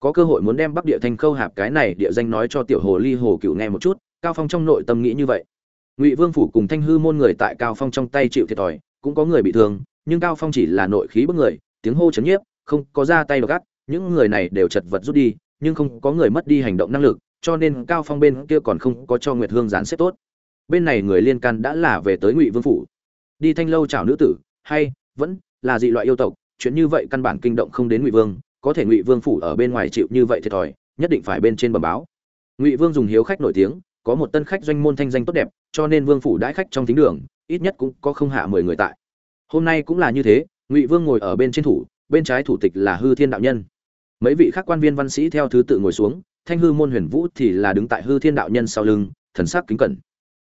có cơ hội muốn đem bắc địa thanh khâu hạp cái này địa danh nói cho tiểu hồ ly hồ cựu nghe một chút, cao phong trong nội tâm nghĩ như vậy. Ngụy vương phủ cùng thanh hư môn người tại cao phong trong tay chịu thiệt thòi, cũng có người bị thương, nhưng cao phong chỉ là nội khí bức người, tiếng hô chấn nhiếp, không có ra tay gắt, những người này đều chật vật rút đi, nhưng không có người mất đi hành động năng lực, cho nên cao phong bên kia còn không có cho nguyệt hương gián xếp tốt. Bên này người liên can đã là về tới ngụy vương phủ. Đi thanh lâu chào nữ tử, hay, vẫn là dị loại yêu tộc, chuyện như vậy căn bản kinh động không đến ngụy vương có thể ngụy vương phủ ở bên ngoài chịu như vậy thiệt thòi, nhất định phải bên trên bờ báo. Ngụy vương dùng hiếu khách nổi tiếng, có một tân khách doanh môn thanh danh tốt đẹp, cho nên vương phủ đãi khách trong thính đường, ít nhất cũng có không hạ mười người tại. Hôm nay cũng là như thế, ngụy vương ngồi ở bên trên thủ, bên trái thủ tịch là hư thiên đạo nhân. Mấy vị khác quan viên văn sĩ theo thứ tự ngồi xuống, thanh hư môn huyền vũ thì là đứng tại hư thiên đạo nhân sau lưng, thần sắc kính cẩn.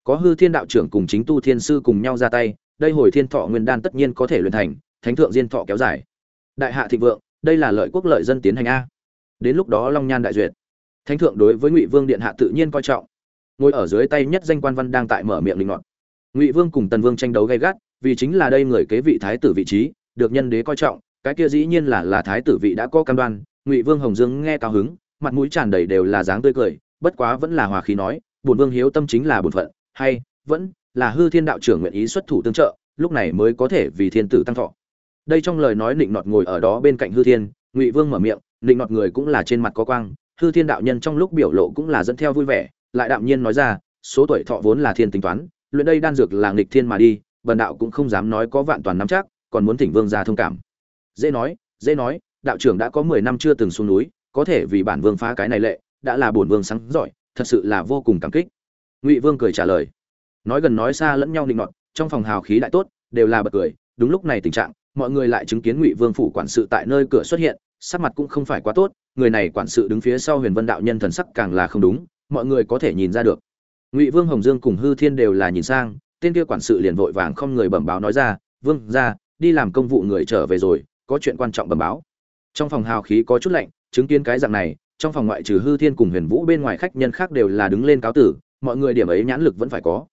Có hư thiên đạo trưởng cùng chính tu thiên sư cùng nhau ra tay, đây hồi thiên thọ nguyên đan tất nhiên có thể luyện thành, thánh thượng diên thọ kéo dài. Đại hạ thịnh vượng đây là lợi quốc lợi dân tiến hành a. Đến lúc đó long nhan đại duyệt. Thánh thượng đối với ngụy vương điện hạ tự nhiên coi trọng. Ngồi ở dưới tay nhất danh quan văn đang tại mở miệng linh ngọt ngụy vương cùng tần vương tranh đấu gay gắt, vì chính là đây người kế vị thái tử vị trí, được nhân đế coi trọng, cái kia dĩ nhiên là là thái tử vị đã có cam đoan, ngụy vương hồng dương nghe cao hứng, mặt mũi tràn đầy đều là dáng tươi cười, bất quá vẫn là hòa khí nói, bổn vương hiếu tâm chính là bổn phận, hay vẫn là hư thiên đạo trưởng nguyện ý xuất thủ tương trợ, lúc này mới có thể vì thiên tử tăng thọ đây trong lời nói nịnh nọt ngồi ở đó bên cạnh hư thiên, ngụy vương mở miệng, nịnh nọt người cũng là trên mặt có quang, hư thiên đạo nhân trong lúc biểu lộ cũng là dẫn theo vui vẻ, lại đạm nhiên nói ra, số tuổi thọ vốn là thiên tính toán, luyện đây đan dược là nghịch thiên mà đi, bần đạo cũng không dám nói có vạn toàn nắm chắc, còn muốn thỉnh vương ra thông cảm. Dễ nói dễ nói, đạo trưởng đã có mười năm chưa từng xuống núi, có thể vì bản vương phá cái này lệ, đã là bổn vương sáng giỏi, thật sự là vô cùng cảm kích. Ngụy vương cười trả lời. Nói gần nói xa lẫn nhau định nọt, trong phòng hào khí đại tốt, đều là bật cười, đúng lúc này tình trạng mọi người lại chứng kiến ngụy vương phủ quản sự tại nơi cửa xuất hiện sắc mặt cũng không phải quá tốt người này quản sự đứng phía sau huyền vân đạo nhân thần sắc càng là không đúng mọi người có thể nhìn ra được ngụy vương hồng dương cùng hư thiên đều là nhìn sang tên kia quản sự liền vội vàng không người bẩm báo nói ra vương ra đi làm công vụ người trở về rồi có chuyện quan trọng bẩm báo trong phòng hào khí có chút lạnh chứng kiến cái dạng này trong phòng ngoại trừ hư thiên cùng huyền vũ bên ngoài khách nhân khác đều là đứng lên cáo tử mọi người điểm ấy nhãn lực vẫn phải có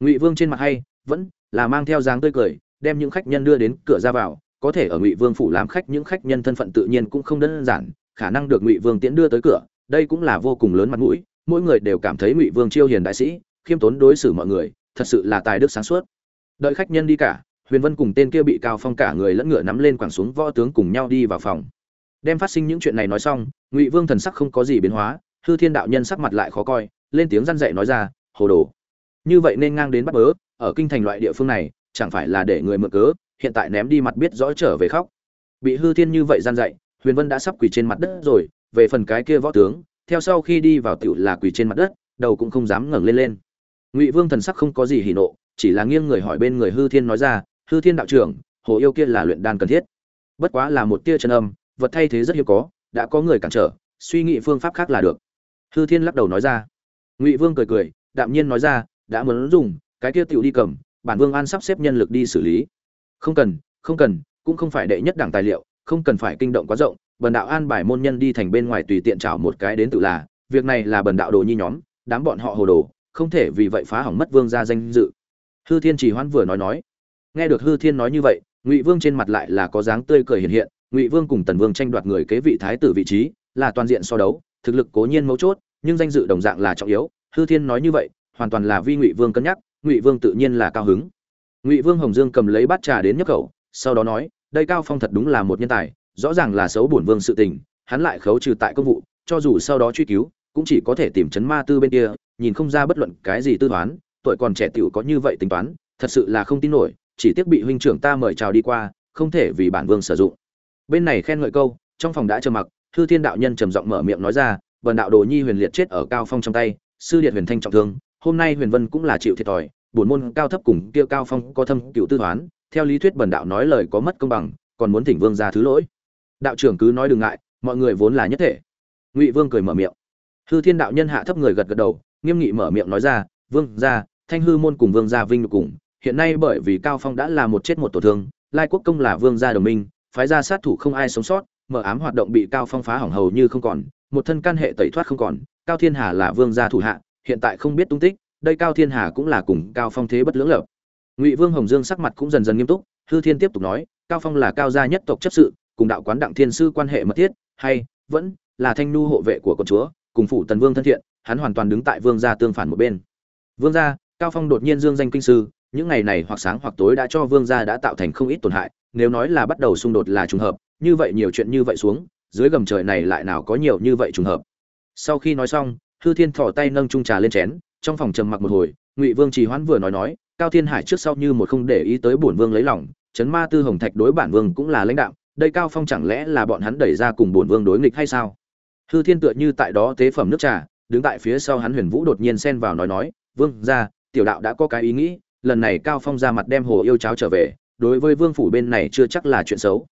ngụy vương trên mặt hay vẫn là mang theo dáng tươi cười đem những khách nhân đưa đến cửa ra vào, có thể ở ngụy vương phủ làm khách những khách nhân thân phận tự nhiên cũng không đơn giản, khả năng được ngụy vương tiễn đưa tới cửa, đây cũng là vô cùng lớn mặt mũi, mỗi người đều cảm thấy ngụy vương chiêu hiền đại sĩ, khiêm tốn đối xử mọi người, thật sự là tài đức sáng suốt. Đợi khách nhân đi cả, huyền vân cùng tên kia bị cao phong cả người lẫn ngựa nắm lên quẳng xuống võ tướng cùng nhau đi vào phòng. Đem phát sinh những chuyện này nói xong, ngụy vương thần sắc không có gì biến hóa, hư thiên đạo nhân sắc mặt lại khó coi, lên tiếng răn dậy nói ra, hồ đồ, như vậy nên ngang đến bắt bớ, ở kinh thành loại địa phương này chẳng phải là để người mượn cớ, hiện tại ném đi mặt biết rõ trở về khóc. Bị hư thiên như vậy gian dạy, huyền vân đã sắp quỳ trên mặt đất rồi, về phần cái kia võ tướng, theo sau khi đi vào tiểu là quỳ trên mặt đất, đầu cũng không dám ngẩng lên lên. Ngụy vương thần sắc không có gì hỉ nộ, chỉ là nghiêng người hỏi bên người hư thiên nói ra, hư thiên đạo trưởng, hồ yêu kia là luyện đan cần thiết. Bất quá là một tia chân âm, vật thay thế rất hiếm có, đã có người cản trở, suy nghĩ phương pháp khác là được. Hư thiên lắc đầu nói ra. Ngụy vương cười cười, đạm nhiên nói ra, đã muốn dùng, cái kia tiểu đi cầm bản vương an sắp xếp nhân lực đi xử lý. Không cần không cần, cũng không phải đệ nhất đảng tài liệu, không cần phải kinh động quá rộng, bần đạo an bài môn nhân đi thành bên ngoài tùy tiện trảo một cái đến tự là, việc này là bần đạo đồ nhi nhóm, đám bọn họ hồ đồ, không thể vì vậy phá hỏng mất vương gia danh dự. Hư thiên chỉ hoan vừa nói nói, nghe được hư thiên nói như vậy, ngụy vương trên mặt lại là có dáng tươi cười hiện hiện, ngụy vương cùng tần vương tranh đoạt người kế vị thái tử vị trí, là toàn diện so đấu, thực lực cố nhiên mấu chốt, nhưng danh dự đồng dạng là trọng yếu, hư thiên nói như vậy, hoàn toàn là vi ngụy vương cân nhắc ngụy vương tự nhiên là cao hứng. Ngụy vương hồng dương cầm lấy bát trà đến nhấp khẩu, sau đó nói, đây cao phong thật đúng là một nhân tài, rõ ràng là xấu bổn vương sự tình, hắn lại khấu trừ tại công vụ, cho dù sau đó truy cứu, cũng chỉ có thể tìm chấn ma tư bên kia, nhìn không ra bất luận cái gì tư toán, tuổi còn trẻ tiểu có như vậy tính toán, thật sự là không tin nổi, chỉ tiếc bị huynh trưởng ta mời chào đi qua, không thể vì bản vương sử dụng. Bên này khen ngợi câu, trong phòng đã trầm mặc thư thiên đạo nhân trầm giọng mở miệng nói ra vần đạo đồ nhi huyền liệt chết ở cao phong trong tay, sư điện huyền thanh trọng thương hôm nay huyền vân cũng là chịu thiệt thòi, bổn môn cao thấp cùng kia cao phong có thâm cựu tư toán, theo lý thuyết bần đạo nói lời có mất công bằng, còn muốn thỉnh vương ra thứ lỗi. Đạo trưởng cứ nói đừng ngại, mọi người vốn là nhất thể. Ngụy vương cười mở miệng. Hư thiên đạo nhân hạ thấp người gật gật đầu, nghiêm nghị mở miệng nói ra, vương gia, thanh hư môn cùng vương gia vinh cùng, hiện nay bởi vì cao phong đã là một chết một tổn thương, lai quốc công là vương gia đồng minh, phái gia sát thủ không ai sống sót, mở ám hoạt động bị cao phong phá hỏng hầu như không còn, một thân can hệ tẩy thoát không còn, cao thiên hà là vương gia thủ hạ hiện tại không biết tung tích, đây cao thiên hà cũng là cùng cao phong thế bất lưỡng lập. Ngụy vương hồng dương sắc mặt cũng dần dần nghiêm túc, hư thiên tiếp tục nói, cao phong là cao gia nhất tộc chấp sự, cùng đạo quán đặng thiên sư quan hệ mật thiết, hay vẫn là thanh nu hộ vệ của con chúa, cùng phủ tần vương thân thiện, hắn hoàn toàn đứng tại vương gia tương phản một bên. Vương gia, cao phong đột nhiên dương danh kinh sư, những ngày này hoặc sáng hoặc tối đã cho vương gia đã tạo thành không ít tổn hại, nếu nói là bắt đầu xung đột là trùng hợp, như vậy nhiều chuyện như vậy xuống, dưới gầm trời này lại nào có nhiều như vậy trùng hợp. Sau khi nói xong hư thiên thỏ tay nâng chung trà lên chén, trong phòng trầm mặc một hồi, ngụy vương trì hoãn vừa nói nói, cao thiên hải trước sau như một không để ý tới bổn vương lấy lòng, chấn ma tư hồng thạch đối bản vương cũng là lãnh đạo đây cao phong chẳng lẽ là bọn hắn đẩy ra cùng bổn vương đối nghịch hay sao? Hư thiên tựa như tại đó tế phẩm nước trà, đứng tại phía sau hắn huyền vũ đột nhiên xen vào nói nói, vương ra tiểu đạo đã có cái ý nghĩ, lần này cao phong ra mặt đem hồ yêu cháo trở về, đối với vương phủ bên này chưa chắc là chuyện xấu.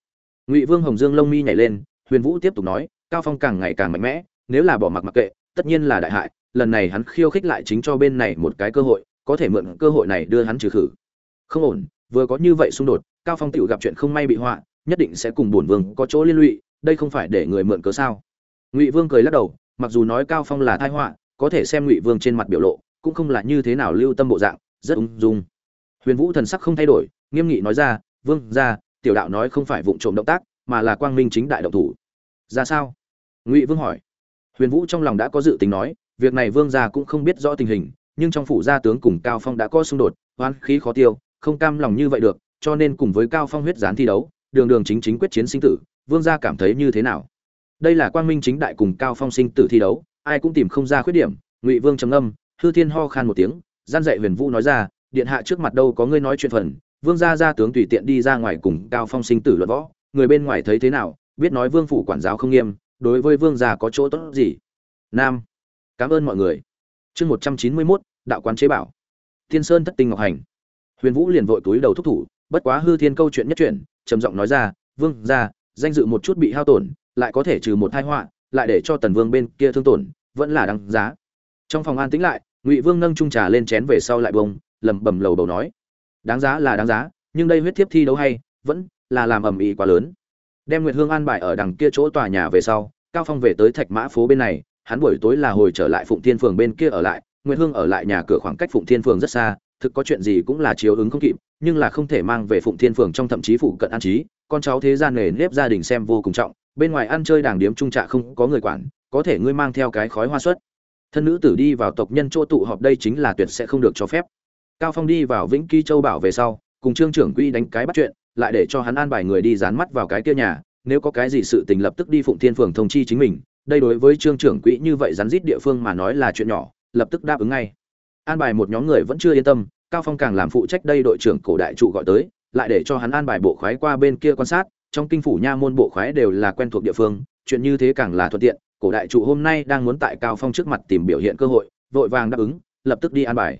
Ngụy vương hồng dương lông mi nhảy lên, huyền vũ tiếp tục nói, cao phong càng ngày càng mạnh mẽ, nếu là bỏ mặc mặc kệ tất nhiên là đại hại, lần này hắn khiêu khích lại chính cho bên này một cái cơ hội, có thể mượn cơ hội này đưa hắn trừ khử. Không ổn, vừa có như vậy xung đột, cao phong tựu gặp chuyện không may bị họa, nhất định sẽ cùng bổn vương có chỗ liên lụy, đây không phải để người mượn cớ sao? Ngụy vương cười lắc đầu, mặc dù nói cao phong là tai họa, có thể xem ngụy vương trên mặt biểu lộ, cũng không là như thế nào lưu tâm bộ dạng, rất ung dung. Huyền vũ thần sắc không thay đổi, nghiêm nghị nói ra, vương ra tiểu đạo nói không phải vụng trộm động tác, mà là quang minh chính đại động thủ. Ra sao? Ngụy vương hỏi huyền vũ trong lòng đã có dự tính nói, việc này vương gia cũng không biết rõ tình hình, nhưng trong phủ gia tướng cùng cao phong đã có xung đột, oán khí khó tiêu, không cam lòng như vậy được, cho nên cùng với cao phong huyết gián thi đấu, đường đường chính chính quyết chiến sinh tử, vương gia cảm thấy như thế nào? Đây là quang minh chính đại cùng cao phong sinh tử thi đấu, ai cũng tìm không ra khuyết điểm, ngụy vương trầm âm hư thiên ho khan một tiếng, gian dạy huyền vũ nói ra, điện hạ trước mặt đâu có ngươi nói chuyện phần, vương gia gia tướng tùy tiện đi ra ngoài cùng cao phong sinh tử luận võ, người bên ngoài thấy thế nào, biết nói vương phủ quản giáo không nghiêm đối với vương gia có chỗ tốt gì? Nam. Cảm ơn mọi người. Chương một trăm chín mươi mốt, đạo quán chế bảo. Thiên sơn thất tinh ngọc hành. Huyền vũ liền vội túi đầu thúc thủ, bất quá hư thiên câu chuyện nhất chuyện trầm giọng nói ra, vương gia, danh dự một chút bị hao tổn, lại có thể trừ một tai họa, lại để cho tần vương bên kia thương tổn, vẫn là đáng giá. Trong phòng an tĩnh lại, ngụy vương nâng trung trà lên chén về sau lại bông, lẩm bẩm lầu bầu nói, đáng giá là đáng giá, nhưng đây huyết thiếp thi đấu hay, vẫn là làm ầm ĩ quá lớn đem nguyệt hương an bài ở đằng kia chỗ tòa nhà về sau, cao phong về tới thạch mã phố bên này, hắn buổi tối là hồi trở lại phụng thiên phường bên kia ở lại. Nguyệt hương ở lại nhà cửa khoảng cách phụng thiên phường rất xa, thực có chuyện gì cũng là chiếu ứng không kịp, nhưng là không thể mang về phụng thiên phường trong thậm chí phụ cận an trí. Con cháu thế gian nghề nếp gia đình xem vô cùng trọng, bên ngoài ăn chơi đàng điếm trung trạ không có người quản, có thể ngươi mang theo cái khói hoa xuất. Thân nữ tử đi vào tộc nhân chỗ tụ họp đây chính là tuyệt sẽ không được cho phép. Cao phong đi vào vĩnh ký châu bảo về sau, cùng trương trưởng quy đánh cái bắt chuyện lại để cho hắn an bài người đi dán mắt vào cái kia nhà, nếu có cái gì sự tình lập tức đi phụng thiên phường thông chi chính mình, đây đối với trương trưởng quỹ như vậy rắn rít địa phương mà nói là chuyện nhỏ, lập tức đáp ứng ngay. An bài một nhóm người vẫn chưa yên tâm, cao phong càng làm phụ trách đây đội trưởng cổ đại trụ gọi tới, lại để cho hắn an bài bộ khoái qua bên kia quan sát, trong kinh phủ nha môn bộ khoái đều là quen thuộc địa phương, chuyện như thế càng là thuận tiện, cổ đại trụ hôm nay đang muốn tại cao phong trước mặt tìm biểu hiện cơ hội, vội vàng đáp ứng, lập tức đi an bài.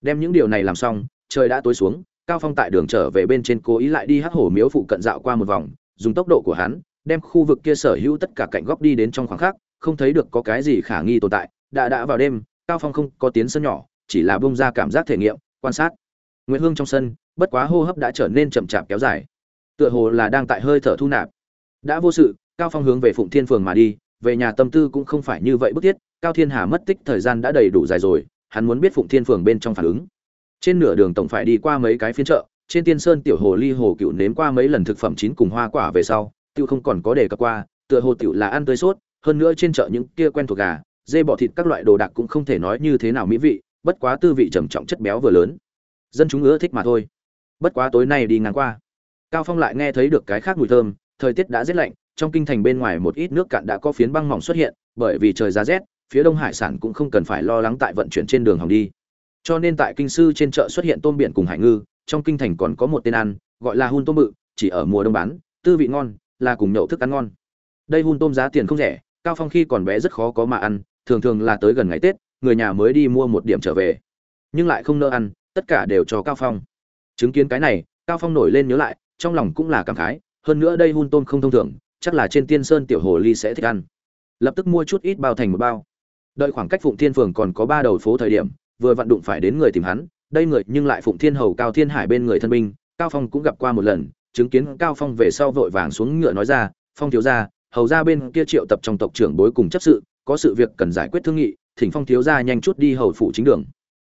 Đem những điều này làm xong, trời đã tối xuống cao phong tại đường trở về bên trên cố ý lại đi hắc hổ miếu phụ cận dạo qua một vòng, dùng tốc độ của hắn, đem khu vực kia sở hữu tất cả cạnh góc đi đến trong khoảng khắc, không thấy được có cái gì khả nghi tồn tại. Đã đã vào đêm, cao phong không có tiến sân nhỏ, chỉ là bông ra cảm giác thể nghiệm, quan sát. Nguyễn hương trong sân, bất quá hô hấp đã trở nên chậm chạp kéo dài. Tựa hồ là đang tại hơi thở thu nạp. Đã vô sự, cao phong hướng về phụng thiên phường mà đi, về nhà tâm tư cũng không phải như vậy bức thiết. Cao thiên hà mất tích thời gian đã đầy đủ dài rồi, hắn muốn biết phụng thiên phường bên trong phản ứng trên nửa đường tổng phải đi qua mấy cái phiên chợ, trên tiên sơn tiểu hồ ly hồ cựu nếm qua mấy lần thực phẩm chín cùng hoa quả về sau tiêu không còn có đề cập qua, tựa hồ tiểu là ăn tươi sốt, hơn nữa trên chợ những kia quen thuộc gà, dê bọ thịt các loại đồ đạc cũng không thể nói như thế nào mỹ vị, bất quá tư vị trầm trọng chất béo vừa lớn. Dân chúng ưa thích mà thôi. Bất quá tối nay đi ngang qua. Cao phong lại nghe thấy được cái khác mùi thơm, thời tiết đã rét lạnh, trong kinh thành bên ngoài một ít nước cạn đã có phiến băng mỏng xuất hiện, bởi vì trời giá rét, phía đông hải sản cũng không cần phải lo lắng tại vận chuyển trên đường hỏng đi cho nên tại kinh sư trên chợ xuất hiện tôm biển cùng hải ngư, trong kinh thành còn có một tên ăn, gọi là hun tôm bự, chỉ ở mùa đông bán, tư vị ngon, là cùng nhậu thức ăn ngon. Đây hun tôm giá tiền không rẻ, cao phong khi còn bé rất khó có mà ăn, thường thường là tới gần ngày tết, người nhà mới đi mua một điểm trở về. Nhưng lại không nỡ ăn, tất cả đều cho cao phong. Chứng kiến cái này, cao phong nổi lên nhớ lại, trong lòng cũng là cảm khái, hơn nữa đây hun tôm không thông thường, chắc là trên tiên sơn tiểu hồ ly sẽ thích ăn. Lập tức mua chút ít bao thành một bao. Đợi khoảng cách phụng thiên phường còn có ba đầu phố thời điểm vừa vặn đụng phải đến người tìm hắn, đây người nhưng lại phụng thiên hầu cao thiên hải bên người thân binh, cao phong cũng gặp qua một lần, chứng kiến cao phong về sau vội vàng xuống ngựa nói ra, phong thiếu gia, hầu gia bên kia triệu tập trong tộc trưởng bối cùng chấp sự, có sự việc cần giải quyết thương nghị, thỉnh phong thiếu gia nhanh chút đi hầu phụ chính đường.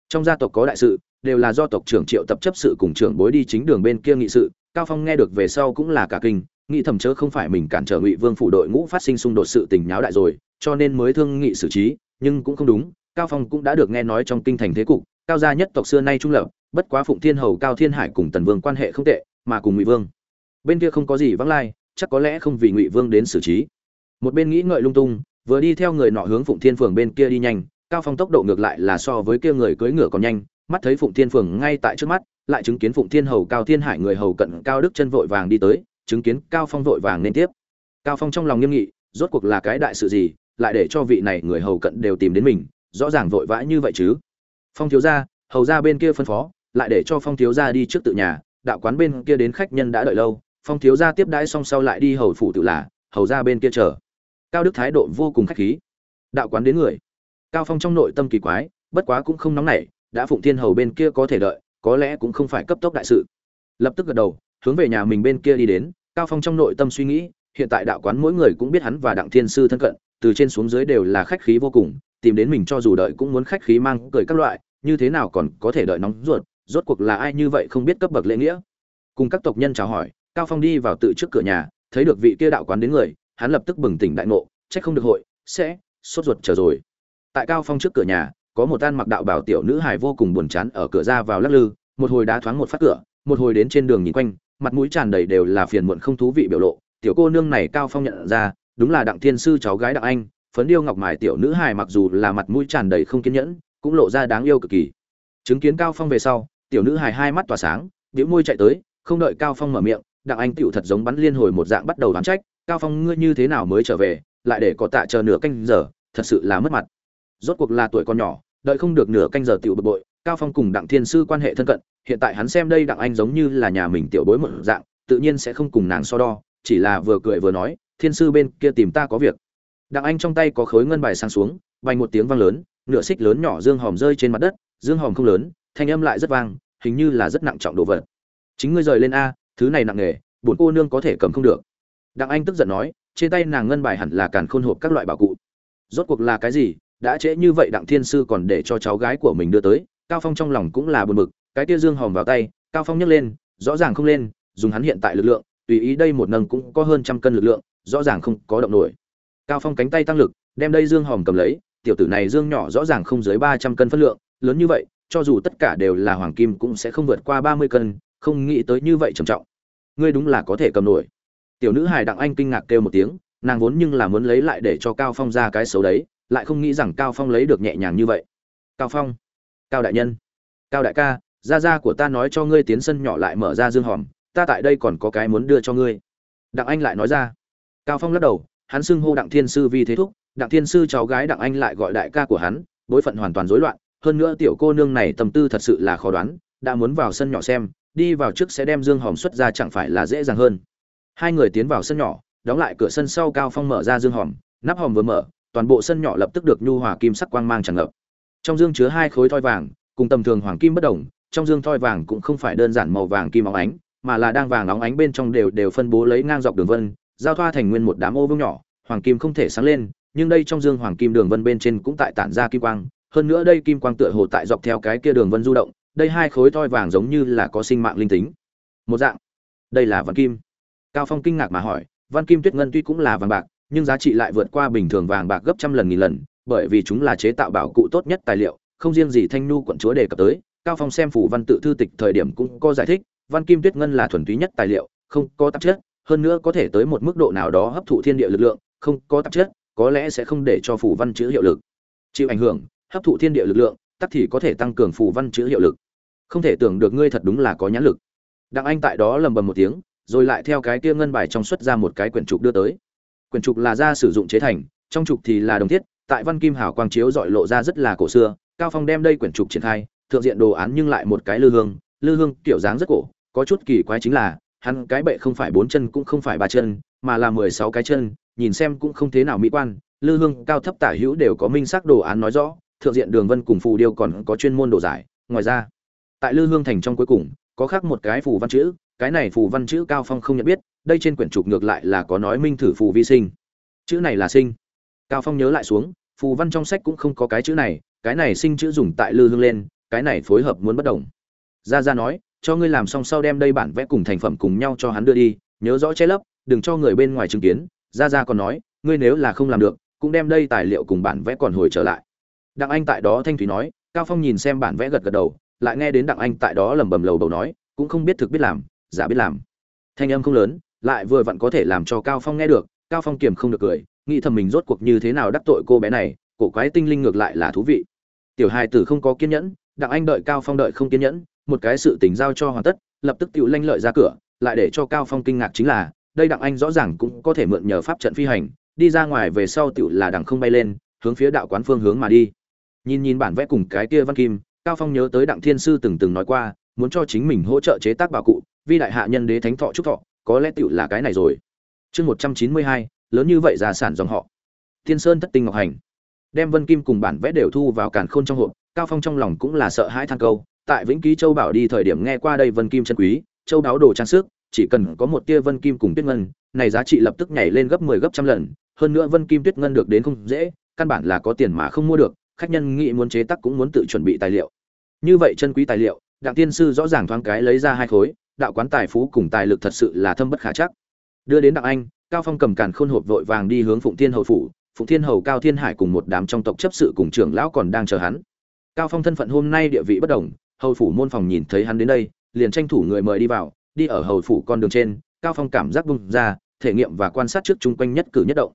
Trong gia tộc có đại sự, đều là do tộc trưởng triệu tập chấp sự cùng trưởng bối đi chính đường bên kia nghị sự, cao phong nghe được về sau cũng là cả kinh, nghĩ thầm chớ không phải mình cản trở ngụy vương phủ đội ngũ phát sinh xung đột sự tình nháo đại rồi, cho nên mới thương nghị xử trí, nhưng cũng không đúng cao phong cũng đã được nghe nói trong kinh thành thế cục, cao gia nhất tộc xưa nay trung lập, bất quá phụng thiên hầu, cao thiên hải cùng tần vương quan hệ không tệ, mà cùng ngụy vương. Bên kia không có gì vắng lai, chắc có lẽ không vì ngụy vương đến xử trí. Một bên nghĩ ngợi lung tung, vừa đi theo người nọ hướng phụng thiên phường bên kia đi nhanh, cao phong tốc độ ngược lại là so với kia người cưỡi ngựa còn nhanh, mắt thấy phụng thiên phường ngay tại trước mắt, lại chứng kiến phụng thiên hầu, cao thiên hải người hầu cận cao đức chân vội vàng đi tới, chứng kiến cao phong vội vàng nên tiếp. Cao phong trong lòng nghiêm nghị, rốt cuộc là cái đại sự gì, lại để cho vị này người hầu cận đều tìm đến mình rõ ràng vội vã như vậy chứ? Phong thiếu gia, hầu gia bên kia phân phó, lại để cho phong thiếu gia đi trước tự nhà, đạo quán bên kia đến khách nhân đã đợi lâu, phong thiếu gia tiếp đãi xong sau lại đi hầu phủ tự là, hầu gia bên kia chờ. Cao đức thái độ vô cùng khách khí. Đạo quán đến người. Cao phong trong nội tâm kỳ quái, bất quá cũng không nóng nảy, đã phụng thiên hầu bên kia có thể đợi, có lẽ cũng không phải cấp tốc đại sự. Lập tức gật đầu, hướng về nhà mình bên kia đi đến, cao phong trong nội tâm suy nghĩ, hiện tại đạo quán mỗi người cũng biết hắn và đặng thiên sư thân cận, từ trên xuống dưới đều là khách khí vô cùng tìm đến mình cho dù đợi cũng muốn khách khí mang cười các loại, như thế nào còn có thể đợi nóng ruột, rốt cuộc là ai như vậy không biết cấp bậc lễ nghĩa. Cùng các tộc nhân chào hỏi, cao phong đi vào tự trước cửa nhà, thấy được vị kia đạo quán đến người, hắn lập tức bừng tỉnh đại ngộ, trách không được hội, sẽ, sốt ruột chờ rồi. Tại cao phong trước cửa nhà, có một tan mặc đạo bảo tiểu nữ hài vô cùng buồn chán ở cửa ra vào lắc lư, một hồi đá thoáng một phát cửa, một hồi đến trên đường nhìn quanh, mặt mũi tràn đầy đều là phiền muộn không thú vị biểu lộ. Tiểu cô nương này cao phong nhận ra, đúng là đặng thiên sư cháu gái đặng anh phấn điêu ngọc mài tiểu nữ hài mặc dù là mặt mũi tràn đầy không kiên nhẫn, cũng lộ ra đáng yêu cực kỳ. Chứng kiến cao phong về sau, tiểu nữ hài hai mắt tỏa sáng biểu môi chạy tới, không đợi cao phong mở miệng, đặng anh tiểu thật giống bắn liên hồi một dạng bắt đầu đoán trách, cao phong, ngươi như thế nào mới trở về, lại để có tạ chờ nửa canh giờ, thật sự là mất mặt. Rốt cuộc là tuổi con nhỏ, đợi không được nửa canh giờ tiểu bực bội, cao phong cùng đặng thiên sư quan hệ thân cận, hiện tại hắn xem đây đặng anh giống như là nhà mình tiểu bối một dạng, tự nhiên sẽ không cùng nàng so đo, chỉ là vừa cười vừa nói, thiên sư bên kia tìm ta có việc đặng anh trong tay có khối ngân bài sang xuống, vang một tiếng vang lớn, nửa xích lớn nhỏ dương hòm rơi trên mặt đất, dương hòm không lớn, thanh âm lại rất vang, hình như là rất nặng trọng đồ vật. Chính ngươi rời lên a, thứ này nặng nghề, bổn cô nương có thể cầm không được. Đặng anh tức giận nói, trên tay nàng ngân bài hẳn là càn khôn hộp các loại bảo cụ. Rốt cuộc là cái gì, đã trễ như vậy đặng thiên sư còn để cho cháu gái của mình đưa tới, cao phong trong lòng cũng là buồn bực, cái tia dương hòm vào tay, cao phong nhấc lên, rõ ràng không lên, dùng hắn hiện tại lực lượng, tùy ý đây một nâng cũng có hơn trăm cân lực lượng, rõ ràng không có động nổi cao phong cánh tay tăng lực, đem đây dương hòm cầm lấy, tiểu tử này dương nhỏ rõ ràng không dưới ba trăm cân phân lượng, lớn như vậy, cho dù tất cả đều là hoàng kim cũng sẽ không vượt qua ba mươi cân, không nghĩ tới như vậy trầm trọng. Ngươi đúng là có thể cầm nổi. Tiểu nữ Hải đặng anh kinh ngạc kêu một tiếng, nàng vốn nhưng là muốn lấy lại để cho cao phong ra cái xấu đấy, lại không nghĩ rằng cao phong lấy được nhẹ nhàng như vậy. Cao phong, cao đại nhân, cao đại ca, gia gia của ta nói cho ngươi tiến sân nhỏ lại mở ra dương hòm, ta tại đây còn có cái muốn đưa cho ngươi. Đặng anh lại nói ra. Cao phong lắc đầu hắn xưng hô đặng thiên sư vi thế thúc, đặng thiên sư cháu gái đặng anh lại gọi đại ca của hắn, bối phận hoàn toàn rối loạn, hơn nữa tiểu cô nương này tâm tư thật sự là khó đoán, đã muốn vào sân nhỏ xem, đi vào trước sẽ đem dương hòm xuất ra chẳng phải là dễ dàng hơn. Hai người tiến vào sân nhỏ, đóng lại cửa sân sau cao phong mở ra dương hòm, nắp hòm vừa mở, toàn bộ sân nhỏ lập tức được nhu hòa kim sắc quang mang tràn ngập. Trong dương chứa hai khối thoi vàng, cùng tầm thường hoàng kim bất đồng, trong dương thoi vàng cũng không phải đơn giản màu vàng kim óng ánh, mà là đang vàng óng ánh bên trong đều đều phân bố lấy ngang dọc đường vân giao thoa thành nguyên một đám ô vương nhỏ, hoàng kim không thể sáng lên, nhưng đây trong dương hoàng kim đường vân bên trên cũng tại tản ra kim quang, hơn nữa đây kim quang tựa hồ tại dọc theo cái kia đường vân du động, đây hai khối thoi vàng giống như là có sinh mạng linh tính. Một dạng. Đây là văn kim. Cao phong kinh ngạc mà hỏi văn kim tuyết ngân tuy cũng là vàng bạc, nhưng giá trị lại vượt qua bình thường vàng bạc gấp trăm lần nghìn lần, bởi vì chúng là chế tạo bảo cụ tốt nhất tài liệu, không riêng gì thanh nu quận chúa đề cập tới, cao phong xem phủ văn tự thư tịch thời điểm cũng có giải thích văn kim tuyết ngân là thuần túy nhất tài liệu, không có tạp chất hơn nữa có thể tới một mức độ nào đó hấp thụ thiên địa lực lượng, không có tạp chất, có lẽ sẽ không để cho phủ văn chữ hiệu lực. Chịu ảnh hưởng, hấp thụ thiên địa lực lượng, tắc thì có thể tăng cường phủ văn chữ hiệu lực. Không thể tưởng được ngươi thật đúng là có nhãn lực. Đặng anh tại đó lầm bầm một tiếng, rồi lại theo cái kia ngân bài trong xuất ra một cái quyển trục đưa tới. Quyển trục là ra sử dụng chế thành, trong trục thì là đồng thiết, tại văn kim hảo quang chiếu dọi lộ ra rất là cổ xưa, cao phong đem đây quyển trục triển khai, thượng diện đồ án nhưng lại một cái lư hương lư hương kiểu dáng rất cổ, có chút kỳ quái chính là hắn cái bệ không phải bốn chân cũng không phải ba chân, mà là mười sáu cái chân, nhìn xem cũng không thế nào mỹ quan. Lư hương, cao thấp tả hữu đều có minh sắc đồ án nói rõ, thượng diện đường vân cùng phù điêu còn có chuyên môn đồ giải. Ngoài ra, tại lư hương thành trong cuối cùng, có khác một cái phù văn chữ, cái này phù văn chữ cao phong không nhận biết, đây trên quyển trục ngược lại là có nói minh thử phù vi sinh. Chữ này là sinh. Cao phong nhớ lại xuống, phù văn trong sách cũng không có cái chữ này, cái này sinh chữ dùng tại lư hương lên, cái này phối hợp muốn bất đồng. Ra ra nói cho ngươi làm xong sau đem đây bản vẽ cùng thành phẩm cùng nhau cho hắn đưa đi, nhớ rõ che lấp, đừng cho người bên ngoài chứng kiến. Ra ra còn nói, ngươi nếu là không làm được, cũng đem đây tài liệu cùng bản vẽ còn hồi trở lại. Đặng anh tại đó thanh thủy nói, cao phong nhìn xem bản vẽ gật gật đầu, lại nghe đến đặng anh tại đó lẩm bẩm lầu bầu nói, cũng không biết thực biết làm, giả biết làm. Thanh âm không lớn, lại vừa vặn có thể làm cho cao phong nghe được, cao phong kiềm không được cười, nghĩ thầm mình rốt cuộc như thế nào đắc tội cô bé này, cổ quái tinh linh ngược lại là thú vị. Tiểu hài tử không có kiên nhẫn, đặng anh đợi cao phong đợi không kiên nhẫn một cái sự tình giao cho hoàn tất, lập tức tiểu lanh lợi ra cửa, lại để cho cao phong kinh ngạc chính là, đây đặng anh rõ ràng cũng có thể mượn nhờ pháp trận phi hành, đi ra ngoài về sau tiểu là đặng không bay lên, hướng phía đạo quán phương hướng mà đi. Nhìn nhìn bản vẽ cùng cái kia văn kim, cao phong nhớ tới đặng thiên sư từng từng nói qua, muốn cho chính mình hỗ trợ chế tác bảo cụ, vi đại hạ nhân đế thánh thọ trúc thọ, có lẽ tiểu là cái này rồi. Chương một trăm chín mươi hai, lớn như vậy gia sản dòng họ. Thiên sơn thất tinh ngọc hành. Đem vân kim cùng bản vẽ đều thu vào càn khôn trong hộp, cao phong trong lòng cũng là sợ hãi than câu tại vĩnh ký châu bảo đi thời điểm nghe qua đây vân kim chân quý, châu đáo đồ trang sức, chỉ cần có một tia vân kim cùng tuyết ngân, này giá trị lập tức nhảy lên gấp 10 gấp trăm lần, hơn nữa vân kim tuyết ngân được đến không dễ, căn bản là có tiền mà không mua được, khách nhân nghĩ muốn chế tác cũng muốn tự chuẩn bị tài liệu. Như vậy chân quý tài liệu, đặng tiên sư rõ ràng thoáng cái lấy ra hai khối, đạo quán tài phú cùng tài lực thật sự là thâm bất khả chắc. Đưa đến đặng anh, cao phong cầm càn khôn hộp vội vàng đi hướng phụng thiên hầu phủ, phụng thiên hầu cao thiên hải cùng một đám trong tộc chấp sự cùng trưởng lão còn đang chờ hắn. Cao phong thân phận hôm nay địa vị bất đồng hầu phủ môn phòng nhìn thấy hắn đến đây, liền tranh thủ người mời đi vào, đi ở hầu phủ con đường trên, cao phong cảm giác bung ra, thể nghiệm và quan sát trước chung quanh nhất cử nhất động.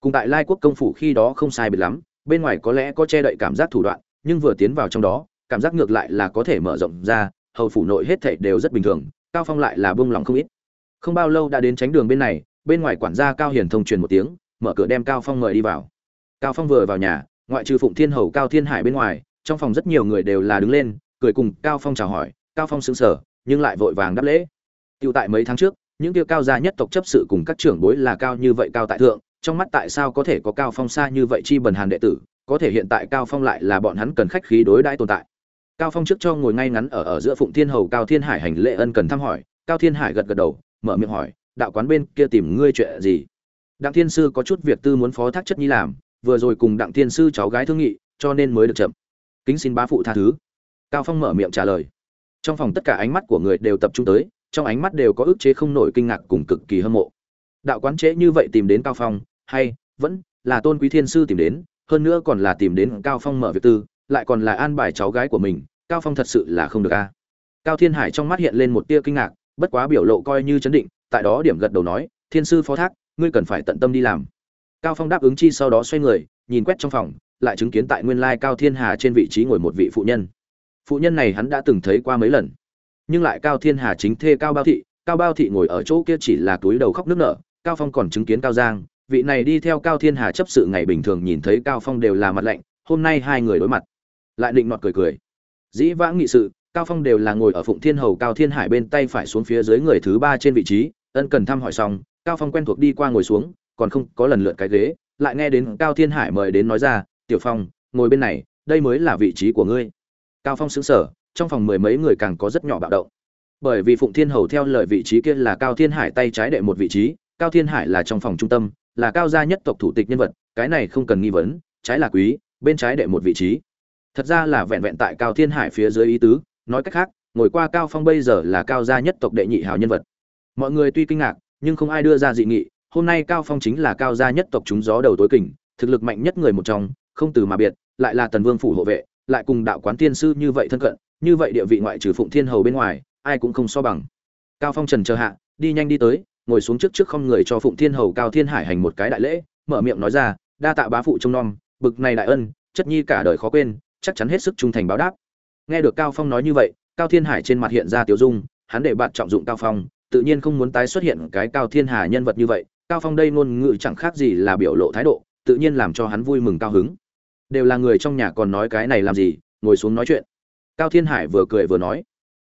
Cùng tại lai quốc công phủ khi đó không sai biệt lắm, bên ngoài có lẽ có che đậy cảm giác thủ đoạn, nhưng vừa tiến vào trong đó, cảm giác ngược lại là có thể mở rộng ra, hầu phủ nội hết thảy đều rất bình thường, cao phong lại là buông lòng không ít. Không bao lâu đã đến tránh đường bên này, bên ngoài quản gia cao hiền thông truyền một tiếng, mở cửa đem cao phong mời đi vào. Cao phong vừa vào nhà, ngoại trừ phụng thiên hầu cao thiên hải bên ngoài, trong phòng rất nhiều người đều là đứng lên cười cùng cao phong chào hỏi, cao phong sững sờ, nhưng lại vội vàng đáp lễ. Tiêu tại mấy tháng trước, những tiêu cao gia nhất tộc chấp sự cùng các trưởng bối là cao như vậy cao tại thượng, trong mắt tại sao có thể có cao phong xa như vậy chi bần hàn đệ tử, có thể hiện tại cao phong lại là bọn hắn cần khách khí đối đãi tồn tại. Cao phong trước cho ngồi ngay ngắn ở ở giữa phụng thiên hầu cao thiên hải hành lễ ân cần thăm hỏi, cao thiên hải gật gật đầu, mở miệng hỏi, đạo quán bên kia tìm ngươi chuyện gì? Đặng thiên sư có chút việc tư muốn phó thác chất nhi làm, vừa rồi cùng đặng thiên sư cháu gái thương nghị, cho nên mới được chậm. Kính xin bá phụ tha thứ cao phong mở miệng trả lời. Trong phòng tất cả ánh mắt của người đều tập trung tới, trong ánh mắt đều có ức chế không nổi kinh ngạc cùng cực kỳ hâm mộ. Đạo quán trễ như vậy tìm đến cao phong, hay, vẫn là tôn quý thiên sư tìm đến, hơn nữa còn là tìm đến cao phong mở việc tư, lại còn là an bài cháu gái của mình, cao phong thật sự là không được a. Cao thiên hải trong mắt hiện lên một tia kinh ngạc, bất quá biểu lộ coi như chấn định, tại đó điểm gật đầu nói, thiên sư phó thác, ngươi cần phải tận tâm đi làm. Cao phong đáp ứng chi sau đó xoay người, nhìn quét trong phòng, lại chứng kiến tại nguyên lai cao thiên hà trên vị trí ngồi một vị phụ nhân phụ nhân này hắn đã từng thấy qua mấy lần. Nhưng lại cao thiên hà chính thê cao bao thị, cao bao thị ngồi ở chỗ kia chỉ là túi đầu khóc nước nở, cao phong còn chứng kiến cao giang. Vị này đi theo cao thiên hà chấp sự ngày bình thường nhìn thấy cao phong đều là mặt lạnh, hôm nay hai người đối mặt. Lại định nọt cười cười. Dĩ vãng nghị sự, cao phong đều là ngồi ở phụng thiên hầu cao thiên hải bên tay phải xuống phía dưới người thứ ba trên vị trí, ân cần thăm hỏi xong, cao phong quen thuộc đi qua ngồi xuống, còn không có lần lượt cái ghế, lại nghe đến cao thiên hải mời đến nói ra, tiểu phong, ngồi bên này, đây mới là vị trí của ngươi cao phong xứng sở trong phòng mười mấy người càng có rất nhỏ bạo động. Bởi vì phụng thiên hầu theo lời vị trí kia là cao thiên hải tay trái đệ một vị trí, cao thiên hải là trong phòng trung tâm, là cao gia nhất tộc thủ tịch nhân vật, cái này không cần nghi vấn, trái là quý, bên trái đệ một vị trí. Thật ra là vẹn vẹn tại cao thiên hải phía dưới ý tứ, nói cách khác, ngồi qua cao phong bây giờ là cao gia nhất tộc đệ nhị hào nhân vật. Mọi người tuy kinh ngạc, nhưng không ai đưa ra dị nghị, hôm nay cao phong chính là cao gia nhất tộc chúng gió đầu tối kình, thực lực mạnh nhất người một trong, không từ mà biệt, lại là tần vương phủ hộ vệ lại cùng đạo quán tiên sư như vậy thân cận, như vậy địa vị ngoại trừ phụng thiên hầu bên ngoài, ai cũng không so bằng. Cao phong trần chờ hạ, đi nhanh đi tới, ngồi xuống trước trước không người cho phụng thiên hầu cao thiên hải hành một cái đại lễ, mở miệng nói ra, đa tạ bá phụ trông nom, bực này đại ân, chất nhi cả đời khó quên, chắc chắn hết sức trung thành báo đáp. Nghe được cao phong nói như vậy, cao thiên hải trên mặt hiện ra tiểu dung, hắn để bạn trọng dụng cao phong, tự nhiên không muốn tái xuất hiện cái cao thiên hà nhân vật như vậy, cao phong đây ngôn ngữ chẳng khác gì là biểu lộ thái độ, tự nhiên làm cho hắn vui mừng cao hứng đều là người trong nhà còn nói cái này làm gì, ngồi xuống nói chuyện. Cao thiên hải vừa cười vừa nói.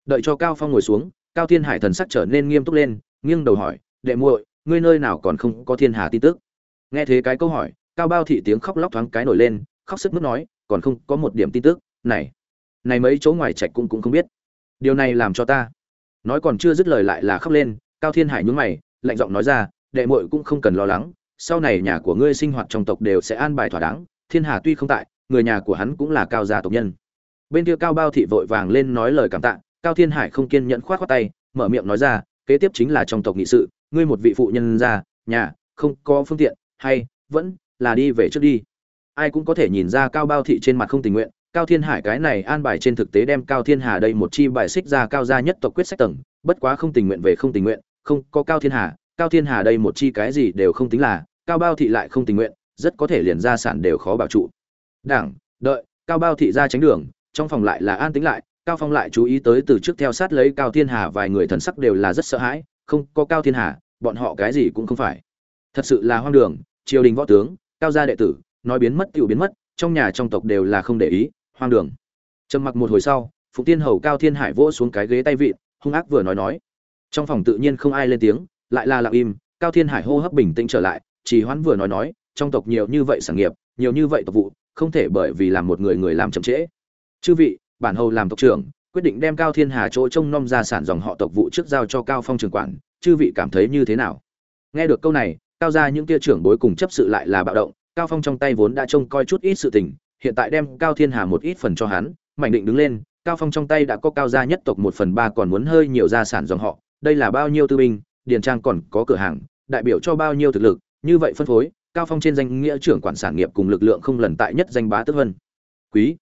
Đợi cho cao phong ngồi xuống, cao thiên hải thần sắc trở nên nghiêm túc lên, nghiêng đầu hỏi, đệ muội, ngươi nơi nào còn không có thiên hà tin tức? Nghe thế cái câu hỏi, cao bao thị tiếng khóc lóc thoáng cái nổi lên, khóc sức mướt nói, còn không có một điểm tin tức, này này mấy chỗ ngoài trạch cũng cũng không biết. Điều này làm cho ta. Nói còn chưa dứt lời lại là khóc lên, cao thiên hải nhún mày, lạnh giọng nói ra, đệ muội cũng không cần lo lắng, sau này nhà của ngươi sinh hoạt trong tộc đều sẽ an bài thỏa đáng thiên hà tuy không tại, người nhà của hắn cũng là cao gia tộc nhân. Bên kia cao bao thị vội vàng lên nói lời cảm tạ, cao thiên hải không kiên nhẫn khoát khoát tay, mở miệng nói ra, kế tiếp chính là trong tộc nghị sự, ngươi một vị phụ nhân ra, nhà, không có phương tiện, hay, vẫn, là đi về trước đi. Ai cũng có thể nhìn ra cao bao thị trên mặt không tình nguyện, cao thiên hải cái này an bài trên thực tế đem cao thiên hà đây một chi bài xích ra cao gia nhất tộc quyết sách tầng, bất quá không tình nguyện về không tình nguyện, không có cao thiên hà, cao thiên hà đây một chi cái gì đều không tính là, cao bao thị lại không tình nguyện rất có thể liền gia sản đều khó bảo trụ. Đảng, đợi, cao bao thị ra tránh đường, trong phòng lại là an tính lại, cao phong lại chú ý tới từ trước theo sát lấy cao thiên hà vài người thần sắc đều là rất sợ hãi, không, có cao thiên hà, bọn họ cái gì cũng không phải. Thật sự là hoang đường, triều đình võ tướng, cao gia đệ tử, nói biến mất tiểu biến mất, trong nhà trong tộc đều là không để ý, hoang đường. Trầm mặc một hồi sau phụ tiên hầu cao thiên hải vỗ xuống cái ghế tay vịn, hung ác vừa nói nói. Trong phòng tự nhiên không ai lên tiếng, lại là lặng im, cao thiên hải hô hấp bình tĩnh trở lại chỉ hoãn vừa nói nói trong tộc nhiều như vậy sản nghiệp, nhiều như vậy tộc vụ, không thể bởi vì làm một người người làm chậm trễ. Chư vị, bản hầu làm tộc trưởng, quyết định đem cao thiên hà chỗ trông nom gia sản dòng họ tộc vụ trước giao cho cao phong trưởng quản, chư vị cảm thấy như thế nào? Nghe được câu này, cao gia những kia trưởng bối cùng chấp sự lại là bạo động, cao phong trong tay vốn đã trông coi chút ít sự tình, hiện tại đem cao thiên hà một ít phần cho hắn mạnh định đứng lên, cao phong trong tay đã có cao gia nhất tộc một phần ba còn muốn hơi nhiều gia sản dòng họ, đây là bao nhiêu tư binh, điền trang còn có cửa hàng, đại biểu cho bao nhiêu thực lực, như vậy phân phối cao phong trên danh nghĩa trưởng quản sản nghiệp cùng lực lượng không lần tại nhất danh bá tước vân. Quý.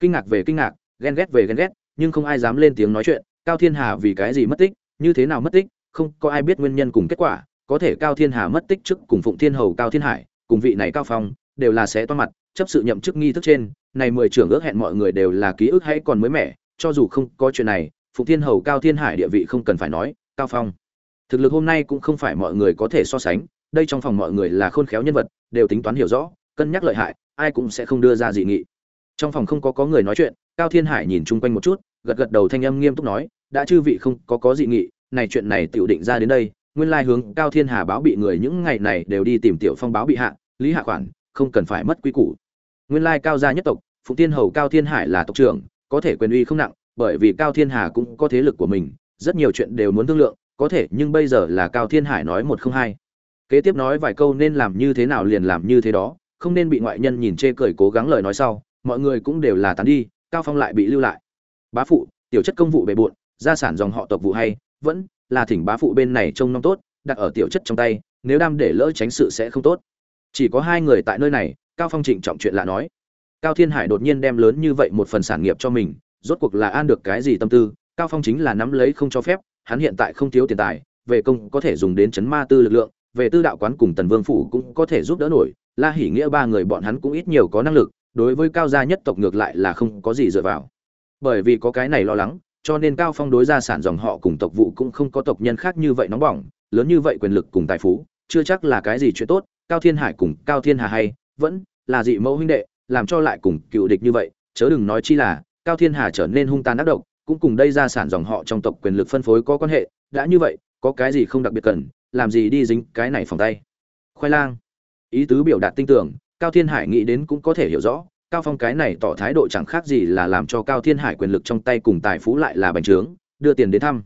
Kinh ngạc về kinh ngạc, ghen ghét về ghen ghét, nhưng không ai dám lên tiếng nói chuyện, cao thiên hà vì cái gì mất tích, như thế nào mất tích, không có ai biết nguyên nhân cùng kết quả, có thể cao thiên hà mất tích trước cùng phụng thiên hầu cao thiên hải, cùng vị này cao phong, đều là sẽ toan mặt, chấp sự nhậm chức nghi thức trên, này mười trưởng ước hẹn mọi người đều là ký ức hay còn mới mẻ, cho dù không có chuyện này, phụng thiên hầu cao thiên hải địa vị không cần phải nói, cao phong. Thực lực hôm nay cũng không phải mọi người có thể so sánh đây trong phòng mọi người là khôn khéo nhân vật, đều tính toán hiểu rõ, cân nhắc lợi hại, ai cũng sẽ không đưa ra dị nghị. Trong phòng không có có người nói chuyện, cao thiên hải nhìn chung quanh một chút, gật gật đầu thanh âm nghiêm túc nói, đã chư vị không có có dị nghị, này chuyện này tiểu định ra đến đây, nguyên lai hướng cao thiên hà báo bị người những ngày này đều đi tìm tiểu phong báo bị hạ, lý hạ khoản, không cần phải mất quy củ. Nguyên lai cao gia nhất tộc, phụng tiên hầu cao thiên hải là tộc trưởng, có thể quyền uy không nặng, bởi vì cao thiên hà cũng có thế lực của mình, rất nhiều chuyện đều muốn thương lượng, có thể nhưng bây giờ là cao thiên hải nói một không hai kế tiếp nói vài câu nên làm như thế nào liền làm như thế đó, không nên bị ngoại nhân nhìn chê cười cố gắng lời nói sau, mọi người cũng đều là tán đi, cao phong lại bị lưu lại. Bá phụ, tiểu chất công vụ bề bộn, gia sản dòng họ tộc vụ hay, vẫn là thỉnh bá phụ bên này trông nom tốt, đặt ở tiểu chất trong tay, nếu đam để lỡ tránh sự sẽ không tốt. Chỉ có hai người tại nơi này, cao phong trịnh trọng chuyện lạ nói. Cao thiên hải đột nhiên đem lớn như vậy một phần sản nghiệp cho mình, rốt cuộc là an được cái gì tâm tư, cao phong chính là nắm lấy không cho phép, hắn hiện tại không thiếu tiền tài, về công có thể dùng đến chấn ma tư lực lượng về tư đạo quán cùng tần vương phủ cũng có thể giúp đỡ nổi, la hỉ nghĩa ba người bọn hắn cũng ít nhiều có năng lực, đối với cao gia nhất tộc ngược lại là không có gì dựa vào. Bởi vì có cái này lo lắng, cho nên cao phong đối gia sản dòng họ cùng tộc vụ cũng không có tộc nhân khác như vậy nóng bỏng, lớn như vậy quyền lực cùng tài phú, chưa chắc là cái gì chuyện tốt, cao thiên hải cùng cao thiên hà hay, vẫn là dị mẫu huynh đệ, làm cho lại cùng cựu địch như vậy, chớ đừng nói chi là, cao thiên hà trở nên hung tàn ác độc, cũng cùng đây gia sản dòng họ trong tộc quyền lực phân phối có quan hệ, đã như vậy, có cái gì không đặc biệt cần làm gì đi dính cái này phòng tay. Khoai lang. Ý tứ biểu đạt tinh tưởng, cao thiên hải nghĩ đến cũng có thể hiểu rõ, cao phong cái này tỏ thái độ chẳng khác gì là làm cho cao thiên hải quyền lực trong tay cùng tài phú lại là bành trướng, đưa tiền đến thăm.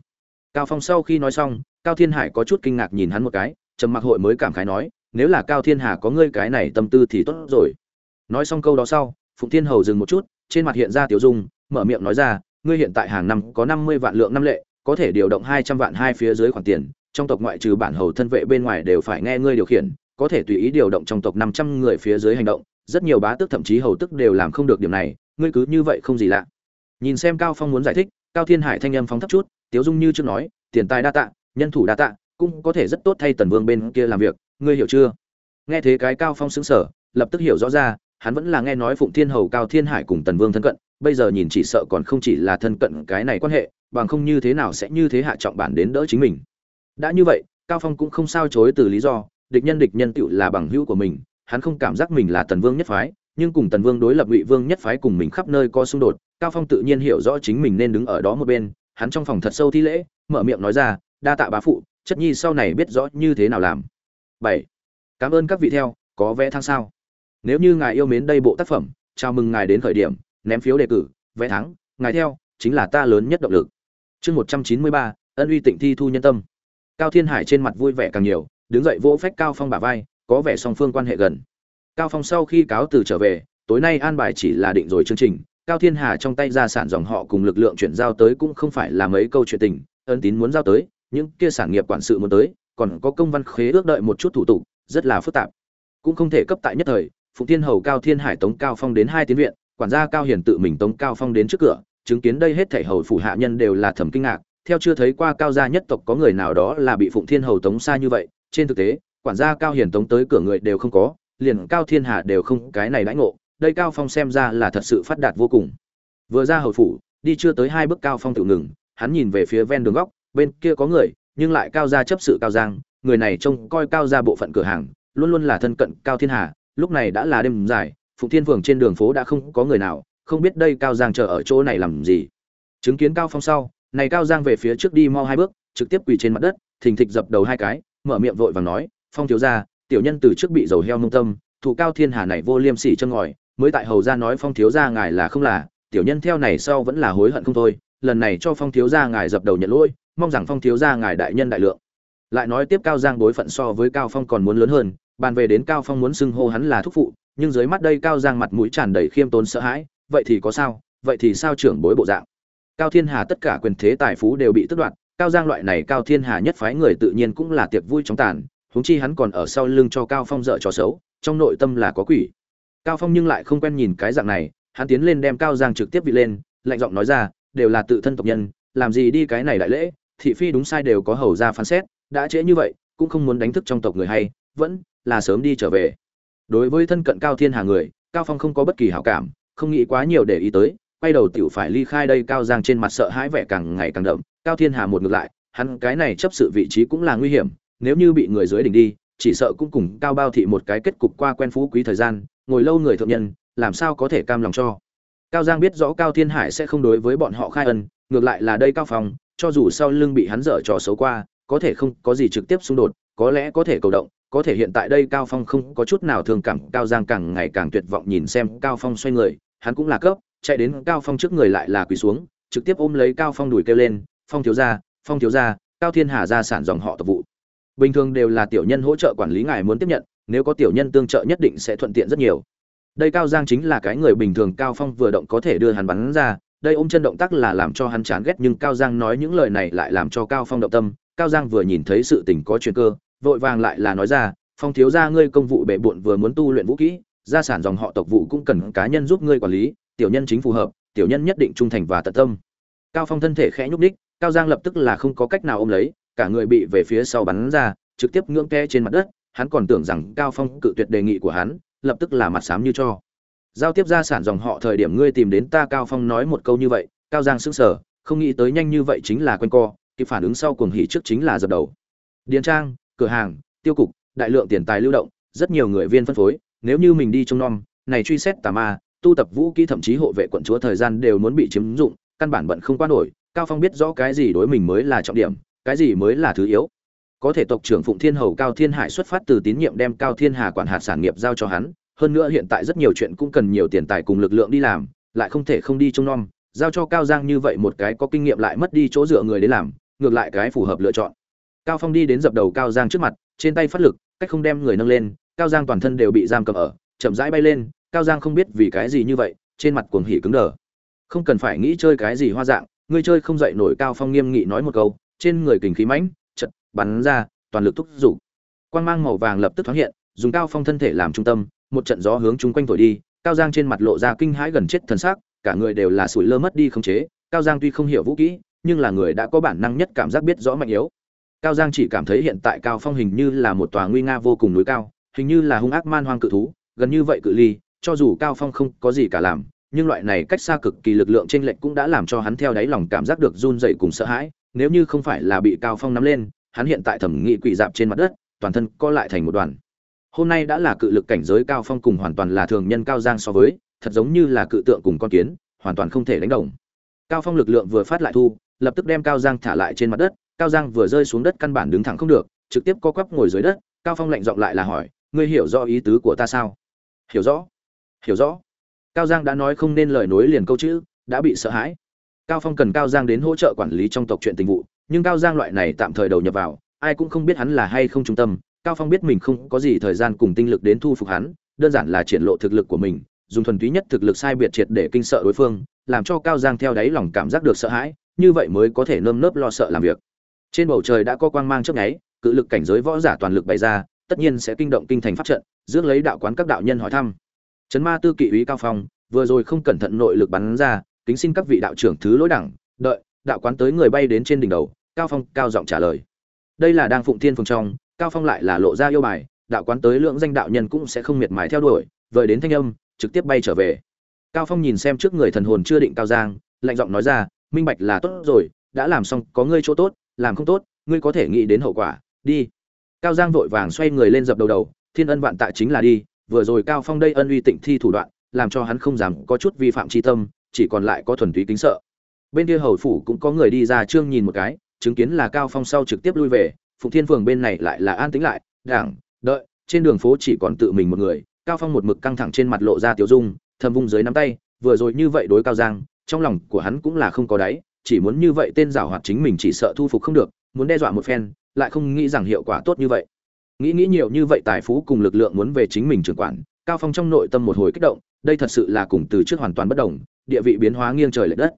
Cao phong sau khi nói xong, cao thiên hải có chút kinh ngạc nhìn hắn một cái, trầm mặc hội mới cảm khái nói, nếu là cao thiên hà có ngươi cái này tâm tư thì tốt rồi. Nói xong câu đó sau, phụng thiên hầu dừng một chút, trên mặt hiện ra tiểu dung, mở miệng nói ra, ngươi hiện tại hàng năm có năm mươi vạn lượng năm lệ, có thể điều động hai trăm vạn hai phía dưới khoản tiền trong tộc ngoại trừ bản hầu thân vệ bên ngoài đều phải nghe ngươi điều khiển, có thể tùy ý điều động trong tộc năm trăm người phía dưới hành động, rất nhiều bá tước thậm chí hầu tức đều làm không được điểm này, ngươi cứ như vậy không gì lạ. Nhìn xem cao phong muốn giải thích, cao thiên hải thanh âm phóng thấp chút, tiếu dung như trước nói, tiền tài đa tạ, nhân thủ đa tạ, cũng có thể rất tốt thay tần vương bên kia làm việc, ngươi hiểu chưa? Nghe thế cái cao phong xứng sở lập tức hiểu rõ ra, hắn vẫn là nghe nói phụng thiên hầu cao thiên hải cùng tần vương thân cận, bây giờ nhìn chỉ sợ còn không chỉ là thân cận cái này quan hệ, bằng không như thế nào sẽ như thế hạ trọng bản đến đỡ chính mình đã như vậy, cao phong cũng không sao chối từ lý do, địch nhân địch nhân tựu là bằng hữu của mình, hắn không cảm giác mình là tần vương nhất phái, nhưng cùng tần vương đối lập ngụy vương nhất phái cùng mình khắp nơi có xung đột, cao phong tự nhiên hiểu rõ chính mình nên đứng ở đó một bên, hắn trong phòng thật sâu thi lễ, mở miệng nói ra, đa tạ bá phụ, chất nhi sau này biết rõ như thế nào làm. Bảy. Cảm ơn các vị theo, có vẽ thắng sao? Nếu như ngài yêu mến đây bộ tác phẩm, chào mừng ngài đến khởi điểm, ném phiếu đề cử vẽ thắng, ngài theo, chính là ta lớn nhất động lực. Chương một trăm chín mươi ba, ân uy tịnh thi thu nhân tâm cao thiên hải trên mặt vui vẻ càng nhiều, đứng dậy vỗ phách cao phong bả vai, có vẻ song phương quan hệ gần. Cao phong sau khi cáo từ trở về, tối nay an bài chỉ là định rồi chương trình. Cao thiên hà trong tay gia sản dòng họ cùng lực lượng chuyển giao tới cũng không phải là mấy câu chuyện tình, ân tín muốn giao tới, những kia sản nghiệp quản sự muốn tới, còn có công văn khế ước đợi một chút thủ tục, rất là phức tạp. Cũng không thể cấp tại nhất thời, phụng thiên hầu cao thiên hải tống cao phong đến hai tiến viện, quản gia cao hiển tự mình tống cao phong đến trước cửa, chứng kiến đây hết thảy hầu phủ hạ nhân đều là thẩm kinh ngạc theo chưa thấy qua cao gia nhất tộc có người nào đó là bị phụng thiên hầu tống xa như vậy, trên thực tế, quản gia cao hiển tống tới cửa người đều không có, liền cao thiên hà đều không, cái này đãi ngộ, đây cao phong xem ra là thật sự phát đạt vô cùng. Vừa ra hầu phủ, đi chưa tới hai bước cao phong tự ngừng, hắn nhìn về phía ven đường góc, bên kia có người, nhưng lại cao gia chấp sự cao giang, người này trông coi cao gia bộ phận cửa hàng, luôn luôn là thân cận cao thiên hà, lúc này đã là đêm dài, phụng thiên phường trên đường phố đã không có người nào, không biết đây cao giang chờ ở chỗ này làm gì. Chứng kiến cao phong sau này cao giang về phía trước đi mau hai bước, trực tiếp quỳ trên mặt đất, thình thịch dập đầu hai cái, mở miệng vội vàng nói, phong thiếu gia, tiểu nhân từ trước bị dầu heo nung tâm thủ cao thiên hà này vô liêm sỉ chân ngòi, mới tại hầu gia nói phong thiếu gia ngài là không là, tiểu nhân theo này sau vẫn là hối hận không thôi, lần này cho phong thiếu gia ngài dập đầu nhận lỗi, mong rằng phong thiếu gia ngài đại nhân đại lượng. Lại nói tiếp cao giang đối phận so với cao phong còn muốn lớn hơn, bàn về đến cao phong muốn xưng hô hắn là thúc phụ, nhưng dưới mắt đây cao giang mặt mũi tràn đầy khiêm tốn sợ hãi, vậy thì có sao? Vậy thì sao trưởng bối bộ dạng? Cao thiên hà tất cả quyền thế tài phú đều bị tước đoạt, cao giang loại này cao thiên hà nhất phái người tự nhiên cũng là tiệc vui chóng tàn, huống chi hắn còn ở sau lưng cho cao phong dở trò xấu, trong nội tâm là có quỷ. Cao phong nhưng lại không quen nhìn cái dạng này, hắn tiến lên đem cao giang trực tiếp vị lên, lạnh giọng nói ra, đều là tự thân tộc nhân, làm gì đi cái này đại lễ, thị phi đúng sai đều có hầu ra phán xét, đã trễ như vậy, cũng không muốn đánh thức trong tộc người hay, vẫn là sớm đi trở về. Đối với thân cận cao thiên hà người, cao phong không có bất kỳ hảo cảm, không nghĩ quá nhiều để ý tới quay đầu tiểu phải ly khai đây, cao giang trên mặt sợ hãi vẻ càng ngày càng đậm. Cao thiên hà một ngược lại, hắn cái này chấp sự vị trí cũng là nguy hiểm, nếu như bị người dưới đỉnh đi, chỉ sợ cũng cùng cao bao thị một cái kết cục qua quen phú quý thời gian, ngồi lâu người thượng nhân, làm sao có thể cam lòng cho? Cao giang biết rõ cao thiên hải sẽ không đối với bọn họ khai ân, ngược lại là đây cao phong, cho dù sau lưng bị hắn dở trò xấu qua, có thể không có gì trực tiếp xung đột, có lẽ có thể cầu động, có thể hiện tại đây cao phong không có chút nào thương cảm, cao giang càng ngày càng tuyệt vọng nhìn xem cao phong xoay người, hắn cũng là cấp chạy đến cao phong trước người lại là quỳ xuống, trực tiếp ôm lấy cao phong đuổi kêu lên, phong thiếu gia, phong thiếu gia, cao thiên hà gia sản dòng họ tập vụ. Bình thường đều là tiểu nhân hỗ trợ quản lý ngài muốn tiếp nhận, nếu có tiểu nhân tương trợ nhất định sẽ thuận tiện rất nhiều. Đây cao giang chính là cái người bình thường cao phong vừa động có thể đưa hắn bắn ra, đây ôm chân động tác là làm cho hắn chán ghét nhưng cao giang nói những lời này lại làm cho cao phong động tâm, cao giang vừa nhìn thấy sự tình có chuyện cơ, vội vàng lại là nói ra, phong thiếu gia, ngươi công vụ bệ bộn vừa muốn tu luyện vũ kỹ, gia sản dòng họ tộc vụ cũng cần cá nhân giúp ngươi quản lý tiểu nhân chính phù hợp, tiểu nhân nhất định trung thành và tận tâm. Cao phong thân thể khẽ nhúc đích cao giang lập tức là không có cách nào ôm lấy, cả người bị về phía sau bắn ra, trực tiếp ngưỡng ke trên mặt đất, hắn còn tưởng rằng cao phong cự tuyệt đề nghị của hắn, lập tức là mặt xám như cho. Giao tiếp gia sản dòng họ thời điểm ngươi tìm đến ta, cao phong nói một câu như vậy, cao giang sững sờ, không nghĩ tới nhanh như vậy chính là quanh co, kịp phản ứng sau cuồng hỉ trước chính là dập đầu. Điền trang, cửa hàng, tiêu cục, đại lượng tiền tài lưu động, rất nhiều người viên phân phối, nếu như mình đi trông nom, này truy xét tà ma tu tập vũ kỹ thậm chí hộ vệ quận chúa thời gian đều muốn bị chiếm dụng, căn bản bận không qua nổi, cao phong biết rõ cái gì đối mình mới là trọng điểm, cái gì mới là thứ yếu. Có thể tộc trưởng phụng thiên hầu cao thiên hải xuất phát từ tín nhiệm đem cao thiên hà quản hạt sản nghiệp giao cho hắn, hơn nữa hiện tại rất nhiều chuyện cũng cần nhiều tiền tài cùng lực lượng đi làm, lại không thể không đi trông nom, giao cho cao giang như vậy một cái có kinh nghiệm lại mất đi chỗ dựa người đến làm, ngược lại cái phù hợp lựa chọn. Cao phong đi đến dập đầu cao giang trước mặt, trên tay phát lực, cách không đem người nâng lên, cao giang toàn thân đều bị giam cầm ở, chậm rãi bay lên cao giang không biết vì cái gì như vậy, trên mặt cuồng hỉ cứng đờ. Không cần phải nghĩ chơi cái gì hoa dạng, ngươi chơi không dậy nổi cao phong nghiêm nghị nói một câu, trên người kình khí mãnh, chật, bắn ra, toàn lực thúc giục. Quang mang màu vàng lập tức thoáng hiện, dùng cao phong thân thể làm trung tâm, một trận gió hướng chung quanh thổi đi, cao giang trên mặt lộ ra kinh hãi gần chết thần sắc, cả người đều là sủi lơ mất đi không chế, cao giang tuy không hiểu vũ kỹ, nhưng là người đã có bản năng nhất cảm giác biết rõ mạnh yếu. Cao giang chỉ cảm thấy hiện tại cao phong hình như là một tòa nguy nga vô cùng núi cao, hình như là hung ác man hoang cự thú, gần như vậy cự ly cho dù cao phong không có gì cả làm, nhưng loại này cách xa cực kỳ lực lượng trên lệnh cũng đã làm cho hắn theo đáy lòng cảm giác được run dậy cùng sợ hãi. Nếu như không phải là bị cao phong nắm lên, hắn hiện tại thẩm nghị quỷ dạp trên mặt đất, toàn thân co lại thành một đoàn. Hôm nay đã là cự lực cảnh giới cao phong cùng hoàn toàn là thường nhân cao giang so với, thật giống như là cự tượng cùng con kiến, hoàn toàn không thể đánh đồng. Cao phong lực lượng vừa phát lại thu, lập tức đem cao giang thả lại trên mặt đất, cao giang vừa rơi xuống đất căn bản đứng thẳng không được, trực tiếp co quắp ngồi dưới đất, cao phong lạnh giọng lại là hỏi, ngươi hiểu rõ ý tứ của ta sao? Hiểu rõ hiểu rõ. Cao giang đã nói không nên lời nối liền câu chữ, đã bị sợ hãi. Cao phong cần cao giang đến hỗ trợ quản lý trong tộc chuyện tình vụ, nhưng cao giang loại này tạm thời đầu nhập vào, ai cũng không biết hắn là hay không trung tâm. Cao phong biết mình không có gì thời gian cùng tinh lực đến thu phục hắn, đơn giản là triển lộ thực lực của mình, dùng thuần túy nhất thực lực sai biệt triệt để kinh sợ đối phương, làm cho cao giang theo đáy lòng cảm giác được sợ hãi, như vậy mới có thể nơm nớp lo sợ làm việc. Trên bầu trời đã có quang mang trước nháy, cự lực cảnh giới võ giả toàn lực bày ra, tất nhiên sẽ kinh động kinh thành pháp trận, rước lấy đạo quán các đạo nhân hỏi thăm trấn ma tư kỵ úy cao phong, vừa rồi không cẩn thận nội lực bắn ra, kính xin các vị đạo trưởng thứ lỗi đẳng, đợi, đạo quán tới người bay đến trên đỉnh đầu, cao phong cao giọng trả lời. Đây là đang phụng thiên phường trong, cao phong lại là lộ ra yêu bài, đạo quán tới lượng danh đạo nhân cũng sẽ không miệt mài theo đuổi, vời đến thanh âm, trực tiếp bay trở về. Cao phong nhìn xem trước người thần hồn chưa định cao giang, lạnh giọng nói ra, minh bạch là tốt rồi, đã làm xong, có ngươi chỗ tốt, làm không tốt, ngươi có thể nghĩ đến hậu quả, đi. Cao giang vội vàng xoay người lên dập đầu đầu, thiên ân vạn tạ chính là đi vừa rồi cao phong đây ân uy tịnh thi thủ đoạn, làm cho hắn không dám có chút vi phạm tri tâm, chỉ còn lại có thuần túy kính sợ. Bên kia hầu phủ cũng có người đi ra trương nhìn một cái, chứng kiến là cao phong sau trực tiếp lui về, phụng thiên phường bên này lại là an tĩnh lại, đảng, đợi, trên đường phố chỉ còn tự mình một người, cao phong một mực căng thẳng trên mặt lộ ra tiểu dung, thầm vung dưới nắm tay, vừa rồi như vậy đối cao giang, trong lòng của hắn cũng là không có đáy, chỉ muốn như vậy tên giảo hoạt chính mình chỉ sợ thu phục không được, muốn đe dọa một phen, lại không nghĩ rằng hiệu quả tốt như vậy nghĩ nghĩ nhiều như vậy tài phú cùng lực lượng muốn về chính mình trưởng quản, cao phong trong nội tâm một hồi kích động, đây thật sự là cùng từ trước hoàn toàn bất đồng, địa vị biến hóa nghiêng trời lệch đất.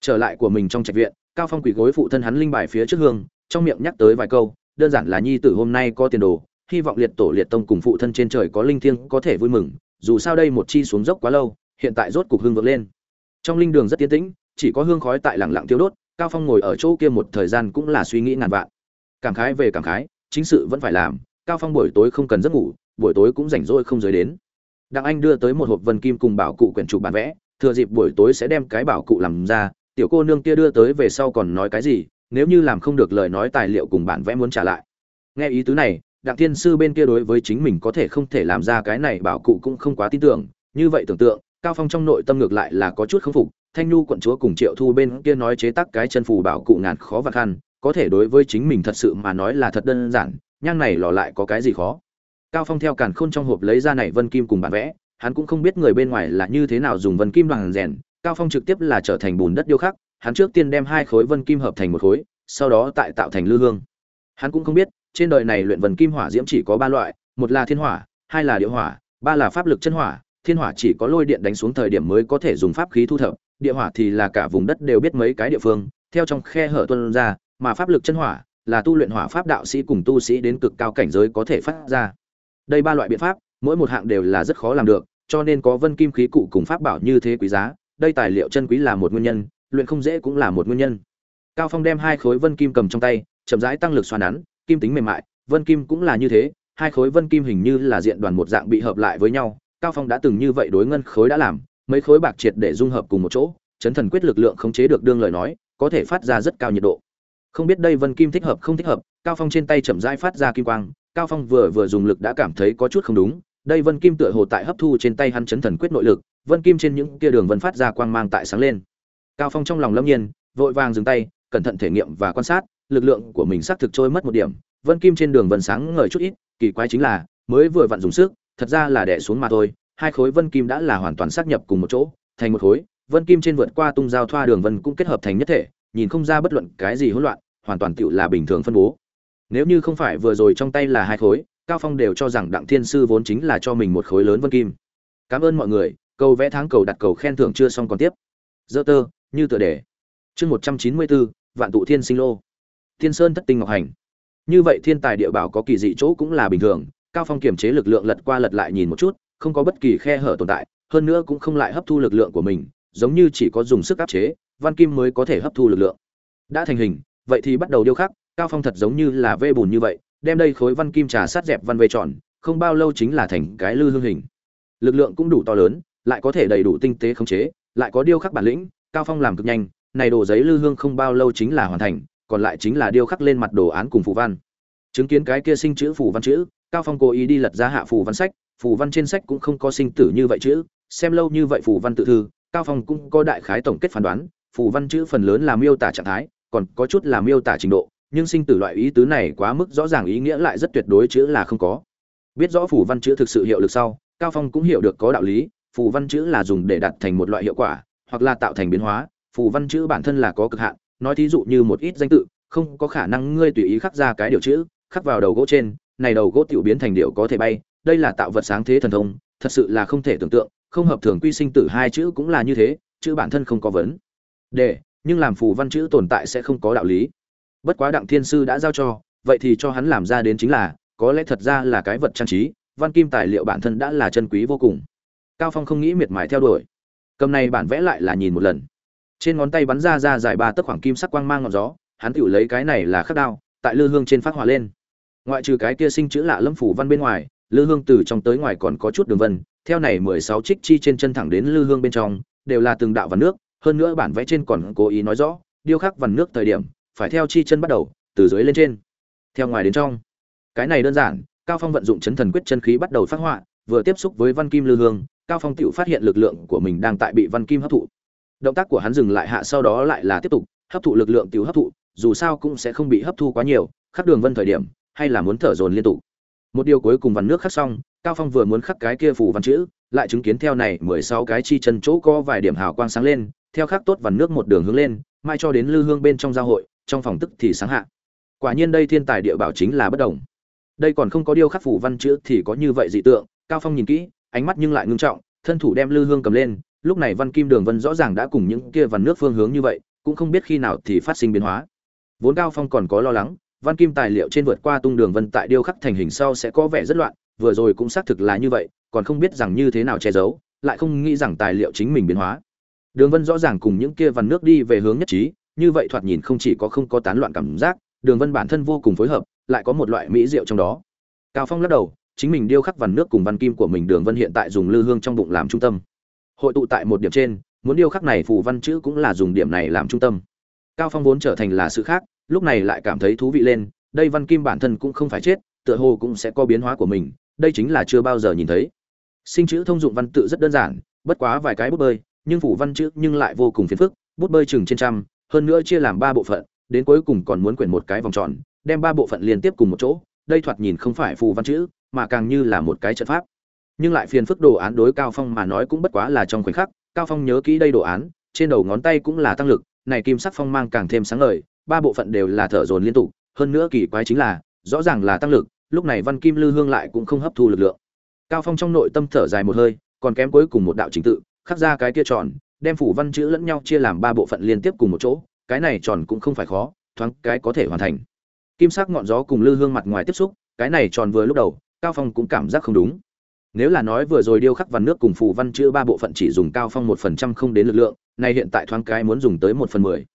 Trở lại của mình trong trạch viện, cao phong quỳ gối phụ thân hắn linh bài phía trước hương, trong miệng nhắc tới vài câu, đơn giản là nhi tử hôm nay có tiền đồ, hy vọng liệt tổ liệt tông cùng phụ thân trên trời có linh thiêng có thể vui mừng, dù sao đây một chi xuống dốc quá lâu, hiện tại rốt cục hương vượt lên. Trong linh đường rất tiến tĩnh, chỉ có hương khói tại lẳng lặng tiêu đốt, cao phong ngồi ở chỗ kia một thời gian cũng là suy nghĩ ngàn vạn. Cảm khái về cảm khái, chính sự vẫn phải làm cao phong buổi tối không cần giấc ngủ, buổi tối cũng rảnh rỗi không rời đến. Đặng anh đưa tới một hộp vân kim cùng bảo cụ quyển chụp bản vẽ, thừa dịp buổi tối sẽ đem cái bảo cụ làm ra, tiểu cô nương kia đưa tới về sau còn nói cái gì, nếu như làm không được lời nói tài liệu cùng bản vẽ muốn trả lại. Nghe ý tứ này, đặng thiên sư bên kia đối với chính mình có thể không thể làm ra cái này bảo cụ cũng không quá tin tưởng, như vậy tưởng tượng, cao phong trong nội tâm ngược lại là có chút khâm phục, thanh nhu quận chúa cùng triệu thu bên kia nói chế tác cái chân phù bảo cụ ngàn khó và khăn, có thể đối với chính mình thật sự mà nói là thật đơn giản nhang này lò lại có cái gì khó? Cao phong theo càn khôn trong hộp lấy ra này vân kim cùng bản vẽ, hắn cũng không biết người bên ngoài là như thế nào dùng vân kim đoàn rèn, cao phong trực tiếp là trở thành bùn đất điêu khắc, hắn trước tiên đem hai khối vân kim hợp thành một khối, sau đó tại tạo thành lư hương. Hắn cũng không biết, trên đời này luyện vân kim hỏa diễm chỉ có ba loại, một là thiên hỏa, hai là địa hỏa, ba là pháp lực chân hỏa, thiên hỏa chỉ có lôi điện đánh xuống thời điểm mới có thể dùng pháp khí thu thập, địa hỏa thì là cả vùng đất đều biết mấy cái địa phương, theo trong khe hở tuân ra, mà pháp lực chân hỏa là tu luyện hỏa pháp đạo sĩ cùng tu sĩ đến cực cao cảnh giới có thể phát ra. Đây ba loại biện pháp, mỗi một hạng đều là rất khó làm được, cho nên có vân kim khí cụ cùng pháp bảo như thế quý giá, đây tài liệu chân quý là một nguyên nhân, luyện không dễ cũng là một nguyên nhân. Cao phong đem hai khối vân kim cầm trong tay, chậm rãi tăng lực xoắn nắn, kim tính mềm mại, vân kim cũng là như thế, hai khối vân kim hình như là diện đoàn một dạng bị hợp lại với nhau, cao phong đã từng như vậy đối ngân khối đã làm, mấy khối bạc triệt để dung hợp cùng một chỗ, chấn thần quyết lực lượng khống chế được đương lời nói, có thể phát ra rất cao nhiệt độ không biết đây vân kim thích hợp không thích hợp, cao phong trên tay chậm rãi phát ra kim quang, cao phong vừa vừa dùng lực đã cảm thấy có chút không đúng, đây vân kim tựa hồ tại hấp thu trên tay hắn chấn thần quyết nội lực, vân kim trên những kia đường vân phát ra quang mang tại sáng lên. Cao phong trong lòng lâm nhiên, vội vàng dừng tay, cẩn thận thể nghiệm và quan sát, lực lượng của mình xác thực trôi mất một điểm, vân kim trên đường vân sáng ngời chút ít, kỳ quái chính là, mới vừa vặn dùng sức, thật ra là đè xuống mà thôi, hai khối vân kim đã là hoàn toàn xác nhập cùng một chỗ, thành một khối, vân kim trên vượt qua tung giao thoa đường vân cũng kết hợp thành nhất thể nhìn không ra bất luận cái gì hỗn loạn, hoàn toàn tựu là bình thường phân bố. Nếu như không phải vừa rồi trong tay là hai khối, cao phong đều cho rằng đặng thiên sư vốn chính là cho mình một khối lớn vân kim. Cảm ơn mọi người câu vẽ tháng cầu đặt cầu khen thưởng chưa xong còn tiếp. Dơ tơ, như tựa đề. Chương một trăm chín mươi bốn vạn tụ thiên sinh lô. Thiên sơn thất tinh ngọc hành. Như vậy thiên tài địa bảo có kỳ dị chỗ cũng là bình thường, cao phong kiềm chế lực lượng lật qua lật lại nhìn một chút, không có bất kỳ khe hở tồn tại, hơn nữa cũng không lại hấp thu lực lượng của mình giống như chỉ có dùng sức áp chế, văn kim mới có thể hấp thu lực lượng. Đã thành hình, vậy thì bắt đầu điêu khắc, cao phong thật giống như là vê bùn như vậy, đem đây khối văn kim trà sát dẹp văn vê tròn, không bao lâu chính là thành cái lư hương hình. Lực lượng cũng đủ to lớn, lại có thể đầy đủ tinh tế khống chế, lại có điêu khắc bản lĩnh, cao phong làm cực nhanh, này đồ giấy lư hương không bao lâu chính là hoàn thành, còn lại chính là điêu khắc lên mặt đồ án cùng phù văn. Chứng kiến cái kia sinh chữ phù văn chữ, cao phong cố ý đi lật ra hạ phù văn sách, phù văn trên sách cũng không có sinh tử như vậy chữ, xem lâu như vậy phù văn tự thư cao phong cũng có đại khái tổng kết phán đoán, phù văn chữ phần lớn là miêu tả trạng thái, còn có chút là miêu tả trình độ, nhưng sinh tử loại ý tứ này quá mức rõ ràng ý nghĩa lại rất tuyệt đối chữ là không có. Biết rõ phù văn chữ thực sự hiệu lực sau, cao phong cũng hiểu được có đạo lý, phù văn chữ là dùng để đặt thành một loại hiệu quả, hoặc là tạo thành biến hóa, phù văn chữ bản thân là có cực hạn, nói thí dụ như một ít danh tự, không có khả năng ngươi tùy ý khắc ra cái điều chữ, khắc vào đầu gỗ trên, này đầu gỗ tiểu biến thành điệu có thể bay, đây là tạo vật sáng thế thần thông, thật sự là không thể tưởng tượng không hợp thường quy sinh tử hai chữ cũng là như thế, chữ bản thân không có vấn. Đề nhưng làm phù văn chữ tồn tại sẽ không có đạo lý. Bất quá đặng thiên sư đã giao cho, vậy thì cho hắn làm ra đến chính là, có lẽ thật ra là cái vật trang trí, văn kim tài liệu bản thân đã là chân quý vô cùng. Cao phong không nghĩ miệt mài theo đuổi. Cầm này bản vẽ lại là nhìn một lần. Trên ngón tay bắn ra ra dài ba tấc khoảng kim sắc quang mang ngọn gió, hắn tự lấy cái này là khắc đao, tại lư hương trên phát hỏa lên. Ngoại trừ cái kia sinh chữ lạ lâm phủ văn bên ngoài, lư hương từ trong tới ngoài còn có chút đường vân theo này mười sáu trích chi trên chân thẳng đến lư hương bên trong, đều là từng đạo vằn nước, hơn nữa bản vẽ trên còn cố ý nói rõ, điêu khắc vằn nước thời điểm, phải theo chi chân bắt đầu, từ dưới lên trên. Theo ngoài đến trong. Cái này đơn giản, cao phong vận dụng chấn thần quyết chân khí bắt đầu phát họa, vừa tiếp xúc với văn kim lư hương, cao phong tiểu phát hiện lực lượng của mình đang tại bị văn kim hấp thụ. Động tác của hắn dừng lại hạ sau đó lại là tiếp tục, hấp thụ lực lượng tiểu hấp thụ, dù sao cũng sẽ không bị hấp thu quá nhiều, khắc đường vân thời điểm, hay là muốn thở dồn liên tục. Một điều cuối cùng vằn nước khắc xong cao phong vừa muốn khắc cái kia phủ văn chữ, lại chứng kiến theo này mười sáu cái chi chân chỗ có vài điểm hào quang sáng lên, theo khắc tốt vằn nước một đường hướng lên, mai cho đến lư hương bên trong giao hội, trong phòng tức thì sáng hạ. Quả nhiên đây thiên tài địa bảo chính là bất đồng. Đây còn không có điều khắc phủ văn chữ thì có như vậy dị tượng, cao phong nhìn kỹ, ánh mắt nhưng lại ngưng trọng, thân thủ đem lư hương cầm lên, lúc này văn kim đường vân rõ ràng đã cùng những kia vằn nước phương hướng như vậy, cũng không biết khi nào thì phát sinh biến hóa. Vốn cao phong còn có lo lắng, văn kim tài liệu trên vượt qua tung đường vân tại điêu khắc thành hình sau sẽ có vẻ rất loạn vừa rồi cũng xác thực là như vậy, còn không biết rằng như thế nào che giấu, lại không nghĩ rằng tài liệu chính mình biến hóa. Đường vân rõ ràng cùng những kia vằn nước đi về hướng nhất trí, như vậy thoạt nhìn không chỉ có không có tán loạn cảm giác, đường vân bản thân vô cùng phối hợp, lại có một loại mỹ rượu trong đó. Cao phong lắc đầu, chính mình điêu khắc vằn nước cùng văn kim của mình đường vân hiện tại dùng lư hương trong bụng làm trung tâm. Hội tụ tại một điểm trên, muốn điêu khắc này phù văn chữ cũng là dùng điểm này làm trung tâm. Cao phong vốn trở thành là sự khác, lúc này lại cảm thấy thú vị lên, đây văn kim bản thân cũng không phải chết, tựa hồ cũng sẽ có biến hóa của mình đây chính là chưa bao giờ nhìn thấy. Sinh chữ thông dụng văn tự rất đơn giản, bất quá vài cái bút bơi, nhưng phủ văn chữ nhưng lại vô cùng phiền phức, bút bơi chừng trên trăm, hơn nữa chia làm ba bộ phận, đến cuối cùng còn muốn quyển một cái vòng tròn, đem ba bộ phận liên tiếp cùng một chỗ, đây thoạt nhìn không phải phù văn chữ, mà càng như là một cái trận pháp. Nhưng lại phiền phức đồ án đối cao phong mà nói cũng bất quá là trong khoảnh khắc, cao phong nhớ kỹ đây đồ án, trên đầu ngón tay cũng là tăng lực, này kim sắc phong mang càng thêm sáng ngời, ba bộ phận đều là thở dồn liên tục, hơn nữa kỳ quái chính là, rõ ràng là tăng lực lúc này văn kim lư hương lại cũng không hấp thu lực lượng. Cao phong trong nội tâm thở dài một hơi, còn kém cuối cùng một đạo chính tự, khắc ra cái kia tròn, đem phủ văn chữ lẫn nhau chia làm ba bộ phận liên tiếp cùng một chỗ, cái này tròn cũng không phải khó, thoáng cái có thể hoàn thành. Kim sắc ngọn gió cùng lư hương mặt ngoài tiếp xúc, cái này tròn vừa lúc đầu, cao phong cũng cảm giác không đúng. Nếu là nói vừa rồi điêu khắc văn nước cùng phù văn chữ ba bộ phận chỉ dùng cao phong một phần trăm không đến lực lượng nay hiện tại thoáng cái muốn dùng tới một phần mười.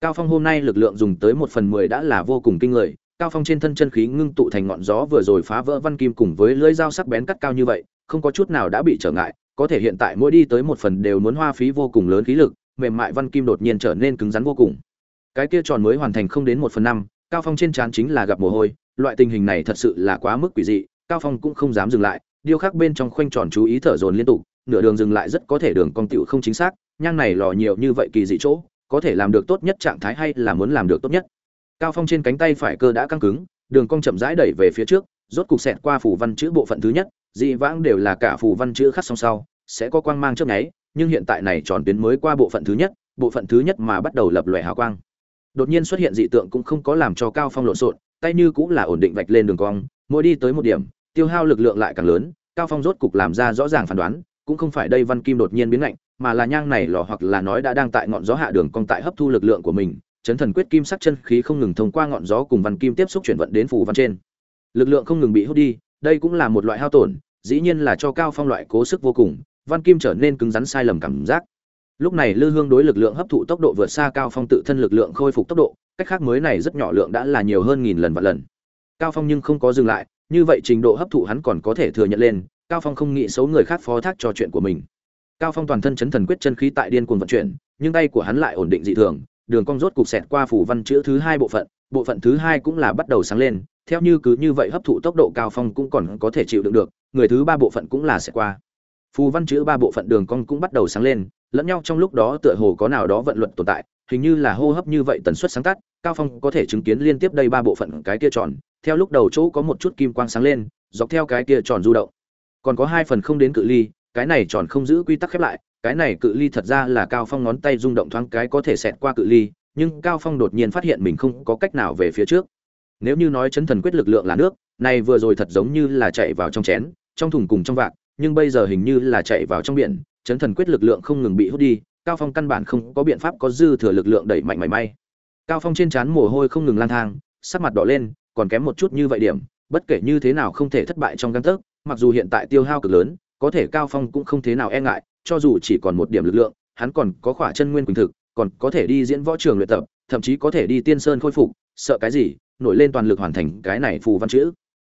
Cao phong hôm nay lực lượng dùng tới một phần mười đã là vô cùng kinh người cao phong trên thân chân khí ngưng tụ thành ngọn gió vừa rồi phá vỡ văn kim cùng với lưỡi dao sắc bén cắt cao như vậy, không có chút nào đã bị trở ngại, có thể hiện tại mỗi đi tới một phần đều muốn hoa phí vô cùng lớn khí lực, mềm mại văn kim đột nhiên trở nên cứng rắn vô cùng. Cái kia tròn mới hoàn thành không đến một phần năm, cao phong trên trán chính là gặp mồ hôi, loại tình hình này thật sự là quá mức quỷ dị, cao phong cũng không dám dừng lại, điêu khắc bên trong khoanh tròn chú ý thở dồn liên tục, nửa đường dừng lại rất có thể đường cong tiểu không chính xác, nhang này lò nhiều như vậy kỳ dị chỗ, có thể làm được tốt nhất trạng thái hay là muốn làm được tốt nhất? Cao phong trên cánh tay phải cơ đã căng cứng, đường cong chậm rãi đẩy về phía trước, rốt cục xẹt qua phủ văn chữ bộ phận thứ nhất, dị vãng đều là cả phủ văn chữ khắc song sau, sẽ có quang mang trước nháy, nhưng hiện tại này tròn tuyến mới qua bộ phận thứ nhất, bộ phận thứ nhất mà bắt đầu lập lòe hào quang. Đột nhiên xuất hiện dị tượng cũng không có làm cho cao phong lộn xộn, tay như cũng là ổn định vạch lên đường cong, mỗi đi tới một điểm, tiêu hao lực lượng lại càng lớn, cao phong rốt cục làm ra rõ ràng phán đoán, cũng không phải đây văn kim đột nhiên biến lạnh, mà là nhang này lò hoặc là nói đã đang tại ngọn gió hạ đường cong tại hấp thu lực lượng của mình chấn thần quyết kim sắc chân khí không ngừng thông qua ngọn gió cùng văn kim tiếp xúc chuyển vận đến phù văn trên. Lực lượng không ngừng bị hút đi, đây cũng là một loại hao tổn, dĩ nhiên là cho cao phong loại cố sức vô cùng, văn kim trở nên cứng rắn sai lầm cảm giác. Lúc này lư hương đối lực lượng hấp thụ tốc độ vượt xa cao phong tự thân lực lượng khôi phục tốc độ, cách khác mới này rất nhỏ lượng đã là nhiều hơn nghìn lần vạn lần. Cao phong nhưng không có dừng lại, như vậy trình độ hấp thụ hắn còn có thể thừa nhận lên, cao phong không nghĩ xấu người khác phó thác cho chuyện của mình. Cao phong toàn thân chấn thần quyết chân khí tại điên cuồng vận chuyển, nhưng tay của hắn lại ổn định dị thường đường cong rốt cục xẹt qua phủ văn chữ thứ hai bộ phận bộ phận thứ hai cũng là bắt đầu sáng lên, theo như cứ như vậy hấp thụ tốc độ cao phong cũng còn có thể chịu đựng được, người thứ ba bộ phận cũng là sẽ qua. Phù văn chữ ba bộ phận đường cong cũng bắt đầu sáng lên, lẫn nhau trong lúc đó tựa hồ có nào đó vận luật tồn tại, hình như là hô hấp như vậy tần suất sáng tắt cao phong có thể chứng kiến liên tiếp đây ba bộ phận cái kia tròn, theo lúc đầu chỗ có một chút kim quang sáng lên, dọc theo cái kia tròn du động. Còn có hai phần không đến cự ly, cái này tròn không giữ quy tắc khép lại cái này cự ly thật ra là cao phong ngón tay rung động thoáng cái có thể xẹt qua cự ly, nhưng cao phong đột nhiên phát hiện mình không có cách nào về phía trước. Nếu như nói chấn thần quyết lực lượng là nước, này vừa rồi thật giống như là chạy vào trong chén, trong thùng cùng trong vạc, nhưng bây giờ hình như là chạy vào trong biển, chấn thần quyết lực lượng không ngừng bị hút đi, cao phong căn bản không có biện pháp có dư thừa lực lượng đẩy mạnh mảy may. Cao phong trên trán mồ hôi không ngừng lang thang, sắc mặt đỏ lên, còn kém một chút như vậy điểm, bất kể như thế nào không thể thất bại trong găng tấc, mặc dù hiện tại tiêu hao cực lớn, có thể cao phong cũng không thế nào e ngại cho dù chỉ còn một điểm lực lượng, hắn còn có khỏa chân nguyên quỳnh thực, còn có thể đi diễn võ trường luyện tập, thậm chí có thể đi tiên sơn khôi phục, sợ cái gì, nổi lên toàn lực hoàn thành cái này phù văn chữ.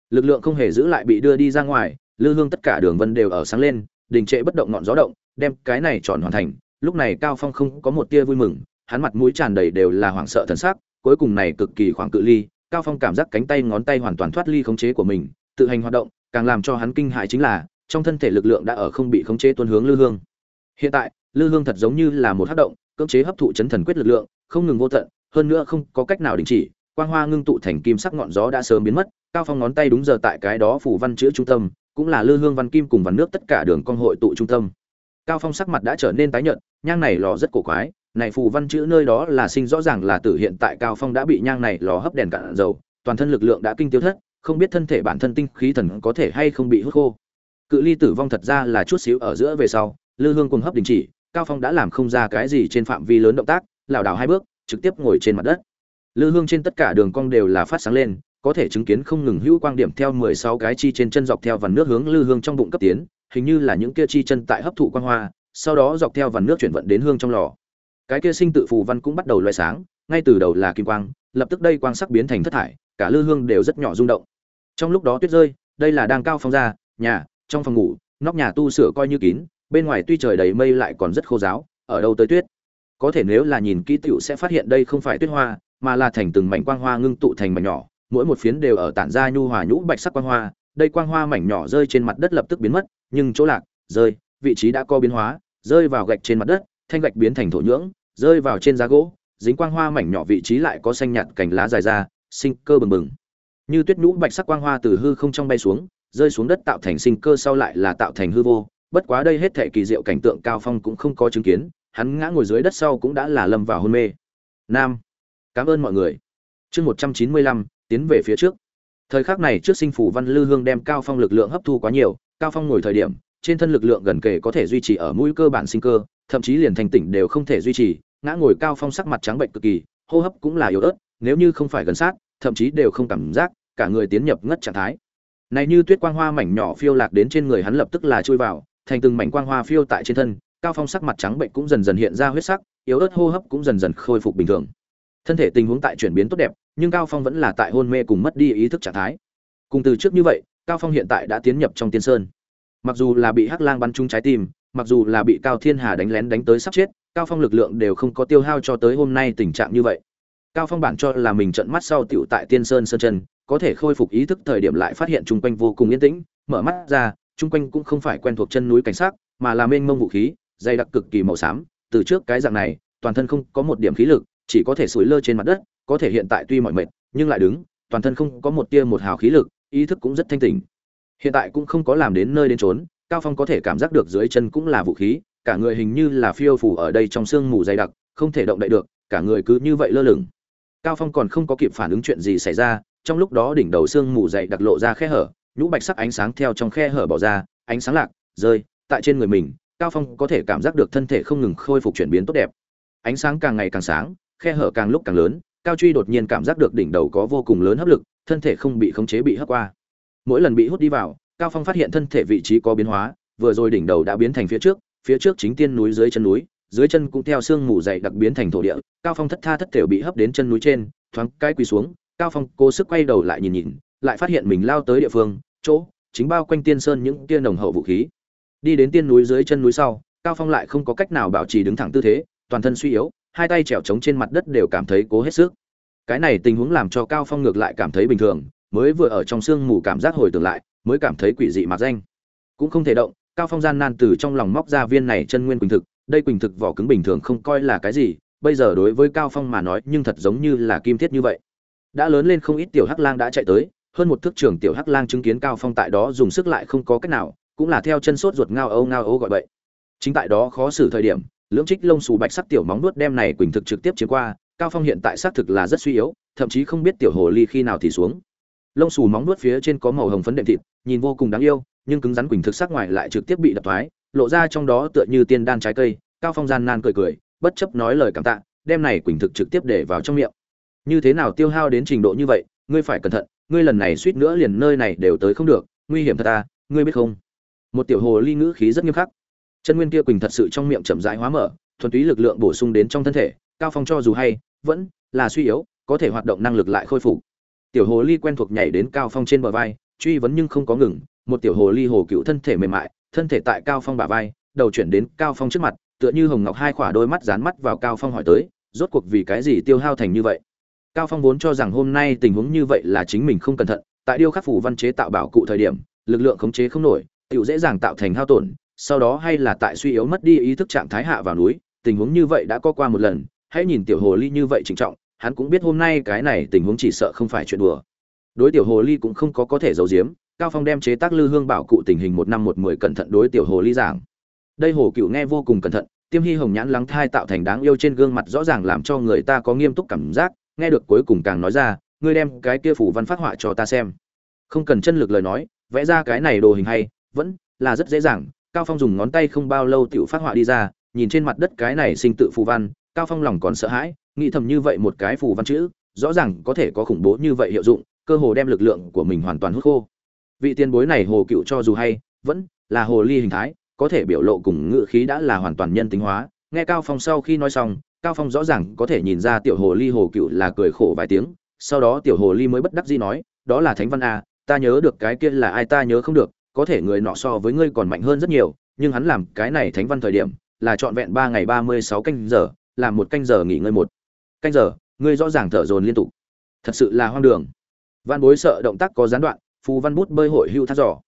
Lực lượng không hề giữ lại bị đưa đi ra ngoài, lư hương tất cả đường vân đều ở sáng lên, đình trệ bất động ngọn gió động, đem cái này tròn hoàn thành. Lúc này cao phong không có một tia vui mừng, hắn mặt mũi tràn đầy đều là hoảng sợ thần sắc, cuối cùng này cực kỳ khoảng cự ly, cao phong cảm giác cánh tay ngón tay hoàn toàn thoát ly khống chế của mình, tự hành hoạt động, càng làm cho hắn kinh hãi chính là trong thân thể lực lượng đã ở không bị khống chế tuân hướng lư hương. Hiện tại, lư hương thật giống như là một hát động, cưỡng chế hấp thụ chấn thần quyết lực lượng, không ngừng vô tận, hơn nữa không có cách nào đình chỉ, quang hoa ngưng tụ thành kim sắc ngọn gió đã sớm biến mất, cao phong ngón tay đúng giờ tại cái đó phủ văn chữ trung tâm, cũng là lư hương văn kim cùng văn nước tất cả đường con hội tụ trung tâm. Cao phong sắc mặt đã trở nên tái nhợt, nhang này lò rất cổ quái, này phù văn chữ nơi đó là sinh rõ ràng là tử hiện tại cao phong đã bị nhang này lò hấp đèn cạn dầu, toàn thân lực lượng đã kinh tiêu thất, không biết thân thể bản thân tinh khí thần có thể hay không bị hút khô cự ly tử vong thật ra là chút xíu ở giữa về sau, lư hương cùng hấp đình chỉ, cao phong đã làm không ra cái gì trên phạm vi lớn động tác, lảo đảo hai bước, trực tiếp ngồi trên mặt đất. Lư hương trên tất cả đường cong đều là phát sáng lên, có thể chứng kiến không ngừng hữu quang điểm theo 16 cái chi trên chân dọc theo vần nước hướng lư hương trong bụng cấp tiến, hình như là những kia chi chân tại hấp thụ quang hoa, sau đó dọc theo vần nước chuyển vận đến hương trong lò. Cái kia sinh tự phù văn cũng bắt đầu loé sáng, ngay từ đầu là kim quang, lập tức đây quang sắc biến thành thất thải, cả lư hương đều rất nhỏ rung động. Trong lúc đó tuyết rơi, đây là đang cao phong ra, nhà trong phòng ngủ, nóc nhà tu sửa coi như kín, bên ngoài tuy trời đầy mây lại còn rất khô giáo, ở đâu tới tuyết. Có thể nếu là nhìn kỹ tiểu sẽ phát hiện đây không phải tuyết hoa, mà là thành từng mảnh quang hoa ngưng tụ thành mảnh nhỏ, mỗi một phiến đều ở tản ra nhu hòa nhũ bạch sắc quang hoa. Đây quang hoa mảnh nhỏ rơi trên mặt đất lập tức biến mất, nhưng chỗ lạc, rơi, vị trí đã có biến hóa, rơi vào gạch trên mặt đất, thanh gạch biến thành thổ nhưỡng, rơi vào trên giá gỗ, dính quang hoa mảnh nhỏ vị trí lại có xanh nhạt cành lá dài ra, sinh cơ bừng bừng. Như tuyết nhũ bạch sắc quang hoa từ hư không trong bay xuống rơi xuống đất tạo thành sinh cơ sau lại là tạo thành hư vô. Bất quá đây hết thể kỳ diệu cảnh tượng cao phong cũng không có chứng kiến, hắn ngã ngồi dưới đất sau cũng đã là lâm vào hôn mê. Nam, cảm ơn mọi người. Chương một trăm chín mươi lăm, tiến về phía trước. Thời khắc này trước sinh phủ văn lư hương đem cao phong lực lượng hấp thu quá nhiều, cao phong ngồi thời điểm, trên thân lực lượng gần kề có thể duy trì ở mũi cơ bản sinh cơ, thậm chí liền thành tỉnh đều không thể duy trì. Ngã ngồi cao phong sắc mặt trắng bệnh cực kỳ, hô hấp cũng là yếu ớt, nếu như không phải gần sát, thậm chí đều không cảm giác, cả người tiến nhập ngất trạng thái này như tuyết quang hoa mảnh nhỏ phiêu lạc đến trên người hắn lập tức là chui vào, thành từng mảnh quang hoa phiêu tại trên thân, cao phong sắc mặt trắng bệnh cũng dần dần hiện ra huyết sắc, yếu ớt hô hấp cũng dần dần khôi phục bình thường. Thân thể tình huống tại chuyển biến tốt đẹp, nhưng cao phong vẫn là tại hôn mê cùng mất đi ý thức trạng thái. Cùng từ trước như vậy, cao phong hiện tại đã tiến nhập trong tiên sơn. Mặc dù là bị hắc lang bắn trúng trái tim, mặc dù là bị cao thiên hà đánh lén đánh tới sắp chết, cao phong lực lượng đều không có tiêu hao cho tới hôm nay tình trạng như vậy. Cao phong bản cho là mình trận mắt sau tiểu tại tiên sơn sơn chân có thể khôi phục ý thức thời điểm lại phát hiện chung quanh vô cùng yên tĩnh, mở mắt ra, chung quanh cũng không phải quen thuộc chân núi cảnh sắc, mà là mênh mông vũ khí, dày đặc cực kỳ màu xám, từ trước cái dạng này, toàn thân không có một điểm khí lực, chỉ có thể sủi lơ trên mặt đất, có thể hiện tại tuy mọi mệt, nhưng lại đứng, toàn thân không có một tia một hào khí lực, ý thức cũng rất thanh tỉnh. Hiện tại cũng không có làm đến nơi đến trốn cao phong có thể cảm giác được dưới chân cũng là vũ khí, cả người hình như là phiêu phủ ở đây trong sương mù dày đặc, không thể động đậy được, cả người cứ như vậy lơ lửng. Cao phong còn không có kịp phản ứng chuyện gì xảy ra trong lúc đó đỉnh đầu xương mù dày đặc lộ ra khe hở, nhũ bạch sắc ánh sáng theo trong khe hở bỏ ra, ánh sáng lạc, rơi tại trên người mình, cao phong có thể cảm giác được thân thể không ngừng khôi phục chuyển biến tốt đẹp. Ánh sáng càng ngày càng sáng, khe hở càng lúc càng lớn, cao truy đột nhiên cảm giác được đỉnh đầu có vô cùng lớn hấp lực, thân thể không bị khống chế bị hấp qua. Mỗi lần bị hút đi vào, cao phong phát hiện thân thể vị trí có biến hóa, vừa rồi đỉnh đầu đã biến thành phía trước phía trước chính tiên núi dưới chân núi, dưới chân cũng theo sương mù dày đặc biến thành thổ địa, cao phong thất tha thất thể bị hấp đến chân núi trên, thoáng cái quỳ xuống cao phong cố sức quay đầu lại nhìn nhìn, lại phát hiện mình lao tới địa phương, chỗ, chính bao quanh tiên sơn những tia nồng hậu vũ khí. Đi đến tiên núi dưới chân núi sau, cao phong lại không có cách nào bảo trì đứng thẳng tư thế, toàn thân suy yếu, hai tay trèo trống trên mặt đất đều cảm thấy cố hết sức. Cái này tình huống làm cho cao phong ngược lại cảm thấy bình thường, mới vừa ở trong sương mù cảm giác hồi tưởng lại, mới cảm thấy quỷ dị mặc danh. Cũng không thể động, cao phong gian nan từ trong lòng móc ra viên này chân nguyên quỳnh thực, đây quỳnh thực vỏ cứng bình thường không coi là cái gì, bây giờ đối với cao phong mà nói nhưng thật giống như là kim thiết như vậy đã lớn lên không ít tiểu hắc lang đã chạy tới, hơn một thước trưởng tiểu hắc lang chứng kiến cao phong tại đó dùng sức lại không có cách nào, cũng là theo chân sốt ruột ngao âu ngao âu gọi bậy. Chính tại đó khó xử thời điểm, lưỡng trích lông xù bạch sắc tiểu móng nuốt đem này quỳnh thực trực tiếp chiếm qua, cao phong hiện tại xác thực là rất suy yếu, thậm chí không biết tiểu hồ ly khi nào thì xuống. Lông xù móng nuốt phía trên có màu hồng phấn đệm thịt, nhìn vô cùng đáng yêu, nhưng cứng rắn quỳnh thực sắc ngoài lại trực tiếp bị đập thoái, lộ ra trong đó tựa như tiên đan trái cây, cao phong gian nan cười cười, bất chấp nói lời cảm tạ, đem này quỳnh thực trực tiếp để vào trong miệng như thế nào tiêu hao đến trình độ như vậy, ngươi phải cẩn thận, ngươi lần này suýt nữa liền nơi này đều tới không được, nguy hiểm thật ta ngươi biết không? Một tiểu hồ ly ngữ khí rất nghiêm khắc. Chân nguyên kia quỳnh thật sự trong miệng chậm rãi hóa mở, thuần túy lực lượng bổ sung đến trong thân thể, cao phong cho dù hay, vẫn là suy yếu, có thể hoạt động năng lực lại khôi phục. Tiểu hồ ly quen thuộc nhảy đến cao phong trên bờ vai, truy vấn nhưng không có ngừng, một tiểu hồ ly hồ cựu thân thể mềm mại, thân thể tại cao phong bả vai, đầu chuyển đến cao phong trước mặt, tựa như hồng ngọc hai khỏa đôi mắt dán mắt vào cao phong hỏi tới, rốt cuộc vì cái gì tiêu hao thành như vậy? Cao phong vốn cho rằng hôm nay tình huống như vậy là chính mình không cẩn thận, tại điêu khắc phủ văn chế tạo bảo cụ thời điểm, lực lượng khống chế không nổi, tiểu dễ dàng tạo thành hao tổn, sau đó hay là tại suy yếu mất đi ý thức trạng thái hạ vào núi, tình huống như vậy đã có qua một lần, hãy nhìn tiểu hồ ly như vậy trịnh trọng, hắn cũng biết hôm nay cái này tình huống chỉ sợ không phải chuyện đùa. Đối tiểu hồ ly cũng không có có thể giấu giếm, cao phong đem chế tác lư hương bảo cụ tình hình một năm một mười cẩn thận đối tiểu hồ ly giảng. Đây hồ cựu nghe vô cùng cẩn thận, tiêm hy hồng nhãn lắng thai tạo thành đáng yêu trên gương mặt rõ ràng làm cho người ta có nghiêm túc cảm giác nghe được cuối cùng càng nói ra, ngươi đem cái kia phủ văn phát họa cho ta xem. Không cần chân lực lời nói, vẽ ra cái này đồ hình hay, vẫn là rất dễ dàng. Cao phong dùng ngón tay không bao lâu tiểu phát họa đi ra, nhìn trên mặt đất cái này sinh tự phù văn, cao phong lòng còn sợ hãi, nghĩ thầm như vậy một cái phù văn chữ, rõ ràng có thể có khủng bố như vậy hiệu dụng, cơ hồ đem lực lượng của mình hoàn toàn hút khô. Vị tiền bối này hồ cựu cho dù hay, vẫn là hồ ly hình thái, có thể biểu lộ cùng ngự khí đã là hoàn toàn nhân tính hóa. Nghe cao phong sau khi nói xong cao phong rõ ràng có thể nhìn ra tiểu hồ ly hồ cựu là cười khổ vài tiếng, sau đó tiểu hồ ly mới bất đắc dĩ nói, đó là thánh văn a, ta nhớ được cái kia là ai ta nhớ không được, có thể người nọ so với ngươi còn mạnh hơn rất nhiều, nhưng hắn làm cái này thánh văn thời điểm, là trọn vẹn ba ngày ba mươi sáu canh giờ, làm một canh giờ nghỉ ngơi một canh giờ, ngươi rõ ràng thở dồn liên tục. Thật sự là hoang đường. Văn bối sợ động tác có gián đoạn, phù văn bút bơi hội hưu thắt giỏ.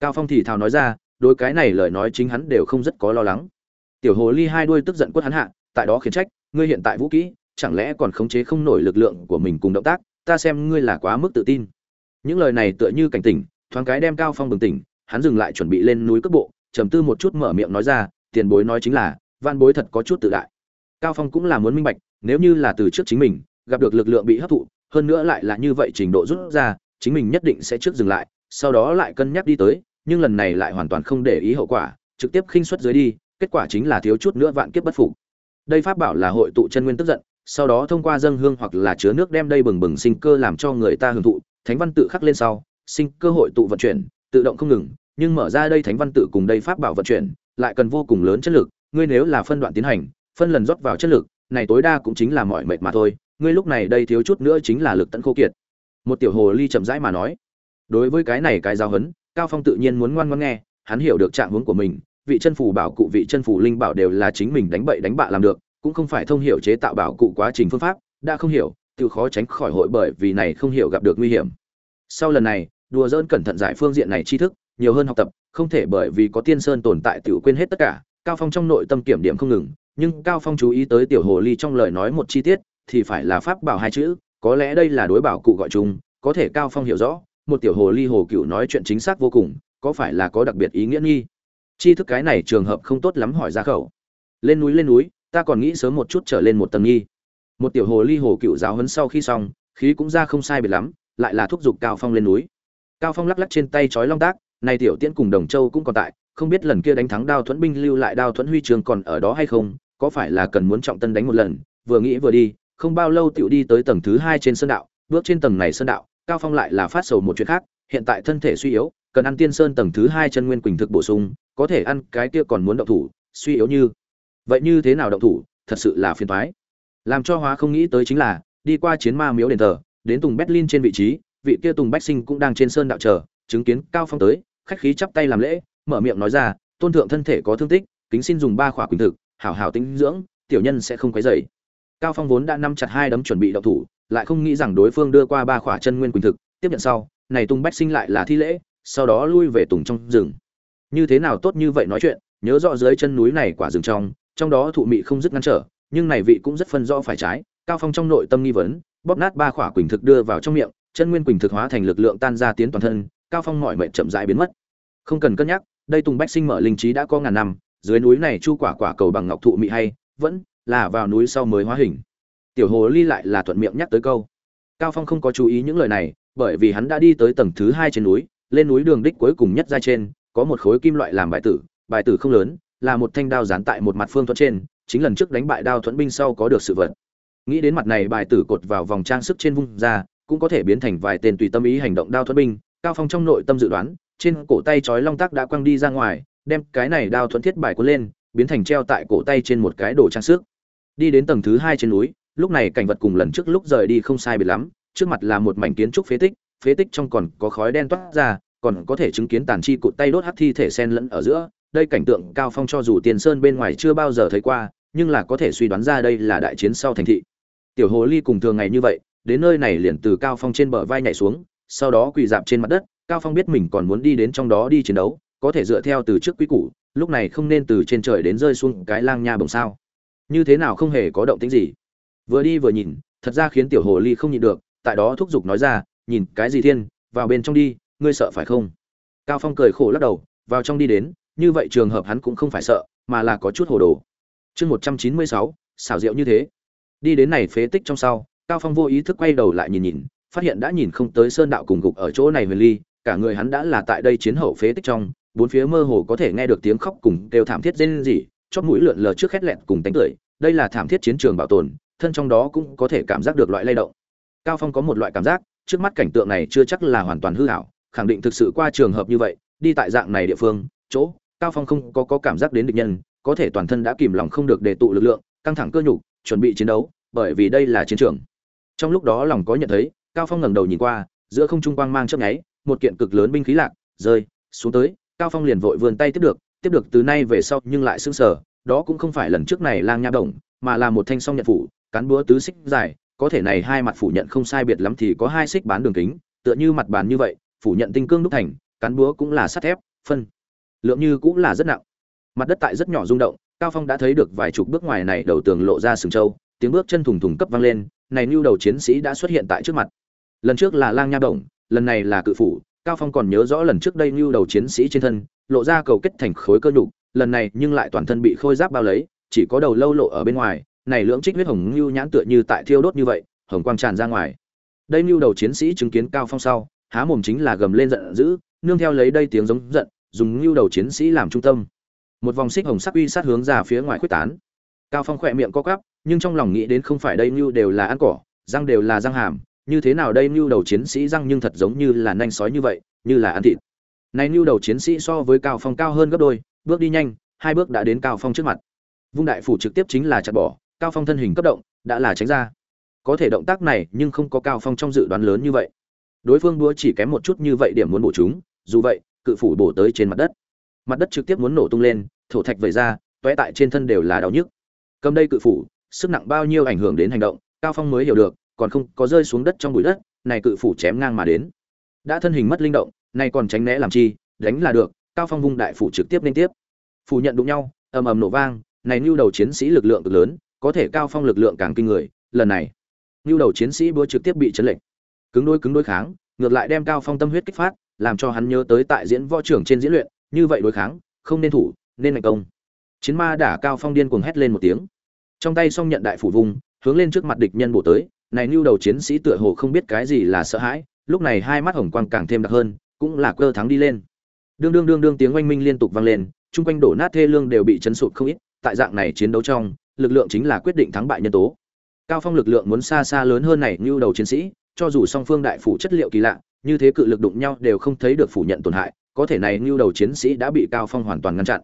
Cao phong thì thào nói ra, đối cái này lời nói chính hắn đều không rất có lo lắng. Tiểu hồ ly hai đuôi tức giận quất hắn hạ tại đó khiển trách, ngươi hiện tại vũ kỹ, chẳng lẽ còn khống chế không nổi lực lượng của mình cùng động tác, ta xem ngươi là quá mức tự tin. Những lời này tựa như cảnh tỉnh, thoáng cái đem cao phong bừng tỉnh, hắn dừng lại chuẩn bị lên núi cước bộ, trầm tư một chút mở miệng nói ra, tiền bối nói chính là van bối thật có chút tự đại. Cao phong cũng là muốn minh bạch, nếu như là từ trước chính mình, gặp được lực lượng bị hấp thụ, hơn nữa lại là như vậy trình độ rút ra, chính mình nhất định sẽ trước dừng lại, sau đó lại cân nhắc đi tới, nhưng lần này lại hoàn toàn không để ý hậu quả, trực tiếp khinh suất dưới đi, kết quả chính là thiếu chút nữa vạn kiếp bất phục đây pháp bảo là hội tụ chân nguyên tức giận, sau đó thông qua dâng hương hoặc là chứa nước đem đây bừng bừng sinh cơ làm cho người ta hưởng thụ, thánh văn tự khắc lên sau, sinh cơ hội tụ vận chuyển, tự động không ngừng, nhưng mở ra đây thánh văn tự cùng đây pháp bảo vận chuyển, lại cần vô cùng lớn chất lực, ngươi nếu là phân đoạn tiến hành, phân lần rót vào chất lực, này tối đa cũng chính là mọi mệt mà thôi, ngươi lúc này đây thiếu chút nữa chính là lực tận khô kiệt. Một tiểu hồ ly chậm rãi mà nói, đối với cái này cái giao hấn cao phong tự nhiên muốn ngoan ngoãn nghe, hắn hiểu được trạng huống của mình vị chân phù bảo cụ, vị chân phù linh bảo đều là chính mình đánh bậy đánh bạ làm được, cũng không phải thông hiểu chế tạo bảo cụ quá trình phương pháp, đã không hiểu, tự khó tránh khỏi hội bởi vì này không hiểu gặp được nguy hiểm. Sau lần này, đùa dỡn cẩn thận giải phương diện này tri thức, nhiều hơn học tập, không thể bởi vì có tiên sơn tồn tại tự quên hết tất cả, cao phong trong nội tâm kiểm điểm không ngừng, nhưng cao phong chú ý tới tiểu hồ ly trong lời nói một chi tiết, thì phải là pháp bảo hai chữ, có lẽ đây là đối bảo cụ gọi chung, có thể cao phong hiểu rõ, một tiểu hồ ly hồ cựu nói chuyện chính xác vô cùng, có phải là có đặc biệt ý nghĩa nghi? Chi thức cái này trường hợp không tốt lắm hỏi ra khẩu. Lên núi lên núi, ta còn nghĩ sớm một chút trở lên một tầng nghi. Một tiểu hồ ly hồ cựu giáo hấn sau khi xong, khí cũng ra không sai biệt lắm, lại là thúc giục cao phong lên núi. Cao phong lắc lắc trên tay chói long tác, này tiểu tiễn cùng đồng châu cũng còn tại, không biết lần kia đánh thắng đao thuẫn binh lưu lại đao thuẫn huy trường còn ở đó hay không, có phải là cần muốn trọng tân đánh một lần, vừa nghĩ vừa đi, không bao lâu tiểu đi tới tầng thứ hai trên sơn đạo, bước trên tầng này sơn đạo, cao phong lại là phát sầu một chuyện khác, hiện tại thân thể suy yếu, cần ăn tiên sơn tầng thứ hai chân nguyên quỳnh thực bổ sung có thể ăn cái kia còn muốn động thủ, suy yếu như. Vậy như thế nào động thủ, thật sự là phiền toái. Làm cho hóa không nghĩ tới chính là, đi qua chiến ma miếu đền thờ, đến tùng berlin trên vị trí, vị kia tùng bách sinh cũng đang trên sơn đạo chờ, chứng kiến cao phong tới, khách khí chắp tay làm lễ, mở miệng nói ra, tôn thượng thân thể có thương tích, kính xin dùng ba khỏa quỳnh thực, hảo hảo tĩnh dưỡng, tiểu nhân sẽ không quấy rầy. Cao phong vốn đã nắm chặt hai đấm chuẩn bị động thủ, lại không nghĩ rằng đối phương đưa qua ba khỏa chân nguyên quỳnh thực, tiếp nhận sau, này tùng bách sinh lại là thi lễ, sau đó lui về tùng trong rừng như thế nào tốt như vậy nói chuyện, nhớ rõ dưới chân núi này quả rừng trong trong đó thụ mị không dứt ngăn trở, nhưng này vị cũng rất phân rõ phải trái, cao phong trong nội tâm nghi vấn, bóp nát ba khỏa quỳnh thực đưa vào trong miệng, chân nguyên quỳnh thực hóa thành lực lượng tan ra tiến toàn thân, cao phong mọi mệnh chậm rãi biến mất. Không cần cân nhắc, đây tùng bách sinh mở linh trí đã có ngàn năm, dưới núi này chu quả quả cầu bằng ngọc thụ mị hay, vẫn là vào núi sau mới hóa hình. Tiểu hồ ly lại là thuận miệng nhắc tới câu. Cao phong không có chú ý những lời này, bởi vì hắn đã đi tới tầng thứ hai trên núi, lên núi đường đích cuối cùng nhất ra trên có một khối kim loại làm bài tử bài tử không lớn, là một thanh đao dán tại một mặt phương thuận trên, chính lần trước đánh bại đao thuẫn binh sau có được sự vật. Nghĩ đến mặt này bài tử cột vào vòng trang sức trên vung ra, cũng có thể biến thành vài tên tùy tâm ý hành động đao thuẫn binh, cao phong trong nội tâm dự đoán, trên cổ tay trói long tác đã quăng đi ra ngoài, đem cái này đao thuẫn thiết bài cuốn lên, biến thành treo tại cổ tay trên một cái đồ trang sức. Đi đến tầng thứ hai trên núi, lúc này cảnh vật cùng lần trước lúc rời đi không sai biệt lắm, trước mặt là một mảnh kiến trúc phế tích phế tích trong còn có khói đen toát ra còn có thể chứng kiến tàn chi cụt tay đốt hắt thi thể sen lẫn ở giữa, đây cảnh tượng cao phong cho dù tiền sơn bên ngoài chưa bao giờ thấy qua, nhưng là có thể suy đoán ra đây là đại chiến sau thành thị. Tiểu hồ ly cùng thường ngày như vậy, đến nơi này liền từ cao phong trên bờ vai nhảy xuống, sau đó quỳ dạp trên mặt đất, cao phong biết mình còn muốn đi đến trong đó đi chiến đấu, có thể dựa theo từ trước quý củ, lúc này không nên từ trên trời đến rơi xuống cái lang nha bồng sao. Như thế nào không hề có động tĩnh gì. Vừa đi vừa nhìn, thật ra khiến tiểu hồ ly không nhịn được, tại đó thúc giục nói ra, nhìn cái gì thiên, vào bên trong đi ngươi sợ phải không? Cao phong cười khổ lắc đầu, vào trong đi đến, như vậy trường hợp hắn cũng không phải sợ, mà là có chút hồ đồ. Chương một trăm chín mươi sáu, xảo diệu như thế. Đi đến này phế tích trong sau, cao phong vô ý thức quay đầu lại nhìn nhìn, phát hiện đã nhìn không tới sơn đạo cùng gục ở chỗ này huyền ly, cả người hắn đã là tại đây chiến hậu phế tích trong, bốn phía mơ hồ có thể nghe được tiếng khóc cùng đều thảm thiết rên rỉ, chót mũi lượn lờ trước khét lẹt cùng tánh cười đây là thảm thiết chiến trường bảo tồn, thân trong đó cũng có thể cảm giác được loại lay động. Cao phong có một loại cảm giác, trước mắt cảnh tượng này chưa chắc là hoàn toàn hư hảo khẳng định thực sự qua trường hợp như vậy đi tại dạng này địa phương chỗ cao phong không có, có cảm giác đến địch nhân có thể toàn thân đã kìm lòng không được để tụ lực lượng căng thẳng cơ nhục chuẩn bị chiến đấu bởi vì đây là chiến trường. Trong lúc đó lòng có nhận thấy cao phong ngẩng đầu nhìn qua giữa không trung quang mang chớp nháy một kiện cực lớn binh khí lạc rơi xuống tới cao phong liền vội vươn tay tiếp được tiếp được từ nay về sau nhưng lại sưng sờ đó cũng không phải lần trước này lang nha đồng mà là một thanh song nhận phủ cán búa tứ xích dài có thể này hai mặt phủ nhận không sai biệt lắm thì có hai xích bán đường kính tựa như mặt bàn như vậy phủ nhận tinh cương đúc thành, cán búa cũng là sắt thép, phân. Lượng như cũng là rất nặng. Mặt đất tại rất nhỏ rung động, cao phong đã thấy được vài chục bước ngoài này đầu tường lộ ra sừng châu tiếng bước chân thùng thùng cấp vang lên, này lưu đầu chiến sĩ đã xuất hiện tại trước mặt. Lần trước là lang nha động lần này là cự phủ, cao phong còn nhớ rõ lần trước đây lưu đầu chiến sĩ trên thân, lộ ra cầu kết thành khối cơ nhục, lần này nhưng lại toàn thân bị khôi giáp bao lấy, chỉ có đầu lâu lộ ở bên ngoài, này lưỡng trích huyết hồng lưu nhãn tựa như tại thiêu đốt như vậy, hồng quang tràn ra ngoài. Đây lưu đầu chiến sĩ chứng kiến cao phong sau há mồm chính là gầm lên giận dữ, nương theo lấy đây tiếng giống giận, dùng lưu đầu chiến sĩ làm trung tâm. Một vòng xích hồng sắc uy sát hướng ra phía ngoài quyết tán. Cao phong khỏe miệng co quắp, nhưng trong lòng nghĩ đến không phải đây lưu đều là ăn cỏ, răng đều là răng hàm, như thế nào đây lưu đầu chiến sĩ răng nhưng thật giống như là nanh sói như vậy, như là ăn thịt. Này lưu đầu chiến sĩ so với cao phong cao hơn gấp đôi, bước đi nhanh, hai bước đã đến cao phong trước mặt. Vung đại phủ trực tiếp chính là chặt bỏ, cao phong thân hình cấp động, đã là tránh ra. Có thể động tác này nhưng không có cao phong trong dự đoán lớn như vậy đối phương đua chỉ kém một chút như vậy điểm muốn bổ chúng, dù vậy, cự phủ bổ tới trên mặt đất. Mặt đất trực tiếp muốn nổ tung lên, thổ thạch vẩy ra toé tại trên thân đều là đau nhức. Cầm đây cự phủ, sức nặng bao nhiêu ảnh hưởng đến hành động, cao phong mới hiểu được, còn không có rơi xuống đất trong bụi đất, này cự phủ chém ngang mà đến. Đã thân hình mất linh động nay còn tránh né làm chi, đánh là được, cao phong vung đại phủ trực tiếp liên tiếp. Phủ nhận đụng nhau, ầm ầm nổ vang, này nưu đầu chiến sĩ lực lượng cực lớn, có thể cao phong lực lượng càng kinh người, lần này, nưu đầu chiến sĩ búa trực tiếp bị chấn lệnh cứng đối cứng đối kháng, ngược lại đem cao phong tâm huyết kích phát, làm cho hắn nhớ tới tại diễn võ trưởng trên diễn luyện, như vậy đối kháng, không nên thủ, nên mạnh công. Chiến ma đả cao phong điên cuồng hét lên một tiếng. Trong tay song nhận đại phủ vùng, hướng lên trước mặt địch nhân bổ tới, này nưu đầu chiến sĩ tựa hồ không biết cái gì là sợ hãi, lúc này hai mắt hồng quang càng thêm đặc hơn, cũng là cơ thắng đi lên. Đương đương đương đương tiếng oanh minh liên tục vang lên, chung quanh đổ nát thê lương đều bị chấn sụt không ít, tại dạng này chiến đấu trong, lực lượng chính là quyết định thắng bại nhân tố. Cao phong lực lượng muốn xa xa lớn hơn này như đầu chiến sĩ cho dù song phương đại phủ chất liệu kỳ lạ, như thế cự lực đụng nhau đều không thấy được phủ nhận tổn hại, có thể này như đầu chiến sĩ đã bị cao phong hoàn toàn ngăn chặn.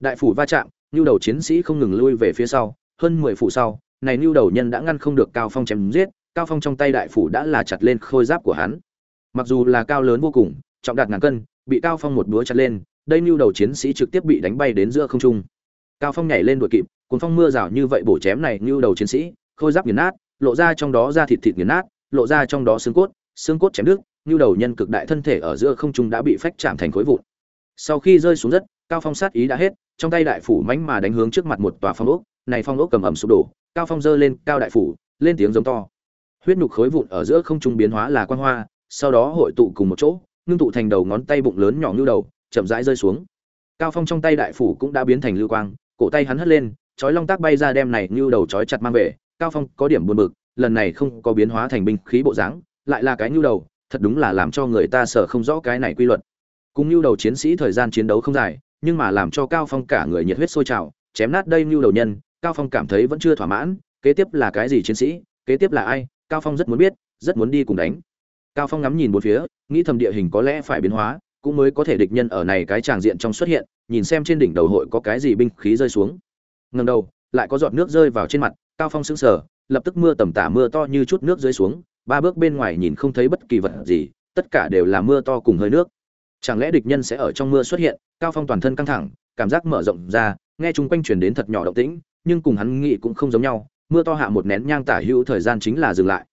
Đại phủ va chạm như đầu chiến sĩ không ngừng lui về phía sau, hơn 10 phủ sau, này như đầu nhân đã ngăn không được cao phong chém giết, cao phong trong tay đại phủ đã là chặt lên khôi giáp của hắn. Mặc dù là cao lớn vô cùng, trọng đạt ngàn cân, bị cao phong một đũa chặt lên, đây như đầu chiến sĩ trực tiếp bị đánh bay đến giữa không trung. Cao phong nhảy lên đuổi kịp cuốn phong mưa rào như vậy bổ chém này như đầu chiến sĩ, khôi giáp nghiền nát, lộ ra trong đó ra thịt thịt nghiền nát lộ ra trong đó xương cốt xương cốt chém đứt, như đầu nhân cực đại thân thể ở giữa không trung đã bị phách chạm thành khối vụn. Sau khi rơi xuống đất, cao phong sát ý đã hết, trong tay đại phủ mãnh mà đánh hướng trước mặt một tòa phong ốc, này phong ốc cầm ẩm sụp đổ, cao phong giơ lên cao đại phủ, lên tiếng giống to. Huyết nhục khối vụn ở giữa không trung biến hóa là quan hoa, sau đó hội tụ cùng một chỗ, ngưng tụ thành đầu ngón tay bụng lớn nhỏ như đầu, chậm rãi rơi xuống. Cao phong trong tay đại phủ cũng đã biến thành lưu quang, cổ tay hắn hất lên, chói long tác bay ra đem này như đầu chói chặt mang về, cao phong có điểm buồn bực lần này không có biến hóa thành binh khí bộ dáng, lại là cái nhu đầu, thật đúng là làm cho người ta sợ không rõ cái này quy luật. Cùng nhu đầu chiến sĩ thời gian chiến đấu không dài, nhưng mà làm cho cao phong cả người nhiệt huyết sôi trào, chém nát đây nhu đầu nhân, cao phong cảm thấy vẫn chưa thỏa mãn, kế tiếp là cái gì chiến sĩ, kế tiếp là ai, cao phong rất muốn biết, rất muốn đi cùng đánh. Cao phong ngắm nhìn bốn phía, nghĩ thầm địa hình có lẽ phải biến hóa, cũng mới có thể địch nhân ở này cái tràng diện trong xuất hiện, nhìn xem trên đỉnh đầu hội có cái gì binh khí rơi xuống. Ngần đầu, lại có giọt nước rơi vào trên mặt, cao phong sững sờ lập tức mưa tầm tả mưa to như chút nước rơi xuống, ba bước bên ngoài nhìn không thấy bất kỳ vật gì, tất cả đều là mưa to cùng hơi nước. Chẳng lẽ địch nhân sẽ ở trong mưa xuất hiện, cao phong toàn thân căng thẳng, cảm giác mở rộng ra, nghe chung quanh truyền đến thật nhỏ động tĩnh, nhưng cùng hắn nghĩ cũng không giống nhau, mưa to hạ một nén nhang tả hữu thời gian chính là dừng lại.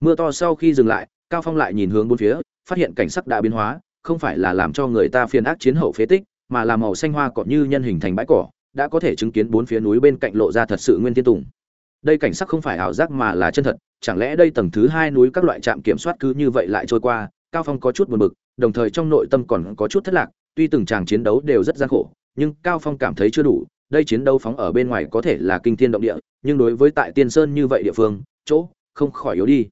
Mưa to sau khi dừng lại, cao phong lại nhìn hướng bốn phía, phát hiện cảnh sắc đã biến hóa, không phải là làm cho người ta phiền ác chiến hậu phế tích, mà là màu xanh hoa cỏ như nhân hình thành bãi cỏ, đã có thể chứng kiến bốn phía núi bên cạnh lộ ra thật sự nguyên thiên tùng đây cảnh sắc không phải ảo giác mà là chân thật, chẳng lẽ đây tầng thứ hai núi các loại trạm kiểm soát cứ như vậy lại trôi qua, cao phong có chút buồn bực, đồng thời trong nội tâm còn có chút thất lạc, tuy từng tràng chiến đấu đều rất gian khổ, nhưng cao phong cảm thấy chưa đủ, đây chiến đấu phóng ở bên ngoài có thể là kinh thiên động địa, nhưng đối với tại tiên sơn như vậy địa phương, chỗ, không khỏi yếu đi.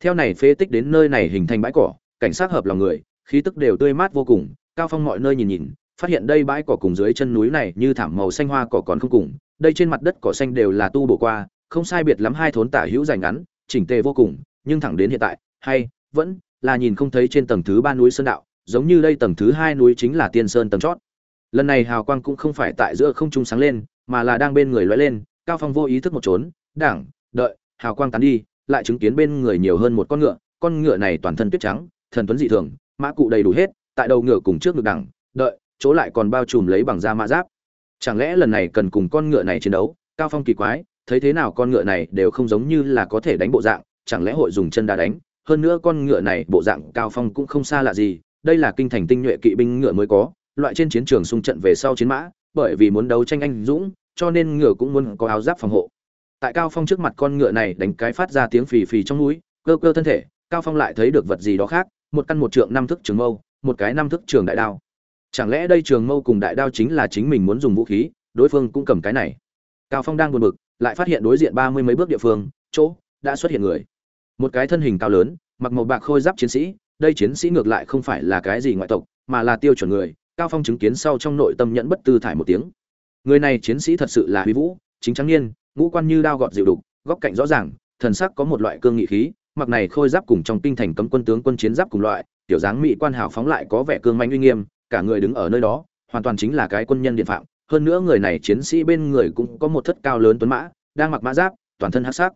Theo này phế tích đến nơi này hình thành bãi cỏ, cảnh sát hợp lòng người, khí tức đều tươi mát vô cùng, cao phong mọi nơi nhìn nhìn, phát hiện đây bãi cỏ cùng dưới chân núi này như thảm màu xanh hoa cỏ còn không cùng, đây trên mặt đất cỏ xanh đều là tu bổ qua không sai biệt lắm hai thốn tả hữu dài ngắn, chỉnh tề vô cùng, nhưng thẳng đến hiện tại, hay, vẫn là nhìn không thấy trên tầng thứ ba núi sơn đạo, giống như đây tầng thứ hai núi chính là tiên sơn tầng chót. Lần này hào quang cũng không phải tại giữa không trung sáng lên, mà là đang bên người lóe lên, cao phong vô ý thức một trốn, đảng, đợi, hào quang tán đi, lại chứng kiến bên người nhiều hơn một con ngựa con ngựa này toàn thân tuyết trắng, thần tuấn dị thường, mã cụ đầy đủ hết, tại đầu ngựa cùng trước ngực đẳng, đợi, chỗ lại còn bao trùm lấy bằng da mã giáp. Chẳng lẽ lần này cần cùng con ngựa này chiến đấu? Cao phong kỳ quái thấy thế nào con ngựa này đều không giống như là có thể đánh bộ dạng, chẳng lẽ hội dùng chân đá đánh? Hơn nữa con ngựa này bộ dạng cao phong cũng không xa lạ gì, đây là kinh thành tinh nhuệ kỵ binh ngựa mới có, loại trên chiến trường xung trận về sau chiến mã, bởi vì muốn đấu tranh anh dũng, cho nên ngựa cũng muốn có áo giáp phòng hộ. Tại cao phong trước mặt con ngựa này đánh cái phát ra tiếng phì phì trong núi, cơ cơ thân thể, cao phong lại thấy được vật gì đó khác, một căn một trượng năm thước trường mâu, một cái năm thước trường đại đao. Chẳng lẽ đây trường mâu cùng đại đao chính là chính mình muốn dùng vũ khí, đối phương cũng cầm cái này. Cao phong đang buồn bực lại phát hiện đối diện ba mươi mấy bước địa phương, chỗ đã xuất hiện người. Một cái thân hình cao lớn, mặc màu bạc khôi giáp chiến sĩ, đây chiến sĩ ngược lại không phải là cái gì ngoại tộc, mà là tiêu chuẩn người, cao phong chứng kiến sau trong nội tâm nhẫn bất tư thải một tiếng. Người này chiến sĩ thật sự là huy vũ, chính trắng niên, ngũ quan như đao gọt dịu đục, góc cạnh rõ ràng, thần sắc có một loại cương nghị khí, mặc này khôi giáp cùng trong kinh thành cấm quân tướng quân chiến giáp cùng loại, tiểu dáng mỹ quan hảo phóng lại có vẻ cương manh uy nghiêm, cả người đứng ở nơi đó, hoàn toàn chính là cái quân nhân điện phạm hơn nữa người này chiến sĩ bên người cũng có một thất cao lớn tuấn mã, đang mặc mã giáp, toàn thân hắc sắc.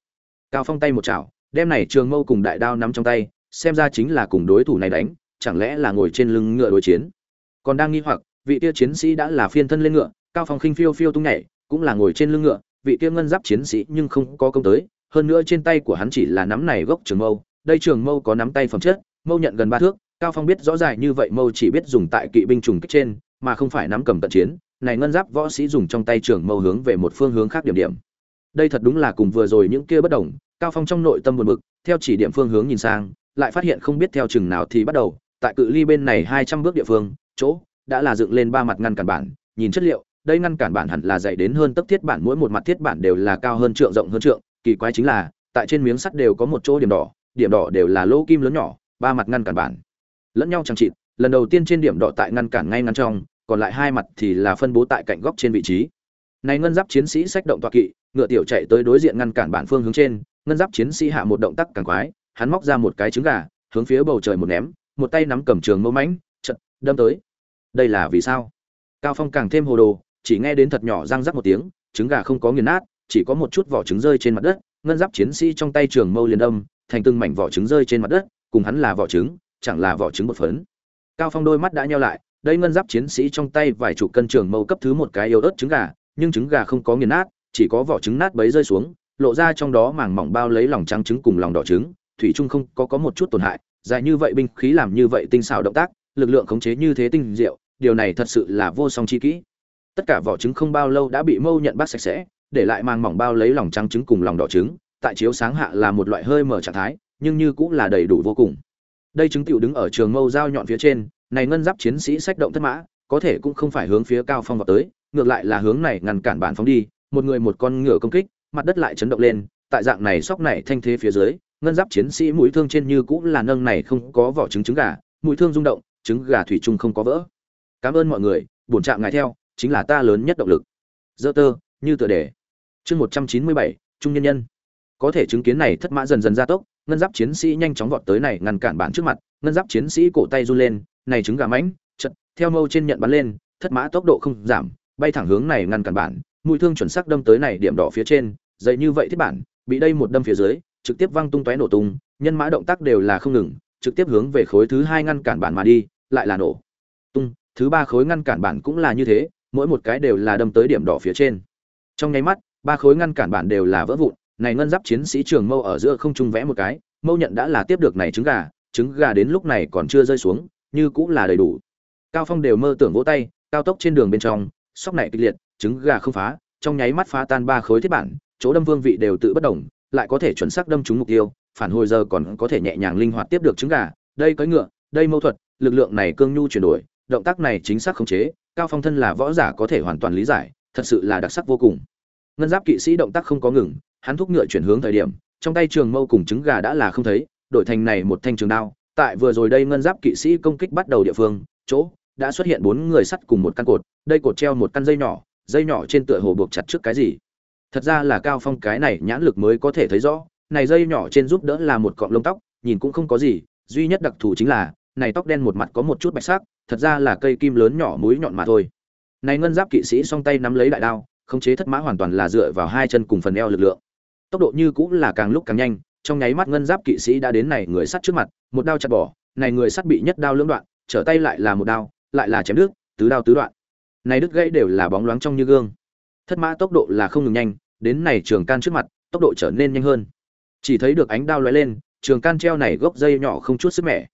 Cao phong tay một chảo, đem này trường mâu cùng đại đao nắm trong tay, xem ra chính là cùng đối thủ này đánh, chẳng lẽ là ngồi trên lưng ngựa đối chiến. Còn đang nghi hoặc, vị kia chiến sĩ đã là phiên thân lên ngựa, cao phong khinh phiêu phiêu tung nhảy, cũng là ngồi trên lưng ngựa, vị kia ngân giáp chiến sĩ nhưng không có công tới, hơn nữa trên tay của hắn chỉ là nắm này gốc trường mâu, đây trường mâu có nắm tay phẩm chất, mâu nhận gần ba thước, cao phong biết rõ ràng như vậy mâu chỉ biết dùng tại kỵ binh trùng kích trên, mà không phải nắm cầm tận chiến này ngân giáp võ sĩ dùng trong tay trường mâu hướng về một phương hướng khác điểm điểm. Đây thật đúng là cùng vừa rồi những kia bất đồng, cao phong trong nội tâm buồn bực, theo chỉ điểm phương hướng nhìn sang, lại phát hiện không biết theo chừng nào thì bắt đầu, tại cự ly bên này 200 bước địa phương, chỗ đã là dựng lên ba mặt ngăn cản bản, nhìn chất liệu, đây ngăn cản bản hẳn là dày đến hơn tất thiết bản, mỗi một mặt thiết bản đều là cao hơn trượng, rộng hơn trượng, kỳ quái chính là, tại trên miếng sắt đều có một chỗ điểm đỏ điểm đỏ đều là lỗ kim lớn nhỏ, ba mặt ngăn cản bản. Lẫn nhau chẳng chịt, lần đầu tiên trên điểm đỏ tại ngăn cản ngay ngắn trong còn lại hai mặt thì là phân bố tại cạnh góc trên vị trí. Này ngân giáp chiến sĩ sách động tọa kỵ, ngựa tiểu chạy tới đối diện ngăn cản bản phương hướng trên, ngân giáp chiến sĩ hạ một động tác càng quái, hắn móc ra một cái trứng gà, hướng phía bầu trời một ném, một tay nắm cầm trường mâu mãnh, chật, đâm tới. Đây là vì sao? Cao phong càng thêm hồ đồ, chỉ nghe đến thật nhỏ răng rắc một tiếng, trứng gà không có nghiền nát, chỉ có một chút vỏ trứng rơi trên mặt đất, ngân giáp chiến sĩ trong tay trường mâu liền đâm, thành từng mảnh vỏ trứng rơi trên mặt đất, cùng hắn là vỏ trứng, chẳng là vỏ trứng một phấn. Cao phong đôi mắt đã nheo lại đây ngân giáp chiến sĩ trong tay vài chục cân trường mâu cấp thứ một cái yếu ớt trứng gà, nhưng trứng gà không có nghiền nát, chỉ có vỏ trứng nát bấy rơi xuống, lộ ra trong đó màng mỏng bao lấy lòng trắng trứng cùng lòng đỏ trứng, thủy chung không có có một chút tổn hại, dài như vậy binh khí làm như vậy tinh xảo động tác, lực lượng khống chế như thế tinh diệu, điều này thật sự là vô song chi kỹ. Tất cả vỏ trứng không bao lâu đã bị mâu nhận bắt sạch sẽ, để lại màng mỏng bao lấy lòng trắng trứng cùng lòng đỏ trứng, tại chiếu sáng hạ là một loại hơi mở trạng thái, nhưng như cũng là đầy đủ vô cùng. Đây trứng tiểu đứng ở trường mâu dao nhọn phía trên này ngân giáp chiến sĩ sách động thất mã, có thể cũng không phải hướng phía cao phong vào tới, ngược lại là hướng này ngăn cản bản phóng đi, một người một con ngựa công kích, mặt đất lại chấn động lên, tại dạng này sóc này thanh thế phía dưới, ngân giáp chiến sĩ mũi thương trên như cũng là nâng này không có vỏ trứng trứng gà, mũi thương rung động, trứng gà thủy chung không có vỡ. Cảm ơn mọi người, bổn trạng ngài theo, chính là ta lớn nhất động lực. Dơ tơ, như tựa đề. Chương một trăm chín mươi bảy, trung nhân nhân. Có thể chứng kiến này thất mã dần dần gia tốc, ngân giáp chiến sĩ nhanh chóng vọt tới này ngăn cản bản trước mặt, ngân giáp chiến sĩ cổ tay run lên này trứng gà mãnh, chật, theo mâu trên nhận bắn lên, thất mã tốc độ không giảm, bay thẳng hướng này ngăn cản bản mũi thương chuẩn xác đâm tới này điểm đỏ phía trên, dậy như vậy thiết bản, bị đây một đâm phía dưới, trực tiếp văng tung tóe nổ tung, nhân mã động tác đều là không ngừng, trực tiếp hướng về khối thứ hai ngăn cản bản mà đi, lại là nổ tung, thứ ba khối ngăn cản bản cũng là như thế, mỗi một cái đều là đâm tới điểm đỏ phía trên. Trong nháy mắt, ba khối ngăn cản bản đều là vỡ vụn, này ngân giáp chiến sĩ trường mâu ở giữa không trung vẽ một cái, mâu nhận đã là tiếp được này trứng gà trứng gà đến lúc này còn chưa rơi xuống như cũng là đầy đủ. Cao phong đều mơ tưởng vỗ tay, cao tốc trên đường bên trong, sóc này kịch liệt, trứng gà không phá, trong nháy mắt phá tan ba khối thiết bản, chỗ đâm vương vị đều tự bất đồng lại có thể chuẩn xác đâm trúng mục tiêu, phản hồi giờ còn có thể nhẹ nhàng linh hoạt tiếp được trứng gà. Đây cưỡi ngựa, đây mâu thuật, lực lượng này cương nhu chuyển đổi, động tác này chính xác khống chế, cao phong thân là võ giả có thể hoàn toàn lý giải, thật sự là đặc sắc vô cùng. Ngân giáp kỵ sĩ động tác không có ngừng, hắn thúc ngựa chuyển hướng thời điểm, trong tay trường mâu cùng trứng gà đã là không thấy, đổi thành này một thanh trường đao tại vừa rồi đây ngân giáp kỵ sĩ công kích bắt đầu địa phương, chỗ đã xuất hiện bốn người sắt cùng một căn cột, đây cột treo một căn dây nhỏ dây nhỏ trên tựa hồ buộc chặt trước cái gì. Thật ra là cao phong cái này nhãn lực mới có thể thấy rõ, này dây nhỏ trên giúp đỡ là một cọng lông tóc, nhìn cũng không có gì, duy nhất đặc thù chính là, này tóc đen một mặt có một chút bạch sắc, thật ra là cây kim lớn nhỏ mũi nhọn mà thôi. Này ngân giáp kỵ sĩ song tay nắm lấy đại đao, khống chế thất mã hoàn toàn là dựa vào hai chân cùng phần eo lực lượng. Tốc độ như cũng là càng lúc càng nhanh trong nháy mắt ngân giáp kỵ sĩ đã đến này người sắt trước mặt, một đao chặt bỏ, này người sắt bị nhất đao lưỡng đoạn, trở tay lại là một đao, lại là chém đứt tứ đao tứ đoạn. Này đứt gãy đều là bóng loáng trong như gương. Thất mã tốc độ là không ngừng nhanh, đến này trường can trước mặt, tốc độ trở nên nhanh hơn. Chỉ thấy được ánh đao lóe lên, trường can treo này gốc dây nhỏ không chút sức mẻ.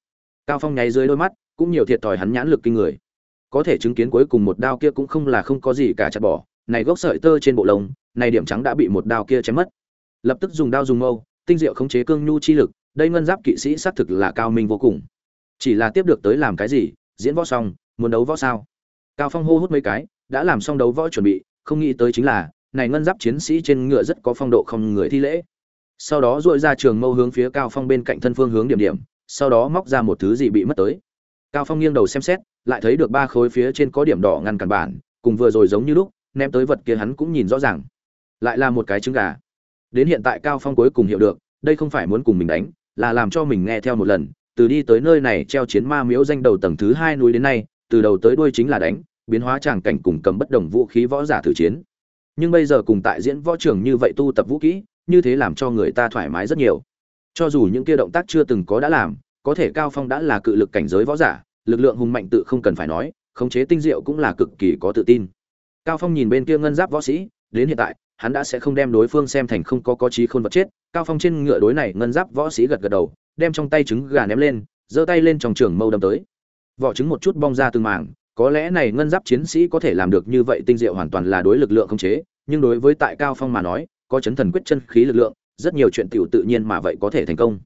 Cao phong nháy dưới đôi mắt, cũng nhiều thiệt thòi hắn nhãn lực kinh người. Có thể chứng kiến cuối cùng một đao kia cũng không là không có gì cả chặt bỏ, này gốc sợi tơ trên bộ lông, này điểm trắng đã bị một đao kia chém mất. Lập tức dùng đao dùng mâu tinh diệu khống chế cương nhu chi lực, đây ngân giáp kỵ sĩ xác thực là cao minh vô cùng. Chỉ là tiếp được tới làm cái gì, diễn võ xong, muốn đấu võ sao? Cao phong hô hút mấy cái, đã làm xong đấu võ chuẩn bị, không nghĩ tới chính là, này ngân giáp chiến sĩ trên ngựa rất có phong độ không người thi lễ. Sau đó duỗi ra trường mâu hướng phía cao phong bên cạnh thân phương hướng điểm điểm, sau đó móc ra một thứ gì bị mất tới. Cao phong nghiêng đầu xem xét, lại thấy được ba khối phía trên có điểm đỏ ngăn cản bản, cùng vừa rồi giống như lúc, ném tới vật kia hắn cũng nhìn rõ ràng. Lại là một cái trứng gà đến hiện tại cao phong cuối cùng hiểu được, đây không phải muốn cùng mình đánh, là làm cho mình nghe theo một lần, từ đi tới nơi này treo chiến ma miếu danh đầu tầng thứ hai núi đến nay, từ đầu tới đuôi chính là đánh, biến hóa tràng cảnh cùng cầm bất đồng vũ khí võ giả thử chiến. Nhưng bây giờ cùng tại diễn võ trường như vậy tu tập vũ kỹ, như thế làm cho người ta thoải mái rất nhiều. Cho dù những kia động tác chưa từng có đã làm, có thể cao phong đã là cự lực cảnh giới võ giả, lực lượng hùng mạnh tự không cần phải nói, khống chế tinh diệu cũng là cực kỳ có tự tin. Cao phong nhìn bên kia ngân giáp võ sĩ, đến hiện tại hắn đã sẽ không đem đối phương xem thành không có có trí khôn vật chết. Cao phong trên ngựa đối này ngân giáp võ sĩ gật gật đầu, đem trong tay trứng gà ném lên, giơ tay lên trong trường mâu đâm tới. Vỏ trứng một chút bong ra từng mảng, có lẽ này ngân giáp chiến sĩ có thể làm được như vậy tinh diệu hoàn toàn là đối lực lượng không chế, nhưng đối với tại cao phong mà nói, có chấn thần quyết chân khí lực lượng, rất nhiều chuyện tiểu tự nhiên mà vậy có thể thành công.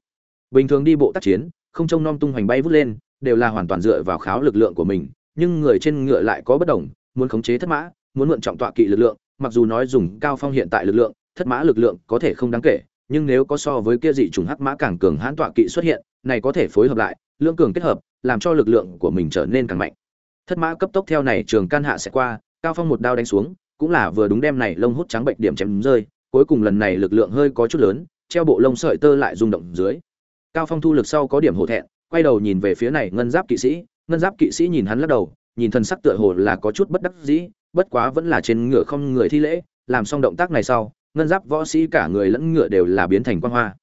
Bình thường đi bộ tác chiến, không trông nom tung hoành bay vút lên, đều là hoàn toàn dựa vào kháo lực lượng của mình, nhưng người trên ngựa lại có bất đồng, muốn khống chế thất mã, muốn mượn trọng tọa kỵ lực lượng mặc dù nói dùng cao phong hiện tại lực lượng, thất mã lực lượng có thể không đáng kể, nhưng nếu có so với kia dị trùng hắc mã càng cường hãn tọa kỵ xuất hiện, này có thể phối hợp lại, lưỡng cường kết hợp, làm cho lực lượng của mình trở nên càng mạnh. Thất mã cấp tốc theo này trường can hạ sẽ qua, cao phong một đao đánh xuống, cũng là vừa đúng đem này lông hút trắng bệnh điểm chém rơi, cuối cùng lần này lực lượng hơi có chút lớn, treo bộ lông sợi tơ lại rung động dưới. Cao phong thu lực sau có điểm hổ thẹn, quay đầu nhìn về phía này ngân giáp kỵ sĩ, ngân giáp kỵ sĩ nhìn hắn lắc đầu, nhìn thân sắc tựa hồ là có chút bất đắc dĩ bất quá vẫn là trên ngựa không người thi lễ, làm xong động tác này sau, ngân giáp võ sĩ cả người lẫn ngựa đều là biến thành quang hoa.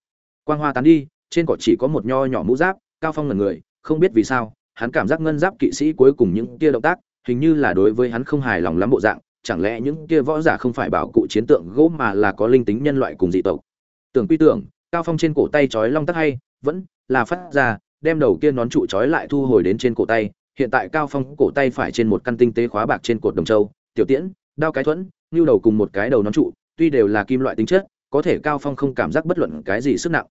Quang hoa tán đi, trên cỏ chỉ có một nho nhỏ mũ giáp, cao phong ngần người, không biết vì sao, hắn cảm giác ngân giáp kỵ sĩ cuối cùng những kia động tác, hình như là đối với hắn không hài lòng lắm bộ dạng, chẳng lẽ những kia võ giả không phải bảo cụ chiến tượng gỗ mà là có linh tính nhân loại cùng dị tộc? Tưởng quy tưởng, cao phong trên cổ tay trói long tắc hay, vẫn là phát ra, đem đầu kia nón trụ trói lại thu hồi đến trên cổ tay, hiện tại cao phong cổ tay phải trên một căn tinh tế khóa bạc trên cột đồng châu tiểu tiễn, đao cái thuẫn, như đầu cùng một cái đầu nón trụ, tuy đều là kim loại tính chất, có thể cao phong không cảm giác bất luận cái gì sức nặng.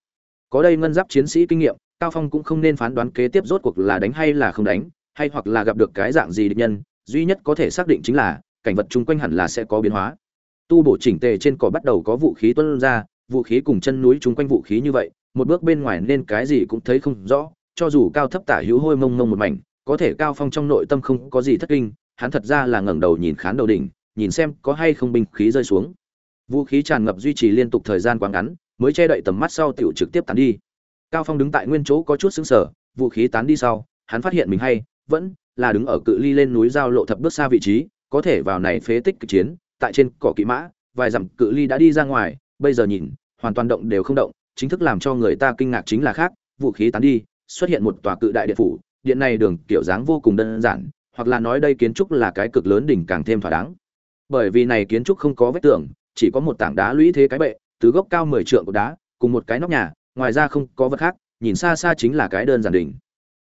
Có đây ngân giáp chiến sĩ kinh nghiệm, cao phong cũng không nên phán đoán kế tiếp rốt cuộc là đánh hay là không đánh, hay hoặc là gặp được cái dạng gì địch nhân, duy nhất có thể xác định chính là, cảnh vật chung quanh hẳn là sẽ có biến hóa. Tu bổ chỉnh tề trên cỏ bắt đầu có vũ khí tuân ra, vũ khí cùng chân núi chung quanh vũ khí như vậy, một bước bên ngoài nên cái gì cũng thấy không rõ, cho dù cao thấp tả hữu hôi mông mông một mảnh, có thể cao phong trong nội tâm không có gì thất kinh hắn thật ra là ngẩng đầu nhìn khán đầu đỉnh, nhìn xem có hay không binh khí rơi xuống. Vũ khí tràn ngập duy trì liên tục thời gian quá ngắn, mới che đậy tầm mắt sau tiểu trực tiếp tán đi. Cao phong đứng tại nguyên chỗ có chút sững sờ, vũ khí tán đi sau, hắn phát hiện mình hay, vẫn là đứng ở cự ly lên núi giao lộ thập bước xa vị trí, có thể vào này phế tích kịch chiến, tại trên cỏ kỵ mã, vài dặm cự ly đã đi ra ngoài, bây giờ nhìn, hoàn toàn động đều không động, chính thức làm cho người ta kinh ngạc chính là khác, vũ khí tán đi, xuất hiện một tòa cự đại điện phủ, điện này đường kiểu dáng vô cùng đơn giản hoặc là nói đây kiến trúc là cái cực lớn đỉnh càng thêm thỏa đáng. Bởi vì này kiến trúc không có vách tường, chỉ có một tảng đá lũy thế cái bệ, từ gốc cao mười trượng của đá, cùng một cái nóc nhà, ngoài ra không có vật khác, nhìn xa xa chính là cái đơn giản đỉnh.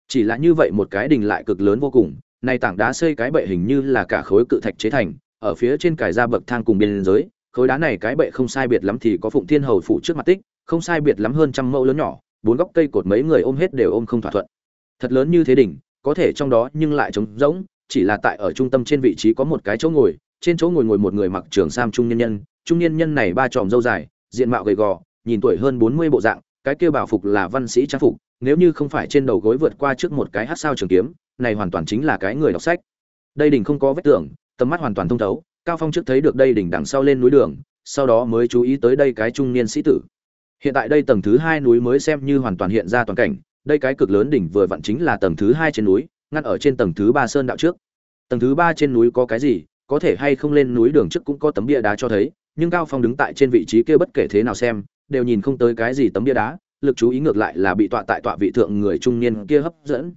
Chỉ là như vậy một cái đỉnh lại cực lớn vô cùng, này tảng đá xây cái bệ hình như là cả khối cự thạch chế thành, ở phía trên cải ra bậc thang cùng biên giới, khối đá này cái bệ không sai biệt lắm thì có phụng thiên hầu phủ trước mặt tích, không sai biệt lắm hơn trăm mẫu lớn nhỏ, bốn góc cây cột mấy người ôm hết đều ôm không thỏa thuận. Thật lớn như thế đỉnh có thể trong đó nhưng lại trống rỗng, chỉ là tại ở trung tâm trên vị trí có một cái chỗ ngồi, trên chỗ ngồi ngồi một người mặc trường sam trung nhân nhân, trung nhân nhân này ba tròm râu dài, diện mạo gầy gò, nhìn tuổi hơn bốn mươi bộ dạng, cái kia bảo phục là văn sĩ trang phục, nếu như không phải trên đầu gối vượt qua trước một cái hát sao trường kiếm, này hoàn toàn chính là cái người đọc sách. Đây đỉnh không có vết tưởng tầm mắt hoàn toàn thông thấu, cao phong trước thấy được đây đỉnh đằng sau lên núi đường, sau đó mới chú ý tới đây cái trung niên sĩ tử. Hiện tại đây tầng thứ hai núi mới xem như hoàn toàn hiện ra toàn cảnh đây cái cực lớn đỉnh vừa vặn chính là tầng thứ hai trên núi, ngăn ở trên tầng thứ ba sơn đạo trước. Tầng thứ ba trên núi có cái gì, có thể hay không lên núi đường trước cũng có tấm bia đá cho thấy, nhưng cao phong đứng tại trên vị trí kia bất kể thế nào xem, đều nhìn không tới cái gì tấm bia đá, lực chú ý ngược lại là bị tọa tại tọa vị thượng người trung niên kia hấp dẫn.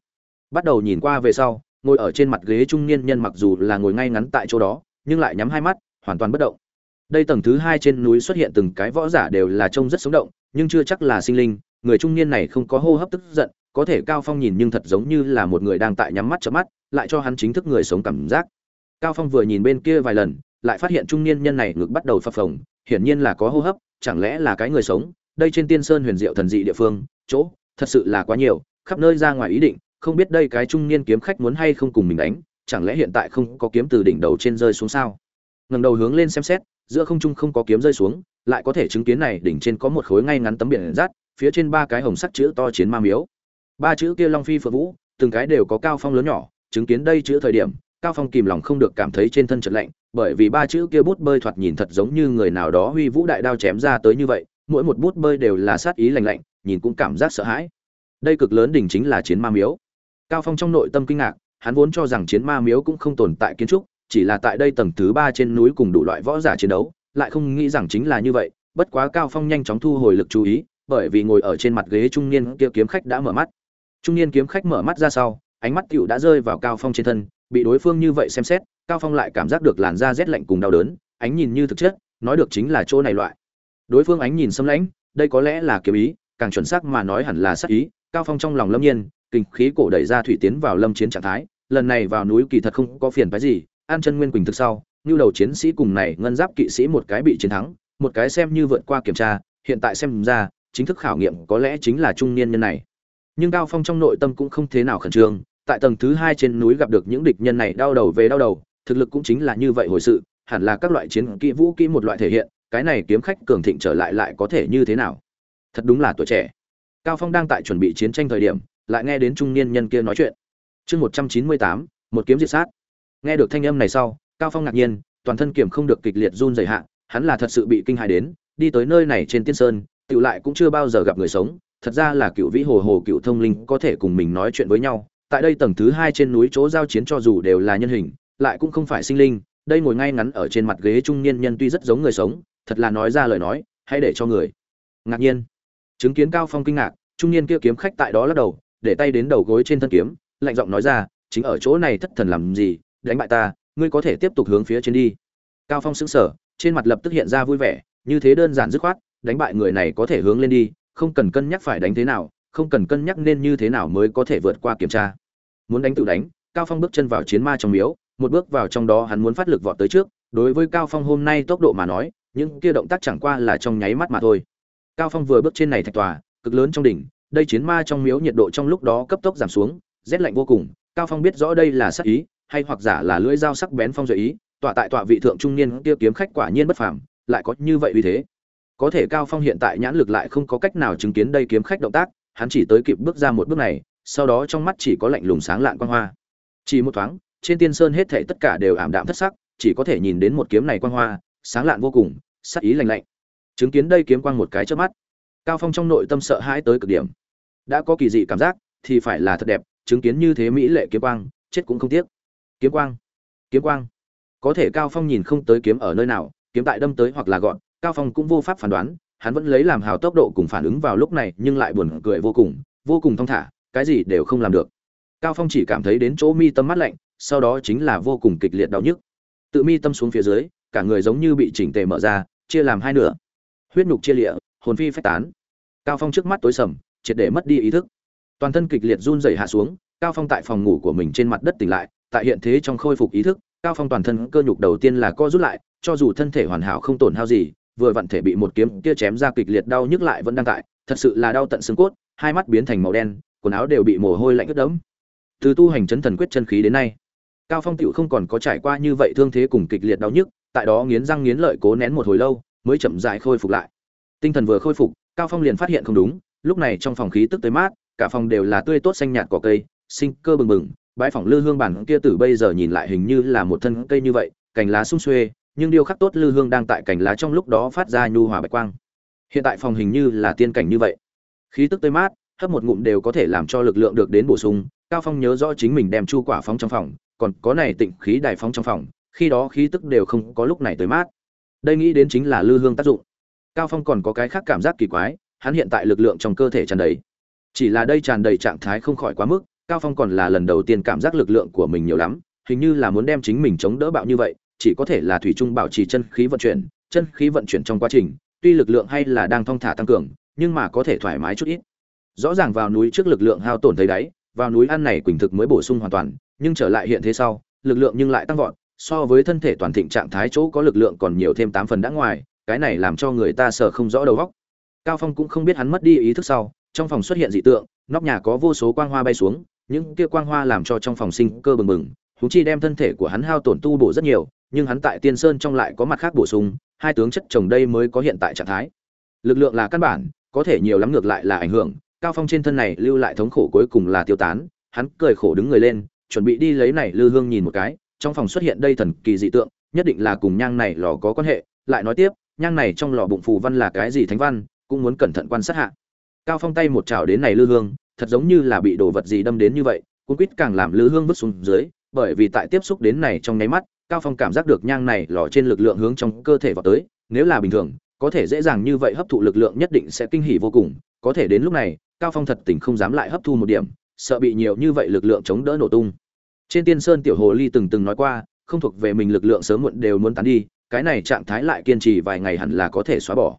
Bắt đầu nhìn qua về sau, ngồi ở trên mặt ghế trung niên nhân mặc dù là ngồi ngay ngắn tại chỗ đó, nhưng lại nhắm hai mắt, hoàn toàn bất động. Đây tầng thứ hai trên núi xuất hiện từng cái võ giả đều là trông rất sống động, nhưng chưa chắc là sinh linh người trung niên này không có hô hấp tức giận, có thể cao phong nhìn nhưng thật giống như là một người đang tại nhắm mắt chớp mắt, lại cho hắn chính thức người sống cảm giác. Cao phong vừa nhìn bên kia vài lần, lại phát hiện trung niên nhân này ngực bắt đầu phập phồng, hiển nhiên là có hô hấp, chẳng lẽ là cái người sống? Đây trên tiên sơn huyền diệu thần dị địa phương, chỗ, thật sự là quá nhiều, khắp nơi ra ngoài ý định, không biết đây cái trung niên kiếm khách muốn hay không cùng mình đánh, chẳng lẽ hiện tại không có kiếm từ đỉnh đầu trên rơi xuống sao? Ngẩng đầu hướng lên xem xét, giữa không trung không có kiếm rơi xuống, lại có thể chứng kiến này đỉnh trên có một khối ngay ngắn tấm biển rát phía trên ba cái hồng sắc chữ to chiến ma miếu. Ba chữ kia long phi phượng vũ, từng cái đều có cao phong lớn nhỏ, chứng kiến đây chữ thời điểm, cao phong kìm lòng không được cảm thấy trên thân chợt lạnh, bởi vì ba chữ kia bút bơi thoạt nhìn thật giống như người nào đó huy vũ đại đao chém ra tới như vậy, mỗi một bút bơi đều là sát ý lạnh lạnh, nhìn cũng cảm giác sợ hãi. Đây cực lớn đỉnh chính là chiến ma miếu. Cao phong trong nội tâm kinh ngạc, hắn vốn cho rằng chiến ma miếu cũng không tồn tại kiến trúc, chỉ là tại đây tầng thứ ba trên núi cùng đủ loại võ giả chiến đấu, lại không nghĩ rằng chính là như vậy, bất quá cao phong nhanh chóng thu hồi lực chú ý bởi vì ngồi ở trên mặt ghế trung niên kia kiếm khách đã mở mắt. Trung niên kiếm khách mở mắt ra sau, ánh mắt tiểu đã rơi vào cao phong trên thân, bị đối phương như vậy xem xét, cao phong lại cảm giác được làn da rét lạnh cùng đau đớn, ánh nhìn như thực chất, nói được chính là chỗ này loại. Đối phương ánh nhìn xâm lãnh, đây có lẽ là kiếm ý, càng chuẩn xác mà nói hẳn là sát ý, cao phong trong lòng lâm nhiên, kinh khí cổ đẩy ra thủy tiến vào lâm chiến trạng thái, lần này vào núi kỳ thật không có phiền phái gì, an chân nguyên quỳnh thực sau, như đầu chiến sĩ cùng này ngân giáp kỵ sĩ một cái bị chiến thắng, một cái xem như vượt qua kiểm tra, hiện tại xem ra chính thức khảo nghiệm có lẽ chính là trung niên nhân này. Nhưng cao phong trong nội tâm cũng không thế nào khẩn trương, tại tầng thứ hai trên núi gặp được những địch nhân này đau đầu về đau đầu, thực lực cũng chính là như vậy hồi sự, hẳn là các loại chiến kỹ vũ kỹ một loại thể hiện, cái này kiếm khách cường thịnh trở lại lại có thể như thế nào? Thật đúng là tuổi trẻ. Cao phong đang tại chuẩn bị chiến tranh thời điểm, lại nghe đến trung niên nhân kia nói chuyện. Chương một trăm chín mươi tám, một kiếm diệt sát. Nghe được thanh âm này sau, cao phong ngạc nhiên, toàn thân kiểm không được kịch liệt run rẩy hạ, hắn là thật sự bị kinh hại đến, đi tới nơi này trên tiên sơn tự lại cũng chưa bao giờ gặp người sống. Thật ra là cựu vĩ hồ hồ cựu thông linh có thể cùng mình nói chuyện với nhau. Tại đây tầng thứ hai trên núi chỗ giao chiến cho dù đều là nhân hình, lại cũng không phải sinh linh. Đây ngồi ngay ngắn ở trên mặt ghế trung niên nhân tuy rất giống người sống, thật là nói ra lời nói, hãy để cho người. Ngạc nhiên. Chứng kiến cao phong kinh ngạc, trung niên kia kiếm khách tại đó lắc đầu, để tay đến đầu gối trên thân kiếm, lạnh giọng nói ra, chính ở chỗ này thất thần làm gì, đánh bại ta, ngươi có thể tiếp tục hướng phía trên đi. Cao phong sững sờ, trên mặt lập tức hiện ra vui vẻ, như thế đơn giản dứt khoát đánh bại người này có thể hướng lên đi, không cần cân nhắc phải đánh thế nào, không cần cân nhắc nên như thế nào mới có thể vượt qua kiểm tra. Muốn đánh tự đánh, cao phong bước chân vào chiến ma trong miếu, một bước vào trong đó hắn muốn phát lực vọt tới trước, đối với cao phong hôm nay tốc độ mà nói, những kia động tác chẳng qua là trong nháy mắt mà thôi. Cao phong vừa bước trên này thạch tòa, cực lớn trong đỉnh, đây chiến ma trong miếu nhiệt độ trong lúc đó cấp tốc giảm xuống, rét lạnh vô cùng, cao phong biết rõ đây là sắc ý, hay hoặc giả là lưỡi dao sắc bén phong duệ ý, tọa tại tọa vị thượng trung niên kia kiếm khách quả nhiên bất phàm, lại có như vậy uy thế có thể cao phong hiện tại nhãn lực lại không có cách nào chứng kiến đây kiếm khách động tác, hắn chỉ tới kịp bước ra một bước này, sau đó trong mắt chỉ có lạnh lùng sáng lạn quang hoa. Chỉ một thoáng, trên tiên sơn hết thảy tất cả đều ảm đạm thất sắc, chỉ có thể nhìn đến một kiếm này quang hoa, sáng lạn vô cùng, sắc ý lạnh lạnh. Chứng kiến đây kiếm quang một cái trước mắt, cao phong trong nội tâm sợ hãi tới cực điểm. Đã có kỳ dị cảm giác, thì phải là thật đẹp, chứng kiến như thế mỹ lệ kiếm quang, chết cũng không tiếc. Kiếm quang kiếm quang. Có thể cao phong nhìn không tới kiếm ở nơi nào, kiếm tại đâm tới hoặc là gọn cao phong cũng vô pháp phán đoán, hắn vẫn lấy làm hào tốc độ cùng phản ứng vào lúc này nhưng lại buồn cười vô cùng vô cùng thong thả, cái gì đều không làm được. Cao phong chỉ cảm thấy đến chỗ mi tâm mắt lạnh, sau đó chính là vô cùng kịch liệt đau nhức. Tự mi tâm xuống phía dưới, cả người giống như bị chỉnh tề mở ra, chia làm hai nửa. Huyết nhục chia lịa, hồn phi phách tán. Cao phong trước mắt tối sầm, triệt để mất đi ý thức. Toàn thân kịch liệt run rẩy hạ xuống, cao phong tại phòng ngủ của mình trên mặt đất tỉnh lại, tại hiện thế trong khôi phục ý thức, cao phong toàn thân cơ nhục đầu tiên là co rút lại, cho dù thân thể hoàn hảo không tổn hao gì vừa vặn thể bị một kiếm kia chém ra kịch liệt đau nhức lại vẫn đang tại, thật sự là đau tận xương cốt, hai mắt biến thành màu đen, quần áo đều bị mồ hôi lạnh ướt đẫm. Từ tu hành chấn thần quyết chân khí đến nay, cao phong tiểu không còn có trải qua như vậy thương thế cùng kịch liệt đau nhức, tại đó nghiến răng nghiến lợi cố nén một hồi lâu, mới chậm rãi khôi phục lại. Tinh thần vừa khôi phục, cao phong liền phát hiện không đúng, lúc này trong phòng khí tức tới mát, cả phòng đều là tươi tốt xanh nhạt cỏ cây, sinh cơ bừng bừng, bãi phòng lư hương bản kia từ bây giờ nhìn lại hình như là một thân cây như vậy, cành lá sum xuê nhưng điêu khắc tốt lư hương đang tại cành lá trong lúc đó phát ra nhu hòa bạch quang. Hiện tại phòng hình như là tiên cảnh như vậy. Khí tức tươi mát, hấp một ngụm đều có thể làm cho lực lượng được đến bổ sung. Cao phong nhớ rõ chính mình đem chu quả phóng trong phòng, còn có này tịnh khí đài phóng trong phòng, khi đó khí tức đều không có lúc này tới mát. Đây nghĩ đến chính là lư hương tác dụng. Cao phong còn có cái khác cảm giác kỳ quái, hắn hiện tại lực lượng trong cơ thể tràn đầy. Chỉ là đây tràn đầy trạng thái không khỏi quá mức, cao phong còn là lần đầu tiên cảm giác lực lượng của mình nhiều lắm, hình như là muốn đem chính mình chống đỡ bạo như vậy chỉ có thể là thủy trung bảo trì chân khí vận chuyển chân khí vận chuyển trong quá trình tuy lực lượng hay là đang thong thả tăng cường nhưng mà có thể thoải mái chút ít. Rõ ràng vào núi trước lực lượng hao tổn thấy đấy, vào núi ăn này quỳnh thực mới bổ sung hoàn toàn nhưng trở lại hiện thế sau lực lượng nhưng lại tăng vọt so với thân thể toàn thịnh trạng thái chỗ có lực lượng còn nhiều thêm tám phần đã ngoài cái này làm cho người ta sợ không rõ đầu óc. Cao phong cũng không biết hắn mất đi ý thức sau trong phòng xuất hiện dị tượng nóc nhà có vô số quang hoa bay xuống những kia quang hoa làm cho trong phòng sinh cơ bừng bừng huống chi đem thân thể của hắn hao tổn tu bổ rất nhiều nhưng hắn tại tiên sơn trong lại có mặt khác bổ sung, hai tướng chất chồng đây mới có hiện tại trạng thái. Lực lượng là căn bản, có thể nhiều lắm ngược lại là ảnh hưởng, cao phong trên thân này lưu lại thống khổ cuối cùng là tiêu tán, hắn cười khổ đứng người lên, chuẩn bị đi lấy này lư hương nhìn một cái, trong phòng xuất hiện đây thần kỳ dị tượng, nhất định là cùng nhang này lò có quan hệ, lại nói tiếp, nhang này trong lò bụng phù văn là cái gì thánh văn, cũng muốn cẩn thận quan sát hạ. Cao phong tay một chảo đến này lư hương, thật giống như là bị đồ vật gì đâm đến như vậy, cuốn quýt càng làm lư hương vứt xuống dưới, bởi vì tại tiếp xúc đến này trong nháy mắt cao phong cảm giác được nhang này lò trên lực lượng hướng trong cơ thể vào tới, nếu là bình thường, có thể dễ dàng như vậy hấp thụ lực lượng nhất định sẽ kinh hỉ vô cùng. Có thể đến lúc này, cao phong thật tình không dám lại hấp thu một điểm, sợ bị nhiều như vậy lực lượng chống đỡ nổ tung. Trên tiên sơn tiểu hồ ly từng từng nói qua, không thuộc về mình lực lượng sớm muộn đều muốn tán đi, cái này trạng thái lại kiên trì vài ngày hẳn là có thể xóa bỏ.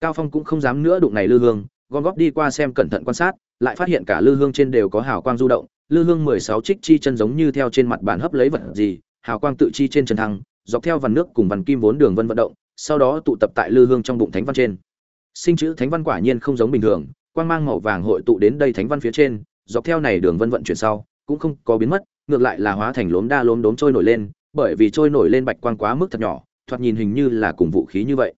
Cao phong cũng không dám nữa đụng này lư hương, gom góp đi qua xem cẩn thận quan sát, lại phát hiện cả lư hương trên đều có hào quang du động, lư hương 16 trích chi chân giống như theo trên mặt bàn hấp lấy vật gì hào quang tự chi trên trần thăng, dọc theo vằn nước cùng vằn kim vốn đường vân vận động, sau đó tụ tập tại lư hương trong bụng thánh văn trên. Sinh chữ thánh văn quả nhiên không giống bình thường, quang mang màu vàng hội tụ đến đây thánh văn phía trên, dọc theo này đường vân vận chuyển sau, cũng không có biến mất, ngược lại là hóa thành lốm đa lốm đốm trôi nổi lên, bởi vì trôi nổi lên bạch quang quá mức thật nhỏ, thoạt nhìn hình như là cùng vũ khí như vậy.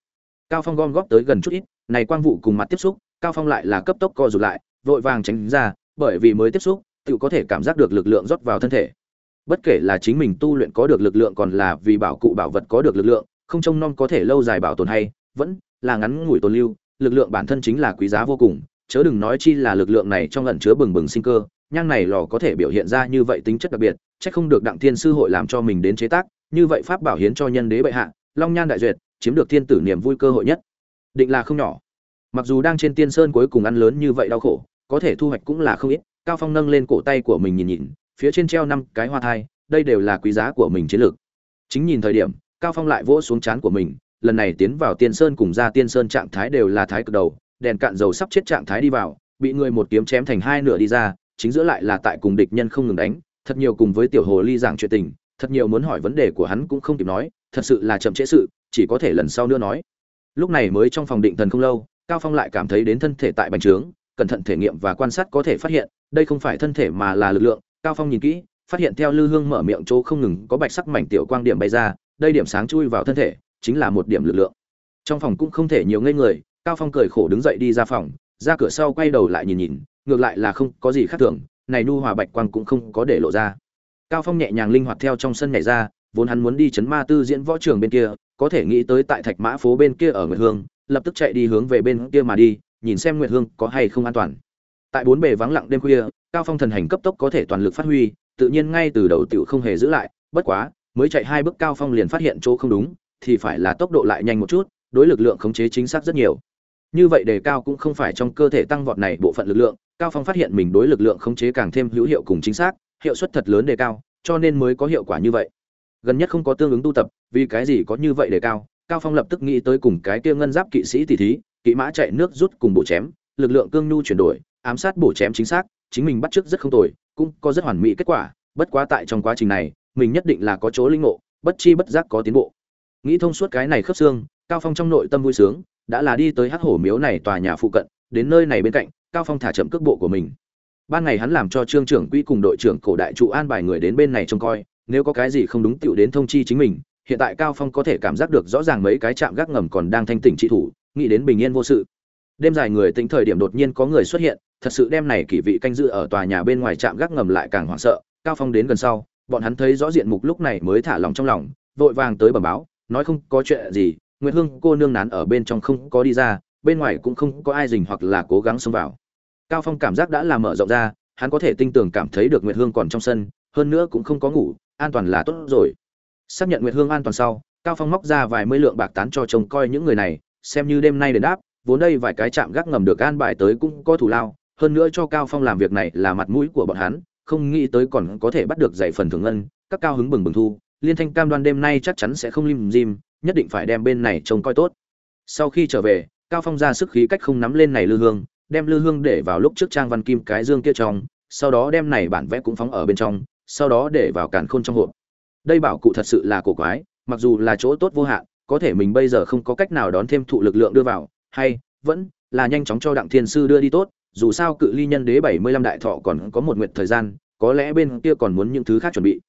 Cao phong gom góp tới gần chút ít, này quang vụ cùng mặt tiếp xúc, cao phong lại là cấp tốc co rụt lại, vội vàng tránh ra, bởi vì mới tiếp xúc, tự có thể cảm giác được lực lượng rót vào thân thể bất kể là chính mình tu luyện có được lực lượng còn là vì bảo cụ bảo vật có được lực lượng, không trông nom có thể lâu dài bảo tồn hay, vẫn là ngắn ngủi tồn lưu, lực lượng bản thân chính là quý giá vô cùng, chớ đừng nói chi là lực lượng này trong lần chứa bừng bừng sinh cơ, nhang này lò có thể biểu hiện ra như vậy tính chất đặc biệt, chắc không được đặng thiên sư hội làm cho mình đến chế tác, như vậy pháp bảo hiến cho nhân đế bệ hạ, long nhan đại duyệt, chiếm được thiên tử niềm vui cơ hội nhất. Định là không nhỏ. Mặc dù đang trên tiên sơn cuối cùng ăn lớn như vậy đau khổ, có thể thu hoạch cũng là không ít, cao phong nâng lên cổ tay của mình nhìn nhìn phía trên treo năm cái hoa thai, đây đều là quý giá của mình chiến lược. Chính nhìn thời điểm, cao phong lại vỗ xuống chán của mình, lần này tiến vào tiên sơn cùng ra tiên sơn trạng thái đều là thái cực đầu, đèn cạn dầu sắp chết trạng thái đi vào, bị người một kiếm chém thành hai nửa đi ra, chính giữa lại là tại cùng địch nhân không ngừng đánh, thật nhiều cùng với tiểu hồ ly giảng chuyện tình, thật nhiều muốn hỏi vấn đề của hắn cũng không kịp nói, thật sự là chậm trễ sự, chỉ có thể lần sau nữa nói. Lúc này mới trong phòng định thần không lâu, cao phong lại cảm thấy đến thân thể tại bành trướng, cẩn thận thể nghiệm và quan sát có thể phát hiện, đây không phải thân thể mà là lực lượng cao phong nhìn kỹ, phát hiện theo lư hương mở miệng chỗ không ngừng có bạch sắc mảnh tiểu quang điểm bay ra, đây điểm sáng chui vào thân thể, chính là một điểm lực lượng. Trong phòng cũng không thể nhiều ngây người, cao phong cười khổ đứng dậy đi ra phòng, ra cửa sau quay đầu lại nhìn nhìn, ngược lại là không có gì khác thường, này nu hòa bạch quang cũng không có để lộ ra. Cao phong nhẹ nhàng linh hoạt theo trong sân nhảy ra, vốn hắn muốn đi chấn ma tư diễn võ trường bên kia, có thể nghĩ tới tại thạch mã phố bên kia ở nguyệt hương, lập tức chạy đi hướng về bên kia mà đi, nhìn xem nguyệt hương có hay không an toàn tại bốn bề vắng lặng đêm khuya, cao phong thần hành cấp tốc có thể toàn lực phát huy, tự nhiên ngay từ đầu tiểu không hề giữ lại. Bất quá, mới chạy hai bước cao phong liền phát hiện chỗ không đúng, thì phải là tốc độ lại nhanh một chút, đối lực lượng khống chế chính xác rất nhiều. Như vậy đề cao cũng không phải trong cơ thể tăng vọt này bộ phận lực lượng, cao phong phát hiện mình đối lực lượng khống chế càng thêm hữu hiệu cùng chính xác, hiệu suất thật lớn đề cao, cho nên mới có hiệu quả như vậy. Gần nhất không có tương ứng tu tập, vì cái gì có như vậy đề cao cao phong lập tức nghĩ tới cùng cái kia ngân giáp kỵ sĩ tỷ thí, kỵ mã chạy nước rút cùng bộ chém, lực lượng cương nhu chuyển đổi ám sát bổ chém chính xác, chính mình bắt trước rất không tồi, cũng có rất hoàn mỹ kết quả, bất quá tại trong quá trình này, mình nhất định là có chỗ linh ngộ, bất chi bất giác có tiến bộ. Nghĩ thông suốt cái này khớp xương, cao phong trong nội tâm vui sướng, đã là đi tới hắc hổ miếu này tòa nhà phụ cận, đến nơi này bên cạnh, cao phong thả chậm cước bộ của mình. Ban ngày hắn làm cho trương trưởng quỹ cùng đội trưởng cổ đại trụ an bài người đến bên này trông coi, nếu có cái gì không đúng tựu đến thông chi chính mình, hiện tại cao phong có thể cảm giác được rõ ràng mấy cái chạm gác ngầm còn đang thanh tỉnh trị thủ, nghĩ đến bình yên vô sự. Đêm dài người tính thời điểm đột nhiên có người xuất hiện thật sự đêm này kỳ vị canh dự ở tòa nhà bên ngoài trạm gác ngầm lại càng hoảng sợ, cao phong đến gần sau, bọn hắn thấy rõ diện mục lúc này mới thả lòng trong lòng, vội vàng tới bẩm báo, nói không có chuyện gì, nguyệt hương cô nương nán ở bên trong không có đi ra, bên ngoài cũng không có ai rình hoặc là cố gắng xông vào. Cao phong cảm giác đã là mở rộng ra, hắn có thể tinh tường cảm thấy được nguyệt hương còn trong sân, hơn nữa cũng không có ngủ, an toàn là tốt rồi. Xác nhận nguyệt hương an toàn sau, cao phong móc ra vài mươi lượng bạc tán cho chồng coi những người này, xem như đêm nay đền đáp, vốn đây vài cái chạm gác ngầm được an bài tới cũng có thủ lao hơn nữa cho cao phong làm việc này là mặt mũi của bọn hắn, không nghĩ tới còn có thể bắt được giải phần thưởng ngân, các cao hứng bừng bừng thu. Liên thanh cam đoan đêm nay chắc chắn sẽ không lim dim, nhất định phải đem bên này trông coi tốt. Sau khi trở về, cao phong ra sức khí cách không nắm lên này lư hương, đem lư hương để vào lúc trước trang văn kim cái dương kia trong, sau đó đem này bản vẽ cũng phóng ở bên trong, sau đó để vào càn khôn trong hộp. Đây bảo cụ thật sự là cổ quái, mặc dù là chỗ tốt vô hạn, có thể mình bây giờ không có cách nào đón thêm thụ lực lượng đưa vào, hay vẫn là nhanh chóng cho đặng thiên sư đưa đi tốt dù sao cự ly nhân đế bảy mươi lăm đại thọ còn có một nguyện thời gian, có lẽ bên kia còn muốn những thứ khác chuẩn bị.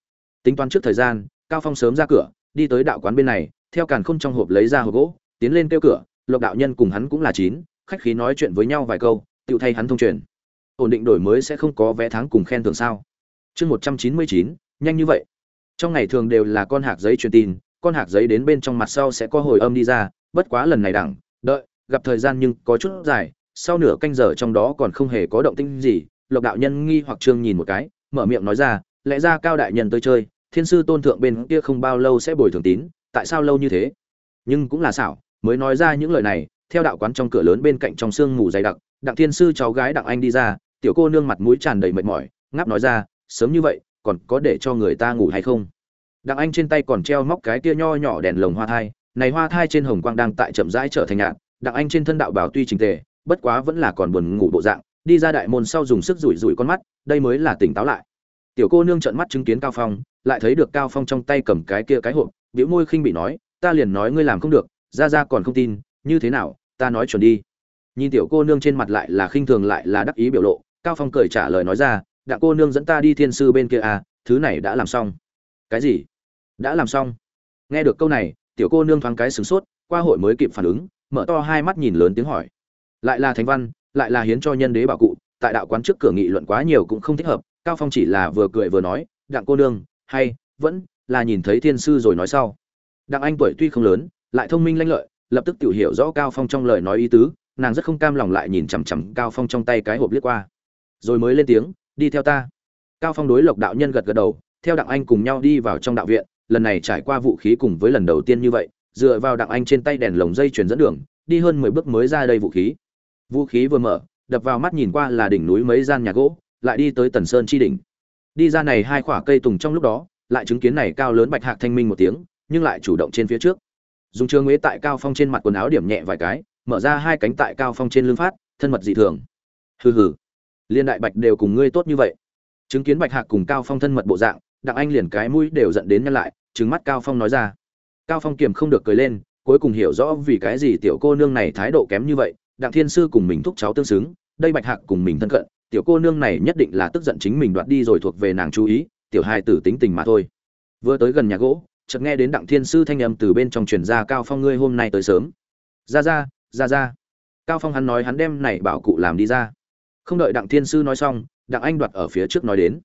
Tính toán trước thời gian, cao phong sớm ra cửa, đi tới đạo quán bên này, theo càn khôn trong hộp lấy ra hộp gỗ, tiến lên kêu cửa, lộc đạo nhân cùng hắn cũng là chín, khách khí nói chuyện với nhau vài câu tiểu thay hắn thông truyền. Ổn định đổi mới sẽ không có vé tháng cùng khen thưởng sao? Chương một trăm chín mươi chín, nhanh như vậy. Trong ngày thường đều là con hạc giấy truyền tin, con hạc giấy đến bên trong mặt sau sẽ có hồi âm đi ra, bất quá lần này đẳng, đợi, gặp thời gian nhưng có chút dài sau nửa canh giờ trong đó còn không hề có động tĩnh gì, lộc đạo nhân nghi hoặc trương nhìn một cái, mở miệng nói ra, lẽ ra cao đại nhân tới chơi, thiên sư tôn thượng bên kia không bao lâu sẽ bồi thường tín, tại sao lâu như thế? Nhưng cũng là xảo, mới nói ra những lời này, theo đạo quán trong cửa lớn bên cạnh trong sương mù dày đặc, đặng thiên sư cháu gái đặng anh đi ra, tiểu cô nương mặt mũi tràn đầy mệt mỏi, ngáp nói ra, sớm như vậy, còn có để cho người ta ngủ hay không? Đặng anh trên tay còn treo móc cái kia nho nhỏ đèn lồng hoa thai, này hoa thai trên hồng quang đang tại chậm rãi trở thành nhạt, đặng anh trên thân đạo bảo tuy chỉnh tề bất quá vẫn là còn buồn ngủ bộ dạng, đi ra đại môn sau dùng sức rủi rủi con mắt, đây mới là tỉnh táo lại. Tiểu cô nương trợn mắt chứng kiến cao phong, lại thấy được cao phong trong tay cầm cái kia cái hộp, bĩu môi khinh bị nói, ta liền nói ngươi làm không được, ra ra còn không tin, như thế nào, ta nói chuẩn đi. Nhìn tiểu cô nương trên mặt lại là khinh thường lại là đắc ý biểu lộ, cao phong cười trả lời nói ra đã cô nương dẫn ta đi thiên sư bên kia à thứ này đã làm xong. Cái gì? Đã làm xong. Nghe được câu này, tiểu cô nương thoáng cái sửng sốt, qua hội mới kịp phản ứng, mở to hai mắt nhìn lớn tiếng hỏi lại là thánh văn, lại là hiến cho nhân đế bảo cụ, tại đạo quán trước cửa nghị luận quá nhiều cũng không thích hợp, cao phong chỉ là vừa cười vừa nói, đặng cô nương, hay, vẫn là nhìn thấy thiên sư rồi nói sau. Đặng anh tuổi tuy không lớn, lại thông minh lanh lợi, lập tức tiểu hiểu rõ cao phong trong lời nói ý tứ, nàng rất không cam lòng lại nhìn chằm chằm cao phong trong tay cái hộp liếc qua. Rồi mới lên tiếng, đi theo ta. Cao phong đối lộc đạo nhân gật gật đầu, theo đặng anh cùng nhau đi vào trong đạo viện, lần này trải qua vũ khí cùng với lần đầu tiên như vậy, dựa vào đặng anh trên tay đèn lồng dây chuyển dẫn đường, đi hơn mười bước mới ra đây vũ khí vũ khí vừa mở, đập vào mắt nhìn qua là đỉnh núi mấy gian nhà gỗ, lại đi tới tần sơn chi đỉnh. Đi ra này hai khoả cây tùng trong lúc đó, lại chứng kiến này cao lớn bạch hạc thanh minh một tiếng, nhưng lại chủ động trên phía trước. Dùng trường huế tại cao phong trên mặt quần áo điểm nhẹ vài cái, mở ra hai cánh tại cao phong trên lưng phát, thân mật dị thường. Hừ hừ, liên đại bạch đều cùng ngươi tốt như vậy. Chứng kiến bạch hạc cùng cao phong thân mật bộ dạng, đặng anh liền cái mũi đều giận đến nhăn lại trứng mắt cao phong nói ra. Cao phong kiềm không được cười lên, cuối cùng hiểu rõ vì cái gì tiểu cô nương này thái độ kém như vậy đặng thiên sư cùng mình thúc cháu tương xứng, đây bạch hạc cùng mình thân cận, tiểu cô nương này nhất định là tức giận chính mình đoạt đi rồi thuộc về nàng chú ý, tiểu hai tử tính tình mà thôi. Vừa tới gần nhà gỗ, chợt nghe đến đặng thiên sư thanh âm từ bên trong truyền ra, cao phong ngươi hôm nay tới sớm. Ra ra ra ra. Cao phong hắn nói hắn đem này bảo cụ làm đi ra. Không đợi đặng thiên sư nói xong, đặng anh đoạt ở phía trước nói đến.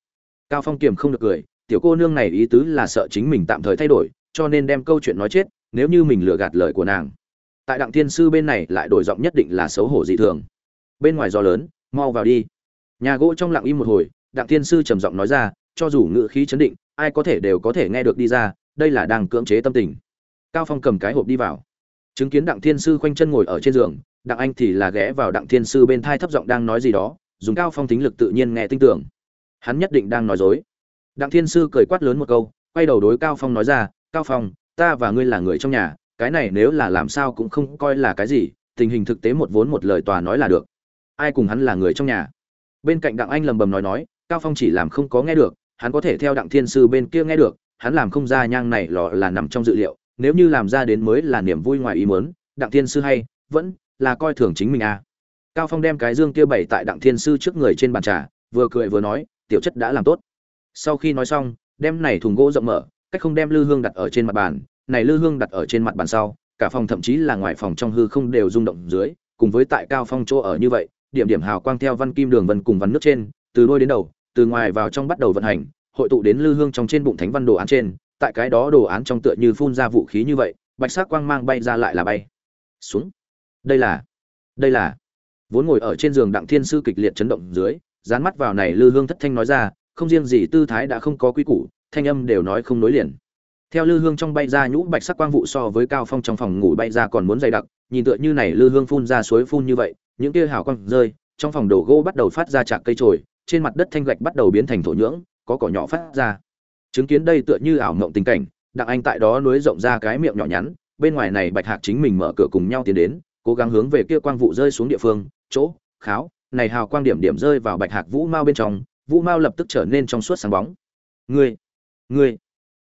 Cao phong kiềm không được cười, tiểu cô nương này ý tứ là sợ chính mình tạm thời thay đổi, cho nên đem câu chuyện nói chết, nếu như mình lừa gạt lời của nàng tại đặng thiên sư bên này lại đổi giọng nhất định là xấu hổ dị thường. Bên ngoài gió lớn, mau vào đi. Nhà gỗ trong lặng im một hồi, đặng thiên sư trầm giọng nói ra, cho dù ngự khí chấn định, ai có thể đều có thể nghe được đi ra, đây là đang cưỡng chế tâm tình. Cao phong cầm cái hộp đi vào. Chứng kiến đặng thiên sư khoanh chân ngồi ở trên giường, đặng anh thì là ghé vào đặng thiên sư bên thai thấp giọng đang nói gì đó, dùng cao phong tính lực tự nhiên nghe tin tưởng. Hắn nhất định đang nói dối. Đặng thiên sư cười quát lớn một câu, quay đầu đối cao phong nói ra, cao phong, ta và ngươi là người trong nhà cái này nếu là làm sao cũng không coi là cái gì, tình hình thực tế một vốn một lời tòa nói là được. Ai cùng hắn là người trong nhà? Bên cạnh đặng anh lầm bầm nói nói, cao phong chỉ làm không có nghe được, hắn có thể theo đặng thiên sư bên kia nghe được, hắn làm không ra nhang này lọ là nằm trong dự liệu, nếu như làm ra đến mới là niềm vui ngoài ý muốn, đặng thiên sư hay, vẫn là coi thường chính mình à. Cao phong đem cái dương kia bày tại đặng thiên sư trước người trên bàn trà, vừa cười vừa nói, tiểu chất đã làm tốt. Sau khi nói xong, đem này thùng gỗ rộng mở, cách không đem lư hương đặt ở trên mặt bàn này lư hương đặt ở trên mặt bàn sau, cả phòng thậm chí là ngoài phòng trong hư không đều rung động dưới, cùng với tại cao phong chỗ ở như vậy, điểm điểm hào quang theo văn kim đường vân cùng văn nước trên, từ đôi đến đầu, từ ngoài vào trong bắt đầu vận hành, hội tụ đến lư hương trong trên bụng thánh văn đồ án trên, tại cái đó đồ án trong tựa như phun ra vũ khí như vậy, bạch sắc quang mang bay ra lại là bay. Xuống. Đây là đây là. Vốn ngồi ở trên giường đặng thiên sư kịch liệt chấn động dưới, dán mắt vào này lư hương thất thanh nói ra, không riêng gì tư thái đã không có quy củ, thanh âm đều nói không nối liền theo lư hương trong bay ra nhũ bạch sắc quang vụ so với cao phong trong phòng ngủ bay ra còn muốn dày đặc, nhìn tựa như này lư hương phun ra suối phun như vậy, những kia hào quang rơi, trong phòng đổ gỗ bắt đầu phát ra chạc cây trồi, trên mặt đất thanh gạch bắt đầu biến thành thổ nhưỡng, có cỏ nhỏ phát ra. Chứng kiến đây tựa như ảo mộng tình cảnh, đặng anh tại đó nối rộng ra cái miệng nhỏ nhắn, bên ngoài này bạch hạc chính mình mở cửa cùng nhau tiến đến, cố gắng hướng về kia quang vụ rơi xuống địa phương, chỗ, kháo, này hào quang điểm điểm rơi vào bạch hạc vũ mao bên trong, vũ mao lập tức trở nên trong suốt sáng bóng. Ngươi ngươi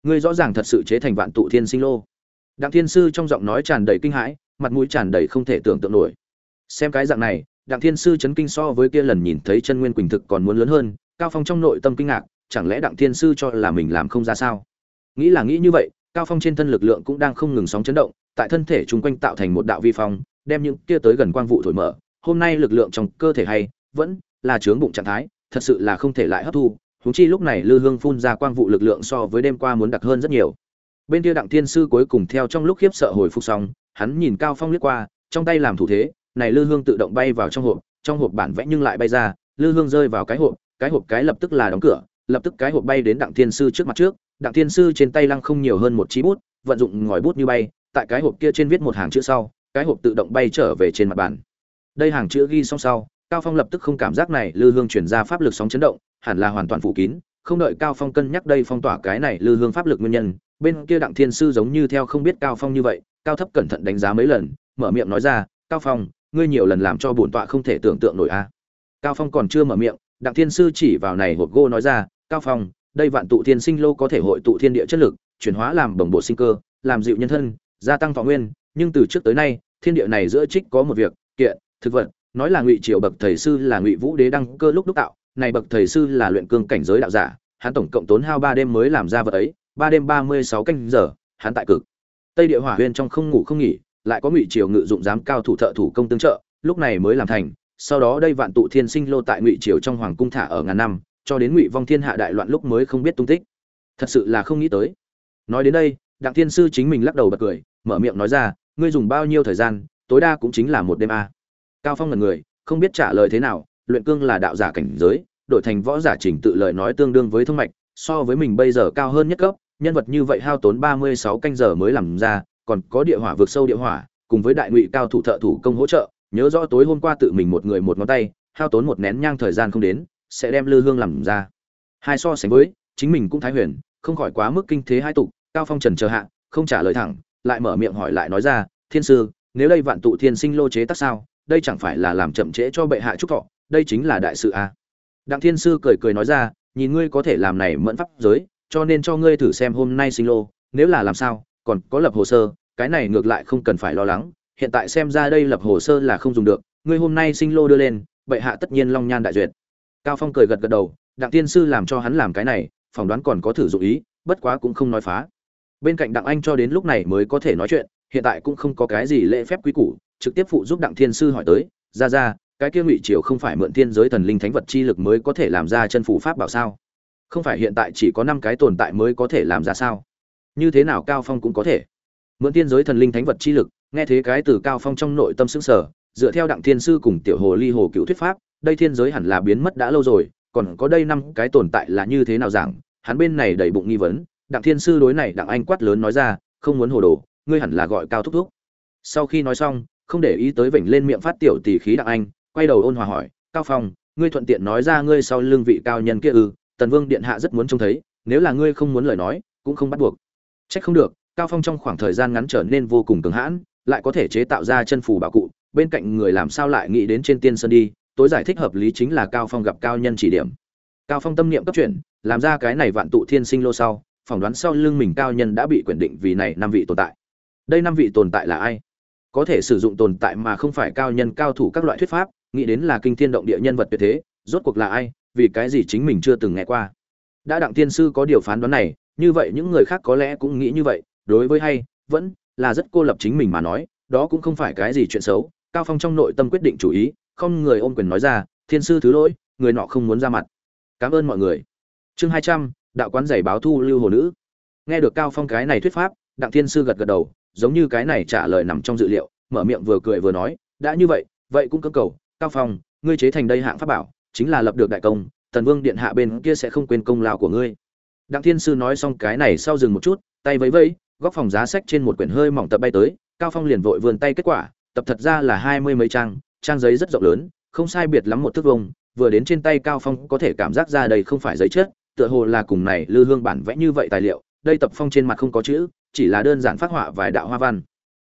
ngươi rõ ràng thật sự chế thành vạn tụ thiên sinh lô. Đặng thiên sư trong giọng nói tràn đầy kinh hãi, mặt mũi tràn đầy không thể tưởng tượng nổi. Xem cái dạng này, đặng thiên sư chấn kinh so với kia lần nhìn thấy chân nguyên quỳnh thực còn muốn lớn hơn, cao phong trong nội tâm kinh ngạc, chẳng lẽ đặng thiên sư cho là mình làm không ra sao? Nghĩ là nghĩ như vậy, cao phong trên thân lực lượng cũng đang không ngừng sóng chấn động, tại thân thể chung quanh tạo thành một đạo vi phong, đem những kia tới gần quang vụ thổi mở. Hôm nay lực lượng trong cơ thể hay, vẫn là chướng bụng trạng thái, thật sự là không thể lại hấp thu huống chi lúc này lư hương phun ra quang vụ lực lượng so với đêm qua muốn đặc hơn rất nhiều. Bên kia đặng thiên sư cuối cùng theo trong lúc khiếp sợ hồi phục xong, hắn nhìn cao phong liếc qua, trong tay làm thủ thế, này lư hương tự động bay vào trong hộp trong hộp bản vẽ nhưng lại bay ra, lư hương rơi vào cái hộp cái hộp cái lập tức là đóng cửa, lập tức cái hộp bay đến đặng thiên sư trước mặt trước, đặng thiên sư trên tay lăng không nhiều hơn một chí bút, vận dụng ngòi bút như bay, tại cái hộp kia trên viết một hàng chữ sau, cái hộp tự động bay trở về trên mặt bàn. Đây hàng chữ ghi xong sau, cao phong lập tức không cảm giác này lư hương chuyển ra pháp lực sóng chấn động hẳn là hoàn toàn phủ kín, không đợi cao phong cân nhắc đây phong tỏa cái này lư hương pháp lực nguyên nhân, bên kia đặng thiên sư giống như theo không biết cao phong như vậy, cao thấp cẩn thận đánh giá mấy lần, mở miệng nói ra, cao phong, ngươi nhiều lần làm cho bổn tọa không thể tưởng tượng nổi a. Cao phong còn chưa mở miệng, đặng thiên sư chỉ vào này hộp gô nói ra, cao phong, đây vạn tụ thiên sinh lô có thể hội tụ thiên địa chất lực, chuyển hóa làm đồng bộ sinh cơ, làm dịu nhân thân, gia tăng thọ nguyên, nhưng từ trước tới nay, thiên địa này giữa trích có một việc, kiện, thực vật, nói là ngụy triều bậc thầy sư là ngụy vũ đế đăng cơ lúc đúc tạo này bậc thầy sư là luyện cương cảnh giới đạo giả, hắn tổng cộng tốn hao ba đêm mới làm ra vật ấy, ba đêm ba mươi sáu canh giờ, hắn tại cực. Tây địa hỏa huyên trong không ngủ không nghỉ, lại có ngụy triều ngự dụng giám cao thủ thợ thủ công tương trợ, lúc này mới làm thành, sau đó đây vạn tụ thiên sinh lô tại ngụy triều trong hoàng cung thả ở ngàn năm, cho đến ngụy vong thiên hạ đại loạn lúc mới không biết tung tích. Thật sự là không nghĩ tới. Nói đến đây, đặng thiên sư chính mình lắc đầu bật cười, mở miệng nói ra, ngươi dùng bao nhiêu thời gian, tối đa cũng chính là một đêm a. Cao phong là người, không biết trả lời thế nào luyện cương là đạo giả cảnh giới, đổi thành võ giả trình tự lời nói tương đương với thông mạch, so với mình bây giờ cao hơn nhất cấp, nhân vật như vậy hao tốn 36 canh giờ mới làm ra, còn có địa hỏa vượt sâu địa hỏa, cùng với đại ngụy cao thủ thợ thủ công hỗ trợ, nhớ rõ tối hôm qua tự mình một người một ngón tay, hao tốn một nén nhang thời gian không đến, sẽ đem lư hương làm ra. Hai so sánh với, chính mình cũng thái huyền, không khỏi quá mức kinh thế hai tục, cao phong trần chờ hạ, không trả lời thẳng, lại mở miệng hỏi lại nói ra, thiên sư, nếu đây vạn tụ thiên sinh lô chế tác sao, đây chẳng phải là làm chậm trễ cho bệ hạ trúc thọ đây chính là đại sự a à. đặng thiên sư cười cười nói ra, nhìn ngươi có thể làm này mẫn pháp giới, cho nên cho ngươi thử xem hôm nay sinh lô, nếu là làm sao, còn có lập hồ sơ, cái này ngược lại không cần phải lo lắng, hiện tại xem ra đây lập hồ sơ là không dùng được, ngươi hôm nay sinh lô đưa lên, bệ hạ tất nhiên long nhan đại duyệt cao phong cười gật gật đầu, đặng tiên sư làm cho hắn làm cái này, phỏng đoán còn có thử dụng ý, bất quá cũng không nói phá bên cạnh đặng anh cho đến lúc này mới có thể nói chuyện, hiện tại cũng không có cái gì lễ phép quý củ, trực tiếp phụ giúp đặng thiên sư hỏi tới ra ra cái kia ngụy triều không phải mượn thiên giới thần linh thánh vật chi lực mới có thể làm ra chân phủ pháp bảo sao? Không phải hiện tại chỉ có năm cái tồn tại mới có thể làm ra sao? Như thế nào cao phong cũng có thể. Mượn thiên giới thần linh thánh vật chi lực, nghe thế cái từ cao phong trong nội tâm xứng sở dựa theo đặng thiên sư cùng tiểu hồ ly hồ cựu thuyết pháp, đây thiên giới hẳn là biến mất đã lâu rồi, còn có đây năm cái tồn tại là như thế nào giảng? Hắn bên này đầy bụng nghi vấn, đặng thiên sư đối này đặng anh quát lớn nói ra, không muốn hồ đồ, ngươi hẳn là gọi cao thúc thúc. Sau khi nói xong, không để ý tới vểnh lên miệng phát tiểu tỷ khí đặng anh quay đầu ôn hòa hỏi, cao phong, ngươi thuận tiện nói ra ngươi sau lưng vị cao nhân kia ư, tần vương điện hạ rất muốn trông thấy, nếu là ngươi không muốn lời nói, cũng không bắt buộc. Trách không được, cao phong trong khoảng thời gian ngắn trở nên vô cùng cứng hãn, lại có thể chế tạo ra chân phù bảo cụ, bên cạnh người làm sao lại nghĩ đến trên tiên sơn đi, tối giải thích hợp lý chính là cao phong gặp cao nhân chỉ điểm. Cao phong tâm niệm cấp chuyển, làm ra cái này vạn tụ thiên sinh lô sau, phỏng đoán sau lưng mình cao nhân đã bị quyển định vì này năm vị tồn tại. Đây năm vị tồn tại là ai? Có thể sử dụng tồn tại mà không phải cao nhân cao thủ các loại thuyết pháp nghĩ đến là kinh thiên động địa nhân vật tuyệt thế, rốt cuộc là ai, vì cái gì chính mình chưa từng nghe qua. Đã đặng tiên sư có điều phán đoán này, như vậy những người khác có lẽ cũng nghĩ như vậy, đối với hay, vẫn là rất cô lập chính mình mà nói, đó cũng không phải cái gì chuyện xấu, cao phong trong nội tâm quyết định chủ ý, không người ôm quyền nói ra, thiên sư thứ lỗi, người nọ không muốn ra mặt. Cảm ơn mọi người. Chương hai trăm, đạo quán giày báo thu lưu hồ nữ. Nghe được cao phong cái này thuyết pháp, đặng thiên sư gật gật đầu, giống như cái này trả lời nằm trong dự liệu, mở miệng vừa cười vừa nói, đã như vậy vậy cũng cơ cầu cao phong, ngươi chế thành đây hạng pháp bảo, chính là lập được đại công, tần vương điện hạ bên kia sẽ không quên công lao của ngươi. Đặng thiên sư nói xong cái này sau dừng một chút, tay vẫy vẫy, góc phòng giá sách trên một quyển hơi mỏng tập bay tới, cao phong liền vội vươn tay kết quả, tập thật ra là hai mươi mấy trang trang giấy rất rộng lớn, không sai biệt lắm một thước vông vừa đến trên tay cao phong có thể cảm giác ra đây không phải giấy chất, tựa hồ là cùng này lư hương bản vẽ như vậy tài liệu, đây tập phong trên mặt không có chữ, chỉ là đơn giản phát họa vài đạo hoa văn.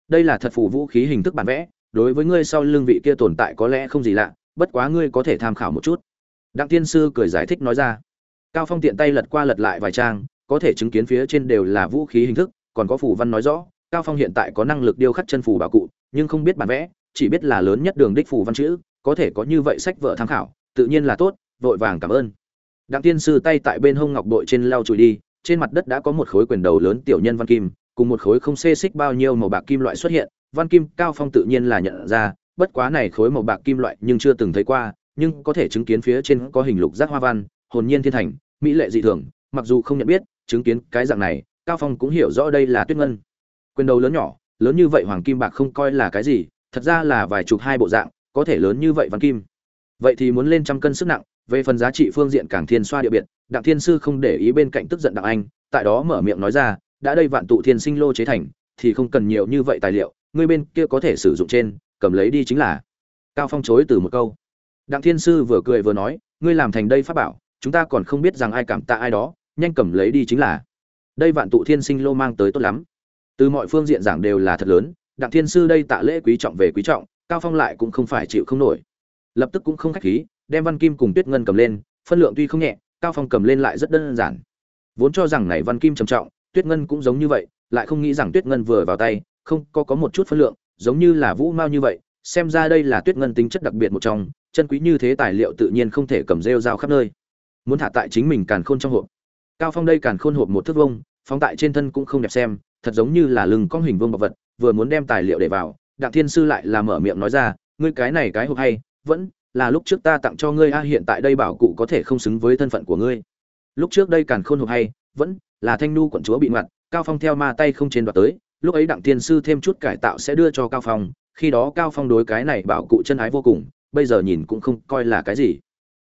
Đây là thật phù vũ khí hình thức bản vẽ đối với ngươi sau lưng vị kia tồn tại có lẽ không gì lạ, bất quá ngươi có thể tham khảo một chút. Đặng tiên sư cười giải thích nói ra. Cao phong tiện tay lật qua lật lại vài trang, có thể chứng kiến phía trên đều là vũ khí hình thức, còn có phù văn nói rõ, cao phong hiện tại có năng lực điêu khắc chân phù bảo cụ, nhưng không biết bản vẽ, chỉ biết là lớn nhất đường đích phù văn chữ, có thể có như vậy sách vợ tham khảo, tự nhiên là tốt, vội vàng cảm ơn. Đặng tiên sư tay tại bên hông ngọc bội trên lau chùi đi, trên mặt đất đã có một khối quyền đầu lớn tiểu nhân văn kim, cùng một khối không xê xích bao nhiêu màu bạc kim loại xuất hiện văn kim cao phong tự nhiên là nhận ra, bất quá này khối màu bạc kim loại nhưng chưa từng thấy qua, nhưng có thể chứng kiến phía trên có hình lục giác hoa văn, hồn nhiên thiên thành, mỹ lệ dị thường, mặc dù không nhận biết, chứng kiến cái dạng này, cao phong cũng hiểu rõ đây là tuyết ngân. Quyền đầu lớn nhỏ, lớn như vậy hoàng kim bạc không coi là cái gì, thật ra là vài chục hai bộ dạng, có thể lớn như vậy văn kim. Vậy thì muốn lên trăm cân sức nặng, về phần giá trị phương diện càng thiên xoa địa biệt, đặng thiên sư không để ý bên cạnh tức giận đặng anh, tại đó mở miệng nói ra, đã đây vạn tụ thiên sinh lô chế thành, thì không cần nhiều như vậy tài liệu ngươi bên kia có thể sử dụng trên, cầm lấy đi chính là. Cao phong chối từ một câu. Đặng thiên sư vừa cười vừa nói, ngươi làm thành đây pháp bảo, chúng ta còn không biết rằng ai cảm tạ ai đó, nhanh cầm lấy đi chính là. Đây vạn tụ thiên sinh lô mang tới tốt lắm. Từ mọi phương diện giảng đều là thật lớn, đặng thiên sư đây tạ lễ quý trọng về quý trọng, cao phong lại cũng không phải chịu không nổi. Lập tức cũng không khách khí, đem văn kim cùng tuyết ngân cầm lên, phân lượng tuy không nhẹ, cao phong cầm lên lại rất đơn giản. Vốn cho rằng này văn kim trầm trọng, tuyết ngân cũng giống như vậy, lại không nghĩ rằng tuyết ngân vừa vào tay không có có một chút phân lượng, giống như là vũ mao như vậy, xem ra đây là tuyết ngân tính chất đặc biệt một trong, chân quý như thế tài liệu tự nhiên không thể cầm rêu rao khắp nơi. Muốn thả tại chính mình càn khôn trong hộp. Cao phong đây càn khôn hộp một thước vông phóng tại trên thân cũng không đẹp xem, thật giống như là lưng con hình vương bọc vật, vừa muốn đem tài liệu để vào, đặng thiên sư lại là mở miệng nói ra, ngươi cái này cái hộp hay, vẫn là lúc trước ta tặng cho ngươi, a, hiện tại đây bảo cụ có thể không xứng với thân phận của ngươi. Lúc trước đây càn khôn hộp hay, vẫn là thanh nu quận chúa bị mặt cao phong theo ma tay không trên đoạt tới lúc ấy đặng thiên sư thêm chút cải tạo sẽ đưa cho cao phong, khi đó cao phong đối cái này bảo cụ chân ái vô cùng, bây giờ nhìn cũng không coi là cái gì.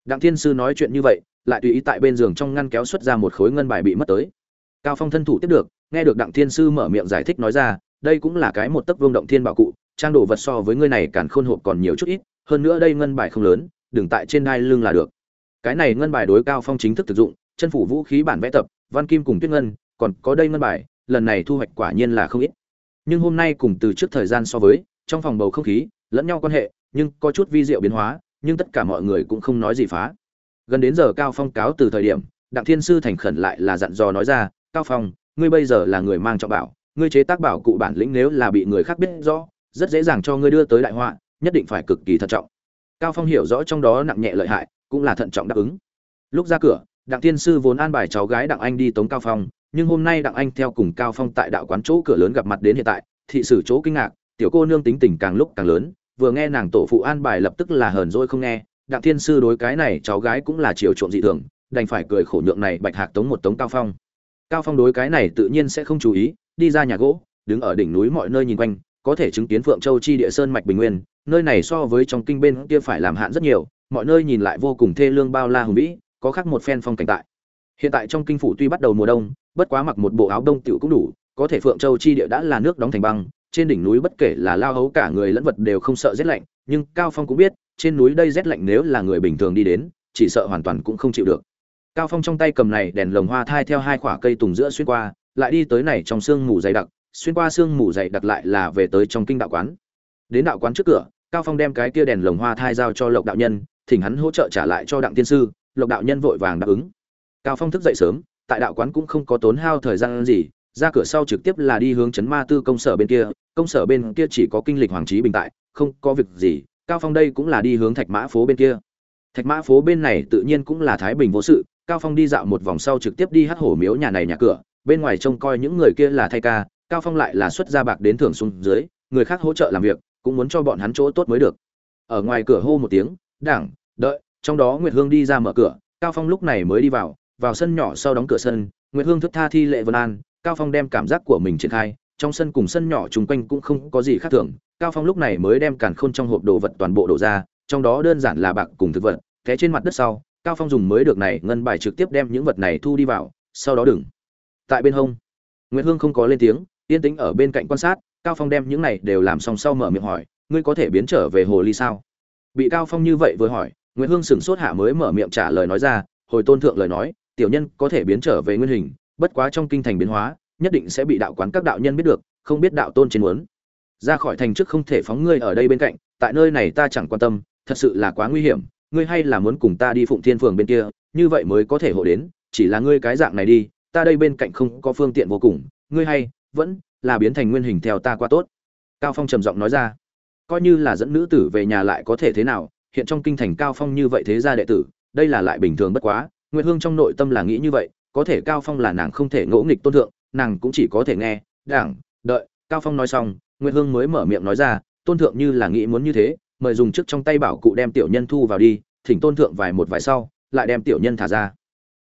Đặng thiên sư nói chuyện như vậy, lại tùy ý tại bên giường trong ngăn kéo xuất ra một khối ngân bài bị mất tới. Cao phong thân thủ tiếp được, nghe được đặng thiên sư mở miệng giải thích nói ra, đây cũng là cái một tấc vương động thiên bảo cụ, trang đồ vật so với ngươi này càn khôn hộp còn nhiều chút ít, hơn nữa đây ngân bài không lớn, đừng tại trên đai lưng là được. Cái này ngân bài đối cao phong chính thức thực dụng, chân phủ vũ khí bản vẽ tập, văn kim cùng tuyết ngân, còn có đây ngân bài lần này thu hoạch quả nhiên là không ít. Nhưng hôm nay cùng từ trước thời gian so với, trong phòng bầu không khí, lẫn nhau quan hệ, nhưng có chút vi diệu biến hóa, nhưng tất cả mọi người cũng không nói gì phá. Gần đến giờ cao phong cáo từ thời điểm, đặng thiên sư thành khẩn lại là dặn dò nói ra, cao phong, ngươi bây giờ là người mang trọng bảo, ngươi chế tác bảo cụ bản lĩnh nếu là bị người khác biết rõ, rất dễ dàng cho ngươi đưa tới đại họa, nhất định phải cực kỳ thận trọng. Cao phong hiểu rõ trong đó nặng nhẹ lợi hại, cũng là thận trọng đáp ứng. Lúc ra cửa, đặng thiên sư vốn an bài cháu gái đặng anh đi tống cao phong nhưng hôm nay đặng anh theo cùng cao phong tại đạo quán chỗ cửa lớn gặp mặt đến hiện tại, thị sử chỗ kinh ngạc, tiểu cô nương tính tình càng lúc càng lớn, vừa nghe nàng tổ phụ an bài lập tức là hờn dỗi không nghe, đặng thiên sư đối cái này cháu gái cũng là chiều trộm dị thường, đành phải cười khổ nhượng này bạch hạc tống một tống cao phong. Cao phong đối cái này tự nhiên sẽ không chú ý, đi ra nhà gỗ, đứng ở đỉnh núi mọi nơi nhìn quanh, có thể chứng kiến phượng châu chi địa sơn mạch bình nguyên, nơi này so với trong kinh bên kia phải làm hạn rất nhiều, mọi nơi nhìn lại vô cùng thê lương bao la hùng vĩ, có khác một phen phong cảnh tại. Hiện tại trong kinh phủ tuy bắt đầu mùa đông bất quá mặc một bộ áo đông tiểu cũng đủ, có thể phượng châu chi địa đã là nước đóng thành băng, trên đỉnh núi bất kể là lao hấu cả người lẫn vật đều không sợ rét lạnh, nhưng cao phong cũng biết, trên núi đây rét lạnh nếu là người bình thường đi đến, chỉ sợ hoàn toàn cũng không chịu được. Cao phong trong tay cầm này đèn lồng hoa thai theo hai quả cây tùng giữa xuyên qua, lại đi tới này trong sương mù dày đặc, xuyên qua sương mù dày đặc lại là về tới trong kinh đạo quán. Đến đạo quán trước cửa, cao phong đem cái kia đèn lồng hoa thai giao cho lộc đạo nhân, thỉnh hắn hỗ trợ trả lại cho đặng tiên sư, lộc đạo nhân vội vàng đáp ứng. Cao phong thức dậy sớm tại đạo quán cũng không có tốn hao thời gian gì, ra cửa sau trực tiếp là đi hướng chấn ma tư công sở bên kia, công sở bên kia chỉ có kinh lịch hoàng trí bình tại, không có việc gì, cao phong đây cũng là đi hướng thạch mã phố bên kia. Thạch mã phố bên này tự nhiên cũng là thái bình vô sự, cao phong đi dạo một vòng sau trực tiếp đi hát hổ miếu nhà này nhà cửa, bên ngoài trông coi những người kia là thay ca, cao phong lại là xuất ra bạc đến thưởng xuống dưới, người khác hỗ trợ làm việc, cũng muốn cho bọn hắn chỗ tốt mới được. Ở ngoài cửa hô một tiếng, đảng, đợi. Trong đó nguyệt hương đi ra mở cửa, cao phong lúc này mới đi vào vào sân nhỏ sau đóng cửa sân nguyễn hương thức tha thi lệ vân an, cao phong đem cảm giác của mình triển khai, trong sân cùng sân nhỏ chung quanh cũng không có gì khác thường, cao phong lúc này mới đem càn khôn trong hộp đồ vật toàn bộ đổ ra, trong đó đơn giản là bạc cùng thực vật thế trên mặt đất sau, cao phong dùng mới được này ngân bài trực tiếp đem những vật này thu đi vào, sau đó đừng. Tại bên hông nguyễn hương không có lên tiếng, yên tĩnh ở bên cạnh quan sát, cao phong đem những này đều làm xong sau mở miệng hỏi, ngươi có thể biến trở về hồ ly sao? Bị cao phong như vậy vừa hỏi nguyễn hương sửng sốt hạ mới mở miệng trả lời nói ra, hồi tôn thượng lời nói tiểu nhân có thể biến trở về nguyên hình, bất quá trong kinh thành biến hóa, nhất định sẽ bị đạo quán các đạo nhân biết được, không biết đạo tôn trên muốn. Ra khỏi thành trước không thể phóng ngươi ở đây bên cạnh, tại nơi này ta chẳng quan tâm, thật sự là quá nguy hiểm, ngươi hay là muốn cùng ta đi phụng thiên phường bên kia, như vậy mới có thể hộ đến, chỉ là ngươi cái dạng này đi, ta đây bên cạnh không có phương tiện vô cùng, ngươi hay, vẫn là biến thành nguyên hình theo ta qua tốt. Cao phong trầm giọng nói ra. Coi như là dẫn nữ tử về nhà lại có thể thế nào, hiện trong kinh thành cao phong như vậy thế gia đệ tử, đây là lại bình thường bất quá nguyệt hương trong nội tâm là nghĩ như vậy, có thể cao phong là nàng không thể ngỗ nghịch tôn thượng, nàng cũng chỉ có thể nghe, đảng, đợi, cao phong nói xong, nguyệt hương mới mở miệng nói ra, tôn thượng như là nghĩ muốn như thế, mời dùng trước trong tay bảo cụ đem tiểu nhân thu vào đi, thỉnh tôn thượng vài một vài sau, lại đem tiểu nhân thả ra.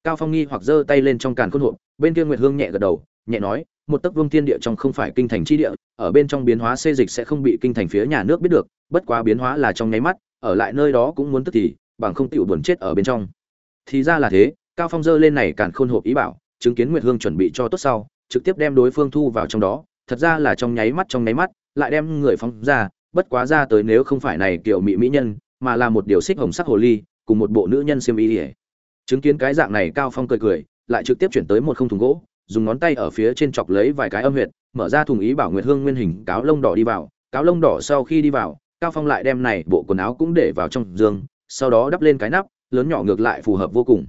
Cao phong nghi hoặc giơ tay lên trong càn khôn hộp, bên kia nguyệt hương nhẹ gật đầu, nhẹ nói, một tấc vương thiên địa trong không phải kinh thành chi địa, ở bên trong biến hóa xê dịch sẽ không bị kinh thành phía nhà nước biết được, bất quá biến hóa là trong nháy mắt, ở lại nơi đó cũng muốn tức thì, bằng không tiểu buồn chết ở bên trong thì ra là thế, cao phong giơ lên này càn khôn hộp ý bảo, chứng kiến nguyệt hương chuẩn bị cho tốt sau, trực tiếp đem đối phương thu vào trong đó. Thật ra là trong nháy mắt, trong nháy mắt, lại đem người phóng ra, bất quá ra tới nếu không phải này kiểu mỹ mỹ nhân, mà là một điều xích hồng sắc hồ ly, cùng một bộ nữ nhân xiêm y ỉa chứng kiến cái dạng này, cao phong cười cười, lại trực tiếp chuyển tới một không thùng gỗ, dùng ngón tay ở phía trên chọc lấy vài cái âm huyệt, mở ra thùng ý bảo nguyệt hương nguyên hình cáo lông đỏ đi vào. Cáo lông đỏ sau khi đi vào, cao phong lại đem này bộ quần áo cũng để vào trong giường, sau đó đắp lên cái nắp lớn nhỏ ngược lại phù hợp vô cùng.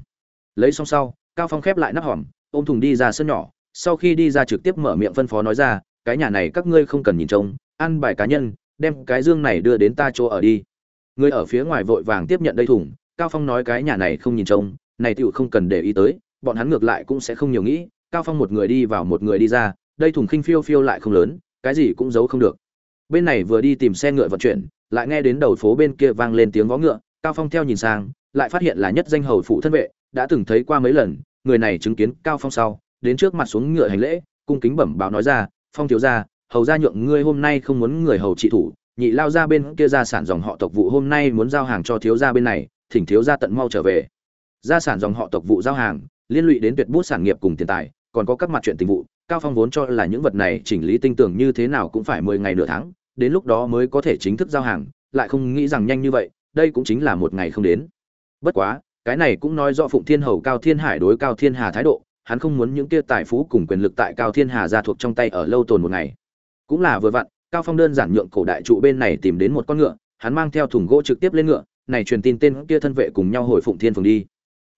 Lấy xong sau, cao phong khép lại nắp hòm, ôm thùng đi ra sân nhỏ. Sau khi đi ra trực tiếp mở miệng phân phó nói ra, cái nhà này các ngươi không cần nhìn trông, ăn bài cá nhân, đem cái dương này đưa đến ta chỗ ở đi. Người ở phía ngoài vội vàng tiếp nhận đây thùng, cao phong nói cái nhà này không nhìn trông, này tựu không cần để ý tới, bọn hắn ngược lại cũng sẽ không nhiều nghĩ. Cao phong một người đi vào một người đi ra, đây thùng khinh phiêu phiêu lại không lớn, cái gì cũng giấu không được. Bên này vừa đi tìm xe ngựa vận chuyển, lại nghe đến đầu phố bên kia vang lên tiếng vó ngựa, cao phong theo nhìn sang lại phát hiện là nhất danh hầu phụ thân vệ, đã từng thấy qua mấy lần, người này chứng kiến cao phong sau, đến trước mặt xuống ngựa hành lễ, cung kính bẩm báo nói ra, phong thiếu gia, hầu gia nhượng ngươi hôm nay không muốn người hầu trị thủ, nhị lao ra bên kia gia sản dòng họ tộc vụ hôm nay muốn giao hàng cho thiếu gia bên này, thỉnh thiếu gia tận mau trở về. Gia sản dòng họ tộc vụ giao hàng, liên lụy đến tuyệt bút sản nghiệp cùng tiền tài, còn có các mặt chuyện tình vụ, cao phong vốn cho là những vật này chỉnh lý tinh tưởng như thế nào cũng phải 10 ngày nửa tháng, đến lúc đó mới có thể chính thức giao hàng, lại không nghĩ rằng nhanh như vậy, đây cũng chính là một ngày không đến bất quá, cái này cũng nói rõ phụng thiên hầu cao thiên hải đối cao thiên hà thái độ, hắn không muốn những kia tài phú cùng quyền lực tại cao thiên hà ra thuộc trong tay ở lâu tồn một ngày. Cũng là vừa vặn, cao phong đơn giản nhượng cổ đại trụ bên này tìm đến một con ngựa, hắn mang theo thùng gỗ trực tiếp lên ngựa, này truyền tin tên kia thân vệ cùng nhau hồi phụng thiên phường đi.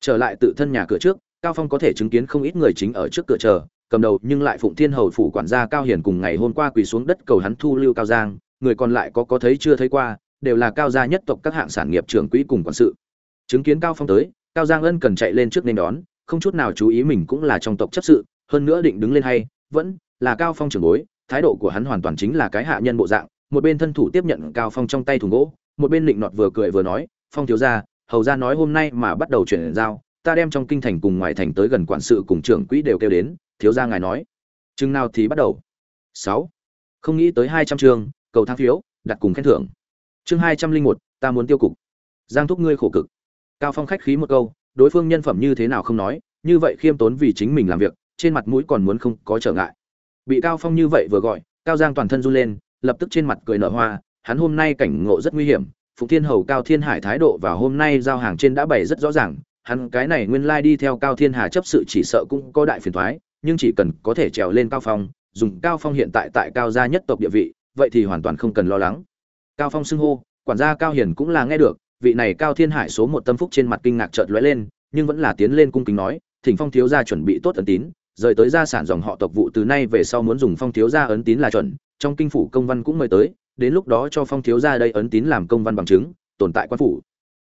Trở lại tự thân nhà cửa trước, cao phong có thể chứng kiến không ít người chính ở trước cửa chờ, cầm đầu nhưng lại phụng thiên hầu phủ quản gia cao hiển cùng ngày hôm qua quỳ xuống đất cầu hắn thu lưu cao giang, người còn lại có có thấy chưa thấy qua, đều là cao gia nhất tộc các hạng sản nghiệp trưởng quỹ cùng quản sự chứng kiến cao phong tới, cao giang ân cần chạy lên trước nên đón, không chút nào chú ý mình cũng là trong tộc chấp sự, hơn nữa định đứng lên hay, vẫn là cao phong trưởng bối, thái độ của hắn hoàn toàn chính là cái hạ nhân bộ dạng, một bên thân thủ tiếp nhận cao phong trong tay thùng gỗ, một bên định nọt vừa cười vừa nói, phong thiếu gia, hầu gia nói hôm nay mà bắt đầu chuyển giao, ta đem trong kinh thành cùng ngoài thành tới gần quản sự cùng trưởng quỹ đều kêu đến, thiếu gia ngài nói. Chừng nào thì bắt đầu? Sáu. Không nghĩ tới hai trăm chương cầu thang phiếu, đặt cùng khen thưởng. Chương hai trăm linh một, ta muốn tiêu cục. Giang thúc ngươi khổ cực cao phong khách khí một câu, đối phương nhân phẩm như thế nào không nói, như vậy khiêm tốn vì chính mình làm việc, trên mặt mũi còn muốn không có trở ngại. Bị cao phong như vậy vừa gọi, cao giang toàn thân run lên, lập tức trên mặt cười nở hoa, hắn hôm nay cảnh ngộ rất nguy hiểm, phụng thiên hầu cao thiên hải thái độ và hôm nay giao hàng trên đã bày rất rõ ràng, hắn cái này nguyên lai đi theo cao thiên hà chấp sự chỉ sợ cũng có đại phiền thoái nhưng chỉ cần có thể trèo lên cao phong, dùng cao phong hiện tại tại cao gia nhất tộc địa vị, vậy thì hoàn toàn không cần lo lắng. Cao phong xưng hô, quản gia cao hiền cũng là nghe được vị này cao thiên hải số một tâm phúc trên mặt kinh ngạc chợt lóe lên, nhưng vẫn là tiến lên cung kính nói, thỉnh phong thiếu gia chuẩn bị tốt ấn tín, rời tới gia sản dòng họ tộc vụ từ nay về sau muốn dùng phong thiếu gia ấn tín là chuẩn, trong kinh phủ công văn cũng mời tới, đến lúc đó cho phong thiếu gia đây ấn tín làm công văn bằng chứng, tồn tại quan phủ.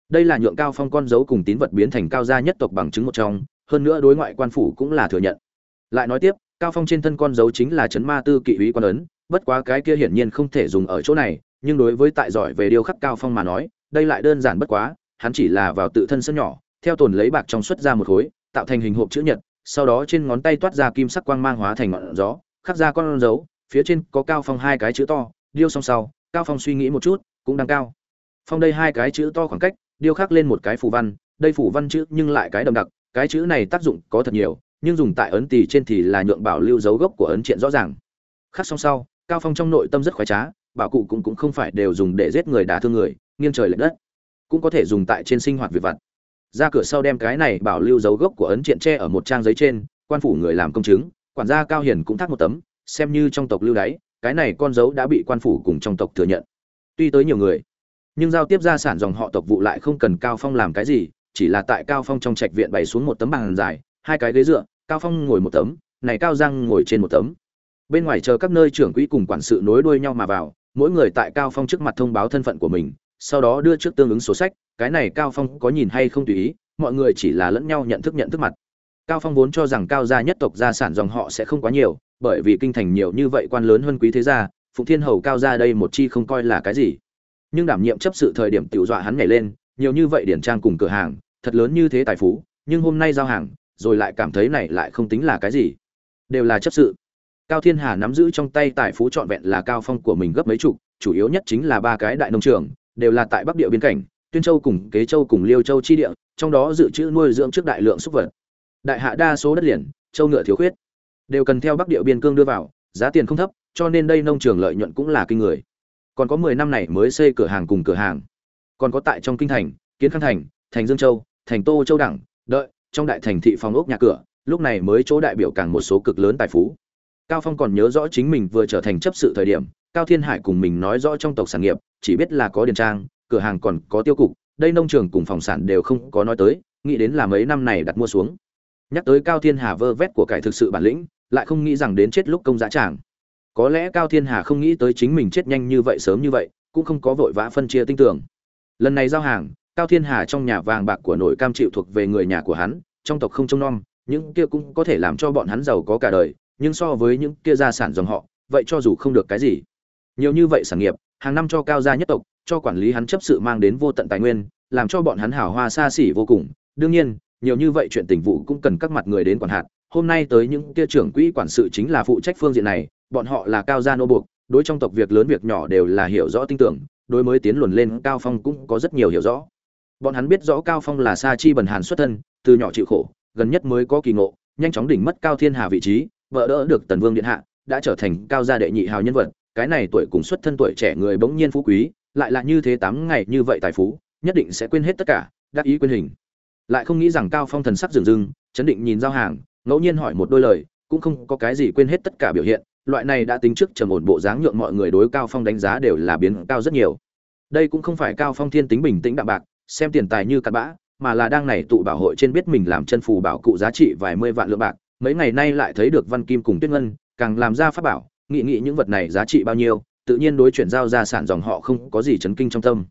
Đây là nhượng cao phong con dấu cùng tín vật biến thành cao gia nhất tộc bằng chứng một trong, hơn nữa đối ngoại quan phủ cũng là thừa nhận. Lại nói tiếp, cao phong trên thân con dấu chính là chấn ma tư kỵ úy quan ấn, bất quá cái kia hiển nhiên không thể dùng ở chỗ này, nhưng đối với tại giỏi về điều khắc cao phong mà nói đây lại đơn giản bất quá, hắn chỉ là vào tự thân sân nhỏ, theo tồn lấy bạc trong xuất ra một khối, tạo thành hình hộp chữ nhật, sau đó trên ngón tay toát ra kim sắc quang mang hóa thành ngọn gió, khắc ra con dấu, phía trên có cao phong hai cái chữ to, điêu song sau, cao phong suy nghĩ một chút, cũng đang cao. Phong đây hai cái chữ to khoảng cách, điêu khắc lên một cái phù văn, đây phù văn chữ nhưng lại cái đậm đặc, cái chữ này tác dụng có thật nhiều, nhưng dùng tại ấn tỳ trên thì là nhượng bảo lưu dấu gốc của ấn triện rõ ràng. Khắc xong sau, cao phong trong nội tâm rất khoái trá, bảo cụ cũng cũng không phải đều dùng để giết người đả thương người nghiêng trời lệch đất, cũng có thể dùng tại trên sinh hoạt việc vặt. Ra cửa sau đem cái này bảo lưu dấu gốc của ấn triện tre ở một trang giấy trên, quan phủ người làm công chứng, quản gia cao hiền cũng thác một tấm, xem như trong tộc lưu đáy, cái này con dấu đã bị quan phủ cùng trong tộc thừa nhận. Tuy tới nhiều người, nhưng giao tiếp gia sản dòng họ tộc vụ lại không cần cao phong làm cái gì, chỉ là tại cao phong trong trạch viện bày xuống một tấm bàn dài, hai cái ghế dựa, cao phong ngồi một tấm, này cao giang ngồi trên một tấm. Bên ngoài chờ các nơi trưởng quỹ cùng quản sự nối đuôi nhau mà vào, mỗi người tại cao phong trước mặt thông báo thân phận của mình sau đó đưa trước tương ứng sổ sách, cái này cao phong có nhìn hay không tùy ý, mọi người chỉ là lẫn nhau nhận thức nhận thức mặt. Cao phong vốn cho rằng cao gia nhất tộc gia sản dòng họ sẽ không quá nhiều, bởi vì kinh thành nhiều như vậy quan lớn hơn quý thế gia, phụng thiên hầu cao gia đây một chi không coi là cái gì. Nhưng đảm nhiệm chấp sự thời điểm tiểu dọa hắn nhảy lên, nhiều như vậy điển trang cùng cửa hàng, thật lớn như thế tài phú, nhưng hôm nay giao hàng, rồi lại cảm thấy này lại không tính là cái gì. Đều là chấp sự. Cao thiên hà nắm giữ trong tay tài phú trọn vẹn là cao phong của mình gấp mấy chục, chủ yếu nhất chính là ba cái đại nông trường đều là tại bắc địa biên cảnh, tuyên châu cùng kế châu cùng liêu châu chi địa, trong đó dự trữ nuôi dưỡng trước đại lượng súc vật. Đại hạ đa số đất liền, châu ngựa thiếu khuyết, đều cần theo bắc địa biên cương đưa vào, giá tiền không thấp, cho nên đây nông trường lợi nhuận cũng là kinh người. Còn có 10 năm này mới xây cửa hàng cùng cửa hàng. Còn có tại trong kinh thành, kiến khang thành thành dương châu, thành tô châu đẳng, đợi, trong đại thành thị phòng ốc nhà cửa, lúc này mới chỗ đại biểu càng một số cực lớn tài phú. Cao phong còn nhớ rõ chính mình vừa trở thành chấp sự thời điểm cao thiên hải cùng mình nói rõ trong tộc sản nghiệp, chỉ biết là có điền trang, cửa hàng còn có tiêu cục, đây nông trường cùng phòng sản đều không có nói tới, nghĩ đến là mấy năm này đặt mua xuống. Nhắc tới cao thiên hà vơ vét của cải thực sự bản lĩnh, lại không nghĩ rằng đến chết lúc công giá tràng. Có lẽ cao thiên hà không nghĩ tới chính mình chết nhanh như vậy sớm như vậy, cũng không có vội vã phân chia tinh tưởng lần này giao hàng, cao thiên hà trong nhà vàng bạc của nội cam chịu thuộc về người nhà của hắn, trong tộc không trông nom, những kia cũng có thể làm cho bọn hắn giàu có cả đời, nhưng so với những kia gia sản dòng họ, vậy cho dù không được cái gì nhiều như vậy sản nghiệp, hàng năm cho cao gia nhất tộc, cho quản lý hắn chấp sự mang đến vô tận tài nguyên, làm cho bọn hắn hào hoa xa xỉ vô cùng. Đương nhiên, nhiều như vậy chuyện tình vụ cũng cần các mặt người đến quản hạt. Hôm nay tới những kia trưởng quỹ quản sự chính là phụ trách phương diện này, bọn họ là cao gia nô buộc, đối trong tộc việc lớn việc nhỏ đều là hiểu rõ tin tưởng, đối mới tiến luồn lên cao phong cũng có rất nhiều hiểu rõ. Bọn hắn biết rõ cao phong là sa chi bần hàn xuất thân, từ nhỏ chịu khổ, gần nhất mới có kỳ ngộ, nhanh chóng đỉnh mất cao thiên hà vị trí, vợ đỡ được tần vương điện hạ, đã trở thành cao gia đệ nhị hào nhân vật cái này tuổi cùng xuất thân tuổi trẻ người bỗng nhiên phú quý lại là như thế tám ngày như vậy tài phú nhất định sẽ quên hết tất cả đắc ý quên hình. Lại không nghĩ rằng cao phong thần sắc rừng rừng, chấn định nhìn giao hàng ngẫu nhiên hỏi một đôi lời cũng không có cái gì quên hết tất cả biểu hiện loại này đã tính trước trầm ổn bộ dáng nhượng mọi người đối cao phong đánh giá đều là biến cao rất nhiều. Đây cũng không phải cao phong thiên tính bình tĩnh đạm bạc xem tiền tài như cặn bã mà là đang này tụ bảo hội trên biết mình làm chân phù bảo cụ giá trị vài mươi vạn lượng bạc mấy ngày nay lại thấy được văn kim cùng tuyết ngân càng làm ra pháp bảo nghị nghị những vật này giá trị bao nhiêu, tự nhiên đối chuyển giao gia sản dòng họ không có gì chấn kinh trong tâm.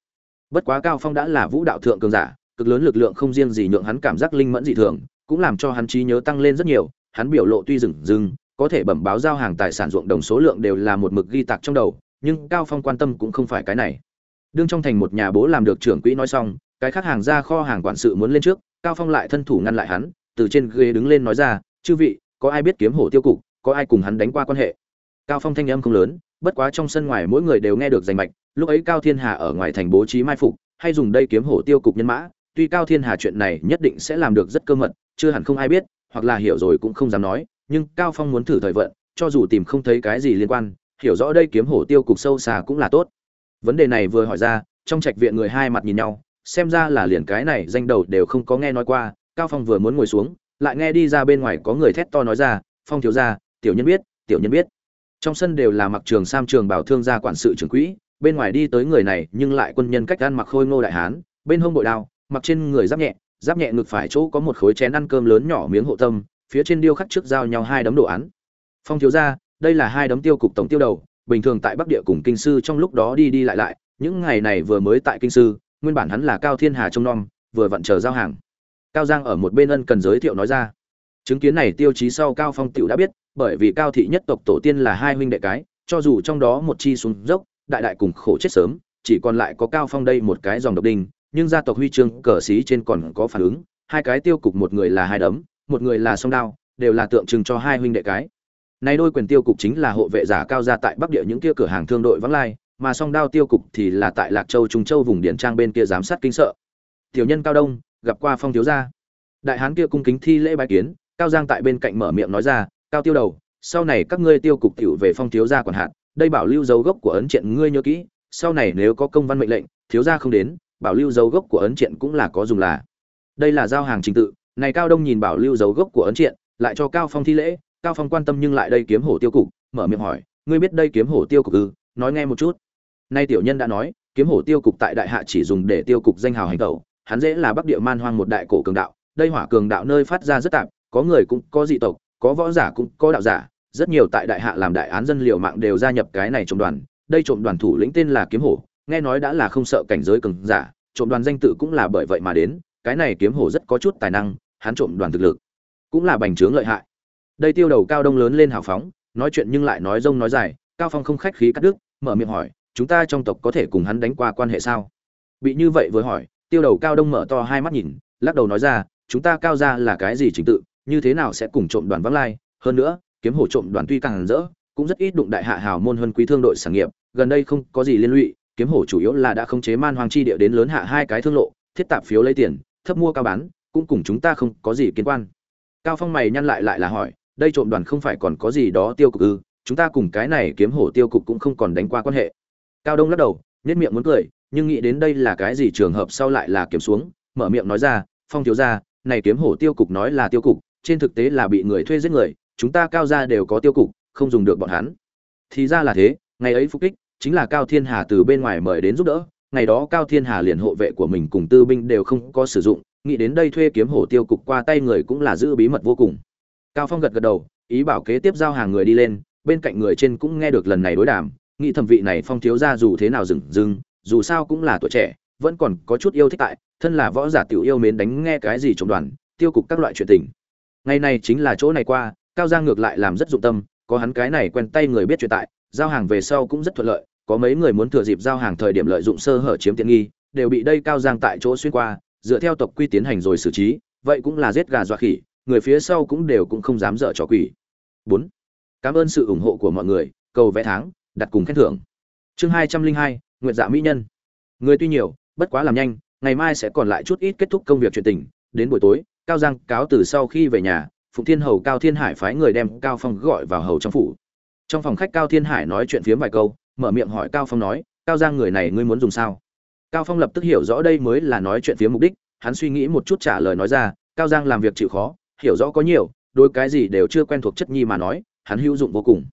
Bất quá cao phong đã là vũ đạo thượng cường giả, cực lớn lực lượng không riêng gì nhượng hắn cảm giác linh mẫn dị thường, cũng làm cho hắn trí nhớ tăng lên rất nhiều, hắn biểu lộ tuy dừng dừng có thể bẩm báo giao hàng tài sản ruộng đồng số lượng đều là một mực ghi tạc trong đầu, nhưng cao phong quan tâm cũng không phải cái này. Đương trong thành một nhà bố làm được trưởng quỹ nói xong, cái khác hàng ra kho hàng quản sự muốn lên trước, cao phong lại thân thủ ngăn lại hắn, từ trên ghế đứng lên nói ra, chư vị, có ai biết kiếm hổ tiêu cục, có ai cùng hắn đánh qua quan hệ? Cao phong thanh âm không lớn, bất quá trong sân ngoài mỗi người đều nghe được danh mạch, lúc ấy cao thiên hà ở ngoài thành bố trí mai phục, hay dùng đây kiếm hổ tiêu cục nhân mã, tuy cao thiên hà chuyện này nhất định sẽ làm được rất cơ mật, chưa hẳn không ai biết, hoặc là hiểu rồi cũng không dám nói, nhưng cao phong muốn thử thời vận, cho dù tìm không thấy cái gì liên quan, hiểu rõ đây kiếm hổ tiêu cục sâu xa cũng là tốt. Vấn đề này vừa hỏi ra, trong trạch viện người hai mặt nhìn nhau, xem ra là liền cái này danh đầu đều không có nghe nói qua, cao phong vừa muốn ngồi xuống, lại nghe đi ra bên ngoài có người thét to nói ra, phong thiếu gia, tiểu nhân biết, tiểu nhân biết trong sân đều là mặc trường sam trường bảo thương gia quản sự trưởng quỹ, bên ngoài đi tới người này nhưng lại quân nhân cách ăn mặc khôi ngô đại hán, bên hông bội đao, mặc trên người giáp nhẹ giáp nhẹ ngực phải chỗ có một khối chén ăn cơm lớn nhỏ miếng hộ tâm, phía trên điêu khắc trước giao nhau hai đấm đồ án. Phong thiếu gia, đây là hai đấm tiêu cục tổng tiêu đầu, bình thường tại bắc địa cùng kinh sư trong lúc đó đi đi lại lại, những ngày này vừa mới tại kinh sư, nguyên bản hắn là cao thiên hà trông nom, vừa vặn chờ giao hàng. Cao giang ở một bên ân cần giới thiệu nói ra chứng kiến này tiêu chí sau cao phong tiểu đã biết, bởi vì cao thị nhất tộc tổ tiên là hai huynh đệ cái, cho dù trong đó một chi xuống dốc, đại đại cùng khổ chết sớm, chỉ còn lại có cao phong đây một cái dòng độc đinh, nhưng gia tộc huy chương cờ xí trên còn có phản ứng, hai cái tiêu cục một người là hai đấm, một người là song đao, đều là tượng trưng cho hai huynh đệ cái. Nay đôi quyền tiêu cục chính là hộ vệ giả cao gia tại bắc địa những kia cửa hàng thương đội vắng lai, mà song đao tiêu cục thì là tại lạc châu, trung châu, vùng điển trang bên kia giám sát kinh sợ. Tiểu nhân cao đông, gặp qua phong thiếu gia. Đại hán kia cung kính thi lễ bài kiến cao giang tại bên cạnh mở miệng nói ra, cao tiêu đầu, sau này các ngươi tiêu cục tiểu về phong thiếu gia quản hạt, đây bảo lưu dấu gốc của ấn triện ngươi nhớ kỹ, sau này nếu có công văn mệnh lệnh, thiếu gia không đến, bảo lưu dấu gốc của ấn triện cũng là có dùng là. Đây là giao hàng trình tự, này cao đông nhìn bảo lưu dấu gốc của ấn triện, lại cho cao phong thi lễ, cao phong quan tâm nhưng lại đây kiếm hổ tiêu cục, mở miệng hỏi, ngươi biết đây kiếm hổ tiêu cục ư? Nói nghe một chút. Nay tiểu nhân đã nói, kiếm hổ tiêu cục tại đại hạ chỉ dùng để tiêu cục danh hào hành tẩu, hắn dễ là bắc địa man hoang một đại cổ cường đạo, đây hỏa cường đạo nơi phát ra rất tạp có người cũng có dị tộc, có võ giả cũng có đạo giả, rất nhiều tại đại hạ làm đại án dân liệu mạng đều gia nhập cái này trộm đoàn. Đây trộm đoàn thủ lĩnh tên là kiếm hổ, nghe nói đã là không sợ cảnh giới cường giả, trộm đoàn danh tự cũng là bởi vậy mà đến. Cái này kiếm hổ rất có chút tài năng, hắn trộm đoàn thực lực cũng là bành trướng lợi hại. Đây tiêu đầu cao đông lớn lên hào phóng, nói chuyện nhưng lại nói rông nói dài, cao phong không khách khí cắt đứt, mở miệng hỏi, chúng ta trong tộc có thể cùng hắn đánh qua quan hệ sao? Bị như vậy vừa hỏi, tiêu đầu cao đông mở to hai mắt nhìn, lắc đầu nói ra, chúng ta cao ra là cái gì chính tự? Như thế nào sẽ cùng trộm đoàn vắng lai? Hơn nữa, kiếm hổ trộm đoàn tuy càng rỡ, cũng rất ít đụng đại hạ hào môn hơn quý thương đội sản nghiệp. Gần đây không có gì liên lụy, kiếm hổ chủ yếu là đã khống chế man hoàng chi địa đến lớn hạ hai cái thương lộ, thiết tạp phiếu lấy tiền, thấp mua cao bán, cũng cùng chúng ta không có gì liên quan. Cao phong mày nhăn lại lại là hỏi, đây trộm đoàn không phải còn có gì đó tiêu cục ư? Chúng ta cùng cái này kiếm hổ tiêu cục cũng không còn đánh qua quan hệ. Cao đông lắc đầu nhất miệng muốn cười, nhưng nghĩ đến đây là cái gì trường hợp sau lại là kiếm xuống, mở miệng nói ra, phong thiếu gia, này kiếm hổ tiêu cục nói là tiêu cục trên thực tế là bị người thuê giết người, chúng ta cao gia đều có tiêu cục, không dùng được bọn hắn. Thì ra là thế, ngày ấy phục kích, chính là cao thiên hà từ bên ngoài mời đến giúp đỡ, ngày đó cao thiên hà liền hộ vệ của mình cùng tư binh đều không có sử dụng, nghĩ đến đây thuê kiếm hổ tiêu cục qua tay người cũng là giữ bí mật vô cùng. Cao phong gật gật đầu, ý bảo kế tiếp giao hàng người đi lên, bên cạnh người trên cũng nghe được lần này đối đàm, nghĩ thẩm vị này phong thiếu gia dù thế nào dừng dừng, dù sao cũng là tuổi trẻ, vẫn còn có chút yêu thích tại, thân là võ giả tiểu yêu mến đánh nghe cái gì trong đoàn, tiêu cục các loại chuyện tình ngày này chính là chỗ này qua, cao giang ngược lại làm rất dụng tâm, có hắn cái này quen tay người biết chuyện tại, giao hàng về sau cũng rất thuận lợi, có mấy người muốn thừa dịp giao hàng thời điểm lợi dụng sơ hở chiếm tiện nghi, đều bị đây cao giang tại chỗ xuyên qua, dựa theo tộc quy tiến hành rồi xử trí, vậy cũng là giết gà dọa khỉ, người phía sau cũng đều cũng không dám dở trò quỷ. Bốn, cảm ơn sự ủng hộ của mọi người, cầu vẽ tháng, đặt cùng khen thưởng. Chương hai trăm linh hai nguyện dạ mỹ nhân. Người tuy nhiều, bất quá làm nhanh, ngày mai sẽ còn lại chút ít kết thúc công việc chuyện tình, đến buổi tối cao giang cáo từ sau khi về nhà, phụng thiên hầu cao thiên hải phái người đem cao phong gọi vào hầu trong phủ. Trong phòng khách cao thiên hải nói chuyện phiếm vài câu, mở miệng hỏi cao phong nói, cao giang người này ngươi muốn dùng sao? Cao phong lập tức hiểu rõ đây mới là nói chuyện phía mục đích, hắn suy nghĩ một chút trả lời nói ra, cao giang làm việc chịu khó, hiểu rõ có nhiều đôi cái gì đều chưa quen thuộc chất nhi mà nói, hắn hữu dụng vô cùng.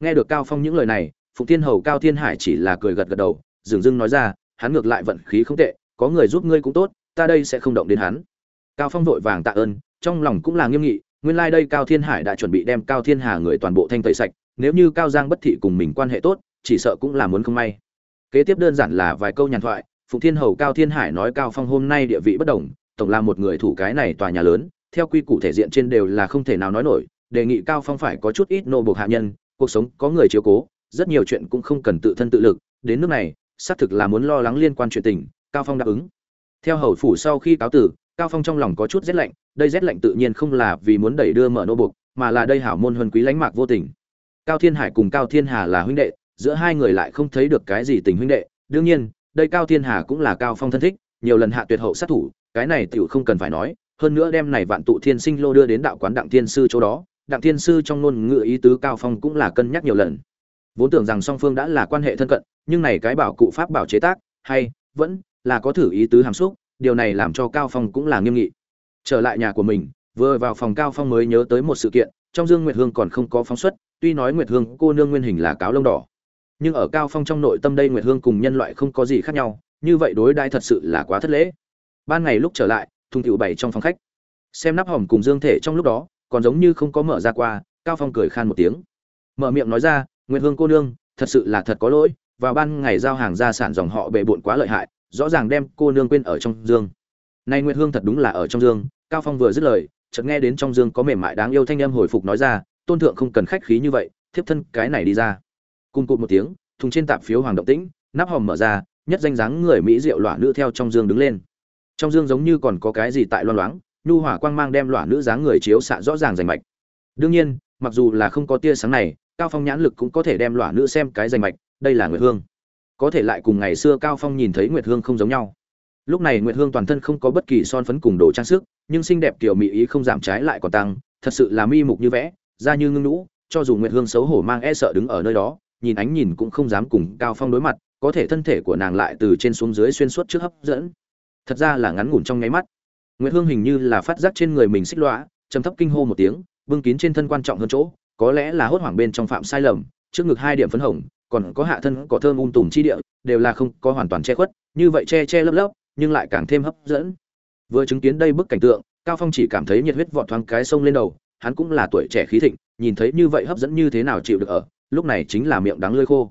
Nghe được cao phong những lời này, phụng thiên hầu cao thiên hải chỉ là cười gật gật đầu dường dưng nói ra, hắn ngược lại vận khí không tệ, có người giúp ngươi cũng tốt, ta đây sẽ không động đến hắn cao phong vội vàng tạ ơn, trong lòng cũng là nghiêm nghị, nguyên lai like đây cao thiên hải đã chuẩn bị đem cao thiên hà người toàn bộ thanh tẩy sạch, nếu như cao giang bất thị cùng mình quan hệ tốt, chỉ sợ cũng là muốn không may. Kế tiếp đơn giản là vài câu nhàn thoại, phụng thiên hầu cao thiên hải nói cao phong hôm nay địa vị bất đồng, tổng là một người thủ cái này tòa nhà lớn, theo quy củ thể diện trên đều là không thể nào nói nổi, đề nghị cao phong phải có chút ít nô buộc hạ nhân, cuộc sống có người chiếu cố, rất nhiều chuyện cũng không cần tự thân tự lực, đến nước này, xác thực là muốn lo lắng liên quan chuyện tình, cao phong đáp ứng. Theo hầu phủ sau khi cáo tử cao phong trong lòng có chút rét lạnh, đây rét lạnh tự nhiên không là vì muốn đẩy đưa mở nô buộc, mà là đây hảo môn huân quý lánh mạc vô tình. Cao thiên hải cùng cao thiên hà là huynh đệ, giữa hai người lại không thấy được cái gì tình huynh đệ. Đương nhiên, đây cao thiên hà cũng là cao phong thân thích, nhiều lần hạ tuyệt hậu sát thủ, cái này tiểu không cần phải nói, hơn nữa đem này vạn tụ thiên sinh lô đưa đến đạo quán đặng thiên sư chỗ đó, đặng thiên sư trong ngôn ngữ ý tứ cao phong cũng là cân nhắc nhiều lần. Vốn tưởng rằng song phương đã là quan hệ thân cận, nhưng này cái bảo cụ pháp bảo chế tác, hay, vẫn là có thử ý tứ hàm xúc điều này làm cho cao phong cũng là nghiêm nghị. Trở lại nhà của mình, vừa vào phòng cao phong mới nhớ tới một sự kiện, trong dương nguyệt hương còn không có phóng xuất, tuy nói nguyệt hương cô nương nguyên hình là cáo lông đỏ. Nhưng ở cao phong trong nội tâm đây nguyệt hương cùng nhân loại không có gì khác nhau, như vậy đối đãi thật sự là quá thất lễ. Ban ngày lúc trở lại, thùng tiểu bảy trong phòng khách. Xem nắp hòm cùng dương thể trong lúc đó, còn giống như không có mở ra qua, cao phong cười khan một tiếng. Mở miệng nói ra, nguyệt hương cô nương, thật sự là thật có lỗi, vào ban ngày giao hàng gia sản dòng họ bệ bộn quá lợi hại rõ ràng đem cô nương quên ở trong dương. Nay nguyệt hương thật đúng là ở trong dương, cao phong vừa dứt lời, chợt nghe đến trong dương có mềm mại đáng yêu thanh âm hồi phục nói ra, tôn thượng không cần khách khí như vậy, thiếp thân cái này đi ra. Cùng cụt một tiếng, thùng trên tạp phiếu hoàng động tĩnh, nắp hòm mở ra, nhất danh dáng người mỹ diệu lỏa nữ theo trong dương đứng lên. Trong dương giống như còn có cái gì tại loan loáng, nhu hỏa quang mang đem lỏa nữ dáng người chiếu xạ rõ ràng rành mạch. Đương nhiên, mặc dù là không có tia sáng này, cao phong nhãn lực cũng có thể đem lỏa nữ xem cái rành mạch, đây là nguyệt hương có thể lại cùng ngày xưa cao phong nhìn thấy nguyệt hương không giống nhau. Lúc này nguyệt hương toàn thân không có bất kỳ son phấn cùng đồ trang sức, nhưng xinh đẹp kiểu mỹ ý không giảm trái lại còn tăng, thật sự là mi mục như vẽ, da như ngưng lũ cho dù nguyệt hương xấu hổ mang e sợ đứng ở nơi đó, nhìn ánh nhìn cũng không dám cùng cao phong đối mặt, có thể thân thể của nàng lại từ trên xuống dưới xuyên suốt trước hấp dẫn. Thật ra là ngắn ngủn trong nháy mắt. Nguyệt hương hình như là phát giác trên người mình xích lõa trầm thấp kinh hô một tiếng, bưng kín trên thân quan trọng hơn chỗ, có lẽ là hốt hoảng bên trong phạm sai lầm, trước ngực hai điểm phấn hồng còn có hạ thân có thơm um tùm chi địa, đều là không có hoàn toàn che khuất, như vậy che che lấp lấp, nhưng lại càng thêm hấp dẫn. Vừa chứng kiến đây bức cảnh tượng, cao phong chỉ cảm thấy nhiệt huyết vọt thoáng cái sông lên đầu, hắn cũng là tuổi trẻ khí thịnh, nhìn thấy như vậy hấp dẫn như thế nào chịu được ở, lúc này chính là miệng đắng lưỡi khô.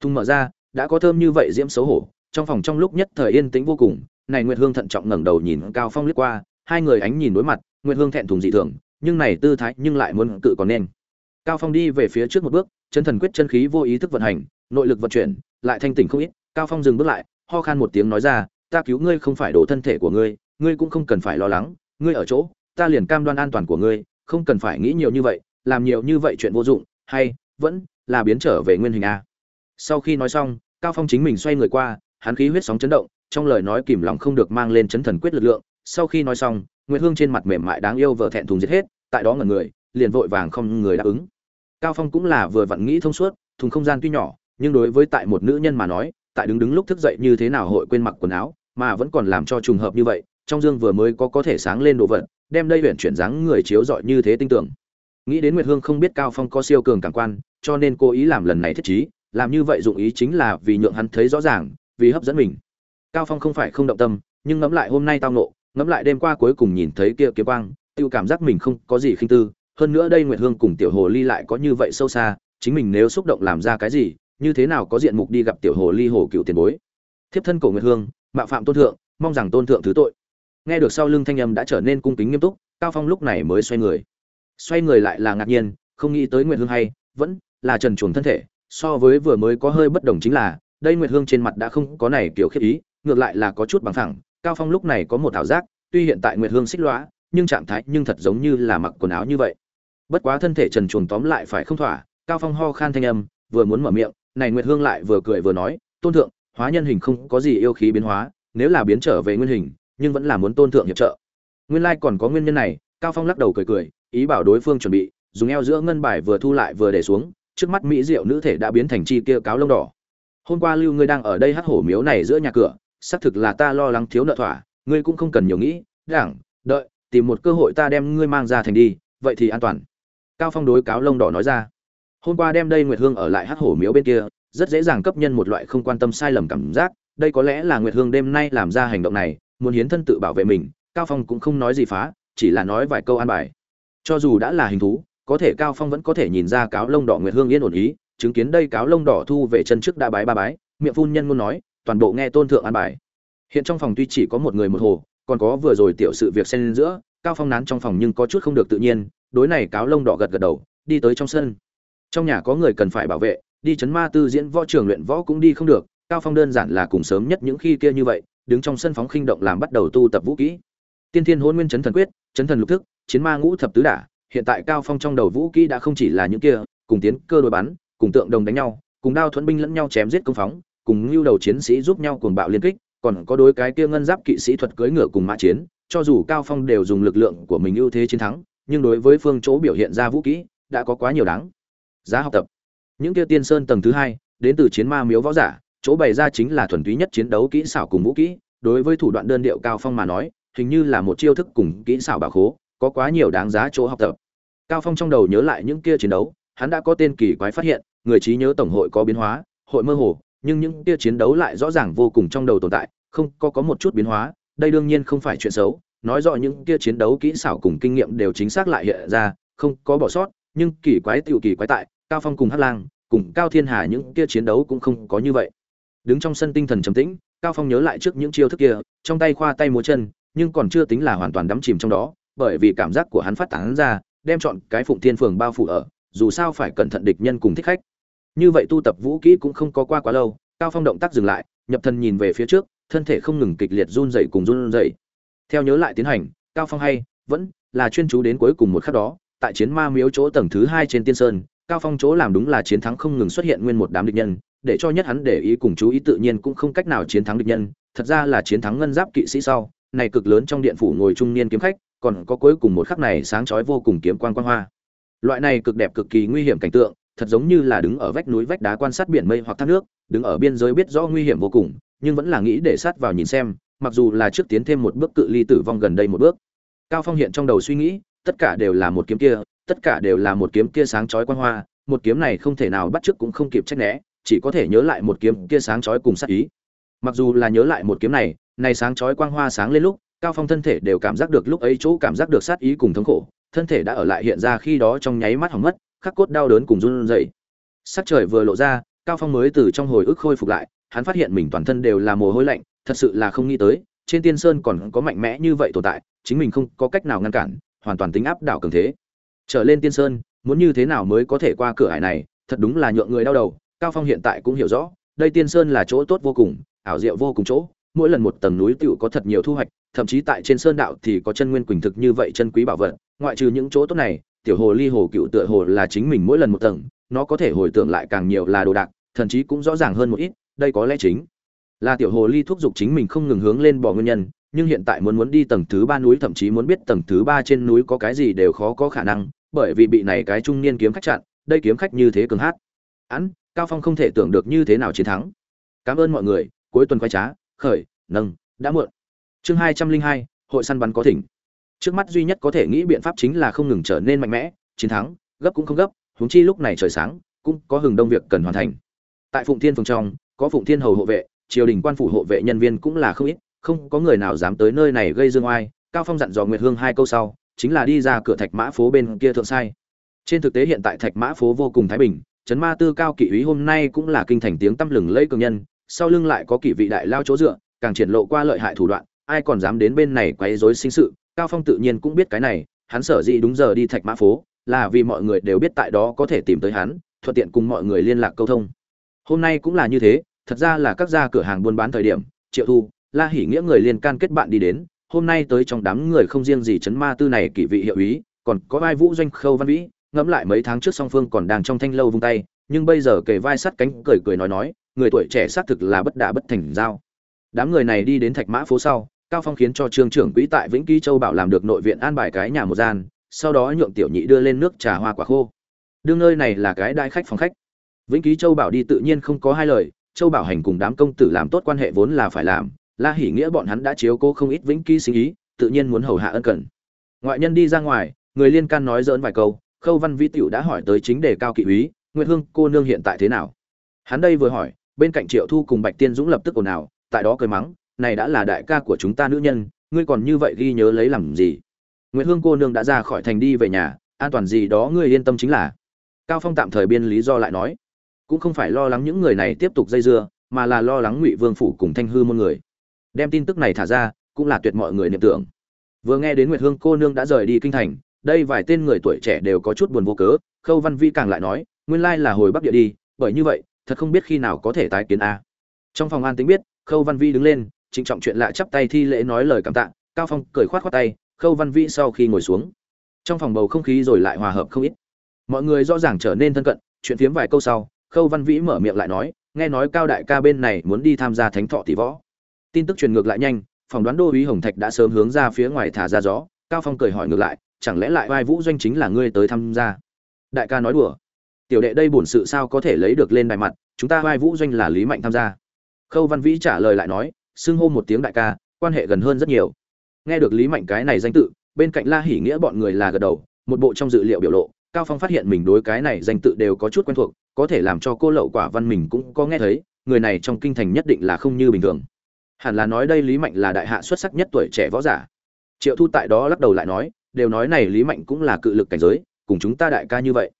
Thùng mở ra, đã có thơm như vậy diễm xấu hổ, trong phòng trong lúc nhất thời yên tĩnh vô cùng, này nguyệt hương thận trọng ngẩng đầu nhìn cao phong liếc qua, hai người ánh nhìn đối mặt, nguyệt hương thẹn thùng dị thường, nhưng này tư thái nhưng lại muốn cự còn nên cao phong đi về phía trước một bước, chân thần quyết chân khí vô ý thức vận hành, nội lực vận chuyển, lại thanh tỉnh không ít. Cao phong dừng bước lại, ho khan một tiếng nói ra, ta cứu ngươi không phải đổ thân thể của ngươi ngươi cũng không cần phải lo lắng, ngươi ở chỗ, ta liền cam đoan an toàn của ngươi, không cần phải nghĩ nhiều như vậy, làm nhiều như vậy chuyện vô dụng, hay vẫn là biến trở về nguyên hình a. Sau khi nói xong, cao phong chính mình xoay người qua, hắn khí huyết sóng chấn động, trong lời nói kìm lòng không được mang lên chấn thần quyết lực lượng. Sau khi nói xong, nguyệt hương trên mặt mềm mại đáng yêu vợ thẹn thùng giết hết, tại đó ngẩn người, liền vội vàng không người đáp ứng cao phong cũng là vừa vặn nghĩ thông suốt, thùng không gian tuy nhỏ, nhưng đối với tại một nữ nhân mà nói, tại đứng đứng lúc thức dậy như thế nào hội quên mặc quần áo, mà vẫn còn làm cho trùng hợp như vậy, trong dương vừa mới có có thể sáng lên đồ vật, đem đây huyện chuyển dáng người chiếu dọi như thế tinh tưởng. Nghĩ đến nguyệt hương không biết cao phong có siêu cường cảm quan, cho nên cố ý làm lần này thiết trí, làm như vậy dụng ý chính là vì nhượng hắn thấy rõ ràng, vì hấp dẫn mình. Cao phong không phải không động tâm, nhưng ngẫm lại hôm nay tao nộ ngẫm lại đêm qua cuối cùng nhìn thấy kia kiếm quang, tiêu cảm giác mình không có gì khinh tư hơn nữa đây nguyệt hương cùng tiểu hồ ly lại có như vậy sâu xa, chính mình nếu xúc động làm ra cái gì, như thế nào có diện mục đi gặp tiểu hồ ly hồ cựu tiền bối. Thiếp thân cổ nguyệt hương, mạo phạm tôn thượng, mong rằng tôn thượng thứ tội. Nghe được sau lưng thanh âm đã trở nên cung kính nghiêm túc, cao phong lúc này mới xoay người. Xoay người lại là ngạc nhiên, không nghĩ tới nguyệt hương hay, vẫn là trần chuồng thân thể, so với vừa mới có hơi bất đồng chính là, đây nguyệt hương trên mặt đã không có này kiểu khiếp ý, ngược lại là có chút bằng thẳng cao phong lúc này có một ảo giác, tuy hiện tại nguyệt hương xích lõa nhưng trạng thái nhưng thật giống như là mặc quần áo như vậy bất quá thân thể trần chuồng tóm lại phải không thỏa, cao phong ho khan thanh âm, vừa muốn mở miệng, này nguyệt hương lại vừa cười vừa nói, tôn thượng, hóa nhân hình không có gì yêu khí biến hóa, nếu là biến trở về nguyên hình, nhưng vẫn là muốn tôn thượng hiệp trợ. Nguyên lai còn có nguyên nhân này, cao phong lắc đầu cười cười, ý bảo đối phương chuẩn bị, dùng eo giữa ngân bài vừa thu lại vừa để xuống, trước mắt mỹ diệu nữ thể đã biến thành chi kia cáo lông đỏ. Hôm qua lưu ngươi đang ở đây hát hổ miếu này giữa nhà cửa, xác thực là ta lo lắng thiếu nợ thỏa, ngươi cũng không cần nhiều nghĩ, đảng, đợi, tìm một cơ hội ta đem ngươi mang ra thành đi, vậy thì an toàn cao phong đối cáo lông đỏ nói ra. Hôm qua đem đây nguyệt hương ở lại hát hổ miếu bên kia, rất dễ dàng cấp nhân một loại không quan tâm sai lầm cảm giác, đây có lẽ là nguyệt hương đêm nay làm ra hành động này, muốn hiến thân tự bảo vệ mình, cao phong cũng không nói gì phá, chỉ là nói vài câu an bài. Cho dù đã là hình thú, có thể cao phong vẫn có thể nhìn ra cáo lông đỏ nguyệt hương yên ổn ý, chứng kiến đây cáo lông đỏ thu về chân trước đã bái ba bái, miệng phun nhân muốn nói, toàn bộ nghe tôn thượng an bài. Hiện trong phòng tuy chỉ có một người một hồ, còn có vừa rồi tiểu sự việc xen lên giữa cao phong nán trong phòng nhưng có chút không được tự nhiên, đối này cáo lông đỏ gật gật đầu, đi tới trong sân. Trong nhà có người cần phải bảo vệ, đi chấn ma tư diễn võ trường luyện võ cũng đi không được, cao phong đơn giản là cùng sớm nhất những khi kia như vậy, đứng trong sân phóng khinh động làm bắt đầu tu tập vũ kỹ. Tiên thiên hôn nguyên chấn thần quyết, chấn thần lục thức, chiến ma ngũ thập tứ đả, hiện tại cao phong trong đầu vũ kỹ đã không chỉ là những kia, cùng tiến cơ đối bắn, cùng tượng đồng đánh nhau, cùng đao thuẫn binh lẫn nhau chém giết công phóng, cùng lưu đầu chiến sĩ giúp nhau cuồng bạo liên kích, còn có đối cái kia ngân giáp kỵ sĩ thuật cưỡi ngựa cùng mã chiến cho dù cao phong đều dùng lực lượng của mình ưu thế chiến thắng, nhưng đối với phương chỗ biểu hiện ra vũ kỹ, đã có quá nhiều đáng. Giá học tập. Những kia tiên sơn tầng thứ hai, đến từ chiến ma miếu võ giả, chỗ bày ra chính là thuần túy nhất chiến đấu kỹ xảo cùng vũ kỹ. Đối với thủ đoạn đơn điệu cao phong mà nói, hình như là một chiêu thức cùng kỹ xảo bảo khố, có quá nhiều đáng giá chỗ học tập. Cao phong trong đầu nhớ lại những kia chiến đấu, hắn đã có tên kỳ quái phát hiện, người trí nhớ tổng hội có biến hóa, hội mơ hồ, nhưng những kia chiến đấu lại rõ ràng vô cùng trong đầu tồn tại, không có có một chút biến hóa đây đương nhiên không phải chuyện xấu, nói rõ những kia chiến đấu kỹ xảo cùng kinh nghiệm đều chính xác lại hiện ra, không có bỏ sót, nhưng kỳ quái tiểu kỳ quái tại, cao phong cùng hắc lang, cùng cao thiên hà những kia chiến đấu cũng không có như vậy. Đứng trong sân tinh thần trầm tĩnh, cao phong nhớ lại trước những chiêu thức kia, trong tay khoa tay múa chân, nhưng còn chưa tính là hoàn toàn đắm chìm trong đó, bởi vì cảm giác của hắn phát tán ra, đem chọn cái phụng thiên phường bao phủ ở, dù sao phải cẩn thận địch nhân cùng thích khách. Như vậy tu tập vũ kỹ cũng không có qua quá lâu, cao phong động tác dừng lại, nhập thần nhìn về phía trước thân thể không ngừng kịch liệt run rẩy cùng run rẩy. Theo nhớ lại tiến hành, cao phong hay, vẫn là chuyên chú đến cuối cùng một khắc đó, tại chiến ma miếu chỗ tầng thứ hai trên tiên sơn, cao phong chỗ làm đúng là chiến thắng không ngừng xuất hiện nguyên một đám địch nhân, để cho nhất hắn để ý cùng chú ý tự nhiên cũng không cách nào chiến thắng địch nhân, thật ra là chiến thắng ngân giáp kỵ sĩ sau, này cực lớn trong điện phủ ngồi trung niên kiếm khách, còn có cuối cùng một khắc này sáng chói vô cùng kiếm quang quang hoa. Loại này cực đẹp cực kỳ nguy hiểm cảnh tượng, thật giống như là đứng ở vách núi vách đá quan sát biển mây hoặc thác nước, đứng ở biên giới biết rõ nguy hiểm vô cùng nhưng vẫn là nghĩ để sát vào nhìn xem, mặc dù là trước tiến thêm một bước cự ly tử vong gần đây một bước. Cao phong hiện trong đầu suy nghĩ, tất cả đều là một kiếm kia, tất cả đều là một kiếm kia sáng chói quang hoa, một kiếm này không thể nào bắt trước cũng không kịp trách né, chỉ có thể nhớ lại một kiếm kia sáng chói cùng sát ý. Mặc dù là nhớ lại một kiếm này này sáng chói quang hoa sáng lên lúc, cao phong thân thể đều cảm giác được lúc ấy chỗ cảm giác được sát ý cùng thống khổ, thân thể đã ở lại hiện ra khi đó trong nháy mắt hỏng mất, khắc cốt đau đớn cùng run rẩy. Sắc trời vừa lộ ra, cao phong mới từ trong hồi ức khôi phục lại hắn phát hiện mình toàn thân đều là mồ hôi lạnh, thật sự là không nghĩ tới, trên tiên sơn còn có mạnh mẽ như vậy tồn tại, chính mình không có cách nào ngăn cản, hoàn toàn tính áp đảo cường thế. Trở lên tiên sơn, muốn như thế nào mới có thể qua cửa ải này, thật đúng là nhượng người đau đầu, cao phong hiện tại cũng hiểu rõ, đây tiên sơn là chỗ tốt vô cùng, ảo diệu vô cùng chỗ, mỗi lần một tầng núi tựu có thật nhiều thu hoạch, thậm chí tại trên sơn đạo thì có chân nguyên quỳnh thực như vậy chân quý bảo vật, ngoại trừ những chỗ tốt này, tiểu hồ ly hồ cựu tựa hồ là chính mình mỗi lần một tầng, nó có thể hồi tưởng lại càng nhiều là đồ đạc, thậm chí cũng rõ ràng hơn một ít đây có lẽ chính là tiểu hồ ly thúc giục chính mình không ngừng hướng lên bỏ nguyên nhân, nhưng hiện tại muốn muốn đi tầng thứ ba núi thậm chí muốn biết tầng thứ ba trên núi có cái gì đều khó có khả năng, bởi vì bị này cái trung niên kiếm khách chặn, đây kiếm khách như thế cường hát. Ăn cao phong không thể tưởng được như thế nào chiến thắng. Cảm ơn mọi người, cuối tuần quay trá, khởi, nâng, đã muộn. Chương hai trăm linh hai, hội săn bắn có thỉnh. Trước mắt duy nhất có thể nghĩ biện pháp chính là không ngừng trở nên mạnh mẽ, chiến thắng, gấp cũng không gấp, huống chi lúc này trời sáng, cũng có hừng đông việc cần hoàn thành. Tại phụng thiên phường trong có phụng thiên hầu hộ vệ, triều đình quan phủ hộ vệ nhân viên cũng là không ít, không có người nào dám tới nơi này gây dương oai. Cao phong dặn dò nguyệt hương hai câu sau, chính là đi ra cửa thạch mã phố bên kia thượng sai. Trên thực tế hiện tại thạch mã phố vô cùng thái bình, trấn ma tư cao kỵ úy hôm nay cũng là kinh thành tiếng tăm lừng lẫy cường nhân, sau lưng lại có kỷ vị đại lao chỗ dựa, càng triển lộ qua lợi hại thủ đoạn, ai còn dám đến bên này quấy rối sinh sự. Cao phong tự nhiên cũng biết cái này, hắn sở dĩ đúng giờ đi thạch mã phố là vì mọi người đều biết tại đó có thể tìm tới hắn, thuận tiện cùng mọi người liên lạc câu thông. Hôm nay cũng là như thế thật ra là các gia cửa hàng buôn bán thời điểm, triệu thu, la hỉ nghĩa người liên can kết bạn đi đến, hôm nay tới trong đám người không riêng gì chấn ma tư này kỷ vị hiệu ý, còn có vai vũ doanh khâu văn vĩ, ngẫm lại mấy tháng trước song phương còn đang trong thanh lâu vung tay, nhưng bây giờ kề vai sắt cánh cười cười nói nói, người tuổi trẻ xác thực là bất đả bất thành giao. Đám người này đi đến thạch mã phố sau, cao phong khiến cho trương trưởng quỹ tại vĩnh ký châu bảo làm được nội viện an bài cái nhà một gian, sau đó nhượng tiểu nhị đưa lên nước trà hoa quả khô. Đương nơi này là cái đại khách phòng khách. Vĩnh ký châu bảo đi tự nhiên không có hai lời châu bảo hành cùng đám công tử làm tốt quan hệ vốn là phải làm, la hỉ nghĩa bọn hắn đã chiếu cố không ít vĩnh ký sinh ý, tự nhiên muốn hầu hạ ân cần. Ngoại nhân đi ra ngoài, người liên can nói dỡn vài câu, khâu văn vĩ tiểu đã hỏi tới chính đề cao kỵ úy, nguyệt hương, cô nương hiện tại thế nào? Hắn đây vừa hỏi, bên cạnh triệu thu cùng bạch tiên dũng lập tức ồn ào, tại đó cười mắng, này đã là đại ca của chúng ta nữ nhân, ngươi còn như vậy ghi nhớ lấy làm gì? Nguyệt hương, cô nương đã ra khỏi thành đi về nhà, an toàn gì đó ngươi yên tâm chính là. Cao phong tạm thời biên lý do lại nói cũng không phải lo lắng những người này tiếp tục dây dưa, mà là lo lắng ngụy vương phủ cùng thanh hư môn người. Đem tin tức này thả ra, cũng là tuyệt mọi người niệm tưởng. Vừa nghe đến nguyệt hương cô nương đã rời đi kinh thành, đây vài tên người tuổi trẻ đều có chút buồn vô cớ, khâu văn vi càng lại nói, nguyên lai là hồi bắc địa đi, bởi như vậy, thật không biết khi nào có thể tái kiến a. Trong phòng an tính biết, khâu văn vi đứng lên, trịnh trọng chuyện lạ chắp tay thi lễ nói lời cảm tạ, cao phong cười khoát khoát tay, khâu văn vi sau khi ngồi xuống. Trong phòng bầu không khí rồi lại hòa hợp không ít. Mọi người rõ ràng trở nên thân cận, chuyện phiếm vài câu sau khâu văn vĩ mở miệng lại nói, nghe nói cao đại ca bên này muốn đi tham gia thánh thọ tỷ võ. Tin tức truyền ngược lại nhanh, phỏng đoán đô uý hồng thạch đã sớm hướng ra phía ngoài thả ra gió. Cao phong cười hỏi ngược lại, chẳng lẽ lại vai vũ doanh chính là ngươi tới tham gia? Đại ca nói đùa. Tiểu đệ đây bổn sự sao có thể lấy được lên đại mặt, chúng ta vai vũ doanh là lý mạnh tham gia. Khâu văn vĩ trả lời lại nói, xưng hô một tiếng đại ca, quan hệ gần hơn rất nhiều. Nghe được lý mạnh cái này danh tự, bên cạnh la hỉ nghĩa bọn người là gật đầu, một bộ trong dự liệu biểu lộ, cao phong phát hiện mình đối cái này danh tự đều có chút quen thuộc có thể làm cho cô lậu quả văn mình cũng có nghe thấy, người này trong kinh thành nhất định là không như bình thường. Hẳn là nói đây lý mạnh là đại hạ xuất sắc nhất tuổi trẻ võ giả. Triệu thu tại đó lắc đầu lại nói, đều nói này lý mạnh cũng là cự lực cảnh giới, cùng chúng ta đại ca như vậy.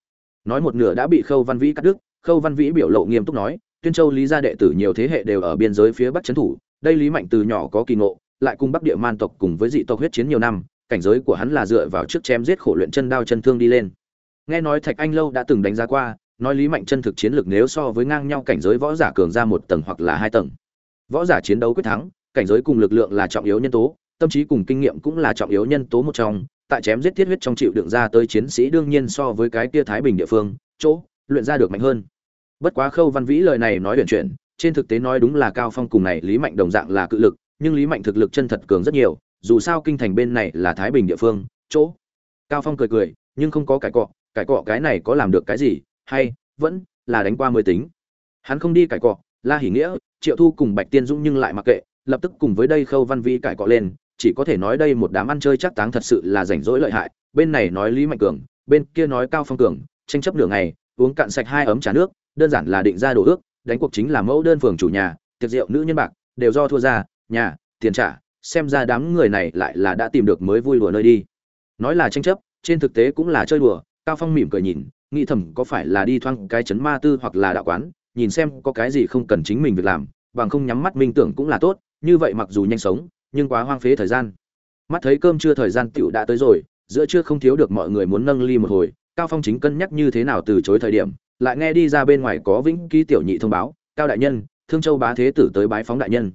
Nói một nửa đã bị khâu văn vĩ cắt đứt, khâu văn vĩ biểu lộ nghiêm túc nói, tuyên châu lý gia đệ tử nhiều thế hệ đều ở biên giới phía bắc trấn thủ, đây lý mạnh từ nhỏ có kỳ ngộ, lại cùng bắc địa man tộc cùng với dị tộc huyết chiến nhiều năm, cảnh giới của hắn là dựa vào trước chém giết khổ luyện chân đao chân thương đi lên. Nghe nói thạch anh lâu đã từng đánh giá qua nói lý mạnh chân thực chiến lược nếu so với ngang nhau cảnh giới võ giả cường ra một tầng hoặc là hai tầng. Võ giả chiến đấu quyết thắng, cảnh giới cùng lực lượng là trọng yếu nhân tố, tâm trí cùng kinh nghiệm cũng là trọng yếu nhân tố một trong. Tại chém giết thiết huyết trong chịu đựng ra tới chiến sĩ đương nhiên so với cái kia thái bình địa phương, chỗ, luyện ra được mạnh hơn. Bất quá khâu văn vĩ lời này nói huyền chuyển, trên thực tế nói đúng là cao phong cùng này lý mạnh đồng dạng là cự lực, nhưng lý mạnh thực lực chân thật cường rất nhiều, dù sao kinh thành bên này là thái bình địa phương, chỗ. Cao phong cười cười, nhưng không có cải cọ cải cọ cái này có làm được cái gì hay, vẫn là đánh qua mới tính. Hắn không đi cải cọ, la hỉ nghĩa, triệu thu cùng bạch tiên dũng nhưng lại mặc kệ, lập tức cùng với đây khâu văn vi cải cọ lên, chỉ có thể nói đây một đám ăn chơi chắc táng thật sự là rảnh rỗi lợi hại, bên này nói lý mạnh cường, bên kia nói cao phong cường, tranh chấp nửa ngày, uống cạn sạch hai ấm trà nước, đơn giản là định ra đồ ước, đánh cuộc chính là mẫu đơn phường chủ nhà, tiệc rượu nữ nhân bạc, đều do thua ra, nhà, tiền trả, xem ra đám người này lại là đã tìm được mới vui đùa nơi đi. Nói là tranh chấp, trên thực tế cũng là chơi đùa, cao phong mỉm cười nhìn nghĩ thầm có phải là đi thoang cái chấn ma tư hoặc là đạo quán, nhìn xem có cái gì không cần chính mình việc làm, bằng không nhắm mắt minh tưởng cũng là tốt, như vậy mặc dù nhanh sống, nhưng quá hoang phế thời gian. Mắt thấy cơm chưa thời gian tựu đã tới rồi, giữa trưa không thiếu được mọi người muốn nâng ly một hồi, cao phong chính cân nhắc như thế nào từ chối thời điểm, lại nghe đi ra bên ngoài có vĩnh ký tiểu nhị thông báo, cao đại nhân, thương châu bá thế tử tới bái phóng đại nhân.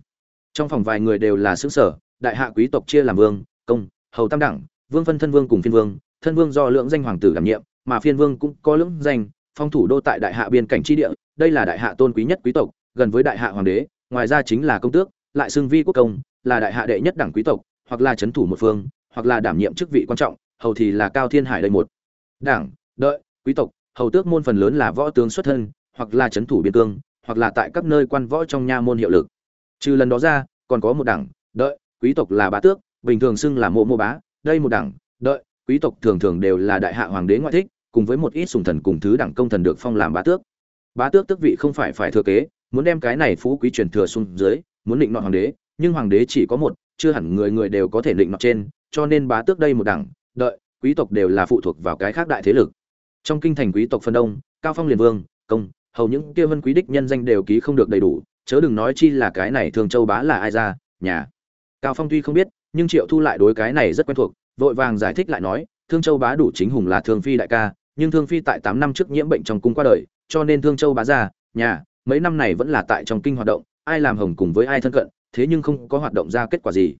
Trong phòng vài người đều là xứ sở đại hạ quý tộc chia làm vương, công, hầu tam đẳng, vương phân thân vương cùng phiên vương, thân vương do lượng danh hoàng tử đảm nhiệm mà phiên vương cũng có lưỡng danh, phong thủ đô tại đại hạ biên cảnh tri địa, đây là đại hạ tôn quý nhất quý tộc, gần với đại hạ hoàng đế, ngoài ra chính là công tước, lại xưng vi quốc công, là đại hạ đệ nhất đẳng quý tộc, hoặc là chấn thủ một phương, hoặc là đảm nhiệm chức vị quan trọng, hầu thì là cao thiên hải đây một. Đảng, đợi, quý tộc, hầu tước môn phần lớn là võ tướng xuất thân, hoặc là chấn thủ biên cương, hoặc là tại các nơi quan võ trong nha môn hiệu lực. Trừ lần đó ra, còn có một đảng, đợi, quý tộc là bá tước, bình thường xưng là mộ mô bá, đây một đảng, đợi quý tộc thường thường đều là đại hạ hoàng đế ngoại thích, cùng với một ít sùng thần cùng thứ đẳng công thần được phong làm bá tước. Bá tước tước vị không phải phải thừa kế, muốn đem cái này phú quý truyền thừa xuống dưới, muốn định nọ hoàng đế, nhưng hoàng đế chỉ có một, chưa hẳn người người đều có thể định nọ trên, cho nên bá tước đây một đẳng, đợi, quý tộc đều là phụ thuộc vào cái khác đại thế lực. Trong kinh thành quý tộc phân đông, cao phong liền vương, công, hầu những kia vân quý đích nhân danh đều ký không được đầy đủ, chớ đừng nói chi là cái này thường châu bá là ai ra, nhà. Cao phong tuy không biết, nhưng triệu thu lại đối cái này rất quen thuộc vội vàng giải thích lại nói, thương châu bá đủ chính hùng là thương phi đại ca, nhưng thương phi tại tám năm trước nhiễm bệnh trong cung qua đời, cho nên thương châu bá ra, nhà, mấy năm này vẫn là tại trong kinh hoạt động, ai làm hồng cùng với ai thân cận, thế nhưng không có hoạt động ra kết quả gì.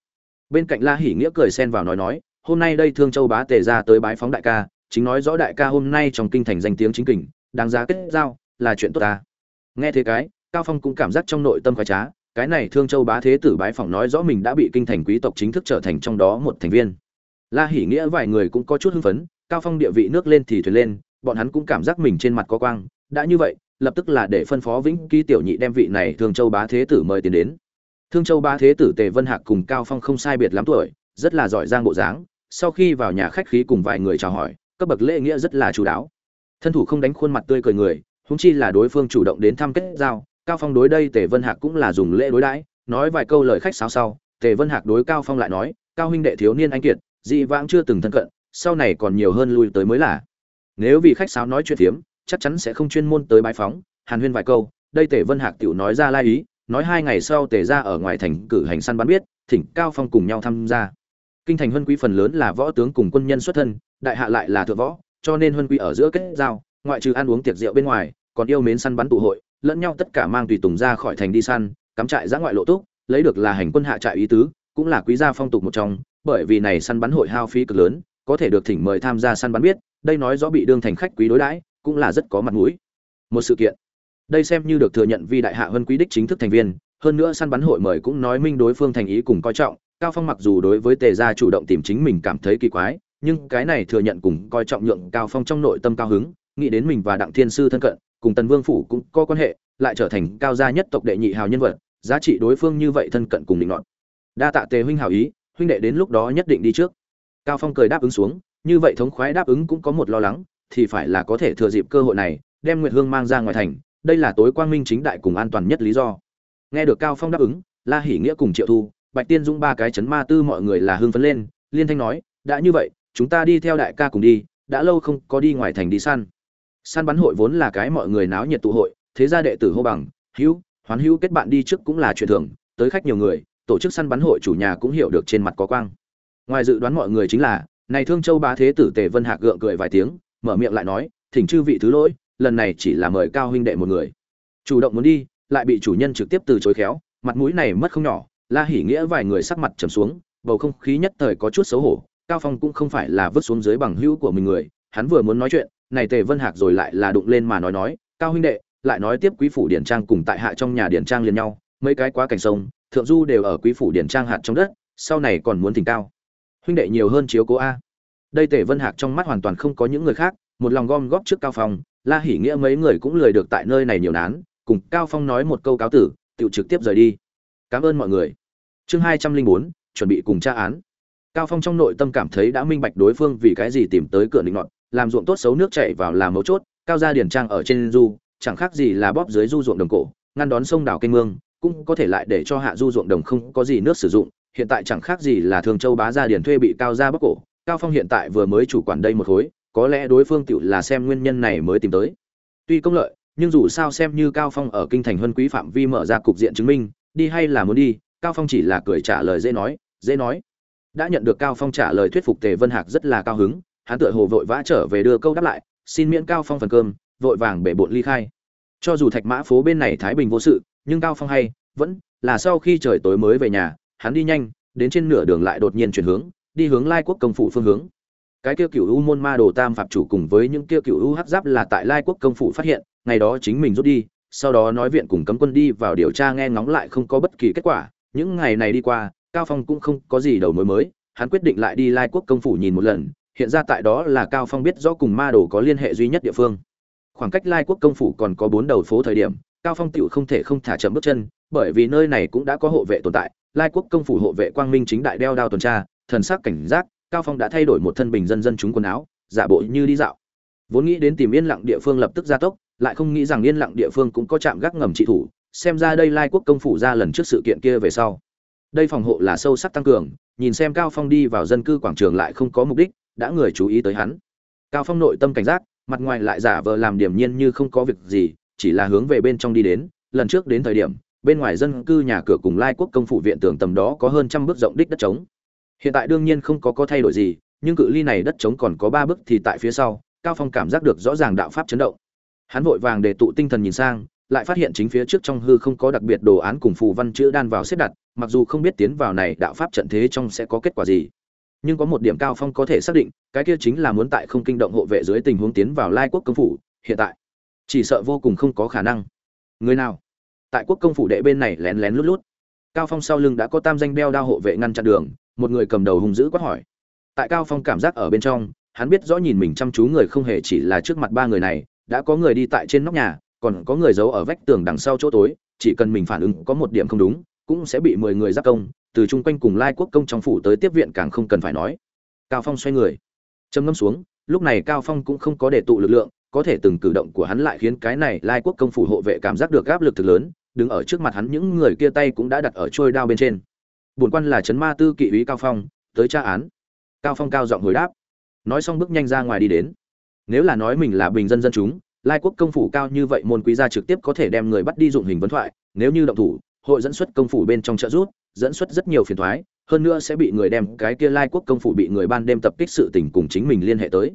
Bên cạnh la hỉ nghĩa cười xen vào nói nói, hôm nay đây thương châu bá tề ra tới bái phóng đại ca, chính nói rõ đại ca hôm nay trong kinh thành danh tiếng chính kình, đáng giá kết giao, là chuyện tốt ta. Nghe thế cái, cao phong cũng cảm giác trong nội tâm khoái trá, cái này thương châu bá thế tử bái phỏng nói rõ mình đã bị kinh thành quý tộc chính thức trở thành trong đó một thành viên la hỉ nghĩa vài người cũng có chút hưng phấn, cao phong địa vị nước lên thì thuyền lên, bọn hắn cũng cảm giác mình trên mặt có quang. Đã như vậy, lập tức là để phân phó vĩnh ký tiểu nhị đem vị này thương châu bá thế tử mời tiền đến. Thương châu bá thế tử tề vân hạc cùng cao phong không sai biệt lắm tuổi, rất là giỏi giang bộ dáng. Sau khi vào nhà khách khí cùng vài người chào hỏi, cấp bậc lễ nghĩa rất là chú đáo. Thân thủ không đánh khuôn mặt tươi cười người húng chi là đối phương chủ động đến thăm kết giao, cao phong đối đây tề vân hạc cũng là dùng lễ đối đãi. Nói vài câu lời khách sáo sau, tề vân hạc đối cao phong lại nói, cao huynh đệ thiếu niên anh kiệt dị vãng chưa từng thân cận, sau này còn nhiều hơn lui tới mới là. Nếu vì khách sáo nói chuyện phiếm, chắc chắn sẽ không chuyên môn tới bãi phóng hàn huyên vài câu, đây tề vân hạc tiểu nói ra lai ý, nói hai ngày sau tề ra ở ngoài thành cử hành săn bắn biết, thỉnh cao phong cùng nhau tham gia. Kinh thành huân quý phần lớn là võ tướng cùng quân nhân xuất thân, đại hạ lại là thượng võ, cho nên huân quý ở giữa kết giao, ngoại trừ ăn uống tiệc rượu bên ngoài, còn yêu mến săn bắn tụ hội, lẫn nhau tất cả mang tùy tùng ra khỏi thành đi săn, cắm trại giã ngoại lộ túc, lấy được là hành quân hạ trại ý tứ, cũng là quý gia phong tục một trong bởi vì này săn bắn hội hao phí cực lớn có thể được thỉnh mời tham gia săn bắn biết đây nói rõ bị đương thành khách quý đối đãi cũng là rất có mặt mũi. Một sự kiện. Đây xem như được thừa nhận vì đại hạ hơn quý đích chính thức thành viên hơn nữa săn bắn hội mời cũng nói minh đối phương thành ý cùng coi trọng cao phong mặc dù đối với tề gia chủ động tìm chính mình cảm thấy kỳ quái nhưng cái này thừa nhận cùng coi trọng nhượng cao phong trong nội tâm cao hứng nghĩ đến mình và đặng thiên sư thân cận cùng tần vương phủ cũng có quan hệ lại trở thành cao gia nhất tộc đệ nhị hào nhân vật giá trị đối phương như vậy thân cận cùng định nọ, đa tạ tề huynh hảo ý huynh đệ đến lúc đó nhất định đi trước. Cao phong cười đáp ứng xuống, như vậy thống khoái đáp ứng cũng có một lo lắng, thì phải là có thể thừa dịp cơ hội này, đem nguyệt hương mang ra ngoài thành, đây là tối quang minh chính đại cùng an toàn nhất lý do. Nghe được cao phong đáp ứng, la hỉ nghĩa cùng triệu thu, bạch tiên dũng ba cái chấn ma tư mọi người là hương phấn lên, liên thanh nói, đã như vậy, chúng ta đi theo đại ca cùng đi, đã lâu không có đi ngoài thành đi săn. Săn bắn hội vốn là cái mọi người náo nhiệt tụ hội, thế ra đệ tử hô bằng, hữu, hoán hữu kết bạn đi trước cũng là chuyện thường, tới khách nhiều người tổ chức săn bắn hội chủ nhà cũng hiểu được trên mặt có quang. Ngoài dự đoán mọi người chính là, này thương châu bá thế tử tề vân hạc gượng cười vài tiếng, mở miệng lại nói, thỉnh chư vị thứ lỗi, lần này chỉ là mời cao huynh đệ một người. Chủ động muốn đi, lại bị chủ nhân trực tiếp từ chối khéo, mặt mũi này mất không nhỏ, la hỉ nghĩa vài người sắc mặt trầm xuống, bầu không khí nhất thời có chút xấu hổ, cao phong cũng không phải là vứt xuống dưới bằng hữu của mình người, hắn vừa muốn nói chuyện, này tề vân hạc rồi lại là đụng lên mà nói nói, cao huynh đệ, lại nói tiếp quý phủ điển trang cùng tại hạ trong nhà điển trang liền nhau, mấy cái quá cảnh sông thượng du đều ở quý phủ điển trang hạt trong đất, sau này còn muốn tỉnh cao. Huynh đệ nhiều hơn chiếu cố a. Đây tề vân hạc trong mắt hoàn toàn không có những người khác, một lòng gom góp trước cao phong, la hỉ nghĩa mấy người cũng lười được tại nơi này nhiều nán, cùng cao phong nói một câu cáo tử, tự trực tiếp rời đi. Cảm ơn mọi người. Chương hai trăm linh bốn, chuẩn bị cùng tra án. Cao phong trong nội tâm cảm thấy đã minh bạch đối phương vì cái gì tìm tới cửa định nọt, làm ruộng tốt xấu nước chảy vào làm mấu chốt, cao gia điển trang ở trên du, chẳng khác gì là bóp dưới du ruộng đồng cổ, ngăn đón sông đảo kênh mương cũng có thể lại để cho hạ du ruộng đồng không có gì nước sử dụng, hiện tại chẳng khác gì là thường châu bá gia điển thuê bị cao gia bóc cổ, cao phong hiện tại vừa mới chủ quản đây một khối, có lẽ đối phương tựu là xem nguyên nhân này mới tìm tới. Tuy công lợi, nhưng dù sao xem như cao phong ở kinh thành huân quý phạm vi mở ra cục diện chứng minh, đi hay là muốn đi, cao phong chỉ là cười trả lời dễ nói dễ nói. Đã nhận được cao phong trả lời thuyết phục tề vân hạc rất là cao hứng, hắn tựa hồ vội vã trở về đưa câu đáp lại, xin miễn cao phong phần cơm, vội vàng bể bộn ly khai. Cho dù thạch mã phố bên này thái bình vô sự nhưng cao phong hay, vẫn là sau khi trời tối mới về nhà, hắn đi nhanh, đến trên nửa đường lại đột nhiên chuyển hướng, đi hướng lai quốc công phủ phương hướng. Cái kia cựu u môn ma đồ tam phạm chủ cùng với những kia cựu u hắc giáp là tại lai quốc công phủ phát hiện, ngày đó chính mình rút đi, sau đó nói viện cùng cấm quân đi vào điều tra nghe ngóng lại không có bất kỳ kết quả. Những ngày này đi qua, cao phong cũng không có gì đầu mối mới, hắn quyết định lại đi lai quốc công phủ nhìn một lần, hiện ra tại đó là cao phong biết rõ cùng ma đồ có liên hệ duy nhất địa phương. Khoảng cách lai quốc công phủ còn có bốn đầu phố thời điểm cao phong tiểu không thể không thả chậm bước chân, bởi vì nơi này cũng đã có hộ vệ tồn tại, lai quốc công phủ hộ vệ quang minh chính đại đeo đao tuần tra, thần sắc cảnh giác, cao phong đã thay đổi một thân bình dân dân chúng quần áo, giả bộ như đi dạo. Vốn nghĩ đến tìm yên lặng địa phương lập tức ra tốc, lại không nghĩ rằng yên lặng địa phương cũng có chạm gác ngầm trị thủ, xem ra đây lai quốc công phủ ra lần trước sự kiện kia về sau. Đây phòng hộ là sâu sắc tăng cường, nhìn xem cao phong đi vào dân cư quảng trường lại không có mục đích, đã người chú ý tới hắn. Cao phong nội tâm cảnh giác, mặt ngoài lại giả vờ làm điểm nhiên như không có việc gì chỉ là hướng về bên trong đi đến, lần trước đến thời điểm, bên ngoài dân cư nhà cửa cùng lai quốc công phủ viện tường tầm đó có hơn trăm bước rộng đích đất trống. Hiện tại đương nhiên không có có thay đổi gì, nhưng cự ly này đất trống còn có ba bước thì tại phía sau, cao phong cảm giác được rõ ràng đạo pháp chấn động. Hắn vội vàng để tụ tinh thần nhìn sang, lại phát hiện chính phía trước trong hư không có đặc biệt đồ án cùng phù văn chữ đan vào xếp đặt, mặc dù không biết tiến vào này đạo pháp trận thế trong sẽ có kết quả gì. Nhưng có một điểm cao phong có thể xác định, cái kia chính là muốn tại không kinh động hộ vệ dưới tình huống tiến vào lai quốc công phủ, hiện tại chỉ sợ vô cùng không có khả năng. Người nào? Tại quốc công phủ đệ bên này lén lén lút lút. Cao phong sau lưng đã có tam danh đeo đao hộ vệ ngăn chặn đường, một người cầm đầu hung dữ quát hỏi. Tại cao phong cảm giác ở bên trong, hắn biết rõ nhìn mình chăm chú người không hề chỉ là trước mặt ba người này, đã có người đi tại trên nóc nhà, còn có người giấu ở vách tường đằng sau chỗ tối, chỉ cần mình phản ứng có một điểm không đúng, cũng sẽ bị mười người giáp công, từ chung quanh cùng lai quốc công trong phủ tới tiếp viện càng không cần phải nói. Cao phong xoay người châm ngâm xuống, lúc này cao phong cũng không có để tụ lực lượng có thể từng cử động của hắn lại khiến cái này lai quốc công phủ hộ vệ cảm giác được áp lực thực lớn, đứng ở trước mặt hắn những người kia tay cũng đã đặt ở trôi đao bên trên. Bổn quan là trấn ma tư kỵ úy cao phong, tới tra án. Cao phong cao giọng hồi đáp. Nói xong bước nhanh ra ngoài đi đến. Nếu là nói mình là bình dân dân chúng, lai quốc công phủ cao như vậy môn quý gia trực tiếp có thể đem người bắt đi dụng hình vấn thoại, nếu như động thủ, hội dẫn xuất công phủ bên trong trợ rút dẫn xuất rất nhiều phiền thoái, hơn nữa sẽ bị người đem cái kia lai quốc công phủ bị người ban đêm tập kích sự tình cùng chính mình liên hệ tới.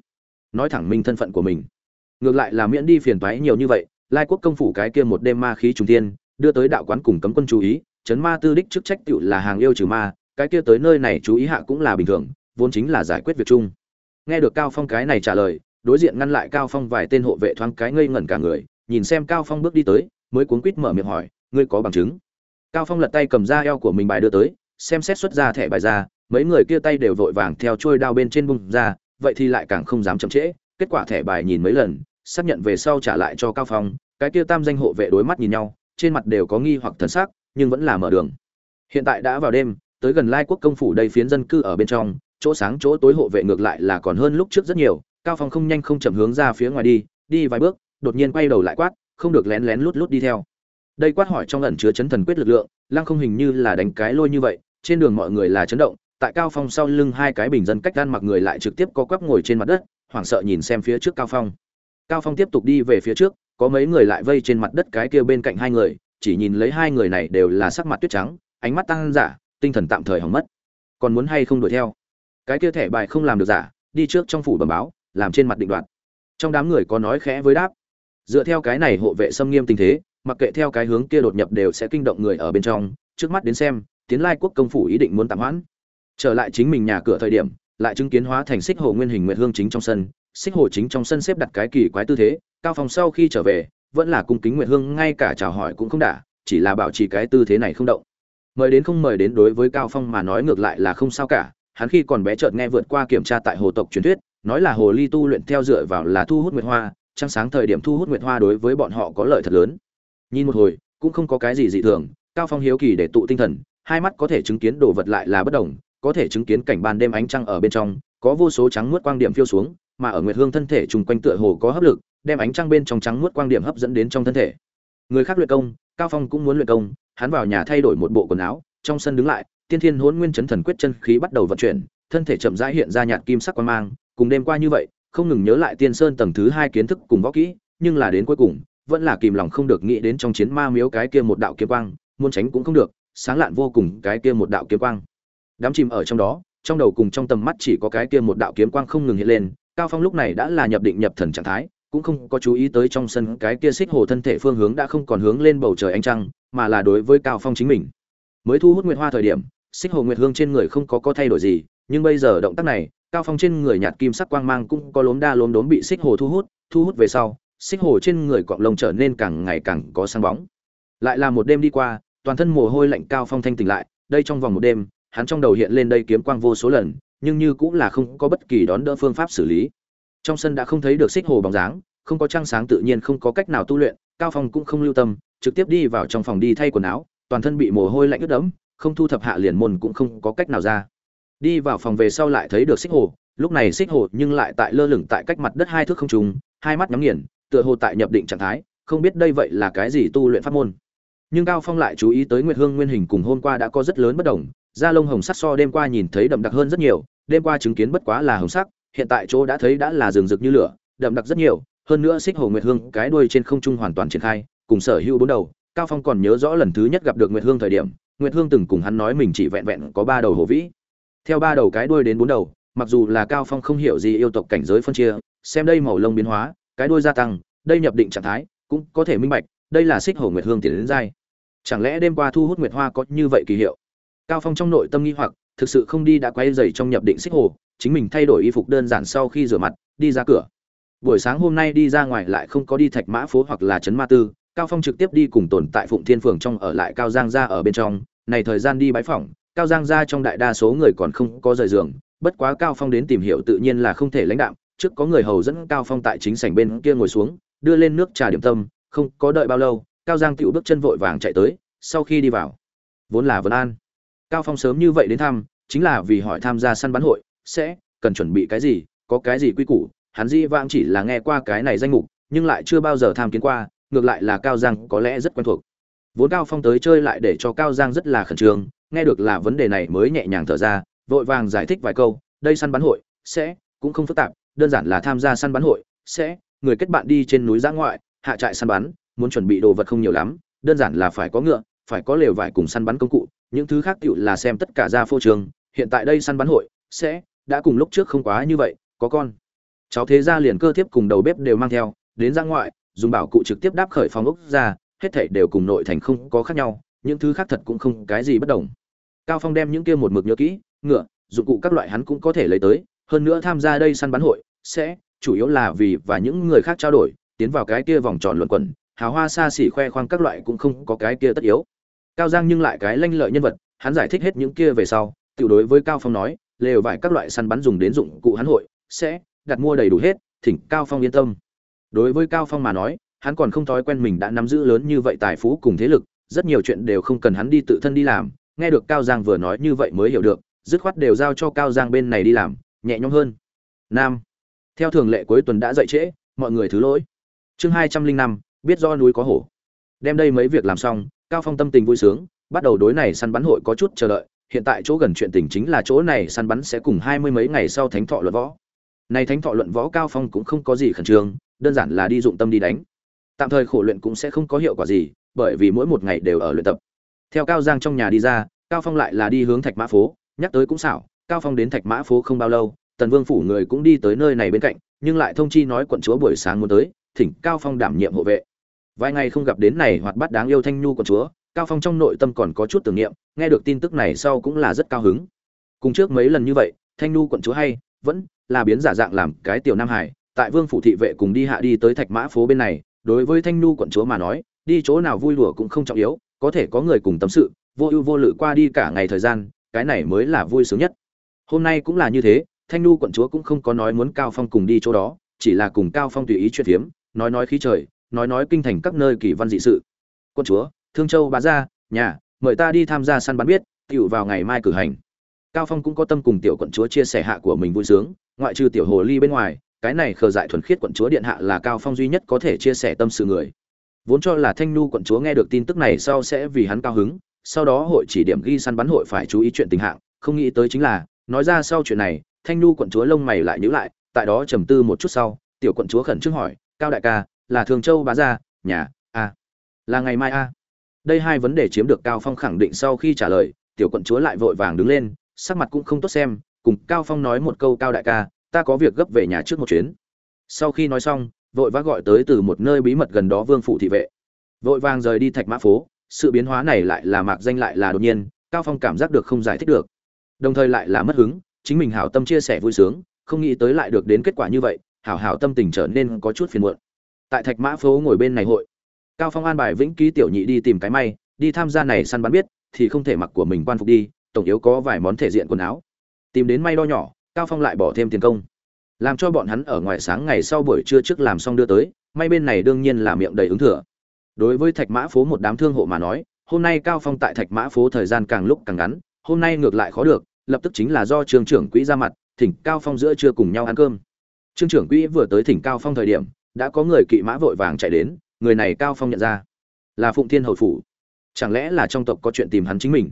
Nói thẳng minh thân phận của mình ngược lại là miễn đi phiền toái nhiều như vậy, lai quốc công phủ cái kia một đêm ma khí trùng thiên, đưa tới đạo quán cùng cấm quân chú ý, chấn ma tư đích chức trách tựu là hàng yêu trừ ma, cái kia tới nơi này chú ý hạ cũng là bình thường, vốn chính là giải quyết việc chung. Nghe được cao phong cái này trả lời, đối diện ngăn lại cao phong vài tên hộ vệ thoáng cái ngây ngẩn cả người, nhìn xem cao phong bước đi tới, mới cuốn quýt mở miệng hỏi, ngươi có bằng chứng? Cao phong lật tay cầm ra eo của mình bài đưa tới, xem xét xuất ra thẻ bài ra, mấy người kia tay đều vội vàng theo trôi đao bên trên bung ra, vậy thì lại càng không dám chậm trễ, kết quả thẻ bài nhìn mấy lần xác nhận về sau trả lại cho cao phong, cái kia tam danh hộ vệ đối mắt nhìn nhau, trên mặt đều có nghi hoặc thần sắc, nhưng vẫn là mở đường. Hiện tại đã vào đêm, tới gần lai quốc công phủ đây phiến dân cư ở bên trong, chỗ sáng chỗ tối hộ vệ ngược lại là còn hơn lúc trước rất nhiều, cao phong không nhanh không chậm hướng ra phía ngoài đi đi vài bước, đột nhiên quay đầu lại quát, không được lén lén lút lút đi theo. Đây quát hỏi trong ẩn chứa chấn thần quyết lực lượng, lăng không hình như là đánh cái lôi như vậy, trên đường mọi người là chấn động, tại cao phong sau lưng hai cái bình dân cách gan mặc người lại trực tiếp có quắp ngồi trên mặt đất, hoảng sợ nhìn xem phía trước cao phong cao phong tiếp tục đi về phía trước, có mấy người lại vây trên mặt đất cái kia bên cạnh hai người, chỉ nhìn lấy hai người này đều là sắc mặt tuyết trắng, ánh mắt tăng giả, tinh thần tạm thời hỏng mất. Còn muốn hay không đuổi theo? Cái kia thẻ bài không làm được giả, đi trước trong phủ bẩm báo, làm trên mặt định đoạt. Trong đám người có nói khẽ với đáp. Dựa theo cái này hộ vệ xâm nghiêm tình thế, mặc kệ theo cái hướng kia đột nhập đều sẽ kinh động người ở bên trong, trước mắt đến xem, tiến lai quốc công phủ ý định muốn tạm hoãn. Trở lại chính mình nhà cửa thời điểm, lại chứng kiến hóa thành xích hồ nguyên hình nguyệt hương chính trong sân xích hồ chính trong sân xếp đặt cái kỳ quái tư thế, cao phong sau khi trở về, vẫn là cung kính nguyệt hương, ngay cả chào hỏi cũng không đả, chỉ là bảo trì cái tư thế này không động. Mời đến không mời đến đối với cao phong mà nói ngược lại là không sao cả, hắn khi còn bé chợt nghe vượt qua kiểm tra tại hồ tộc truyền thuyết, nói là hồ ly tu luyện theo dựa vào là thu hút nguyệt hoa, trăng sáng thời điểm thu hút nguyệt hoa đối với bọn họ có lợi thật lớn. Nhìn một hồi, cũng không có cái gì dị thường, cao phong hiếu kỳ để tụ tinh thần, hai mắt có thể chứng kiến đồ vật lại là bất đồng, có thể chứng kiến cảnh ban đêm ánh trăng ở bên trong, có vô số trắng muốt quang điểm phiêu xuống mà ở nguyệt hương thân thể trùng quanh tựa hồ có hấp lực, đem ánh trăng bên trong trắng muốt quang điểm hấp dẫn đến trong thân thể. Người khác luyện công, cao phong cũng muốn luyện công, hắn vào nhà thay đổi một bộ quần áo, trong sân đứng lại, tiên thiên hỗn nguyên chấn thần quyết chân khí bắt đầu vận chuyển, thân thể chậm rãi hiện ra nhạt kim sắc quan mang, cùng đêm qua như vậy, không ngừng nhớ lại tiên sơn tầng thứ hai kiến thức cùng võ kỹ, nhưng là đến cuối cùng, vẫn là kìm lòng không được nghĩ đến trong chiến ma miếu cái kia một đạo kiếm quang, muốn tránh cũng không được, sáng lạn vô cùng cái kia một đạo kiếm quang. Đám chìm ở trong đó, trong đầu cùng trong tầm mắt chỉ có cái kia một đạo kiếm quang không ngừng hiện lên cao phong lúc này đã là nhập định nhập thần trạng thái, cũng không có chú ý tới trong sân cái kia xích hồ thân thể phương hướng đã không còn hướng lên bầu trời ánh trăng, mà là đối với cao phong chính mình. Mới thu hút nguyệt hoa thời điểm, xích hồ nguyệt hương trên người không có có thay đổi gì, nhưng bây giờ động tác này, cao phong trên người nhạt kim sắc quang mang cũng có lốm đa lốm đốm bị xích hồ thu hút thu hút về sau, xích hồ trên người cọng lông trở nên càng ngày càng có sáng bóng. Lại là một đêm đi qua, toàn thân mồ hôi lạnh cao phong thanh tỉnh lại, đây trong vòng một đêm, hắn trong đầu hiện lên đây kiếm quang vô số lần nhưng như cũng là không có bất kỳ đón đỡ phương pháp xử lý. Trong sân đã không thấy được xích hồ bóng dáng, không có trăng sáng tự nhiên không có cách nào tu luyện, cao phong cũng không lưu tâm, trực tiếp đi vào trong phòng đi thay quần áo, toàn thân bị mồ hôi lạnh ướt đẫm, không thu thập hạ liền môn cũng không có cách nào ra. Đi vào phòng về sau lại thấy được xích hồ, lúc này xích hồ nhưng lại tại lơ lửng tại cách mặt đất hai thước không trùng hai mắt nhắm nghiền, tựa hồ tại nhập định trạng thái, không biết đây vậy là cái gì tu luyện pháp môn. Nhưng cao phong lại chú ý tới nguyệt hương nguyên hình cùng hôm qua đã có rất lớn bất đồng da lông hồng sắc so đêm qua nhìn thấy đậm đặc hơn rất nhiều, đêm qua chứng kiến bất quá là hồng sắc, hiện tại chỗ đã thấy đã là rừng rực như lửa, đậm đặc rất nhiều, hơn nữa xích hồ nguyệt hương, cái đuôi trên không trung hoàn toàn triển khai, cùng sở hữu bốn đầu, cao phong còn nhớ rõ lần thứ nhất gặp được nguyệt hương thời điểm, nguyệt hương từng cùng hắn nói mình chỉ vẹn vẹn có ba đầu hồ vĩ. Theo ba đầu cái đuôi đến bốn đầu, mặc dù là cao phong không hiểu gì yêu tộc cảnh giới phân chia, xem đây màu lông biến hóa, cái đuôi gia tăng, đây nhập định trạng thái, cũng có thể minh bạch, đây là xích hồ nguyệt hương tiến đến dai. Chẳng lẽ đêm qua thu hút nguyệt hoa có như vậy kỳ hiệu? Cao phong trong nội tâm nghi hoặc, thực sự không đi đã quay dày trong nhập định xích hồ, chính mình thay đổi y phục đơn giản sau khi rửa mặt, đi ra cửa. Buổi sáng hôm nay đi ra ngoài lại không có đi thạch mã phố hoặc là trấn ma tư, cao phong trực tiếp đi cùng tồn tại phụng thiên phường trong ở lại cao giang gia ở bên trong, này thời gian đi bãi phỏng, cao giang gia trong đại đa số người còn không có rời giường, bất quá cao phong đến tìm hiểu tự nhiên là không thể lãnh đạm, trước có người hầu dẫn cao phong tại chính sảnh bên kia ngồi xuống, đưa lên nước trà điểm tâm, không có đợi bao lâu, cao giang tựu bước chân vội vàng chạy tới, sau khi đi vào, vốn là vân an cao phong sớm như vậy đến thăm, chính là vì hỏi tham gia săn bắn hội, sẽ cần chuẩn bị cái gì, có cái gì quy củ. Hắn di vãng chỉ là nghe qua cái này danh mục, nhưng lại chưa bao giờ tham kiến qua, ngược lại là cao giang có lẽ rất quen thuộc. Vốn cao phong tới chơi lại để cho cao giang rất là khẩn trương, nghe được là vấn đề này mới nhẹ nhàng thở ra, vội vàng giải thích vài câu, đây săn bắn hội sẽ cũng không phức tạp, đơn giản là tham gia săn bắn hội sẽ, người kết bạn đi trên núi giã ngoại, hạ trại săn bắn, muốn chuẩn bị đồ vật không nhiều lắm, đơn giản là phải có ngựa, phải có lều vải cùng săn bắn công cụ những thứ khác tựu là xem tất cả ra phô trường, hiện tại đây săn bắn hội, sẽ, đã cùng lúc trước không quá như vậy, có con. Cháu thế ra liền cơ thiếp cùng đầu bếp đều mang theo, đến ra ngoại, dùng bảo cụ trực tiếp đáp khởi phòng ốc ra, hết thảy đều cùng nội thành không có khác nhau, những thứ khác thật cũng không cái gì bất đồng. Cao phong đem những kia một mực nhớ kỹ, ngựa, dụng cụ các loại hắn cũng có thể lấy tới, hơn nữa tham gia đây săn bắn hội, sẽ, chủ yếu là vì và những người khác trao đổi, tiến vào cái kia vòng tròn luận quẩn, hào hoa xa xỉ khoe khoang các loại cũng không có cái kia tất yếu cao giang nhưng lại cái lanh lợi nhân vật, hắn giải thích hết những kia về sau tự đối với cao phong nói, lều vải các loại săn bắn dùng đến dụng cụ hắn hội, sẽ đặt mua đầy đủ hết, thỉnh cao phong yên tâm. Đối với cao phong mà nói, hắn còn không thói quen mình đã nắm giữ lớn như vậy tài phú cùng thế lực, rất nhiều chuyện đều không cần hắn đi tự thân đi làm, nghe được cao giang vừa nói như vậy mới hiểu được, dứt khoát đều giao cho cao giang bên này đi làm, nhẹ nhõm hơn. Nam, theo thường lệ cuối tuần đã dậy trễ, mọi người thứ lỗi. Chương hai trăm linh năm, biết do núi có hổ. Đem đây mấy việc làm xong cao phong tâm tình vui sướng, bắt đầu đối này săn bắn hội có chút chờ đợi, hiện tại chỗ gần chuyện tình chính là chỗ này săn bắn sẽ cùng hai mươi mấy ngày sau thánh thọ luận võ. Này thánh thọ luận võ cao phong cũng không có gì khẩn trương, đơn giản là đi dụng tâm đi đánh. Tạm thời khổ luyện cũng sẽ không có hiệu quả gì, bởi vì mỗi một ngày đều ở luyện tập. Theo cao giang trong nhà đi ra, cao phong lại là đi hướng thạch mã phố, nhắc tới cũng xảo, cao phong đến thạch mã phố không bao lâu, tần vương phủ người cũng đi tới nơi này bên cạnh, nhưng lại thông chi nói quận chúa buổi sáng muốn tới, thỉnh cao phong đảm nhiệm hộ vệ vài ngày không gặp đến này hoạt bát đáng yêu thanh nhu quận chúa, cao phong trong nội tâm còn có chút tưởng niệm, nghe được tin tức này sau cũng là rất cao hứng. Cùng trước mấy lần như vậy, thanh nhu quận chúa hay, vẫn là biến giả dạng làm cái tiểu nam hải, tại vương phủ thị vệ cùng đi hạ đi tới thạch mã phố bên này, đối với thanh nhu quận chúa mà nói, đi chỗ nào vui đùa cũng không trọng yếu, có thể có người cùng tâm sự, vô ưu vô lự qua đi cả ngày thời gian, cái này mới là vui sướng nhất. Hôm nay cũng là như thế, thanh nhu quận chúa cũng không có nói muốn cao phong cùng đi chỗ đó, chỉ là cùng cao phong tùy ý chuyện phiếm, nói nói khí trời nói nói kinh thành các nơi kỳ văn dị sự. Quân chúa, thương châu bá gia, nhà, mời ta đi tham gia săn bắn biết, tiểu vào ngày mai cử hành. Cao phong cũng có tâm cùng tiểu quận chúa chia sẻ hạ của mình vui sướng, ngoại trừ tiểu hồ ly bên ngoài, cái này khờ dại thuần khiết quận chúa điện hạ là cao phong duy nhất có thể chia sẻ tâm sự người. Vốn cho là thanh nu quận chúa nghe được tin tức này sau sẽ vì hắn cao hứng, sau đó hội chỉ điểm ghi săn bắn hội phải chú ý chuyện tình hạng, không nghĩ tới chính là, nói ra sau chuyện này, thanh nu quận chúa lông mày lại nhíu lại, tại đó trầm tư một chút sau, tiểu quận chúa khẩn trương hỏi, cao đại ca là thường châu bá gia, nhà, a. Là ngày mai a. Đây hai vấn đề chiếm được cao phong khẳng định sau khi trả lời, tiểu quận chúa lại vội vàng đứng lên, sắc mặt cũng không tốt xem, cùng cao phong nói một câu, cao đại ca, ta có việc gấp về nhà trước một chuyến. Sau khi nói xong, vội vã gọi tới từ một nơi bí mật gần đó vương phụ thị vệ. Vội vàng rời đi thạch mã phố, sự biến hóa này lại là mạc danh lại là đột nhiên, cao phong cảm giác được không giải thích được. Đồng thời lại là mất hứng, chính mình hảo tâm chia sẻ vui sướng, không nghĩ tới lại được đến kết quả như vậy, hảo hảo tâm tình trở nên có chút phiền muộn tại thạch mã phố ngồi bên này hội. Cao phong an bài vĩnh ký tiểu nhị đi tìm cái may, đi tham gia này săn bắn biết, thì không thể mặc của mình quan phục đi, tổng yếu có vài món thể diện quần áo. Tìm đến may đo nhỏ, cao phong lại bỏ thêm tiền công. Làm cho bọn hắn ở ngoài sáng ngày sau buổi trưa trước làm xong đưa tới, may bên này đương nhiên là miệng đầy ứng thừa. Đối với thạch mã phố một đám thương hộ mà nói, hôm nay cao phong tại thạch mã phố thời gian càng lúc càng ngắn, hôm nay ngược lại khó được, lập tức chính là do trường trưởng quỹ ra mặt, thỉnh cao phong giữa trưa cùng nhau ăn cơm. Trương trưởng quỹ vừa tới thỉnh cao phong thời điểm đã có người kỵ mã vội vàng chạy đến, người này cao phong nhận ra. Là phụng thiên hầu phủ. Chẳng lẽ là trong tộc có chuyện tìm hắn chính mình?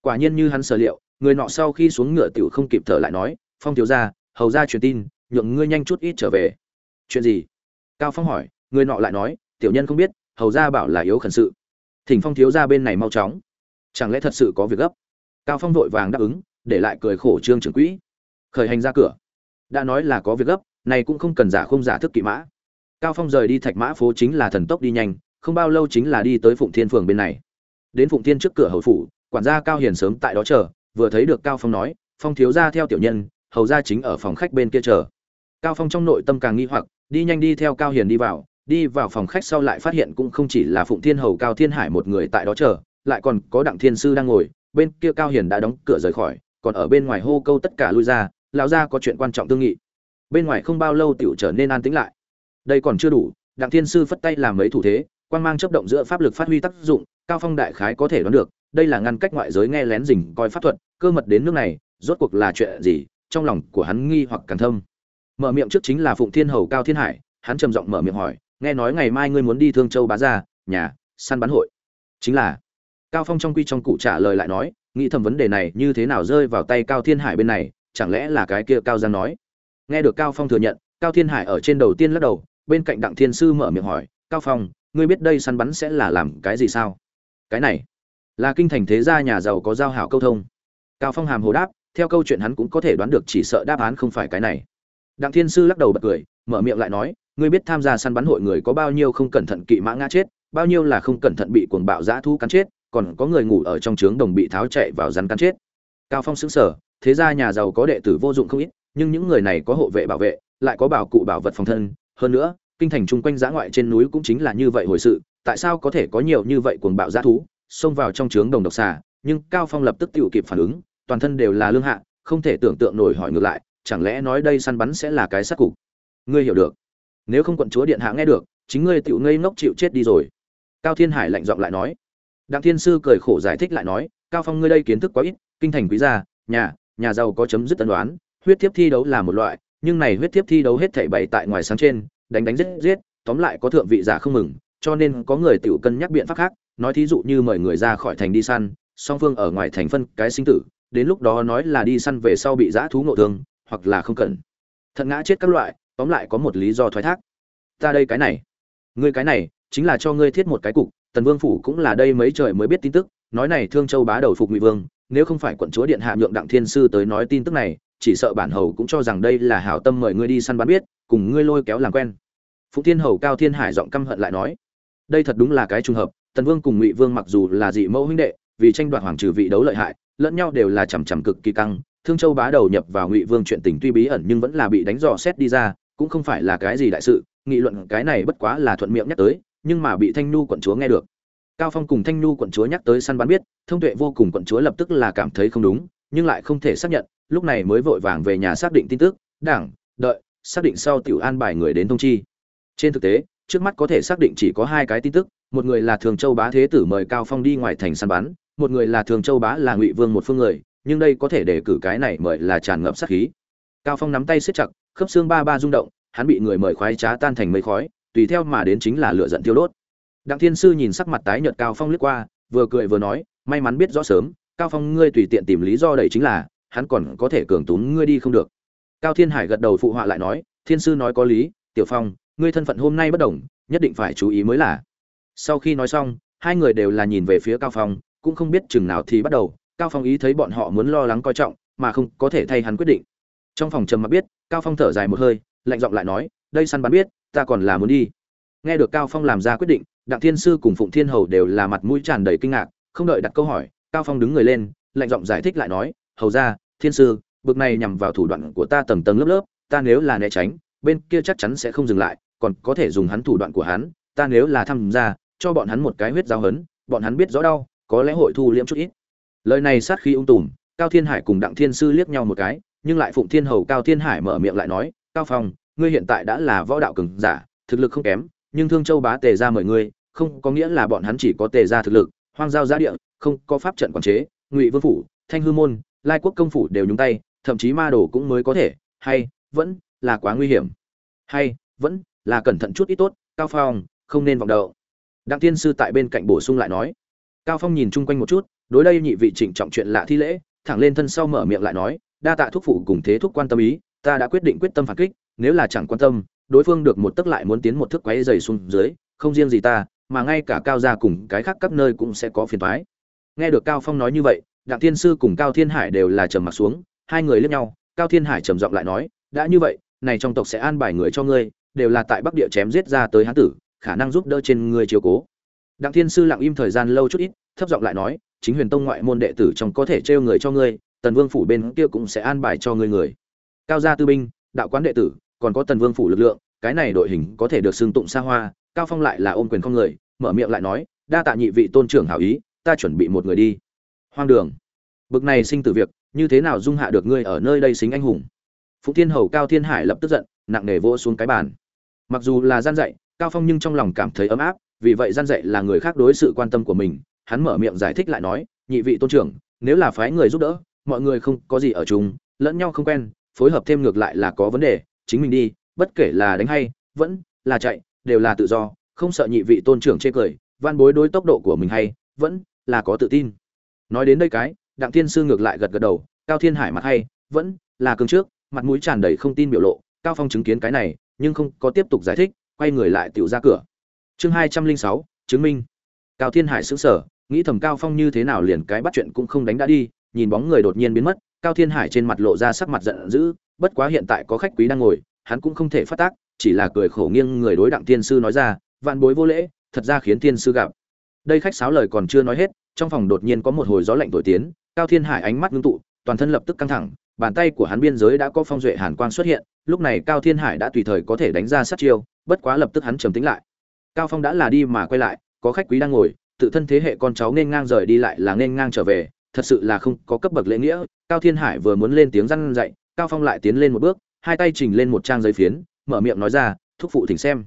Quả nhiên như hắn sở liệu, người nọ sau khi xuống ngựa tiểu không kịp thở lại nói, phong thiếu gia, hầu gia truyền tin, nhượng ngươi nhanh chút ít trở về. Chuyện gì? Cao phong hỏi, người nọ lại nói, tiểu nhân không biết, hầu gia bảo là yếu khẩn sự. Thỉnh phong thiếu gia bên này mau chóng. Chẳng lẽ thật sự có việc gấp? Cao phong vội vàng đáp ứng, để lại cười khổ trương trưởng quỹ. Khởi hành ra cửa. Đã nói là có việc gấp này cũng không cần giả không giả thức kỵ mã cao phong rời đi thạch mã phố chính là thần tốc đi nhanh, không bao lâu chính là đi tới phụng thiên phường bên này. Đến phụng thiên trước cửa hầu phủ, quản gia cao hiền sớm tại đó chờ, vừa thấy được cao phong nói, phong thiếu gia theo tiểu nhân, hầu gia chính ở phòng khách bên kia chờ. Cao phong trong nội tâm càng nghi hoặc, đi nhanh đi theo cao hiền đi vào đi vào phòng khách sau lại phát hiện cũng không chỉ là phụng thiên hầu cao thiên hải một người tại đó chờ, lại còn có đặng thiên sư đang ngồi, bên kia cao hiền đã đóng cửa rời khỏi, còn ở bên ngoài hô câu tất cả lui ra, lão gia có chuyện quan trọng tương nghị. Bên ngoài không bao lâu tiểu trở nên an tĩnh lại đây còn chưa đủ, đặng thiên sư phất tay làm mấy thủ thế quan mang chấp động giữa pháp lực phát huy tác dụng, cao phong đại khái có thể đoán được, đây là ngăn cách ngoại giới nghe lén rình coi pháp thuật, cơ mật đến nước này, rốt cuộc là chuyện gì, trong lòng của hắn nghi hoặc càng thâm. Mở miệng trước chính là phụng thiên hầu cao thiên hải, hắn trầm giọng mở miệng hỏi, nghe nói ngày mai ngươi muốn đi thương châu bá gia, nhà, săn bắn hội. Chính là, cao phong trong quy trong cụ trả lời lại nói, nghĩ thầm vấn đề này như thế nào rơi vào tay cao thiên hải bên này, chẳng lẽ là cái kia cao giang nói. Nghe được cao phong thừa nhận, cao thiên hải ở trên đầu tiên lắc đầu bên cạnh đặng thiên sư mở miệng hỏi, cao phong, ngươi biết đây săn bắn sẽ là làm cái gì sao? Cái này, là kinh thành thế gia nhà giàu có giao hảo câu thông. Cao phong hàm hồ đáp, theo câu chuyện hắn cũng có thể đoán được chỉ sợ đáp án không phải cái này. Đặng thiên sư lắc đầu bật cười, mở miệng lại nói, ngươi biết tham gia săn bắn hội người có bao nhiêu không cẩn thận kỵ mã ngã chết, bao nhiêu là không cẩn thận bị cuồng bạo giã thu cắn chết, còn có người ngủ ở trong trướng đồng bị tháo chạy vào rắn cắn chết. Cao phong xứng sở thế gia nhà giàu có đệ tử vô dụng không ít, nhưng những người này có hộ vệ bảo vệ, lại có bảo cụ bảo vật phòng thân hơn nữa, kinh thành chung quanh giã ngoại trên núi cũng chính là như vậy hồi sự, tại sao có thể có nhiều như vậy cuồng bạo giã thú, xông vào trong trướng đồng độc xà, nhưng cao phong lập tức tự kịp phản ứng, toàn thân đều là lương hạ, không thể tưởng tượng nổi hỏi ngược lại, chẳng lẽ nói đây săn bắn sẽ là cái sát cục? Ngươi hiểu được. Nếu không quận chúa điện hạ nghe được, chính ngươi tự ngây ngốc chịu chết đi rồi. Cao thiên hải lạnh giọng lại nói. Đặng thiên sư cười khổ giải thích lại nói, cao phong ngươi đây kiến thức quá ít, kinh thành quý gia, nhà nhà giàu có chấm dứt tân đoán huyết tiếp thi đấu là một loại, nhưng này huyết tiếp thi đấu hết thảy bày tại ngoài sáng trên đánh đánh giết giết, tóm lại có thượng vị giả không mừng, cho nên có người tiểu cân nhắc biện pháp khác, nói thí dụ như mời người ra khỏi thành đi săn, song phương ở ngoài thành phân cái sinh tử, đến lúc đó nói là đi săn về sau bị giã thú ngộ thương, hoặc là không cần thật ngã chết các loại, tóm lại có một lý do thoái thác. Ta đây cái này. Ngươi cái này, chính là cho ngươi thiết một cái cục, tần vương phủ cũng là đây mấy trời mới biết tin tức, nói này thương châu bá đầu phục ngụy vương, nếu không phải quận chúa điện hạ nhượng đặng thiên sư tới nói tin tức này, chỉ sợ bản hầu cũng cho rằng đây là hảo tâm mời ngươi đi săn bắn biết cùng ngươi lôi kéo làm quen. Phụng thiên hầu cao thiên hải giọng căm hận lại nói, đây thật đúng là cái trùng hợp, tần vương cùng ngụy vương mặc dù là dị mẫu huynh đệ, vì tranh đoạt hoàng trừ vị đấu lợi hại, lẫn nhau đều là chằm chằm cực kỳ căng, thương châu bá đầu nhập vào ngụy vương chuyện tình tuy bí ẩn nhưng vẫn là bị đánh dò xét đi ra, cũng không phải là cái gì đại sự, nghị luận cái này bất quá là thuận miệng nhắc tới, nhưng mà bị thanh nhu quận chúa nghe được. Cao phong cùng thanh nhu quận chúa nhắc tới săn bắn biết, thông tuệ vô cùng quận chúa lập tức là cảm thấy không đúng, nhưng lại không thể xác nhận, lúc này mới vội vàng về nhà xác định tin tức, đảng, đợi xác định sau tiểu an bài người đến thông chi. Trên thực tế, trước mắt có thể xác định chỉ có hai cái tin tức, một người là thường châu bá thế tử mời cao phong đi ngoài thành săn bắn, một người là thường châu bá là ngụy vương một phương người, nhưng đây có thể để cử cái này mời là tràn ngập sát khí. Cao phong nắm tay siết chặt, khớp xương ba ba rung động, hắn bị người mời khoái trá tan thành mây khói, tùy theo mà đến chính là lửa giận tiêu đốt. Đặng thiên sư nhìn sắc mặt tái nhợt cao phong lướt qua, vừa cười vừa nói, may mắn biết rõ sớm, cao phong ngươi tùy tiện tìm lý do đẩy chính là, hắn còn có thể cường tún ngươi đi không được cao thiên hải gật đầu phụ họa lại nói, thiên sư nói có lý, tiểu phong, ngươi thân phận hôm nay bất đồng, nhất định phải chú ý mới là. Sau khi nói xong, hai người đều là nhìn về phía cao phong, cũng không biết chừng nào thì bắt đầu, cao phong ý thấy bọn họ muốn lo lắng coi trọng, mà không có thể thay hắn quyết định. Trong phòng trầm mặc biết, cao phong thở dài một hơi, lạnh giọng lại nói, đây săn bắn biết, ta còn là muốn đi. Nghe được cao phong làm ra quyết định, đặng thiên sư cùng phụng thiên hầu đều là mặt mũi tràn đầy kinh ngạc, không đợi đặt câu hỏi, cao phong đứng người lên, lạnh giọng giải thích lại nói, hầu ra, thiên sư bực này nhằm vào thủ đoạn của ta tầng tầng lớp lớp, ta nếu là né tránh, bên kia chắc chắn sẽ không dừng lại, còn có thể dùng hắn thủ đoạn của hắn, ta nếu là tham gia, cho bọn hắn một cái huyết giáo hấn bọn hắn biết rõ đau, có lẽ hội thu liễm chút ít. Lời này sát khi ung tùm, cao thiên hải cùng đặng thiên sư liếc nhau một cái, nhưng lại phụng thiên hầu cao thiên hải mở miệng lại nói, cao phong, ngươi hiện tại đã là võ đạo cường giả, thực lực không kém, nhưng thương châu bá tề ra mời ngươi, không có nghĩa là bọn hắn chỉ có tề ra thực lực, hoang giao giá địa, không có pháp trận quản chế, ngụy vương phủ, thanh hư môn, lai quốc công phủ đều nhúng tay thậm chí ma đồ cũng mới có thể, hay, vẫn là quá nguy hiểm. Hay, vẫn là cẩn thận chút ít tốt, cao phong, không nên vọng đậu. Đặng tiên sư tại bên cạnh bổ sung lại nói. Cao phong nhìn chung quanh một chút, đối đây nhị vị trịnh trọng chuyện lạ thi lễ, thẳng lên thân sau mở miệng lại nói, đa tạ thuốc phụ cùng thế thuốc quan tâm ý, ta đã quyết định quyết tâm phản kích, nếu là chẳng quan tâm, đối phương được một tức lại muốn tiến một thước quấy dày xuống dưới, không riêng gì ta, mà ngay cả cao gia cùng cái khác các nơi cũng sẽ có phiền toái. Nghe được cao phong nói như vậy, đặng thiên sư cùng cao thiên hải đều là trầm mặt xuống hai người liếc nhau, cao thiên hải trầm giọng lại nói, đã như vậy, này trong tộc sẽ an bài người cho ngươi, đều là tại bắc địa chém giết ra tới hán tử, khả năng giúp đỡ trên ngươi chiều cố. Đặng thiên sư lặng im thời gian lâu chút ít, thấp giọng lại nói, chính huyền tông ngoại môn đệ tử trong có thể trêu người cho ngươi, tần vương phủ bên kia cũng sẽ an bài cho ngươi người. Cao gia tư binh, đạo quán đệ tử, còn có tần vương phủ lực lượng, cái này đội hình có thể được xưng tụng xa hoa, cao phong lại là ôm quyền con người, mở miệng lại nói, đa tạ nhị vị tôn trưởng hảo ý, ta chuẩn bị một người đi. Hoang đường. Bực này sinh từ việc như thế nào dung hạ được ngươi ở nơi đây xính anh hùng? Phụng thiên hầu cao thiên hải lập tức giận, nặng nề vỗ xuống cái bàn. Mặc dù là gian dạy, cao phong nhưng trong lòng cảm thấy ấm áp, vì vậy gian dạy là người khác đối sự quan tâm của mình. Hắn mở miệng giải thích lại nói, nhị vị tôn trưởng, nếu là phái người giúp đỡ, mọi người không có gì ở chung, lẫn nhau không quen, phối hợp thêm ngược lại là có vấn đề, chính mình đi, bất kể là đánh hay, vẫn là chạy, đều là tự do, không sợ nhị vị tôn trưởng chê cười van bối đối tốc độ của mình hay, vẫn là có tự tin. Nói đến đây cái đặng thiên sư ngược lại gật gật đầu, cao thiên hải mặt hay, vẫn là cương trước, mặt mũi tràn đầy không tin biểu lộ, cao phong chứng kiến cái này, nhưng không có tiếp tục giải thích, quay người lại tiểu ra cửa. Chương hai trăm linh sáu, chứng minh. Cao thiên hải sững sở nghĩ thầm cao phong như thế nào liền cái bắt chuyện cũng không đánh đã đi, nhìn bóng người đột nhiên biến mất, cao thiên hải trên mặt lộ ra sắc mặt giận dữ, bất quá hiện tại có khách quý đang ngồi, hắn cũng không thể phát tác, chỉ là cười khổ nghiêng người đối đặng thiên sư nói ra, vạn bối vô lễ, thật ra khiến thiên sư gặp. Đây khách sáo lời còn chưa nói hết trong phòng đột nhiên có một hồi gió lạnh thổi tiến, cao thiên hải ánh mắt ngưng tụ, toàn thân lập tức căng thẳng, bàn tay của hắn biên giới đã có phong duệ hàn quang xuất hiện, lúc này cao thiên hải đã tùy thời có thể đánh ra sát chiêu, bất quá lập tức hắn trầm tĩnh lại. Cao phong đã là đi mà quay lại, có khách quý đang ngồi, tự thân thế hệ con cháu nên ngang rời đi lại là nên ngang trở về, thật sự là không có cấp bậc lễ nghĩa, cao thiên hải vừa muốn lên tiếng răn dạy, cao phong lại tiến lên một bước, hai tay chỉnh lên một trang giấy phiến, mở miệng nói ra, thúc phụ thỉnh xem.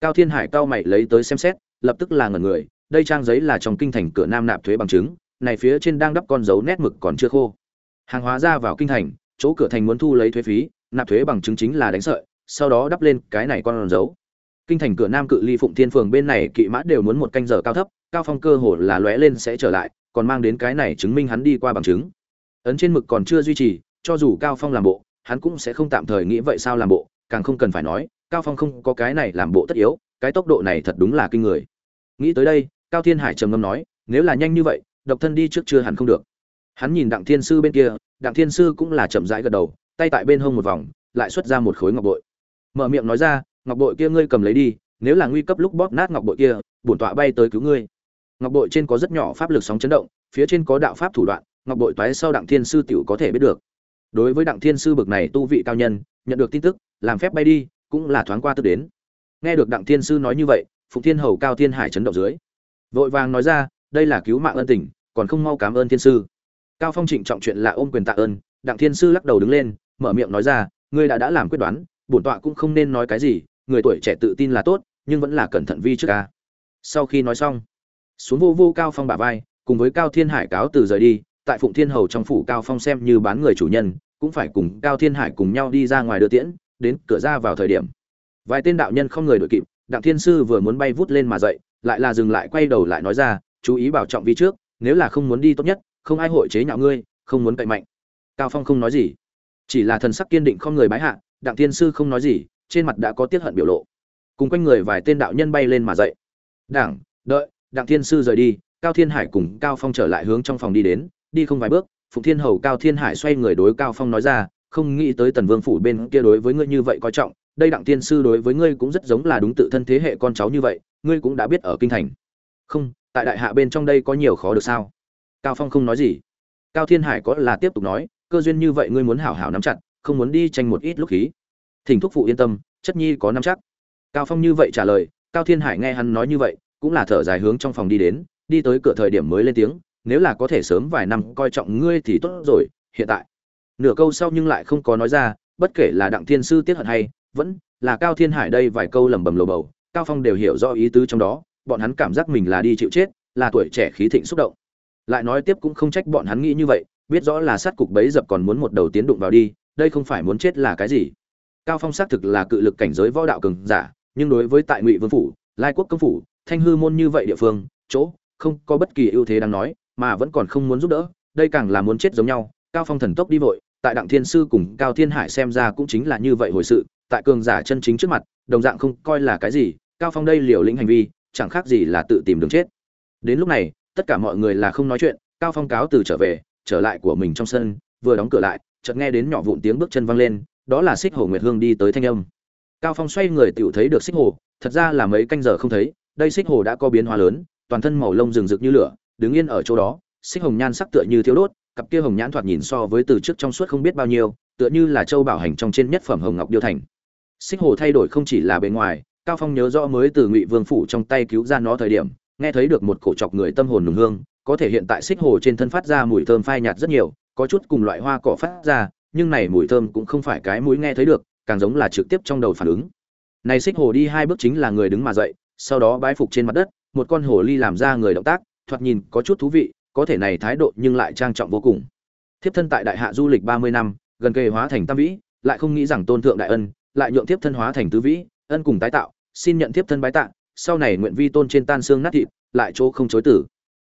Cao thiên hải cao mày lấy tới xem xét, lập tức là ngẩn người đây trang giấy là trong kinh thành cửa nam nạp thuế bằng chứng, này phía trên đang đắp con dấu nét mực còn chưa khô. Hàng hóa ra vào kinh thành, chỗ cửa thành muốn thu lấy thuế phí, nạp thuế bằng chứng chính là đánh sợi, sau đó đắp lên cái này con dấu. Kinh thành cửa nam cự ly phụng thiên phường bên này kỵ mã đều muốn một canh giờ cao thấp, cao phong cơ hồ là lóe lên sẽ trở lại, còn mang đến cái này chứng minh hắn đi qua bằng chứng. Ấn trên mực còn chưa duy trì, cho dù cao phong làm bộ, hắn cũng sẽ không tạm thời nghĩ vậy sao làm bộ, càng không cần phải nói, cao phong không có cái này làm bộ tất yếu, cái tốc độ này thật đúng là kinh người. Nghĩ tới đây cao thiên hải trầm ngâm nói, nếu là nhanh như vậy, độc thân đi trước chưa hẳn không được. Hắn nhìn đặng thiên sư bên kia, đặng thiên sư cũng là chậm rãi gật đầu, tay tại bên hông một vòng, lại xuất ra một khối ngọc bội. Mở miệng nói ra, ngọc bội kia ngươi cầm lấy đi, nếu là nguy cấp lúc bóp nát ngọc bội kia, bổn tọa bay tới cứu ngươi. Ngọc bội trên có rất nhỏ pháp lực sóng chấn động, phía trên có đạo pháp thủ đoạn, ngọc bội toái sau đặng thiên sư tiểu có thể biết được. Đối với đặng thiên sư bực này tu vị cao nhân, nhận được tin tức, làm phép bay đi, cũng là thoáng qua tức đến. Nghe được đặng thiên sư nói như vậy, phụng thiên hầu cao thiên hải chấn động dưới vội vàng nói ra, đây là cứu mạng ân tình, còn không mau cảm ơn thiên sư. Cao phong trịnh trọng chuyện là ôm quyền tạ ơn, đặng thiên sư lắc đầu đứng lên, mở miệng nói ra, ngươi đã đã làm quyết đoán, bổn tọa cũng không nên nói cái gì, người tuổi trẻ tự tin là tốt, nhưng vẫn là cẩn thận vi trước ca sau khi nói xong, xuống vô vô cao phong bả vai, cùng với cao thiên hải cáo từ rời đi, tại phụng thiên hầu trong phủ cao phong xem như bán người chủ nhân, cũng phải cùng cao thiên hải cùng nhau đi ra ngoài đưa tiễn, đến cửa ra vào thời điểm. Vài tên đạo nhân không người đội kịp, đặng thiên sư vừa muốn bay vút lên mà dậy lại là dừng lại quay đầu lại nói ra, chú ý bảo trọng vi trước, nếu là không muốn đi tốt nhất, không ai hội chế nhạo ngươi, không muốn cậy mạnh. Cao phong không nói gì, chỉ là thần sắc kiên định không người bái hạ, đặng thiên sư không nói gì, trên mặt đã có tiết hận biểu lộ. Cùng quanh người vài tên đạo nhân bay lên mà dậy. Đảng, đợi, đặng thiên sư rời đi, cao thiên hải cùng cao phong trở lại hướng trong phòng đi đến, đi không vài bước, phụng thiên hầu cao thiên hải xoay người đối cao phong nói ra, không nghĩ tới tần vương phủ bên kia đối với ngươi như vậy coi trọng, đây đặng thiên sư đối với ngươi cũng rất giống là đúng tự thân thế hệ con cháu như vậy ngươi cũng đã biết ở kinh thành. Không, tại đại hạ bên trong đây có nhiều khó được sao? Cao phong không nói gì. Cao thiên hải có là tiếp tục nói, cơ duyên như vậy ngươi muốn hảo hảo nắm chặt, không muốn đi tranh một ít lúc khí. Thỉnh thúc phụ yên tâm, chất nhi có nắm chắc. Cao phong như vậy trả lời, cao thiên hải nghe hắn nói như vậy, cũng là thở dài hướng trong phòng đi đến, đi tới cửa thời điểm mới lên tiếng, nếu là có thể sớm vài năm coi trọng ngươi thì tốt rồi, hiện tại. Nửa câu sau nhưng lại không có nói ra, bất kể là đặng thiên sư tiết hận hay vẫn, là cao thiên hải đây vài câu lẩm bẩm lồ bầu cao phong đều hiểu rõ ý tứ trong đó, bọn hắn cảm giác mình là đi chịu chết, là tuổi trẻ khí thịnh xúc động. Lại nói tiếp cũng không trách bọn hắn nghĩ như vậy, biết rõ là sát cục bấy dập còn muốn một đầu tiến đụng vào đi, đây không phải muốn chết là cái gì. Cao phong xác thực là cự lực cảnh giới võ đạo cường giả, nhưng đối với tại ngụy vương phủ, lai quốc công phủ, thanh hư môn như vậy địa phương, chỗ, không có bất kỳ ưu thế đáng nói, mà vẫn còn không muốn giúp đỡ, đây càng là muốn chết giống nhau. Cao phong thần tốc đi vội, tại đặng thiên sư cùng cao thiên hải xem ra cũng chính là như vậy hồi sự, tại cường giả chân chính trước mặt, đồng dạng không coi là cái gì cao phong đây liều lĩnh hành vi, chẳng khác gì là tự tìm đường chết. Đến lúc này, tất cả mọi người là không nói chuyện, cao phong cáo từ trở về, trở lại của mình trong sân, vừa đóng cửa lại, chợt nghe đến nhỏ vụn tiếng bước chân văng lên, đó là xích hồ nguyệt hương đi tới thanh âm. Cao phong xoay người tựu thấy được xích hồ, thật ra là mấy canh giờ không thấy, đây xích hồ đã có biến hóa lớn, toàn thân màu lông rừng rực như lửa, đứng yên ở chỗ đó, xích hồng nhan sắc tựa như thiếu đốt, cặp kia hồng nhãn thoạt nhìn so với từ trước trong suốt không biết bao nhiêu, tựa như là châu bảo hành trong trên nhất phẩm hồng ngọc điêu thành. Xích hồ thay đổi không chỉ là bề ngoài cao phong nhớ rõ mới từ ngụy vương phủ trong tay cứu ra nó thời điểm, nghe thấy được một cổ chọc người tâm hồn nùng hương, có thể hiện tại xích hồ trên thân phát ra mùi thơm phai nhạt rất nhiều, có chút cùng loại hoa cỏ phát ra, nhưng này mùi thơm cũng không phải cái mũi nghe thấy được, càng giống là trực tiếp trong đầu phản ứng. Này xích hồ đi hai bước chính là người đứng mà dậy, sau đó bái phục trên mặt đất, một con hồ ly làm ra người động tác, thoạt nhìn có chút thú vị, có thể này thái độ nhưng lại trang trọng vô cùng. Thiếp thân tại đại hạ du lịch ba mươi năm, gần kề hóa thành tam vĩ, lại không nghĩ rằng tôn thượng đại ân, lại nhượng thiếp thân hóa thành tứ vĩ ân cùng tái tạo, xin nhận tiếp thân bái tạ, sau này nguyện vi tôn trên tan xương nát thịt, lại chỗ không chối tử.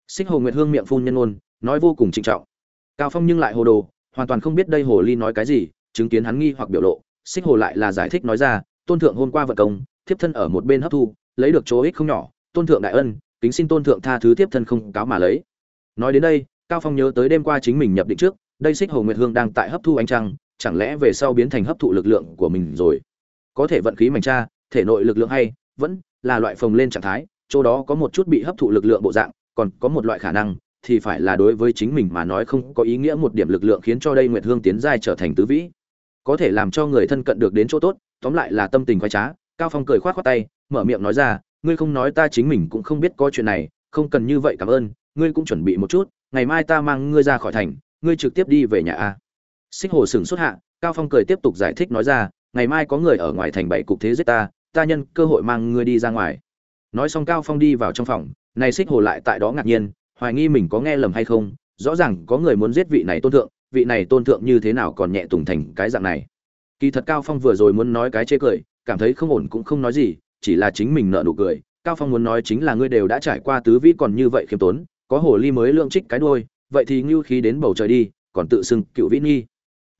Xích hồ nguyệt hương miệng phun nhân ôn, nói vô cùng trịnh trọng. Cao phong nhưng lại hồ đồ, hoàn toàn không biết đây hồ ly nói cái gì, chứng kiến hắn nghi hoặc biểu lộ, xích hồ lại là giải thích nói ra, tôn thượng hôm qua vận công, thiếp thân ở một bên hấp thu, lấy được chỗ ích không nhỏ, tôn thượng đại ân, kính xin tôn thượng tha thứ thiếp thân không cáo mà lấy. Nói đến đây, cao phong nhớ tới đêm qua chính mình nhập định trước, đây xích hồ nguyệt hương đang tại hấp thu ánh trăng, chẳng lẽ về sau biến thành hấp thụ lực lượng của mình rồi? Có thể vận khí mảnh tra thể nội lực lượng hay, vẫn là loại phồng lên trạng thái, chỗ đó có một chút bị hấp thụ lực lượng bộ dạng, còn có một loại khả năng thì phải là đối với chính mình mà nói không có ý nghĩa một điểm lực lượng khiến cho đây nguyệt hương tiến giai trở thành tứ vĩ. Có thể làm cho người thân cận được đến chỗ tốt, tóm lại là tâm tình khoái trá, cao phong cười khoát khoát tay, mở miệng nói ra, ngươi không nói ta chính mình cũng không biết có chuyện này, không cần như vậy cảm ơn, ngươi cũng chuẩn bị một chút, ngày mai ta mang ngươi ra khỏi thành, ngươi trực tiếp đi về nhà a. Xích hồ sừng xuất hạ, cao phong cười tiếp tục giải thích nói ra ngày mai có người ở ngoài thành bảy cục thế giết ta ta nhân cơ hội mang ngươi đi ra ngoài. Nói xong cao phong đi vào trong phòng, này xích hồ lại tại đó ngạc nhiên, hoài nghi mình có nghe lầm hay không, rõ ràng có người muốn giết vị này tôn thượng, vị này tôn thượng như thế nào còn nhẹ tùng thành cái dạng này. Kỳ thật cao phong vừa rồi muốn nói cái chê cười, cảm thấy không ổn cũng không nói gì, chỉ là chính mình nợ nụ cười. Cao phong muốn nói chính là ngươi đều đã trải qua tứ vĩ còn như vậy khiêm tốn, có hồ ly mới lượng trích cái đuôi, vậy thì ngưu khí đến bầu trời đi, còn tự xưng cựu vĩ nghi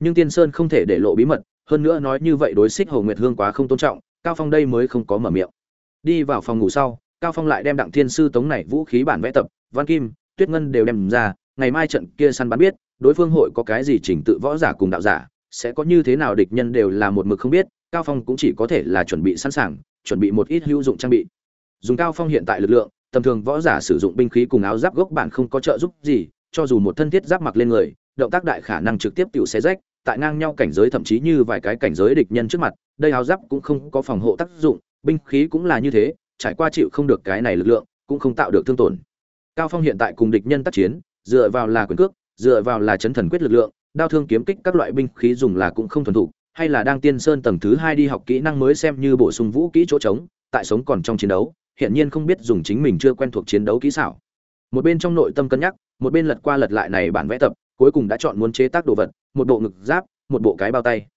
nhưng tiên sơn không thể để lộ bí mật hơn nữa nói như vậy đối xích hồ nguyệt hương quá không tôn trọng, cao phong đây mới không có mở miệng. Đi vào phòng ngủ sau, cao phong lại đem đặng thiên sư tống này vũ khí bản vẽ tập, văn kim, tuyết ngân đều đem ra, ngày mai trận kia săn bắn biết, đối phương hội có cái gì chỉnh tự võ giả cùng đạo giả, sẽ có như thế nào địch nhân đều là một mực không biết, cao phong cũng chỉ có thể là chuẩn bị sẵn sàng, chuẩn bị một ít hữu dụng trang bị. Dùng cao phong hiện tại lực lượng, tầm thường võ giả sử dụng binh khí cùng áo giáp gốc bản không có trợ giúp gì, cho dù một thân thiết giáp mặc lên người, động tác đại khả năng trực tiếp tiểu xé rách tại ngang nhau cảnh giới thậm chí như vài cái cảnh giới địch nhân trước mặt, đây áo giáp cũng không có phòng hộ tác dụng, binh khí cũng là như thế, trải qua chịu không được cái này lực lượng, cũng không tạo được thương tổn. Cao phong hiện tại cùng địch nhân tác chiến, dựa vào là quyền cước, dựa vào là chấn thần quyết lực lượng, đao thương kiếm kích các loại binh khí dùng là cũng không thuần thục, hay là đang tiên sơn tầng thứ hai đi học kỹ năng mới xem như bổ sung vũ kỹ chỗ trống, tại sống còn trong chiến đấu hiện nhiên không biết dùng chính mình chưa quen thuộc chiến đấu kỹ xảo. Một bên trong nội tâm cân nhắc, một bên lật qua lật lại này bản vẽ tập, cuối cùng đã chọn muốn chế tác đồ vật một bộ ngực giáp, một bộ cái bao tay.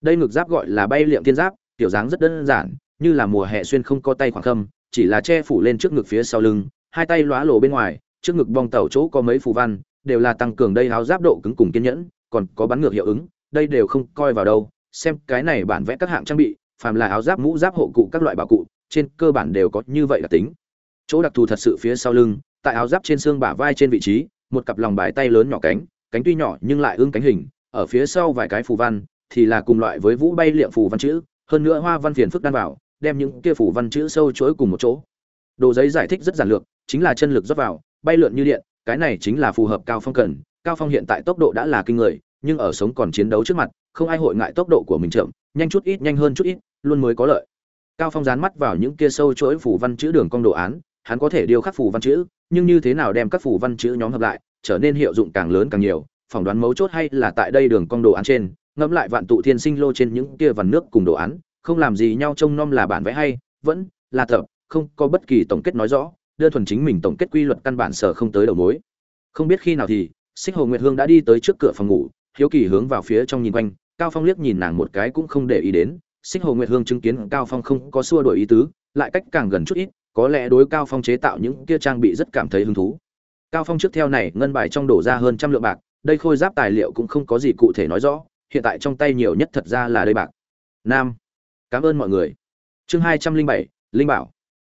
Đây ngực giáp gọi là bay liệm thiên giáp tiểu dáng rất đơn giản, như là mùa hè xuyên không có tay khoảng khâm, chỉ là che phủ lên trước ngực phía sau lưng, hai tay lóa lộ bên ngoài, trước ngực bong tàu chỗ có mấy phù văn, đều là tăng cường đây áo giáp độ cứng cùng kiên nhẫn, còn có bắn ngược hiệu ứng, đây đều không coi vào đâu, xem cái này bản vẽ các hạng trang bị, phàm là áo giáp mũ giáp hộ cụ các loại bảo cụ, trên cơ bản đều có như vậy đặc tính. Chỗ đặc thù thật sự phía sau lưng, tại áo giáp trên xương bả vai trên vị trí, một cặp lòng bài tay lớn nhỏ cánh cánh tuy nhỏ nhưng lại ương cánh hình ở phía sau vài cái phù văn, thì là cùng loại với vũ bay liệm phù văn chữ, hơn nữa hoa văn phiền phức đan vào, đem những kia phù văn chữ sâu chuỗi cùng một chỗ. Đồ giấy giải thích rất giản lược, chính là chân lực rót vào, bay lượn như điện, cái này chính là phù hợp cao phong cần, cao phong hiện tại tốc độ đã là kinh người, nhưng ở sống còn chiến đấu trước mặt, không ai hội ngại tốc độ của mình chậm, nhanh chút ít, nhanh hơn chút ít, luôn mới có lợi. Cao phong dán mắt vào những kia sâu chuỗi phù văn chữ đường cong đồ án, hắn có thể điêu khắc phù văn chữ, nhưng như thế nào đem các phù văn chữ nhóm hợp lại, trở nên hiệu dụng càng lớn càng nhiều phỏng đoán mấu chốt hay là tại đây đường cong đồ án trên, ngẫm lại vạn tụ thiên sinh lô trên những kia vằn nước cùng đồ án, không làm gì nhau trông nom là bản vẽ hay, vẫn là tập, không có bất kỳ tổng kết nói rõ, đơn thuần chính mình tổng kết quy luật căn bản sở không tới đầu mối. Không biết khi nào thì, xích hồ nguyệt hương đã đi tới trước cửa phòng ngủ, hiếu kỳ hướng vào phía trong nhìn quanh, cao phong liếc nhìn nàng một cái cũng không để ý đến, xích hồ nguyệt hương chứng kiến cao phong không có xua đổi ý tứ, lại cách càng gần chút ít, có lẽ đối cao phong chế tạo những kia trang bị rất cảm thấy hứng thú. Cao phong trước theo này ngân bài trong đổ ra hơn trăm lượng bạc đây khôi giáp tài liệu cũng không có gì cụ thể nói rõ, hiện tại trong tay nhiều nhất thật ra là đây bạc. Nam, cảm ơn mọi người. Chương hai trăm linh bảy, linh bảo.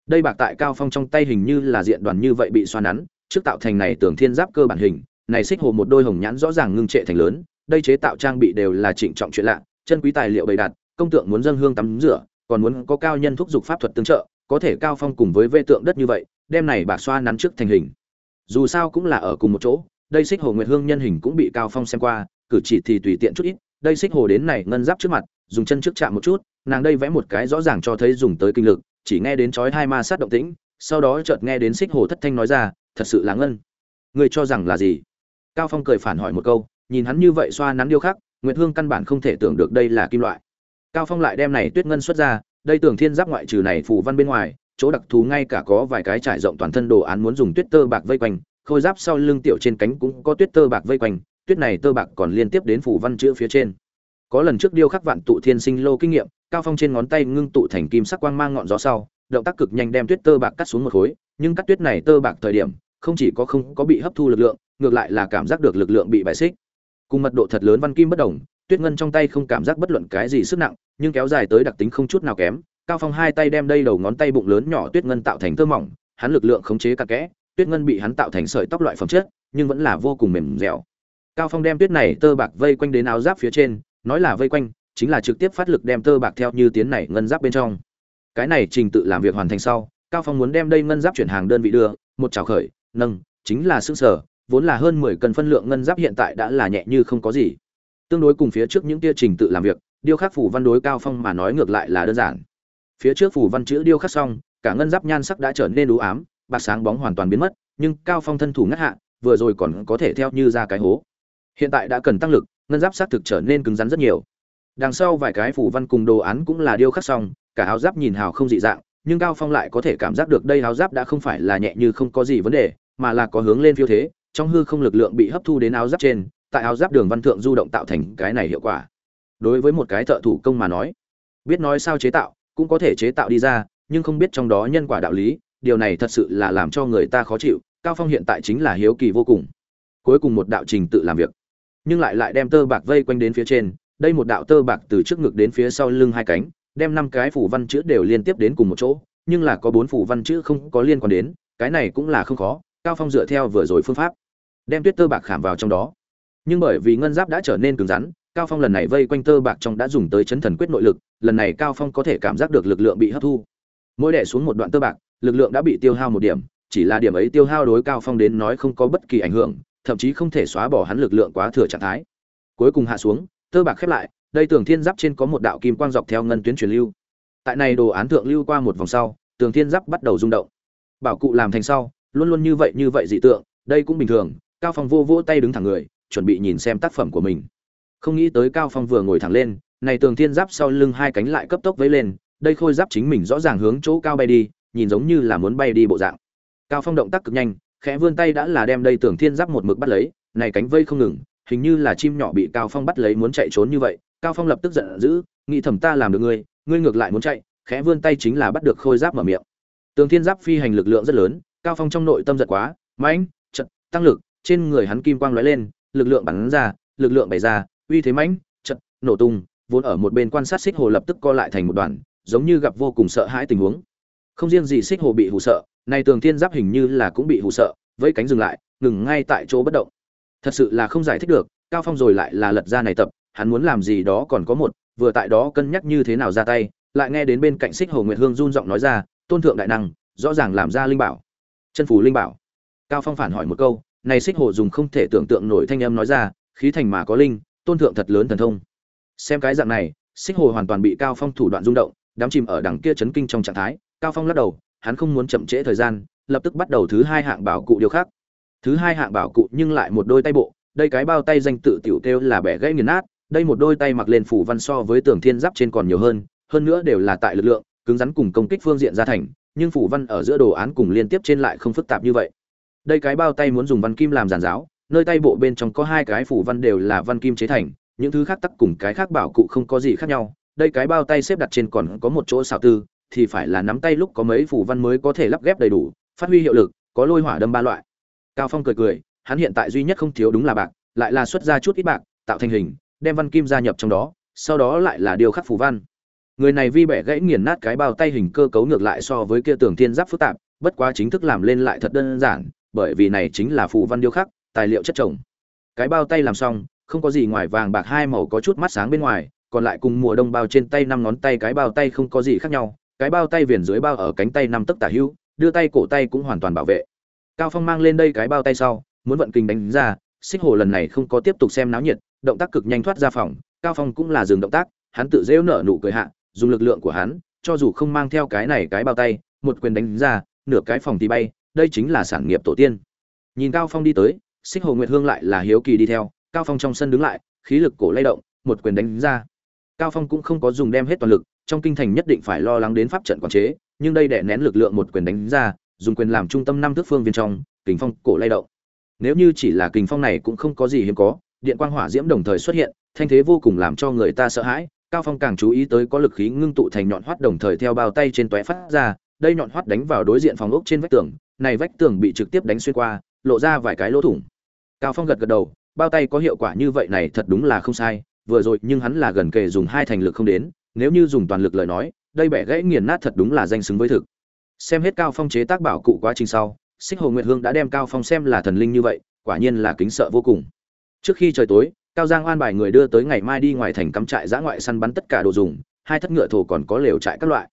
Đây bạc tại cao phong trong tay hình như là diện đoàn như vậy bị xoa nắn, trước tạo thành này tưởng thiên giáp cơ bản hình, này xích hồ một đôi hồng nhãn rõ ràng ngưng trệ thành lớn, đây chế tạo trang bị đều là trịnh trọng chuyện lạ, chân quý tài liệu bày đặt, công tượng muốn dâng hương tắm rửa, còn muốn có cao nhân thúc giục pháp thuật tương trợ, có thể cao phong cùng với vê tượng đất như vậy, đem này bạc xoa nắn trước thành hình. Dù sao cũng là ở cùng một chỗ đây xích hồ nguyệt hương nhân hình cũng bị cao phong xem qua, cử chỉ thì tùy tiện chút ít, đây xích hồ đến này ngân giáp trước mặt, dùng chân trước chạm một chút, nàng đây vẽ một cái rõ ràng cho thấy dùng tới kinh lực, chỉ nghe đến chói hai ma sát động tĩnh, sau đó chợt nghe đến xích hồ thất thanh nói ra, thật sự là ngân. Người cho rằng là gì? Cao phong cười phản hỏi một câu, nhìn hắn như vậy xoa nắn điêu khắc, nguyệt hương căn bản không thể tưởng được đây là kim loại. Cao phong lại đem này tuyết ngân xuất ra, đây tưởng thiên giáp ngoại trừ này phù văn bên ngoài, chỗ đặc thù ngay cả có vài cái trải rộng toàn thân đồ án muốn dùng tuyết tơ bạc vây quanh khôi giáp sau lưng tiểu trên cánh cũng có tuyết tơ bạc vây quanh, tuyết này tơ bạc còn liên tiếp đến phủ văn chữ phía trên. Có lần trước điêu khắc vạn tụ thiên sinh lô kinh nghiệm, cao phong trên ngón tay ngưng tụ thành kim sắc quang mang ngọn gió sau, động tác cực nhanh đem tuyết tơ bạc cắt xuống một khối, nhưng cắt tuyết này tơ bạc thời điểm, không chỉ có không có bị hấp thu lực lượng, ngược lại là cảm giác được lực lượng bị bại xích. Cùng mật độ thật lớn văn kim bất đồng, tuyết ngân trong tay không cảm giác bất luận cái gì sức nặng, nhưng kéo dài tới đặc tính không chút nào kém, cao phong hai tay đem đây đầu ngón tay bụng lớn nhỏ tuyết ngân tạo thành tơ mỏng, hắn lực lượng khống chế cả kẽ tuyết ngân bị hắn tạo thành sợi tóc loại phẩm chất, nhưng vẫn là vô cùng mềm dẻo. Cao phong đem tuyết này tơ bạc vây quanh đến áo giáp phía trên, nói là vây quanh, chính là trực tiếp phát lực đem tơ bạc theo như tiến này ngân giáp bên trong. Cái này trình tự làm việc hoàn thành sau, cao phong muốn đem đây ngân giáp chuyển hàng đơn vị đưa, một trào khởi, nâng, chính là xương sở, vốn là hơn 10 cân phân lượng ngân giáp hiện tại đã là nhẹ như không có gì. Tương đối cùng phía trước những tia trình tự làm việc, điêu khắc phủ văn đối cao phong mà nói ngược lại là đơn giản. Phía trước phủ văn chữ điêu khắc xong, cả ngân giáp nhan sắc đã trở nên đủ ám bạc sáng bóng hoàn toàn biến mất, nhưng cao phong thân thủ ngắt hạ, vừa rồi còn có thể theo như ra cái hố. Hiện tại đã cần tăng lực, ngân giáp sát thực trở nên cứng rắn rất nhiều. Đằng sau vài cái phủ văn cùng đồ án cũng là điêu khắc xong, cả áo giáp nhìn hào không dị dạng, nhưng cao phong lại có thể cảm giác được đây áo giáp đã không phải là nhẹ như không có gì vấn đề, mà là có hướng lên phiêu thế, trong hư không lực lượng bị hấp thu đến áo giáp trên, tại áo giáp đường văn thượng du động tạo thành cái này hiệu quả. Đối với một cái thợ thủ công mà nói, biết nói sao chế tạo, cũng có thể chế tạo đi ra, nhưng không biết trong đó nhân quả đạo lý điều này thật sự là làm cho người ta khó chịu, cao phong hiện tại chính là hiếu kỳ vô cùng. Cuối cùng một đạo trình tự làm việc. Nhưng lại lại đem tơ bạc vây quanh đến phía trên, đây một đạo tơ bạc từ trước ngực đến phía sau lưng hai cánh, đem năm cái phủ văn chữ đều liên tiếp đến cùng một chỗ, nhưng là có bốn phủ văn chữ không có liên quan đến, cái này cũng là không khó, cao phong dựa theo vừa rồi phương pháp, đem tuyết tơ bạc khảm vào trong đó. Nhưng bởi vì ngân giáp đã trở nên cứng rắn, cao phong lần này vây quanh tơ bạc trong đã dùng tới chấn thần quyết nội lực, lần này cao phong có thể cảm giác được lực lượng bị hấp thu. Mỗi đẻ xuống một đoạn tơ bạc lực lượng đã bị tiêu hao một điểm, chỉ là điểm ấy tiêu hao đối cao phong đến nói không có bất kỳ ảnh hưởng, thậm chí không thể xóa bỏ hắn lực lượng quá thừa trạng thái. Cuối cùng hạ xuống, tơ bạc khép lại, đây tường thiên giáp trên có một đạo kim quang dọc theo ngân tuyến truyền lưu. Tại này đồ án thượng lưu qua một vòng sau, tường thiên giáp bắt đầu rung động. Bảo cụ làm thành sau, luôn luôn như vậy như vậy dị tượng, đây cũng bình thường, cao phong vô vỗ tay đứng thẳng người, chuẩn bị nhìn xem tác phẩm của mình. Không nghĩ tới cao phong vừa ngồi thẳng lên, này tường thiên giáp sau lưng hai cánh lại cấp tốc vẫy lên, đây khôi giáp chính mình rõ ràng hướng chỗ cao bay đi nhìn giống như là muốn bay đi bộ dạng. Cao phong động tác cực nhanh, khẽ vươn tay đã là đem đây tường thiên giáp một mực bắt lấy, này cánh vây không ngừng, hình như là chim nhỏ bị cao phong bắt lấy muốn chạy trốn như vậy, cao phong lập tức giận dữ, nghĩ thầm ta làm được ngươi ngươi ngược lại muốn chạy, khẽ vươn tay chính là bắt được khôi giáp mở miệng. Tường thiên giáp phi hành lực lượng rất lớn, cao phong trong nội tâm giật quá mãnh trận tăng lực, trên người hắn kim quang lóe lên, lực lượng bắn ra, lực lượng bày ra, uy thế mãnh trận nổ tung, vốn ở một bên quan sát xích hồ lập tức co lại thành một đoàn, giống như gặp vô cùng sợ hãi tình huống không riêng gì xích hồ bị hù sợ này tường thiên giáp hình như là cũng bị hù sợ, vẫy cánh dừng lại, ngừng ngay tại chỗ bất động. Thật sự là không giải thích được, cao phong rồi lại là lật ra này tập, hắn muốn làm gì đó còn có một, vừa tại đó cân nhắc như thế nào ra tay, lại nghe đến bên cạnh xích hồ nguyệt hương run giọng nói ra, tôn thượng đại năng, rõ ràng làm ra linh bảo. Chân phủ linh bảo. Cao phong phản hỏi một câu, này xích hồ dùng không thể tưởng tượng nổi thanh âm nói ra, khí thành mà có linh, tôn thượng thật lớn thần thông. Xem cái dạng này, xích hồ hoàn toàn bị cao phong thủ đoạn rung động đám chìm ở đằng kia chấn kinh trong trạng thái cao phong lắc đầu, hắn không muốn chậm trễ thời gian, lập tức bắt đầu thứ hai hạng bảo cụ điều khác. Thứ hai hạng bảo cụ nhưng lại một đôi tay bộ, đây cái bao tay danh tự tiểu kêu là bẻ gãy nghiền nát, đây một đôi tay mặc lên phủ văn so với tường thiên giáp trên còn nhiều hơn hơn nữa đều là tại lực lượng, cứng rắn cùng công kích phương diện gia thành, nhưng phủ văn ở giữa đồ án cùng liên tiếp trên lại không phức tạp như vậy. Đây cái bao tay muốn dùng văn kim làm giàn giáo, nơi tay bộ bên trong có hai cái phủ văn đều là văn kim chế thành, những thứ khác tắc cùng cái khác bảo cụ không có gì khác nhau, đây cái bao tay xếp đặt trên còn có một chỗ xào tư thì phải là nắm tay lúc có mấy phù văn mới có thể lắp ghép đầy đủ, phát huy hiệu lực, có lôi hỏa đâm ba loại cao phong cười cười, hắn hiện tại duy nhất không thiếu đúng là bạc, lại là xuất ra chút ít bạc, tạo thành hình, đem văn kim gia nhập trong đó, sau đó lại là điều khắc phù văn người này vi bẻ gãy nghiền nát cái bao tay hình cơ cấu ngược lại so với kia tường thiên giáp phức tạp, bất quá chính thức làm lên lại thật đơn giản, bởi vì này chính là phù văn điêu khắc, tài liệu chất chồng. cái bao tay làm xong, không có gì ngoài vàng bạc hai màu có chút mắt sáng bên ngoài, còn lại cùng mùa đông bao trên tay năm ngón tay cái bao tay không có gì khác nhau cái bao tay viền dưới bao ở cánh tay năm tấc tả hữu, đưa tay cổ tay cũng hoàn toàn bảo vệ. Cao phong mang lên đây cái bao tay sau, muốn vận kinh đánh ra, xích hồ lần này không có tiếp tục xem náo nhiệt, động tác cực nhanh thoát ra phòng, cao phong cũng là dừng động tác, hắn tự dễu nở nụ cười hạ, dùng lực lượng của hắn, cho dù không mang theo cái này cái bao tay, một quyền đánh ra, nửa cái phòng thì bay, đây chính là sản nghiệp tổ tiên. Nhìn cao phong đi tới, xích hồ nguyệt hương lại là hiếu kỳ đi theo, cao phong trong sân đứng lại, khí lực cổ lay động, một quyền đánh ra. Cao phong cũng không có dùng đem hết toàn lực trong kinh thành nhất định phải lo lắng đến pháp trận quản chế, nhưng đây đè nén lực lượng một quyền đánh ra, dùng quyền làm trung tâm năm thước phương viên trong, kình phong cổ lay động. Nếu như chỉ là kình phong này cũng không có gì hiếm có, điện quang hỏa diễm đồng thời xuất hiện, thanh thế vô cùng làm cho người ta sợ hãi, cao phong càng chú ý tới có lực khí ngưng tụ thành nhọn hoắt đồng thời theo bao tay trên tóe phát ra, đây nhọn hoắt đánh vào đối diện phòng ốc trên vách tường, này vách tường bị trực tiếp đánh xuyên qua, lộ ra vài cái lỗ thủng. Cao phong gật gật đầu, bao tay có hiệu quả như vậy này thật đúng là không sai, vừa rồi nhưng hắn là gần kề dùng hai thành lực không đến nếu như dùng toàn lực lời nói, đây bẻ gãy nghiền nát thật đúng là danh xứng với thực. Xem hết cao phong chế tác bảo cụ quá trình sau, xích hồ nguyệt hương đã đem cao phong xem là thần linh như vậy, quả nhiên là kính sợ vô cùng. Trước khi trời tối, cao giang an bài người đưa tới ngày mai đi ngoài thành cắm trại giã ngoại săn bắn tất cả đồ dùng, hai thất ngựa thổ còn có lều trại các loại.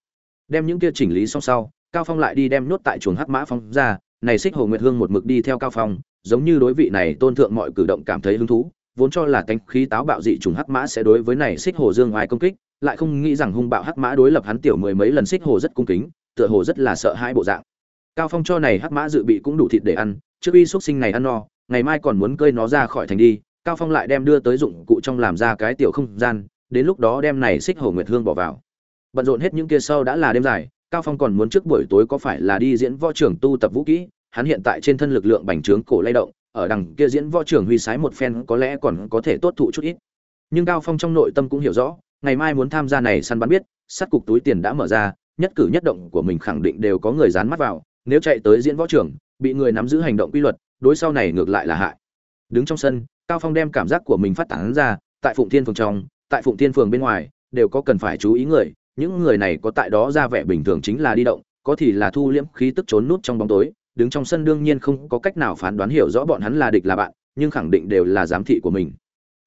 Đem những kia chỉnh lý xong sau, cao phong lại đi đem nhốt tại chuồng hắc mã phong ra, này xích hồ nguyệt hương một mực đi theo cao phong, giống như đối vị này tôn thượng mọi cử động cảm thấy hứng thú, vốn cho là cánh khí táo bạo dị trùng hắc mã sẽ đối với này xích hồ dương ngoài công kích lại không nghĩ rằng hung bạo hắc mã đối lập hắn tiểu mười mấy lần xích hồ rất cung kính, tựa hồ rất là sợ hai bộ dạng. Cao phong cho này hắc mã dự bị cũng đủ thịt để ăn, trước uy xuất sinh này ăn no, ngày mai còn muốn cơi nó ra khỏi thành đi, cao phong lại đem đưa tới dụng cụ trong làm ra cái tiểu không gian, đến lúc đó đem này xích hồ nguyệt hương bỏ vào. Bận rộn hết những kia sau đã là đêm dài, cao phong còn muốn trước buổi tối có phải là đi diễn võ trưởng tu tập vũ kỹ, hắn hiện tại trên thân lực lượng bành trướng cổ lay động, ở đằng kia diễn võ trưởng huy sái một phen có lẽ còn có thể tốt thụ chút ít. Nhưng cao phong trong nội tâm cũng hiểu rõ ngày mai muốn tham gia này săn bắn biết, sát cục túi tiền đã mở ra, nhất cử nhất động của mình khẳng định đều có người dán mắt vào, nếu chạy tới diễn võ trưởng bị người nắm giữ hành động quy luật, đối sau này ngược lại là hại. Đứng trong sân, cao phong đem cảm giác của mình phát tán ra, tại phụng thiên phường trong, tại phụng thiên phường bên ngoài, đều có cần phải chú ý người, những người này có tại đó ra vẻ bình thường chính là đi động, có thì là thu liễm khí tức trốn nút trong bóng tối, đứng trong sân đương nhiên không có cách nào phán đoán hiểu rõ bọn hắn là địch là bạn, nhưng khẳng định đều là giám thị của mình.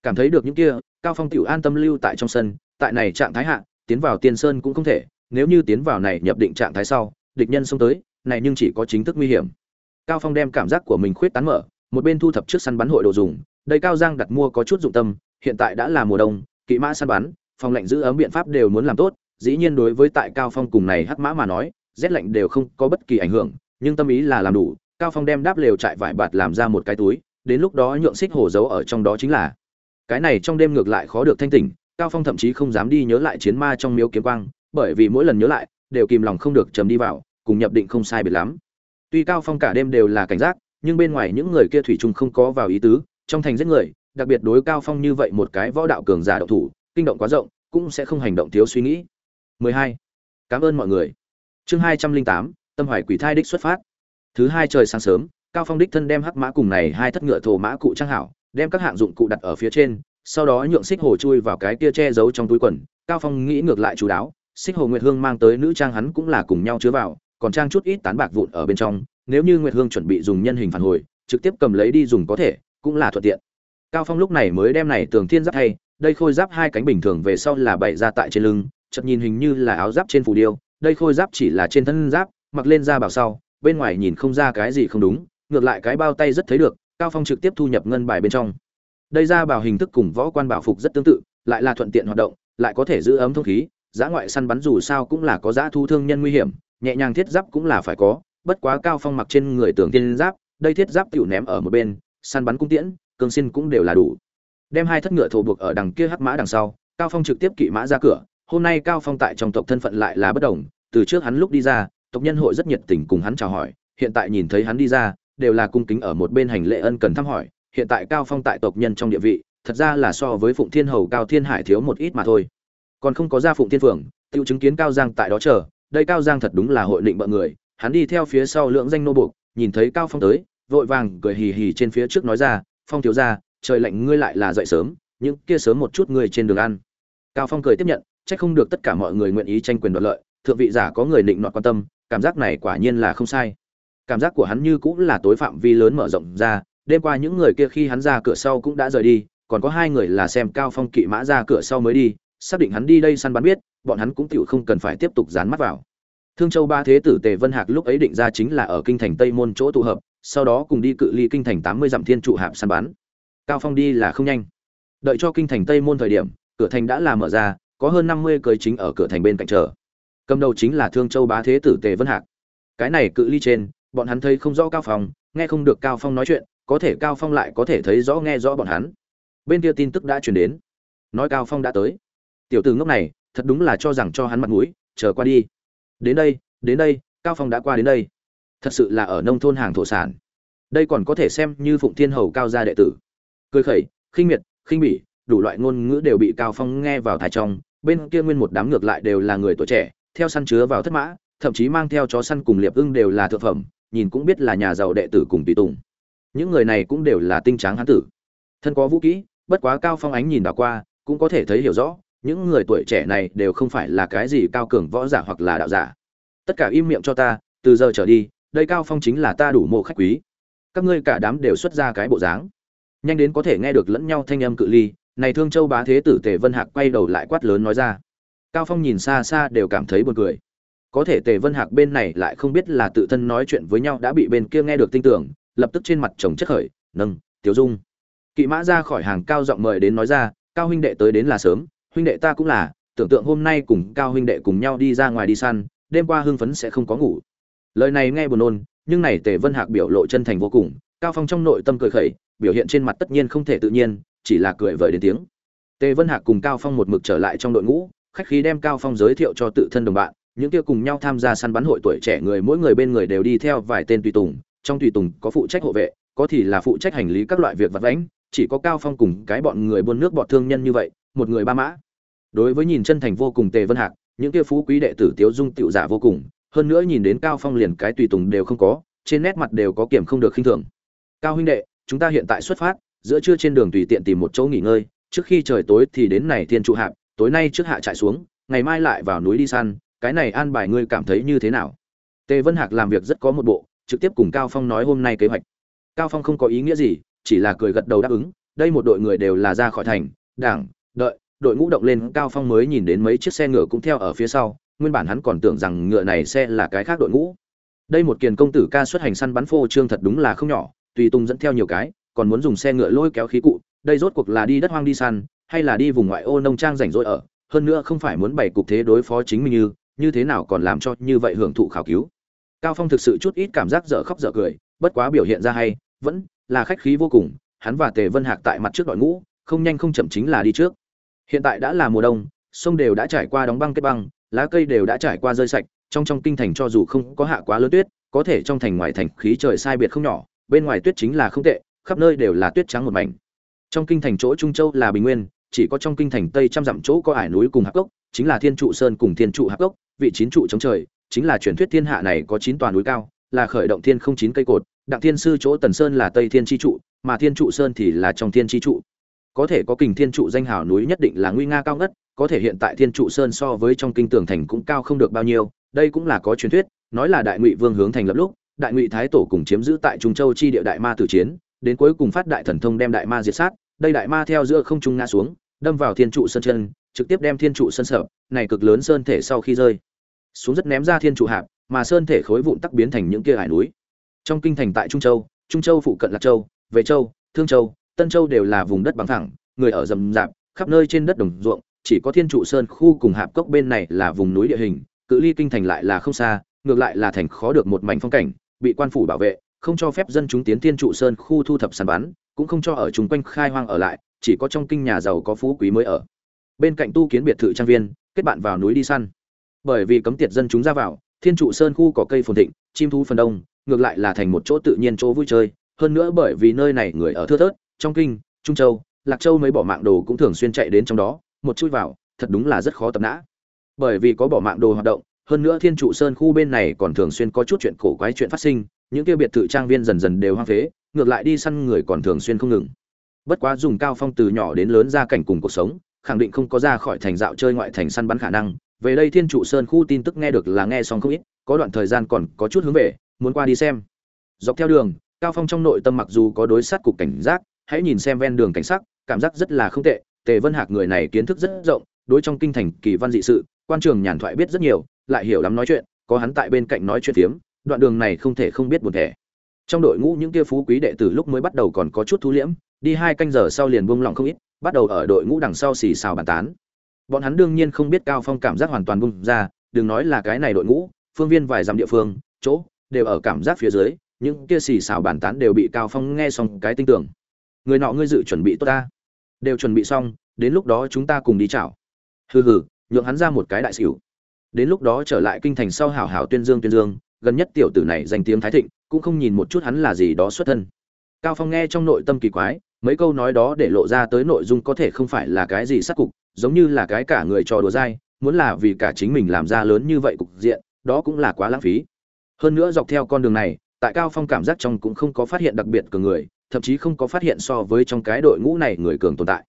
Cảm thấy được những kia, cao phong tiểu an tâm lưu tại trong sân tại này trạng thái hạ, tiến vào tiên sơn cũng không thể, nếu như tiến vào này nhập định trạng thái sau, địch nhân xông tới, này nhưng chỉ có chính thức nguy hiểm. Cao phong đem cảm giác của mình khuyết tán mở, một bên thu thập trước săn bắn hội đồ dùng, đây cao giang đặt mua có chút dụng tâm, hiện tại đã là mùa đông, kỵ mã săn bắn, phòng lệnh giữ ấm biện pháp đều muốn làm tốt, dĩ nhiên đối với tại cao phong cùng này hắc mã mà nói, rét lạnh đều không có bất kỳ ảnh hưởng, nhưng tâm ý là làm đủ, cao phong đem đáp lều trại vải bạt làm ra một cái túi, đến lúc đó nhượng xích hổ giấu ở trong đó chính là. Cái này trong đêm ngược lại khó được thanh tỉnh cao phong thậm chí không dám đi nhớ lại chiến ma trong miếu kiếm quang bởi vì mỗi lần nhớ lại đều kìm lòng không được trầm đi vào cùng nhập định không sai biệt lắm. Tuy cao phong cả đêm đều là cảnh giác nhưng bên ngoài những người kia thủy chung không có vào ý tứ trong thành giết người đặc biệt đối cao phong như vậy một cái võ đạo cường giả độc thủ kinh động quá rộng cũng sẽ không hành động thiếu suy nghĩ. 12. cảm ơn mọi người. Chương 208, tâm hoài quỷ thai đích xuất phát. Thứ hai trời sáng sớm cao phong đích thân đem hắc mã cùng này hai thất ngựa thổ mã cụ trang hảo đem các hạng dụng cụ đặt ở phía trên sau đó nhượng xích hồ chui vào cái kia che giấu trong túi quần, cao phong nghĩ ngược lại chú đáo, xích hồ nguyệt hương mang tới nữ trang hắn cũng là cùng nhau chứa vào, còn trang chút ít tán bạc vụn ở bên trong, nếu như nguyệt hương chuẩn bị dùng nhân hình phản hồi, trực tiếp cầm lấy đi dùng có thể, cũng là thuận tiện. Cao phong lúc này mới đem này tường thiên giáp thay, đây khôi giáp hai cánh bình thường về sau là bày ra tại trên lưng, chợt nhìn hình như là áo giáp trên phù điêu, đây khôi giáp chỉ là trên thân giáp, mặc lên ra bảo sau, bên ngoài nhìn không ra cái gì không đúng, ngược lại cái bao tay rất thấy được, cao phong trực tiếp thu nhập ngân bài bên trong đây ra bảo hình thức cùng võ quan bảo phục rất tương tự, lại là thuận tiện hoạt động, lại có thể giữ ấm thông khí giã ngoại săn bắn dù sao cũng là có giã thu thương nhân nguy hiểm, nhẹ nhàng thiết giáp cũng là phải có, bất quá cao phong mặc trên người tưởng tiên giáp, đây thiết giáp tiểu ném ở một bên, săn bắn cung tiễn cương xin cũng đều là đủ. Đem hai thất ngựa thổ buộc ở đằng kia hắc mã đằng sau, cao phong trực tiếp kỵ mã ra cửa, hôm nay cao phong tại trong tộc thân phận lại là bất đồng, từ trước hắn lúc đi ra, tộc nhân hội rất nhiệt tình cùng hắn chào hỏi, hiện tại nhìn thấy hắn đi ra, đều là cung kính ở một bên hành lễ ân cần thăm hỏi hiện tại cao phong tại tộc nhân trong địa vị, thật ra là so với phụng thiên hầu, cao thiên hải thiếu một ít mà thôi. Còn không có ra phụng thiên phường tiêu chứng kiến cao giang tại đó chờ, đây cao giang thật đúng là hội định bợ người. Hắn đi theo phía sau lưỡng danh nô buộc, nhìn thấy cao phong tới, vội vàng cười hì hì trên phía trước nói ra, phong thiếu ra trời lạnh ngươi lại là dậy sớm, những kia sớm một chút ngươi trên đường ăn. Cao phong cười tiếp nhận trách không được tất cả mọi người nguyện ý tranh quyền đoạt lợi, thượng vị giả có người định nọt quan tâm, cảm giác này quả nhiên là không sai. Cảm giác của hắn như cũng là tối phạm vi lớn mở rộng ra đêm qua những người kia khi hắn ra cửa sau cũng đã rời đi, còn có hai người là xem cao phong kỵ mã ra cửa sau mới đi, xác định hắn đi đây săn bắn biết, bọn hắn cũng tựu không cần phải tiếp tục dán mắt vào. Thương châu ba thế tử tề vân hạc lúc ấy định ra chính là ở kinh thành tây môn chỗ tụ hợp, sau đó cùng đi cự ly kinh thành tám mươi dặm thiên trụ hạp săn bắn. Cao phong đi là không nhanh. Đợi cho kinh thành tây môn thời điểm, cửa thành đã là mở ra, có hơn năm mươi cưới chính ở cửa thành bên cạnh chờ. Cầm đầu chính là thương châu bá thế tử tề vân hạc. Cái này cự ly trên bọn hắn thấy không rõ cao phong, nghe không được cao phong nói chuyện, có thể cao phong lại có thể thấy rõ nghe rõ bọn hắn. Bên kia tin tức đã truyền đến. Nói cao phong đã tới. Tiểu tử ngốc này, thật đúng là cho rằng cho hắn mặt mũi, chờ qua đi. Đến đây đến đây, cao phong đã qua đến đây. Thật sự là ở nông thôn hàng thổ sản. Đây còn có thể xem như phụng thiên hầu cao gia đệ tử. Cười khẩy, khinh miệt, khinh bỉ, đủ loại ngôn ngữ đều bị cao phong nghe vào thái trong. Bên kia nguyên một đám ngược lại đều là người tuổi trẻ, theo săn chứa vào thất mã, thậm chí mang theo chó săn cùng liệp ưng đều là thượng phẩm nhìn cũng biết là nhà giàu đệ tử cùng tùy tùng. Những người này cũng đều là tinh tráng hán tử. Thân có vũ kỹ, bất quá cao phong ánh nhìn đảo qua, cũng có thể thấy hiểu rõ, những người tuổi trẻ này đều không phải là cái gì cao cường võ giả hoặc là đạo giả. Tất cả im miệng cho ta, từ giờ trở đi, đây cao phong chính là ta đủ mộ khách quý. Các ngươi cả đám đều xuất ra cái bộ dáng. Nhanh đến có thể nghe được lẫn nhau thanh âm cự ly, này thương châu bá thế tử tề vân hạc quay đầu lại quát lớn nói ra. Cao phong nhìn xa xa đều cảm thấy buồn cười có thể tề vân hạc bên này lại không biết là tự thân nói chuyện với nhau đã bị bên kia nghe được tin tưởng, lập tức trên mặt chồng chất khởi, nâng, tiểu dung. Kỵ mã ra khỏi hàng cao giọng mời đến nói ra, cao huynh đệ tới đến là sớm, huynh đệ ta cũng là, tưởng tượng hôm nay cùng cao huynh đệ cùng nhau đi ra ngoài đi săn, đêm qua hưng phấn sẽ không có ngủ. Lời này nghe buồn nôn, nhưng này tề vân hạc biểu lộ chân thành vô cùng, cao phong trong nội tâm cười khẩy, biểu hiện trên mặt tất nhiên không thể tự nhiên, chỉ là cười vời đến tiếng. Tề vân hạc cùng cao phong một mực trở lại trong đội ngũ, khách khí đem cao phong giới thiệu cho tự thân đồng bạn những kia cùng nhau tham gia săn bắn hội tuổi trẻ người mỗi người bên người đều đi theo vài tên tùy tùng, trong tùy tùng có phụ trách hộ vệ, có thì là phụ trách hành lý các loại việc vặt vãnh, chỉ có cao phong cùng cái bọn người buôn nước bọn thương nhân như vậy, một người ba mã. Đối với nhìn chân thành vô cùng tề vân hạc, những kia phú quý đệ tử tiếu dung tiểu giả vô cùng, hơn nữa nhìn đến cao phong liền cái tùy tùng đều không có, trên nét mặt đều có kiểm không được khinh thường. Cao huynh đệ, chúng ta hiện tại xuất phát, giữa trưa trên đường tùy tiện tìm một chỗ nghỉ ngơi, trước khi trời tối thì đến này thiên trụ hạp, tối nay trước hạ trại xuống, ngày mai lại vào núi đi săn cái này an bài ngươi cảm thấy như thế nào? Tề vân hạc làm việc rất có một bộ, trực tiếp cùng cao phong nói hôm nay kế hoạch. Cao phong không có ý nghĩa gì, chỉ là cười gật đầu đáp ứng, đây một đội người đều là ra khỏi thành, đảng, đợi, đội ngũ động lên, cao phong mới nhìn đến mấy chiếc xe ngựa cũng theo ở phía sau, nguyên bản hắn còn tưởng rằng ngựa này xe là cái khác đội ngũ. Đây một kiền công tử ca xuất hành săn bắn phô trương thật đúng là không nhỏ, tùy tung dẫn theo nhiều cái, còn muốn dùng xe ngựa lôi kéo khí cụ, đây rốt cuộc là đi đất hoang đi săn, hay là đi vùng ngoại ô nông trang rảnh rỗi ở, hơn nữa không phải muốn bày cục thế đối phó chính mình như như thế nào còn làm cho như vậy hưởng thụ khảo cứu? Cao phong thực sự chút ít cảm giác dở khóc dở cười, bất quá biểu hiện ra hay, vẫn là khách khí vô cùng, hắn và tề vân hạc tại mặt trước đội ngũ, không nhanh không chậm chính là đi trước. Hiện tại đã là mùa đông, sông đều đã trải qua đóng băng kết băng, lá cây đều đã trải qua rơi sạch, trong trong kinh thành cho dù không có hạ quá lớn tuyết, có thể trong thành ngoài thành khí trời sai biệt không nhỏ, bên ngoài tuyết chính là không tệ, khắp nơi đều là tuyết trắng một mảnh. Trong kinh thành chỗ trung châu là bình nguyên, chỉ có trong kinh thành tây trăm dặm chỗ có ải núi cùng hạp cốc, chính là thiên trụ sơn cùng thiên trụ hạp cốc vị chín trụ chống trời, chính là truyền thuyết thiên hạ này có chín toàn núi cao, là khởi động thiên không chín cây cột, đặng thiên sư chỗ tần sơn là tây thiên tri trụ, mà thiên trụ sơn thì là trong thiên tri trụ. Có thể có kình thiên trụ danh hào núi nhất định là nguy nga cao ngất, có thể hiện tại thiên trụ sơn so với trong kinh tường thành cũng cao không được bao nhiêu, đây cũng là có truyền thuyết, nói là đại ngụy vương hướng thành lập lúc, đại ngụy thái tổ cùng chiếm giữ tại trung châu chi địa đại ma tử chiến, đến cuối cùng phát đại thần thông đem đại ma diệt sát, đây đại ma theo giữa không trung ngã xuống, đâm vào thiên trụ sơn chân trực tiếp đem thiên trụ sơn sợ này cực lớn sơn thể sau khi rơi, xuống rất ném ra thiên trụ hạp, mà sơn thể khối vụn tắc biến thành những kia hải núi. Trong kinh thành tại trung châu trung châu phụ cận lạc châu, về châu, thương châu, tân châu đều là vùng đất bằng thẳng người ở rầm rạp, khắp nơi trên đất đồng ruộng, chỉ có thiên trụ sơn khu cùng hạp cốc bên này là vùng núi địa hình, cự ly kinh thành lại là không xa, ngược lại là thành khó được một mảnh phong cảnh, bị quan phủ bảo vệ, không cho phép dân chúng tiến thiên trụ sơn khu thu thập sàn bắn, cũng không cho ở chung quanh khai hoang ở lại, chỉ có trong kinh nhà giàu có phú quý mới ở bên cạnh tu kiến biệt thự trang viên, kết bạn vào núi đi săn. Bởi vì cấm tiệt dân chúng ra vào, thiên trụ sơn khu có cây phồn thịnh, chim thú phần đông, ngược lại là thành một chỗ tự nhiên chỗ vui chơi. Hơn nữa bởi vì nơi này người ở thưa thớt, trong kinh, trung châu, lạc châu mấy bỏ mạng đồ cũng thường xuyên chạy đến trong đó, một chui vào, thật đúng là rất khó tập nã. Bởi vì có bỏ mạng đồ hoạt động, hơn nữa thiên trụ sơn khu bên này còn thường xuyên có chút chuyện cổ quái chuyện phát sinh, những kia biệt thự trang viên dần dần đều hoang phế, ngược lại đi săn người còn thường xuyên không ngừng. Bất quá dùng cao phong từ nhỏ đến lớn ra cảnh cùng cuộc sống khẳng định không có ra khỏi thành dạo chơi ngoại thành săn bắn khả năng. Về đây thiên trụ sơn khu tin tức nghe được là nghe xong không ít, có đoạn thời gian còn có chút hướng về, muốn qua đi xem. Dọc theo đường, cao phong trong nội tâm mặc dù có đối sát cục cảnh giác, hãy nhìn xem ven đường cảnh sắc, cảm giác rất là không tệ. Tề vân hạc người này kiến thức rất rộng, đối trong kinh thành kỳ văn dị sự, quan trường nhàn thoại biết rất nhiều, lại hiểu lắm nói chuyện, có hắn tại bên cạnh nói chuyện phiếm, đoạn đường này không thể không biết buồn thẻ. Trong đội ngũ những kia phú quý đệ tử lúc mới bắt đầu còn có chút thu liễm, đi hai canh giờ sau liền buông lỏng không ít bắt đầu ở đội ngũ đằng sau xì xào bàn tán. Bọn hắn đương nhiên không biết cao phong cảm giác hoàn toàn bung ra, đừng nói là cái này đội ngũ, phương viên vài dặm địa phương, chỗ, đều ở cảm giác phía dưới, những kia xì xào bàn tán đều bị cao phong nghe xong cái tinh tưởng. Người nọ ngươi dự chuẩn bị tốt ta. Đều chuẩn bị xong, đến lúc đó chúng ta cùng đi chào hừ hừ, nhượng hắn ra một cái đại xỉu. Đến lúc đó trở lại kinh thành sau hảo hảo tuyên dương tuyên dương, gần nhất tiểu tử này danh tiếng thái thịnh, cũng không nhìn một chút hắn là gì đó xuất thân. Cao phong nghe trong nội tâm kỳ quái mấy câu nói đó để lộ ra tới nội dung có thể không phải là cái gì sắc cục, giống như là cái cả người trò đùa dai, muốn là vì cả chính mình làm ra lớn như vậy cục diện, đó cũng là quá lãng phí. Hơn nữa dọc theo con đường này, tại cao phong cảm giác trong cũng không có phát hiện đặc biệt cường người, thậm chí không có phát hiện so với trong cái đội ngũ này người cường tồn tại.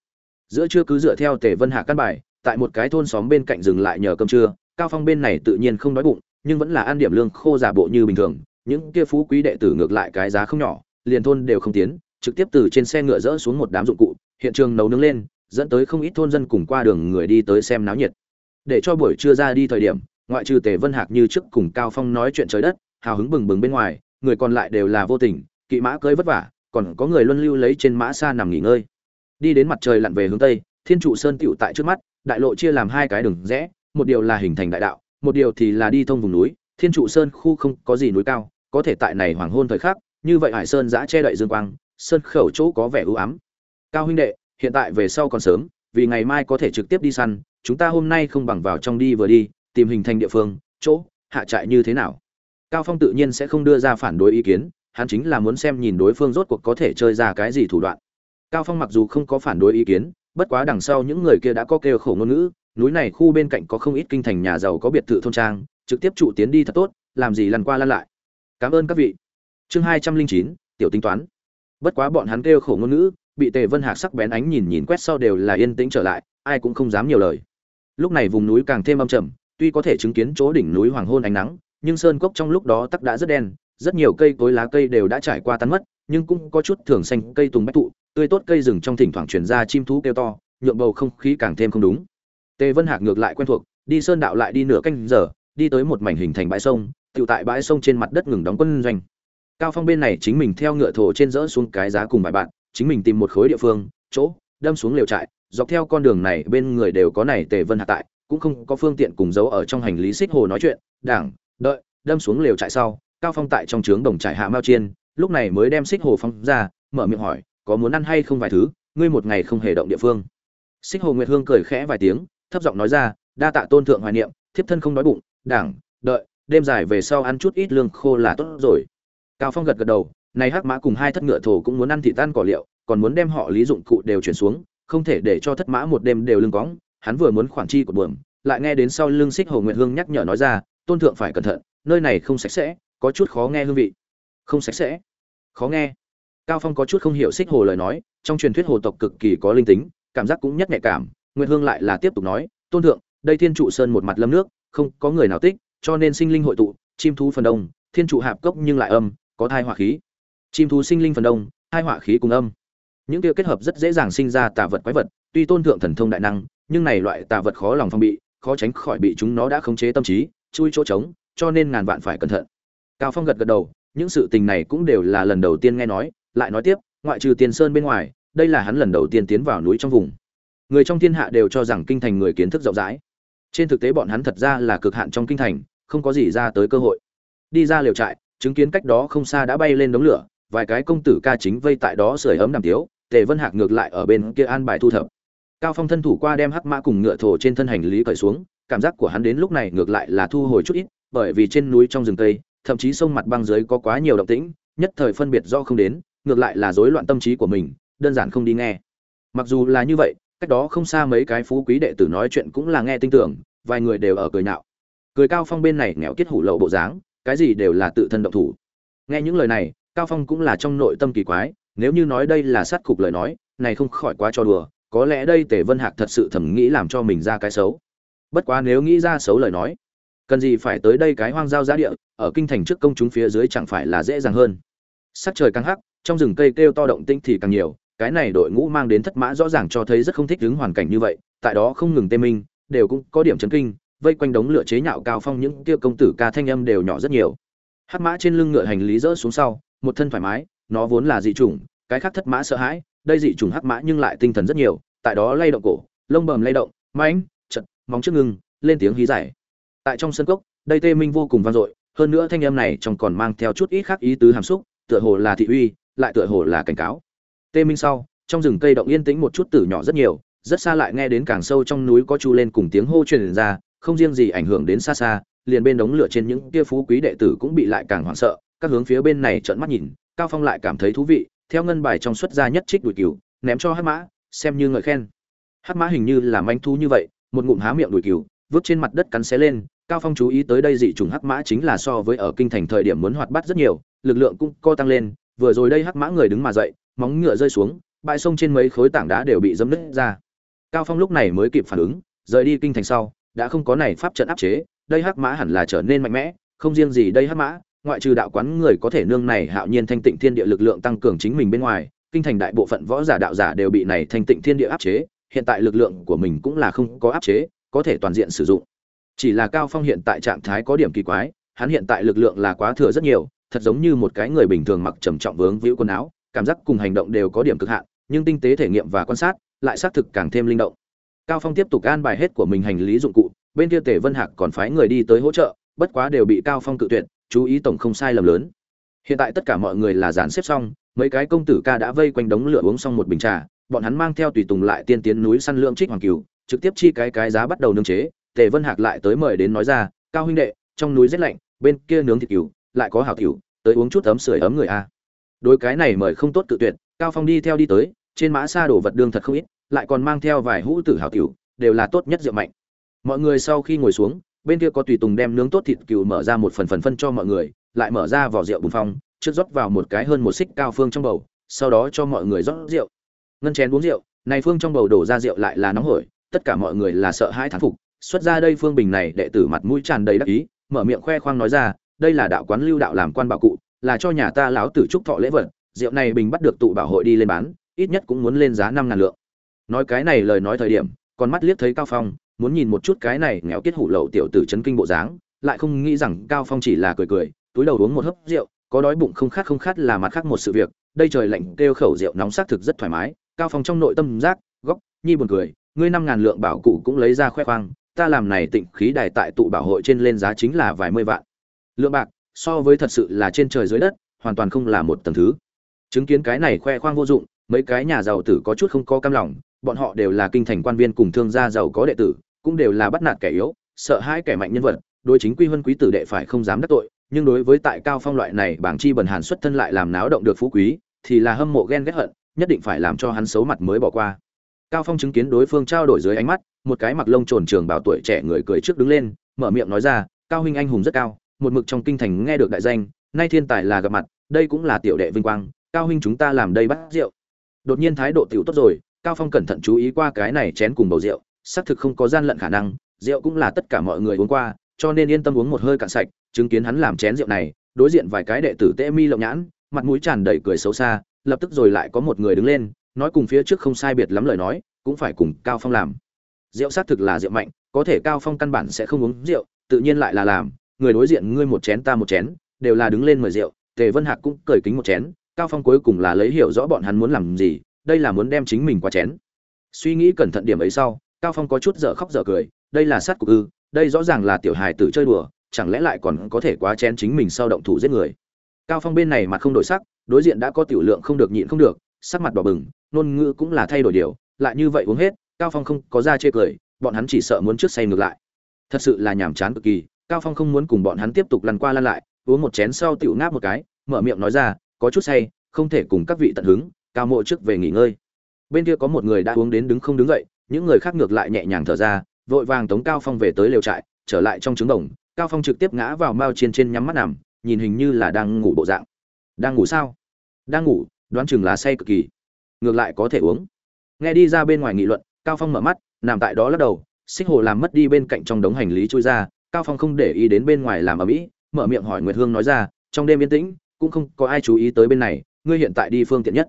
Giữa trưa cứ dựa theo tề vân hạ căn bài, tại một cái thôn xóm bên cạnh dừng lại nhờ cơm trưa, cao phong bên này tự nhiên không đói bụng, nhưng vẫn là ăn điểm lương khô giả bộ như bình thường, những kia phú quý đệ tử ngược lại cái giá không nhỏ, liền thôn đều không tiến trực tiếp từ trên xe ngựa rỡ xuống một đám dụng cụ, hiện trường nấu nướng lên, dẫn tới không ít thôn dân cùng qua đường người đi tới xem náo nhiệt. Để cho buổi trưa ra đi thời điểm, ngoại trừ tề vân hạc như trước cùng cao phong nói chuyện trời đất, hào hứng bừng bừng bên ngoài, người còn lại đều là vô tình, kỵ mã cưỡi vất vả, còn có người luân lưu lấy trên mã xa nằm nghỉ ngơi. Đi đến mặt trời lặn về hướng tây, thiên trụ sơn tiểu tại trước mắt, đại lộ chia làm hai cái đường rẽ, một điều là hình thành đại đạo, một điều thì là đi thông vùng núi, thiên trụ sơn khu không có gì núi cao, có thể tại này hoàng hôn thời khắc, như vậy hải sơn giã che đậy dương quang sơn khẩu chỗ có vẻ ưu ám. Cao huynh đệ, hiện tại về sau còn sớm, vì ngày mai có thể trực tiếp đi săn, chúng ta hôm nay không bằng vào trong đi vừa đi, tìm hình thành địa phương, chỗ, hạ trại như thế nào. Cao phong tự nhiên sẽ không đưa ra phản đối ý kiến, hắn chính là muốn xem nhìn đối phương rốt cuộc có thể chơi ra cái gì thủ đoạn. Cao phong mặc dù không có phản đối ý kiến, bất quá đằng sau những người kia đã có kêu khổ ngôn ngữ, núi này khu bên cạnh có không ít kinh thành nhà giàu có biệt thự thôn trang, trực tiếp trụ tiến đi thật tốt, làm gì lăn qua lăn lại. Cảm ơn các vị. Chương hai trăm linh chín, tiểu tính toán bất quá bọn hắn kêu khổ ngôn ngữ, bị tề vân hạc sắc bén ánh nhìn nhìn quét sau đều là yên tĩnh trở lại, ai cũng không dám nhiều lời. Lúc này vùng núi càng thêm âm trầm, tuy có thể chứng kiến chỗ đỉnh núi hoàng hôn ánh nắng, nhưng sơn cốc trong lúc đó tắc đã rất đen, rất nhiều cây cối lá cây đều đã trải qua tán mất, nhưng cũng có chút thường xanh cây tùng bách thụ tươi tốt cây rừng trong thỉnh thoảng truyền ra chim thú kêu to, nhuộm bầu không khí càng thêm không đúng. Tề vân hạc ngược lại quen thuộc, đi sơn đạo lại đi nửa canh giờ, đi tới một mảnh hình thành bãi sông tự tại bãi sông trên mặt đất ngừng đóng quân doanh cao phong bên này chính mình theo ngựa thổ trên dỡ xuống cái giá cùng bài bạn, chính mình tìm một khối địa phương, chỗ, đâm xuống lều trại, dọc theo con đường này bên người đều có này tề vân hạ tại, cũng không có phương tiện cùng giấu ở trong hành lý xích hồ nói chuyện, đảng, đợi, đâm xuống lều trại sau, cao phong tại trong trướng đồng trại hạ mao chiên, lúc này mới đem xích hồ phong ra, mở miệng hỏi, có muốn ăn hay không vài thứ? Ngươi một ngày không hề động địa phương. Xích hồ nguyệt hương cười khẽ vài tiếng, thấp giọng nói ra, đa tạ tôn thượng hoài niệm, thiếp thân không đói bụng, đảng, đợi, đêm dài về sau ăn chút ít lương khô là tốt rồi cao phong gật gật đầu, này hắc mã cùng hai thất ngựa thổ cũng muốn ăn thịt tan cỏ liệu, còn muốn đem họ lý dụng cụ đều chuyển xuống, không thể để cho thất mã một đêm đều lưng cóng hắn vừa muốn khoản chi của buồm, lại nghe đến sau lưng xích hồ nguyệt hương nhắc nhở nói ra, tôn thượng phải cẩn thận, nơi này không sạch sẽ, có chút khó nghe hương vị. Không sạch sẽ? Khó nghe? Cao phong có chút không hiểu xích hồ lời nói, trong truyền thuyết hồ tộc cực kỳ có linh tính, cảm giác cũng nhất nhạy cảm, nguyệt hương lại là tiếp tục nói, tôn thượng, đây thiên trụ sơn một mặt lâm nước, không có người nào tích, cho nên sinh linh hội tụ, chim thú phần đông, thiên trụ hạp cốc nhưng lại âm có thai hỏa khí. Chim thú sinh linh phần đông hai hỏa khí cùng âm. Những kia kết hợp rất dễ dàng sinh ra tà vật quái vật, tuy tôn thượng thần thông đại năng, nhưng này loại tà vật khó lòng phòng bị, khó tránh khỏi bị chúng nó đã khống chế tâm trí, chui chỗ trống, cho nên ngàn vạn phải cẩn thận. Cao phong gật gật đầu, những sự tình này cũng đều là lần đầu tiên nghe nói, lại nói tiếp, ngoại trừ tiền sơn bên ngoài, đây là hắn lần đầu tiên tiến vào núi trong vùng. Người trong thiên hạ đều cho rằng kinh thành người kiến thức rộng rãi. Trên thực tế bọn hắn thật ra là cực hạn trong kinh thành, không có gì ra tới cơ hội. Đi ra liều trại chứng kiến cách đó không xa đã bay lên đống lửa, vài cái công tử ca chính vây tại đó sưởi ấm đàm tiếu, tề vân hạc ngược lại ở bên kia an bài thu thập. Cao phong thân thủ qua đem hắc mã cùng ngựa thổ trên thân hành lý cởi xuống, cảm giác của hắn đến lúc này ngược lại là thu hồi chút ít, bởi vì trên núi trong rừng tây, thậm chí sông mặt băng dưới có quá nhiều động tĩnh, nhất thời phân biệt do không đến, ngược lại là rối loạn tâm trí của mình, đơn giản không đi nghe. Mặc dù là như vậy, cách đó không xa mấy cái phú quý đệ tử nói chuyện cũng là nghe tin tưởng, vài người đều ở cười nhạo. Cười cao phong bên này nghèo kết hủ lậu bộ dáng cái gì đều là tự thân động thủ. Nghe những lời này, cao phong cũng là trong nội tâm kỳ quái, nếu như nói đây là sát cục lời nói, này không khỏi quá cho đùa, có lẽ đây tề vân hạc thật sự thầm nghĩ làm cho mình ra cái xấu. Bất quá nếu nghĩ ra xấu lời nói, cần gì phải tới đây cái hoang giao giá địa, ở kinh thành trước công chúng phía dưới chẳng phải là dễ dàng hơn. Sắc trời càng hắc, trong rừng cây kêu to động tinh thì càng nhiều, cái này đội ngũ mang đến thất mã rõ ràng cho thấy rất không thích ứng hoàn cảnh như vậy, tại đó không ngừng tê minh, đều cũng có điểm chấn kinh vây quanh đống lửa chế nhạo cao phong những kia công tử ca thanh âm đều nhỏ rất nhiều. Hắc mã trên lưng ngựa hành lý rỡ xuống sau, một thân thoải mái, nó vốn là dị chủng, cái khác thất mã sợ hãi, đây dị chủng hắc mã nhưng lại tinh thần rất nhiều, tại đó lay động cổ, lông bầm lay động, mãnh, chật, móng trước ngưng, lên tiếng hí giải tại trong sân cốc, đây tê minh vô cùng vang dội, hơn nữa thanh âm này trong còn mang theo chút ít khác ý tứ hàm xúc, tựa hồ là thị uy, lại tựa hồ là cảnh cáo. Tê minh sau, trong rừng cây động yên tĩnh một chút tử nhỏ rất nhiều, rất xa lại nghe đến càng sâu trong núi có chu lên cùng tiếng hô truyền ra không riêng gì ảnh hưởng đến xa xa, liền bên đống lửa trên những kia phú quý đệ tử cũng bị lại càng hoảng sợ, các hướng phía bên này trợn mắt nhìn, cao phong lại cảm thấy thú vị, theo ngân bài trong xuất ra nhất trích đuổi cừu, ném cho hắc mã, xem như ngợi khen. Hắc mã hình như là manh thú như vậy, một ngụm há miệng đuổi cừu, vứt trên mặt đất cắn xé lên, cao phong chú ý tới đây dị trùng hắc mã chính là so với ở kinh thành thời điểm muốn hoạt bát rất nhiều, lực lượng cũng co tăng lên, vừa rồi đây hắc mã người đứng mà dậy, móng ngựa rơi xuống, bãi sông trên mấy khối tảng đá đều bị dấm nứt ra. Cao phong lúc này mới kịp phản ứng, rời đi kinh thành sau đã không có này pháp trận áp chế, đây hắc mã hẳn là trở nên mạnh mẽ, không riêng gì đây hắc mã, ngoại trừ đạo quán người có thể nương này hạo nhiên thanh tịnh thiên địa lực lượng tăng cường chính mình bên ngoài, kinh thành đại bộ phận võ giả đạo giả đều bị này thanh tịnh thiên địa áp chế, hiện tại lực lượng của mình cũng là không có áp chế, có thể toàn diện sử dụng. Chỉ là cao phong hiện tại trạng thái có điểm kỳ quái, hắn hiện tại lực lượng là quá thừa rất nhiều, thật giống như một cái người bình thường mặc trầm trọng vướng víu quần áo, cảm giác cùng hành động đều có điểm cực hạn, nhưng tinh tế thể nghiệm và quan sát lại xác thực càng thêm linh động cao phong tiếp tục an bài hết của mình hành lý dụng cụ, bên kia tề vân hạc còn phái người đi tới hỗ trợ, bất quá đều bị cao phong cự tuyệt, chú ý tổng không sai lầm lớn. Hiện tại tất cả mọi người là dàn xếp xong, mấy cái công tử ca đã vây quanh đống lửa uống xong một bình trà, bọn hắn mang theo tùy tùng lại tiên tiến núi săn lượng trích hoàng cửu, trực tiếp chi cái cái giá bắt đầu nương chế, tề vân hạc lại tới mời đến nói ra, cao huynh đệ, trong núi rét lạnh, bên kia nướng thịt cửu lại có hảo cửu tới uống chút ấm sưởi ấm người a. Đối cái này mời không tốt cự tuyệt, cao phong đi theo đi tới, trên mã xa đổ vật đương thật không ít lại còn mang theo vài hũ tử hảo tiểu, đều là tốt nhất rượu mạnh. Mọi người sau khi ngồi xuống, bên kia có tùy tùng đem nướng tốt thịt cừu mở ra một phần phần phân cho mọi người, lại mở ra vỏ rượu bùn phong, trước rót vào một cái hơn một xích cao phương trong bầu, sau đó cho mọi người rót rượu. Ngân chén uống rượu, này phương trong bầu đổ ra rượu lại là nóng hổi, tất cả mọi người là sợ hãi thán phục, xuất ra đây phương bình này đệ tử mặt mũi tràn đầy đắc ý, mở miệng khoe khoang nói ra, đây là đạo quán lưu đạo làm quan bảo cụ, là cho nhà ta lão tử trúc thọ lễ vật, rượu này bình bắt được tụ bảo hội đi lên bán, ít nhất cũng muốn lên giá năm ngàn lượng nói cái này lời nói thời điểm, con mắt liếc thấy cao phong, muốn nhìn một chút cái này nghèo kết hủ lậu tiểu tử chấn kinh bộ dáng, lại không nghĩ rằng cao phong chỉ là cười cười, túi đầu uống một hớp rượu, có đói bụng không khát không khát là mặt khác một sự việc, đây trời lạnh kêu khẩu rượu nóng xác thực rất thoải mái, cao phong trong nội tâm giác góc, nhi buồn cười, ngươi năm ngàn lượng bảo cụ cũng lấy ra khoe khoang, ta làm này tịnh khí đài tại tụ bảo hội trên lên giá chính là vài mươi vạn. Lượng bạc, so với thật sự là trên trời dưới đất, hoàn toàn không là một tầng thứ. Chứng kiến cái này khoe khoang vô dụng, mấy cái nhà giàu tử có chút không có cam lòng bọn họ đều là kinh thành quan viên cùng thương gia giàu có đệ tử, cũng đều là bắt nạt kẻ yếu, sợ hãi kẻ mạnh nhân vật, đối chính quy huân quý tử đệ phải không dám đắc tội, nhưng đối với tại cao phong loại này bảng chi bần hàn xuất thân lại làm náo động được phú quý, thì là hâm mộ ghen ghét hận, nhất định phải làm cho hắn xấu mặt mới bỏ qua. Cao phong chứng kiến đối phương trao đổi dưới ánh mắt, một cái mặc lông trồn trường bảo tuổi trẻ người cười trước đứng lên, mở miệng nói ra, cao huynh anh hùng rất cao, một mực trong kinh thành nghe được đại danh, nay thiên tài là gặp mặt, đây cũng là tiểu đệ vinh quang, cao huynh chúng ta làm đây bắt rượu. Đột nhiên thái độ tiểu tốt rồi cao phong cẩn thận chú ý qua cái này chén cùng bầu rượu, xác thực không có gian lận khả năng, rượu cũng là tất cả mọi người uống qua, cho nên yên tâm uống một hơi cạn sạch, chứng kiến hắn làm chén rượu này, đối diện vài cái đệ tử tễ mi lộng nhãn, mặt mũi tràn đầy cười xấu xa, lập tức rồi lại có một người đứng lên, nói cùng phía trước không sai biệt lắm lời nói, cũng phải cùng cao phong làm. Rượu xác thực là rượu mạnh, có thể cao phong căn bản sẽ không uống rượu, tự nhiên lại là làm, người đối diện ngươi một chén ta một chén, đều là đứng lên mời rượu, tề vân hạc cũng cởi kính một chén, cao phong cuối cùng là lấy hiểu rõ bọn hắn muốn làm gì đây là muốn đem chính mình qua chén. Suy nghĩ cẩn thận điểm ấy sau, cao phong có chút dở khóc dở cười, đây là sát cục ư, đây rõ ràng là tiểu hài tử chơi đùa, chẳng lẽ lại còn có thể quá chén chính mình sau động thủ giết người. Cao phong bên này mặt không đổi sắc, đối diện đã có tiểu lượng không được nhịn không được, sắc mặt đỏ bừng, ngôn ngữ cũng là thay đổi điều, lại như vậy uống hết, cao phong không có ra chê cười, bọn hắn chỉ sợ muốn trước say ngược lại. Thật sự là nhàm chán cực kỳ, cao phong không muốn cùng bọn hắn tiếp tục lăn qua lăn lại, uống một chén sau tiểu ngáp một cái, mở miệng nói ra, có chút say, không thể cùng các vị tận hứng cao mộ trước về nghỉ ngơi. Bên kia có một người đã uống đến đứng không đứng dậy, những người khác ngược lại nhẹ nhàng thở ra, vội vàng tống cao phong về tới lều trại, trở lại trong trứng đồng. Cao phong trực tiếp ngã vào mao chiên trên nhắm mắt nằm, nhìn hình như là đang ngủ bộ dạng. Đang ngủ sao? Đang ngủ, đoán chừng là say cực kỳ. Ngược lại có thể uống. Nghe đi ra bên ngoài nghị luận, cao phong mở mắt, nằm tại đó lắc đầu, xích hồ làm mất đi bên cạnh trong đống hành lý trôi ra, cao phong không để ý đến bên ngoài làm ở mỹ mở miệng hỏi nguyệt hương nói ra, trong đêm yên tĩnh, cũng không có ai chú ý tới bên này, ngươi hiện tại đi phương tiện nhất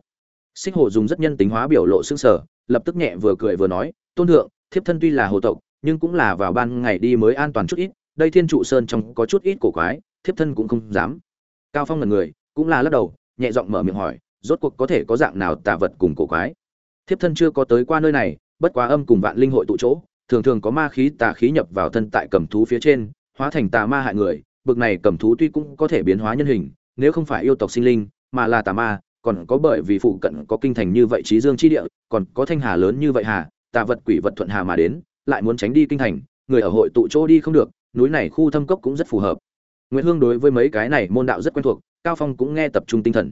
xích hồ dùng rất nhân tính hóa biểu lộ xương sở lập tức nhẹ vừa cười vừa nói, tôn thượng, thiếp thân tuy là hồ tộc, nhưng cũng là vào ban ngày đi mới an toàn chút ít, đây thiên trụ sơn trong có chút ít cổ quái, thiếp thân cũng không dám. Cao phong là người, cũng là lắc đầu, nhẹ giọng mở miệng hỏi, rốt cuộc có thể có dạng nào tà vật cùng cổ quái? Thiếp thân chưa có tới qua nơi này, bất quá âm cùng vạn linh hội tụ chỗ, thường thường có ma khí tà khí nhập vào thân tại cầm thú phía trên, hóa thành tà ma hại người, bực này cầm thú tuy cũng có thể biến hóa nhân hình, nếu không phải yêu tộc sinh linh, mà là tà ma còn có bởi vì phụ cận có kinh thành như vậy trí dương chi địa, còn có thanh hà lớn như vậy hà, tà vật quỷ vật thuận hà mà đến, lại muốn tránh đi kinh thành, người ở hội tụ chỗ đi không được, núi này khu thâm cốc cũng rất phù hợp. Nguyễn hương đối với mấy cái này môn đạo rất quen thuộc, cao phong cũng nghe tập trung tinh thần.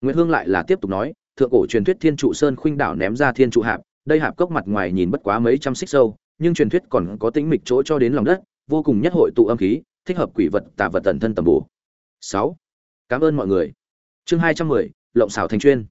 Nguyễn hương lại là tiếp tục nói, thượng cổ truyền thuyết thiên trụ sơn khuynh đảo ném ra thiên trụ hạp, đây hạp cốc mặt ngoài nhìn bất quá mấy trăm xích sâu, nhưng truyền thuyết còn có tính mịch chỗ cho đến lòng đất, vô cùng nhất hội tụ âm khí, thích hợp quỷ vật, tà vật tần thân tầm bổ. Sáu. Cảm ơn mọi người. Chương hai trăm mười lộng xảo thành chuyên.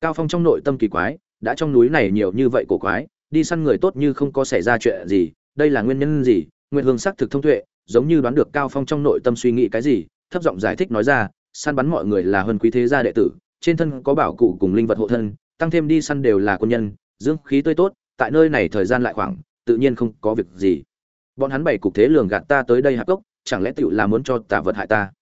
Cao phong trong nội tâm kỳ quái, đã trong núi này nhiều như vậy cổ quái, đi săn người tốt như không có xảy ra chuyện gì, đây là nguyên nhân gì? Nguyệt hương sắc thực thông tuệ, giống như đoán được cao phong trong nội tâm suy nghĩ cái gì, thấp giọng giải thích nói ra, săn bắn mọi người là hơn quý thế gia đệ tử, trên thân có bảo cụ cùng linh vật hộ thân, tăng thêm đi săn đều là quân nhân, dưỡng khí tươi tốt, tại nơi này thời gian lại khoảng, tự nhiên không có việc gì. Bọn hắn bày cục thế lường gạt ta tới đây hạp cốc, chẳng lẽ tựu là muốn cho tà vật hại ta?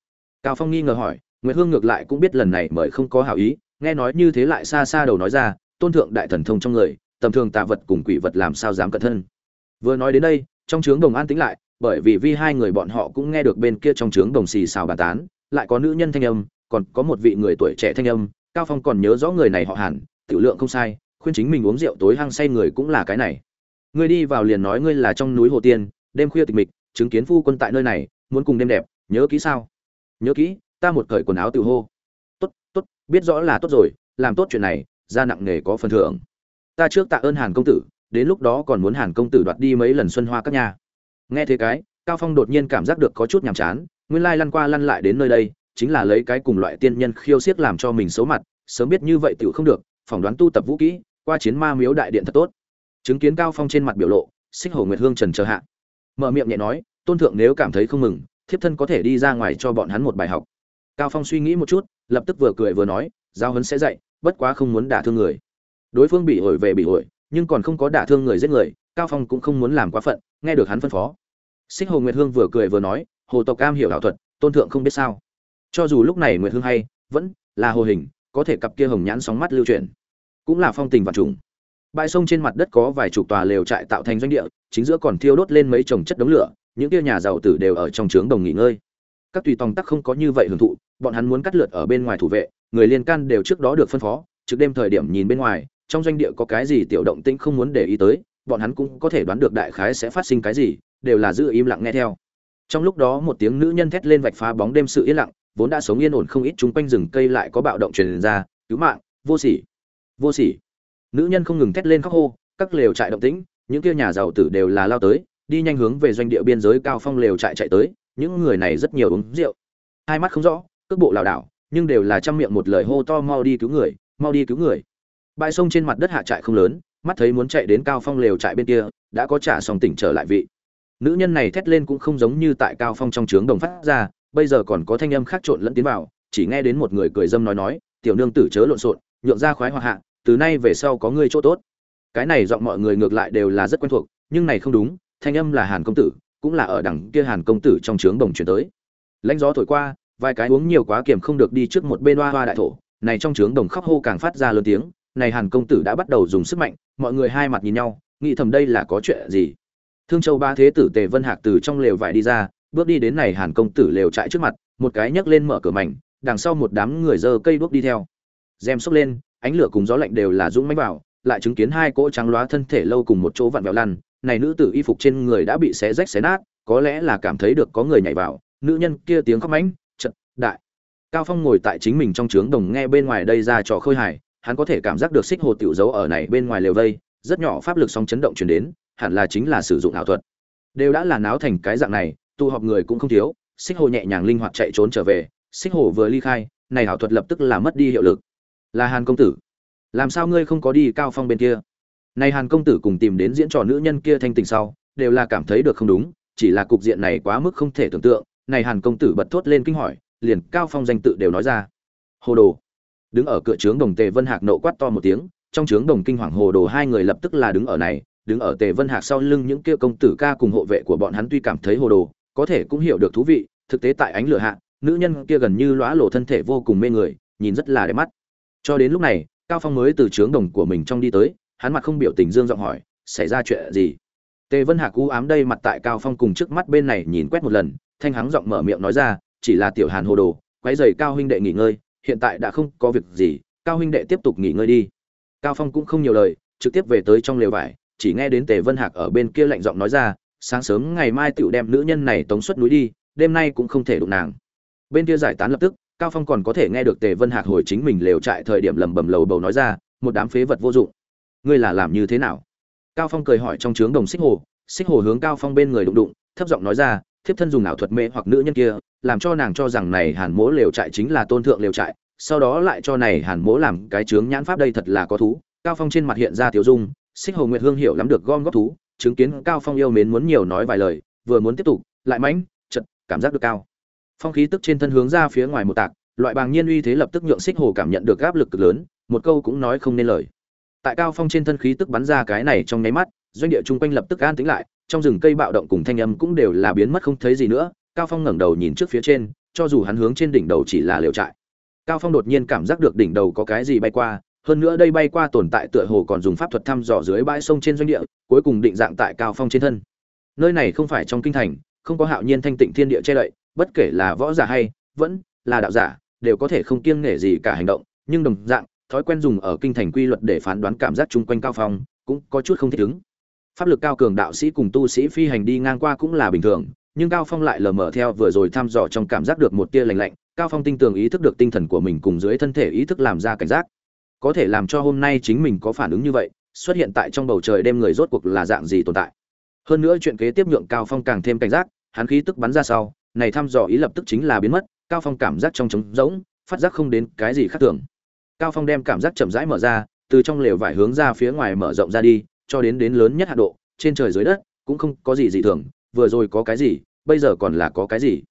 Cao phong nghi ngờ hỏi nguyệt hương ngược lại cũng biết lần này mời không có hảo ý nghe nói như thế lại xa xa đầu nói ra tôn thượng đại thần thông trong người tầm thường tà vật cùng quỷ vật làm sao dám cận thân? Vừa nói đến đây trong trướng đồng an tĩnh lại bởi vì vi hai người bọn họ cũng nghe được bên kia trong trướng đồng xì xào bàn tán lại có nữ nhân thanh âm còn có một vị người tuổi trẻ thanh âm cao phong còn nhớ rõ người này họ Hàn, tiểu lượng không sai khuyên chính mình uống rượu tối hăng say người cũng là cái này. Ngươi đi vào liền nói ngươi là trong núi hồ tiên đêm khuya tịch mịch chứng kiến phu quân tại nơi này muốn cùng đêm đẹp nhớ kỹ sao? Nhớ kỹ ta một cởi quần áo tự hô. Tốt tốt, biết rõ là tốt rồi, làm tốt chuyện này ra nặng nghề có phần thưởng. Ta trước tạ ơn hàn công tử, đến lúc đó còn muốn hàn công tử đoạt đi mấy lần xuân hoa các nhà nghe thế cái, cao phong đột nhiên cảm giác được có chút nhàm chán, nguyên lai lăn qua lăn lại đến nơi đây, chính là lấy cái cùng loại tiên nhân khiêu xiết làm cho mình xấu mặt, sớm biết như vậy tiểu không được, phỏng đoán tu tập vũ kỹ, qua chiến ma miếu đại điện thật tốt. Chứng kiến cao phong trên mặt biểu lộ, xích hồ nguyệt hương trần chờ hạ. Mở miệng nhẹ nói, tôn thượng nếu cảm thấy không mừng, thiếp thân có thể đi ra ngoài cho bọn hắn một bài học cao phong suy nghĩ một chút, lập tức vừa cười vừa nói, giao hấn sẽ dạy, bất quá không muốn đả thương người. Đối phương bị ổi về bị ổi, nhưng còn không có đả thương người giết người, cao phong cũng không muốn làm quá phận, nghe được hắn phân phó. Xích hồ nguyệt hương vừa cười vừa nói, hồ tộc cam hiểu ảo thuật, tôn thượng không biết sao. Cho dù lúc này nguyệt hương hay, vẫn là hồ hình, có thể cặp kia hồng nhãn sóng mắt lưu chuyển, cũng là phong tình và trùng. Bãi sông trên mặt đất có vài chục tòa lều trại tạo thành doanh địa, chính giữa còn thiêu đốt lên mấy chồng chất đống lửa, những kia nhà giàu tử đều ở trong trướng đồng nghỉ ngơi các tùy tòng tắc không có như vậy hưởng thụ, bọn hắn muốn cắt lượt ở bên ngoài thủ vệ, người liên can đều trước đó được phân phó trước đêm thời điểm nhìn bên ngoài, trong doanh địa có cái gì tiểu động tĩnh không muốn để ý tới, bọn hắn cũng có thể đoán được đại khái sẽ phát sinh cái gì, đều là giữ im lặng nghe theo. Trong lúc đó một tiếng nữ nhân thét lên vạch phá bóng đêm sự yên lặng, vốn đã sống yên ổn không ít chúng quanh rừng cây lại có bạo động truyền ra, cứu mạng, vô sỉ vô sỉ. Nữ nhân không ngừng thét lên khóc hô, các lều trại động tĩnh, những kia nhà giàu tử đều là lao tới, đi nhanh hướng về doanh địa biên giới cao phong lều trại chạy tới những người này rất nhiều uống rượu. Hai mắt không rõ, cước bộ lảo đảo, nhưng đều là trăm miệng một lời hô to mau đi cứu người, mau đi cứu người. Bãi sông trên mặt đất hạ trại không lớn, mắt thấy muốn chạy đến cao phong lều trại bên kia, đã có trả xong tỉnh trở lại vị. Nữ nhân này thét lên cũng không giống như tại cao phong trong trướng đồng phát ra, bây giờ còn có thanh âm khác trộn lẫn tiến vào, chỉ nghe đến một người cười dâm nói nói, tiểu nương tử chớ lộn xộn, nhượng ra khoái hoa hạ, từ nay về sau có ngươi chỗ tốt. Cái này giọng mọi người ngược lại đều là rất quen thuộc, nhưng này không đúng, thanh âm là hàn công tử cũng là ở đằng kia hàn công tử trong trướng đồng chuyển tới. Lãnh gió thổi qua, vài cái uống nhiều quá kiềm không được đi trước một bên hoa hoa đại thổ. Này trong trướng đồng khóc hô càng phát ra lớn tiếng, này hàn công tử đã bắt đầu dùng sức mạnh, mọi người hai mặt nhìn nhau, nghĩ thầm đây là có chuyện gì. Thương châu ba thế tử tề vân hạc từ trong lều vải đi ra, bước đi đến này hàn công tử lều trại trước mặt, một cái nhấc lên mở cửa mảnh, đằng sau một đám người dơ cây đuốc đi theo. Rèm xốc lên, ánh lửa cùng gió lạnh đều là dũng mánh vào, lại chứng kiến hai cỗ trắng loá thân thể lâu cùng một chỗ vặn vẹo lăn này nữ tử y phục trên người đã bị xé rách xé nát, có lẽ là cảm thấy được có người nhảy vào. Nữ nhân kia tiếng khóc mãnh trận đại. Cao phong ngồi tại chính mình trong trướng đồng nghe bên ngoài đây ra trò khơi hài, hắn có thể cảm giác được xích hồ tiểu dấu ở này bên ngoài lều vây, rất nhỏ pháp lực song chấn động truyền đến, hẳn là chính là sử dụng ảo thuật. Đều đã là náo thành cái dạng này, tụ họp người cũng không thiếu, xích hồ nhẹ nhàng linh hoạt chạy trốn trở về, xích hồ vừa ly khai, này ảo thuật lập tức là mất đi hiệu lực. Là hàn công tử, làm sao ngươi không có đi cao phong bên kia? Này hàn công tử cùng tìm đến diễn trò nữ nhân kia thanh tình sau, đều là cảm thấy được không đúng, chỉ là cục diện này quá mức không thể tưởng tượng. Này hàn công tử bật thốt lên kinh hỏi, liền cao phong danh tự đều nói ra. Hồ đồ. Đứng ở cửa trướng đồng tề vân hạc nộ quát to một tiếng, trong trướng đồng kinh hoàng hồ đồ hai người lập tức là đứng ở này, đứng ở tề vân hạc sau lưng những kia công tử ca cùng hộ vệ của bọn hắn tuy cảm thấy hồ đồ, có thể cũng hiểu được thú vị, thực tế tại ánh lửa hạ, nữ nhân kia gần như lóa lộ thân thể vô cùng mê người, nhìn rất là đẹp mắt. Cho đến lúc này, cao phong mới từ trướng đồng của mình trong đi tới hắn mặt không biểu tình dương giọng hỏi, xảy ra chuyện gì? Tề vân hạc cú ám đây mặt tại cao phong cùng trước mắt bên này nhìn quét một lần, thanh hắng giọng mở miệng nói ra, chỉ là tiểu hàn hồ đồ, quấy giày cao huynh đệ nghỉ ngơi, hiện tại đã không có việc gì, cao huynh đệ tiếp tục nghỉ ngơi đi. Cao phong cũng không nhiều lời, trực tiếp về tới trong lều vải, chỉ nghe đến tề vân hạc ở bên kia lạnh giọng nói ra, sáng sớm ngày mai tựu đem nữ nhân này tống xuất núi đi, đêm nay cũng không thể đụng nàng. Bên kia giải tán lập tức, cao phong còn có thể nghe được tề vân hạc hồi chính mình lều trại thời điểm lầm bầm lầu bầu nói ra, một đám phế vật vô dụng ngươi là làm như thế nào? Cao phong cười hỏi trong trướng đồng xích hồ xích hồ hướng cao phong bên người đụng đụng, thấp giọng nói ra, thiếp thân dùng ảo thuật mê hoặc nữ nhân kia, làm cho nàng cho rằng này hàn mỗ lều trại chính là tôn thượng lều trại, sau đó lại cho này hàn mỗ làm cái trướng nhãn pháp đây thật là có thú. Cao phong trên mặt hiện ra tiểu dung, xích hồ nguyệt hương hiểu lắm được gom góp thú, chứng kiến cao phong yêu mến muốn nhiều nói vài lời, vừa muốn tiếp tục, lại mãnh chật cảm giác được cao. Phong khí tức trên thân hướng ra phía ngoài một tạc, loại bàng nhiên uy thế lập tức nhượng xích hồ cảm nhận được áp lực cực lớn, một câu cũng nói không nên lời tại cao phong trên thân khí tức bắn ra cái này trong nháy mắt, doanh địa chung quanh lập tức an tĩnh lại, trong rừng cây bạo động cùng thanh âm cũng đều là biến mất không thấy gì nữa, cao phong ngẩng đầu nhìn trước phía trên, cho dù hắn hướng trên đỉnh đầu chỉ là liều trại. Cao phong đột nhiên cảm giác được đỉnh đầu có cái gì bay qua, hơn nữa đây bay qua tồn tại tựa hồ còn dùng pháp thuật thăm dò dưới bãi sông trên doanh địa, cuối cùng định dạng tại cao phong trên thân. Nơi này không phải trong kinh thành, không có hạo nhiên thanh tịnh thiên địa che đậy, bất kể là võ giả hay vẫn là đạo giả, đều có thể không kiêng nể gì cả hành động, nhưng đồng dạng thói quen dùng ở kinh thành quy luật để phán đoán cảm giác chung quanh cao phong, cũng có chút không thích ứng. Pháp lực cao cường đạo sĩ cùng tu sĩ phi hành đi ngang qua cũng là bình thường, nhưng cao phong lại lờ mờ theo vừa rồi thăm dò trong cảm giác được một tia lạnh lạnh, cao phong tinh tường ý thức được tinh thần của mình cùng dưới thân thể ý thức làm ra cảnh giác. Có thể làm cho hôm nay chính mình có phản ứng như vậy, xuất hiện tại trong bầu trời đêm người rốt cuộc là dạng gì tồn tại? Hơn nữa chuyện kế tiếp nhượng cao phong càng thêm cảnh giác, hắn khí tức bắn ra sau, này thăm dò ý lập tức chính là biến mất, cao phong cảm giác trong trống rỗng, phát giác không đến cái gì khác thường cao phong đem cảm giác chậm rãi mở ra, từ trong lều vải hướng ra phía ngoài mở rộng ra đi, cho đến đến lớn nhất hạ độ, trên trời dưới đất, cũng không có gì dị thường, vừa rồi có cái gì, bây giờ còn là có cái gì.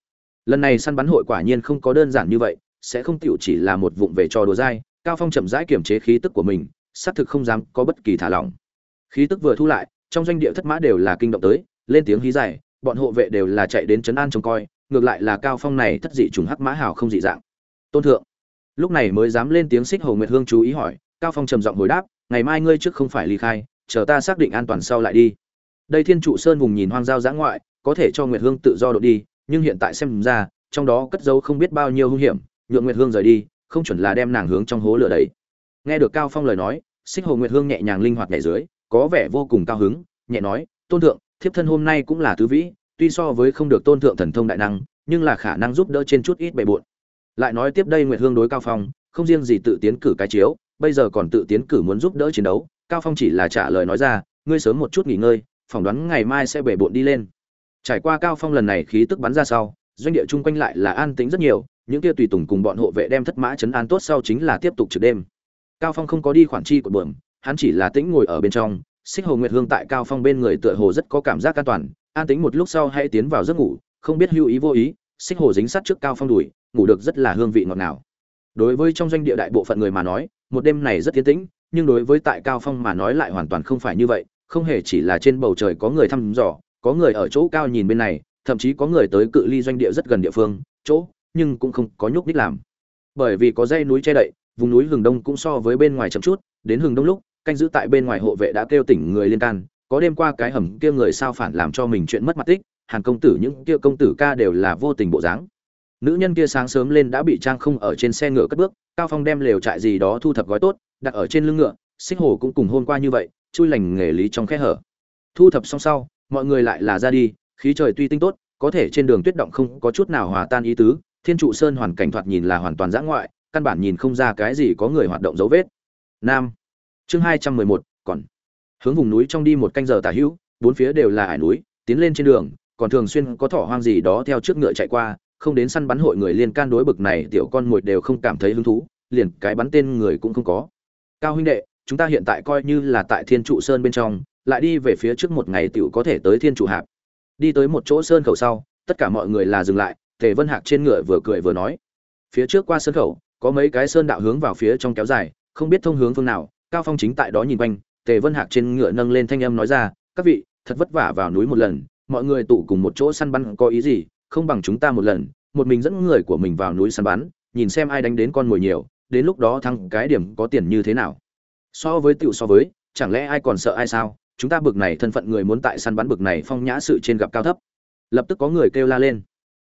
Lần này săn bắn hội quả nhiên không có đơn giản như vậy, sẽ không tiểu chỉ là một vụng về trò đùa dai, cao phong chậm rãi kiểm chế khí tức của mình, xác thực không dám có bất kỳ thả lỏng. Khí tức vừa thu lại, trong doanh địa thất mã đều là kinh động tới, lên tiếng hí dài, bọn hộ vệ đều là chạy đến trấn an trông coi, ngược lại là cao phong này thất dị trùng hắc mã hào không dị dạng. Tôn thượng lúc này mới dám lên tiếng xích hồ nguyệt hương chú ý hỏi, cao phong trầm giọng hồi đáp, ngày mai ngươi trước không phải ly khai, chờ ta xác định an toàn sau lại đi. Đây thiên trụ sơn vùng nhìn hoang giao giã ngoại, có thể cho nguyệt hương tự do độ đi, nhưng hiện tại xem ra, trong đó cất dấu không biết bao nhiêu hung hiểm, nhượng nguyệt hương rời đi, không chuẩn là đem nàng hướng trong hố lửa đấy nghe được cao phong lời nói, xích hồ nguyệt hương nhẹ nhàng linh hoạt nhảy dưới, có vẻ vô cùng cao hứng, nhẹ nói, tôn thượng, thiếp thân hôm nay cũng là tứ vĩ, tuy so với không được tôn thượng thần thông đại năng, nhưng là khả năng giúp đỡ trên chút ít bề bộn lại nói tiếp đây nguyệt hương đối cao phong, không riêng gì tự tiến cử cái chiếu, bây giờ còn tự tiến cử muốn giúp đỡ chiến đấu, cao phong chỉ là trả lời nói ra, ngươi sớm một chút nghỉ ngơi, phỏng đoán ngày mai sẽ bể bộn đi lên. Trải qua cao phong lần này khí tức bắn ra sau, doanh địa chung quanh lại là an tĩnh rất nhiều, những kia tùy tùng cùng bọn hộ vệ đem thất mã chấn an tốt sau chính là tiếp tục trực đêm. Cao phong không có đi khoản chi của bờm hắn chỉ là tĩnh ngồi ở bên trong, xích hồ nguyệt hương tại cao phong bên người tựa hồ rất có cảm giác an toàn, an tĩnh một lúc sau hãy tiến vào giấc ngủ, không biết hưu ý vô ý, xích hồ dính sát trước cao phong đùi ngủ được rất là hương vị ngọt ngào. Đối với trong doanh địa đại bộ phận người mà nói, một đêm này rất tiến tĩnh, nhưng đối với tại cao phong mà nói lại hoàn toàn không phải như vậy, không hề chỉ là trên bầu trời có người thăm dò, có người ở chỗ cao nhìn bên này, thậm chí có người tới cự ly doanh địa rất gần địa phương, chỗ, nhưng cũng không có nhúc đích làm. Bởi vì có dây núi che đậy, vùng núi hừng đông cũng so với bên ngoài chậm chút, đến hừng đông lúc, canh giữ tại bên ngoài hộ vệ đã kêu tỉnh người liên can, có đêm qua cái hầm kia người sao phản làm cho mình chuyện mất mặt tích, hàn công tử những kia công tử ca đều là vô tình bộ dáng nữ nhân kia sáng sớm lên đã bị trang không ở trên xe ngựa cất bước, cao phong đem lều trại gì đó thu thập gói tốt, đặt ở trên lưng ngựa, xích hồ cũng cùng hôm qua như vậy, chui lành nghề lý trong khe hở. Thu thập xong sau, mọi người lại là ra đi, khí trời tuy tinh tốt, có thể trên đường tuyết động không có chút nào hòa tan ý tứ, thiên trụ sơn hoàn cảnh thoạt nhìn là hoàn toàn dã ngoại, căn bản nhìn không ra cái gì có người hoạt động dấu vết. Nam. Chương hai trăm mười một, còn. Hướng vùng núi trong đi một canh giờ tả hữu, bốn phía đều là ải núi, tiến lên trên đường, còn thường xuyên có thỏ hoang gì đó theo trước ngựa chạy qua không đến săn bắn hội người liên can đối bực này, tiểu con mồi đều không cảm thấy hứng thú, liền cái bắn tên người cũng không có. Cao huynh đệ, chúng ta hiện tại coi như là tại thiên trụ sơn bên trong, lại đi về phía trước một ngày tiểu có thể tới thiên trụ hạp. Đi tới một chỗ sơn khẩu sau, tất cả mọi người là dừng lại, tề vân hạc trên ngựa vừa cười vừa nói. Phía trước qua sơn khẩu, có mấy cái sơn đạo hướng vào phía trong kéo dài, không biết thông hướng phương nào, cao phong chính tại đó nhìn quanh, tề vân hạc trên ngựa nâng lên thanh âm nói ra, các vị, thật vất vả vào núi một lần, mọi người tụ cùng một chỗ săn bắn có ý gì, không bằng chúng ta một lần một mình dẫn người của mình vào núi săn bắn, nhìn xem ai đánh đến con mồi nhiều, đến lúc đó thăng cái điểm có tiền như thế nào. So với tiểu so với, chẳng lẽ ai còn sợ ai sao? Chúng ta bực này, thân phận người muốn tại săn bắn bực này, phong nhã sự trên gặp cao thấp. Lập tức có người kêu la lên.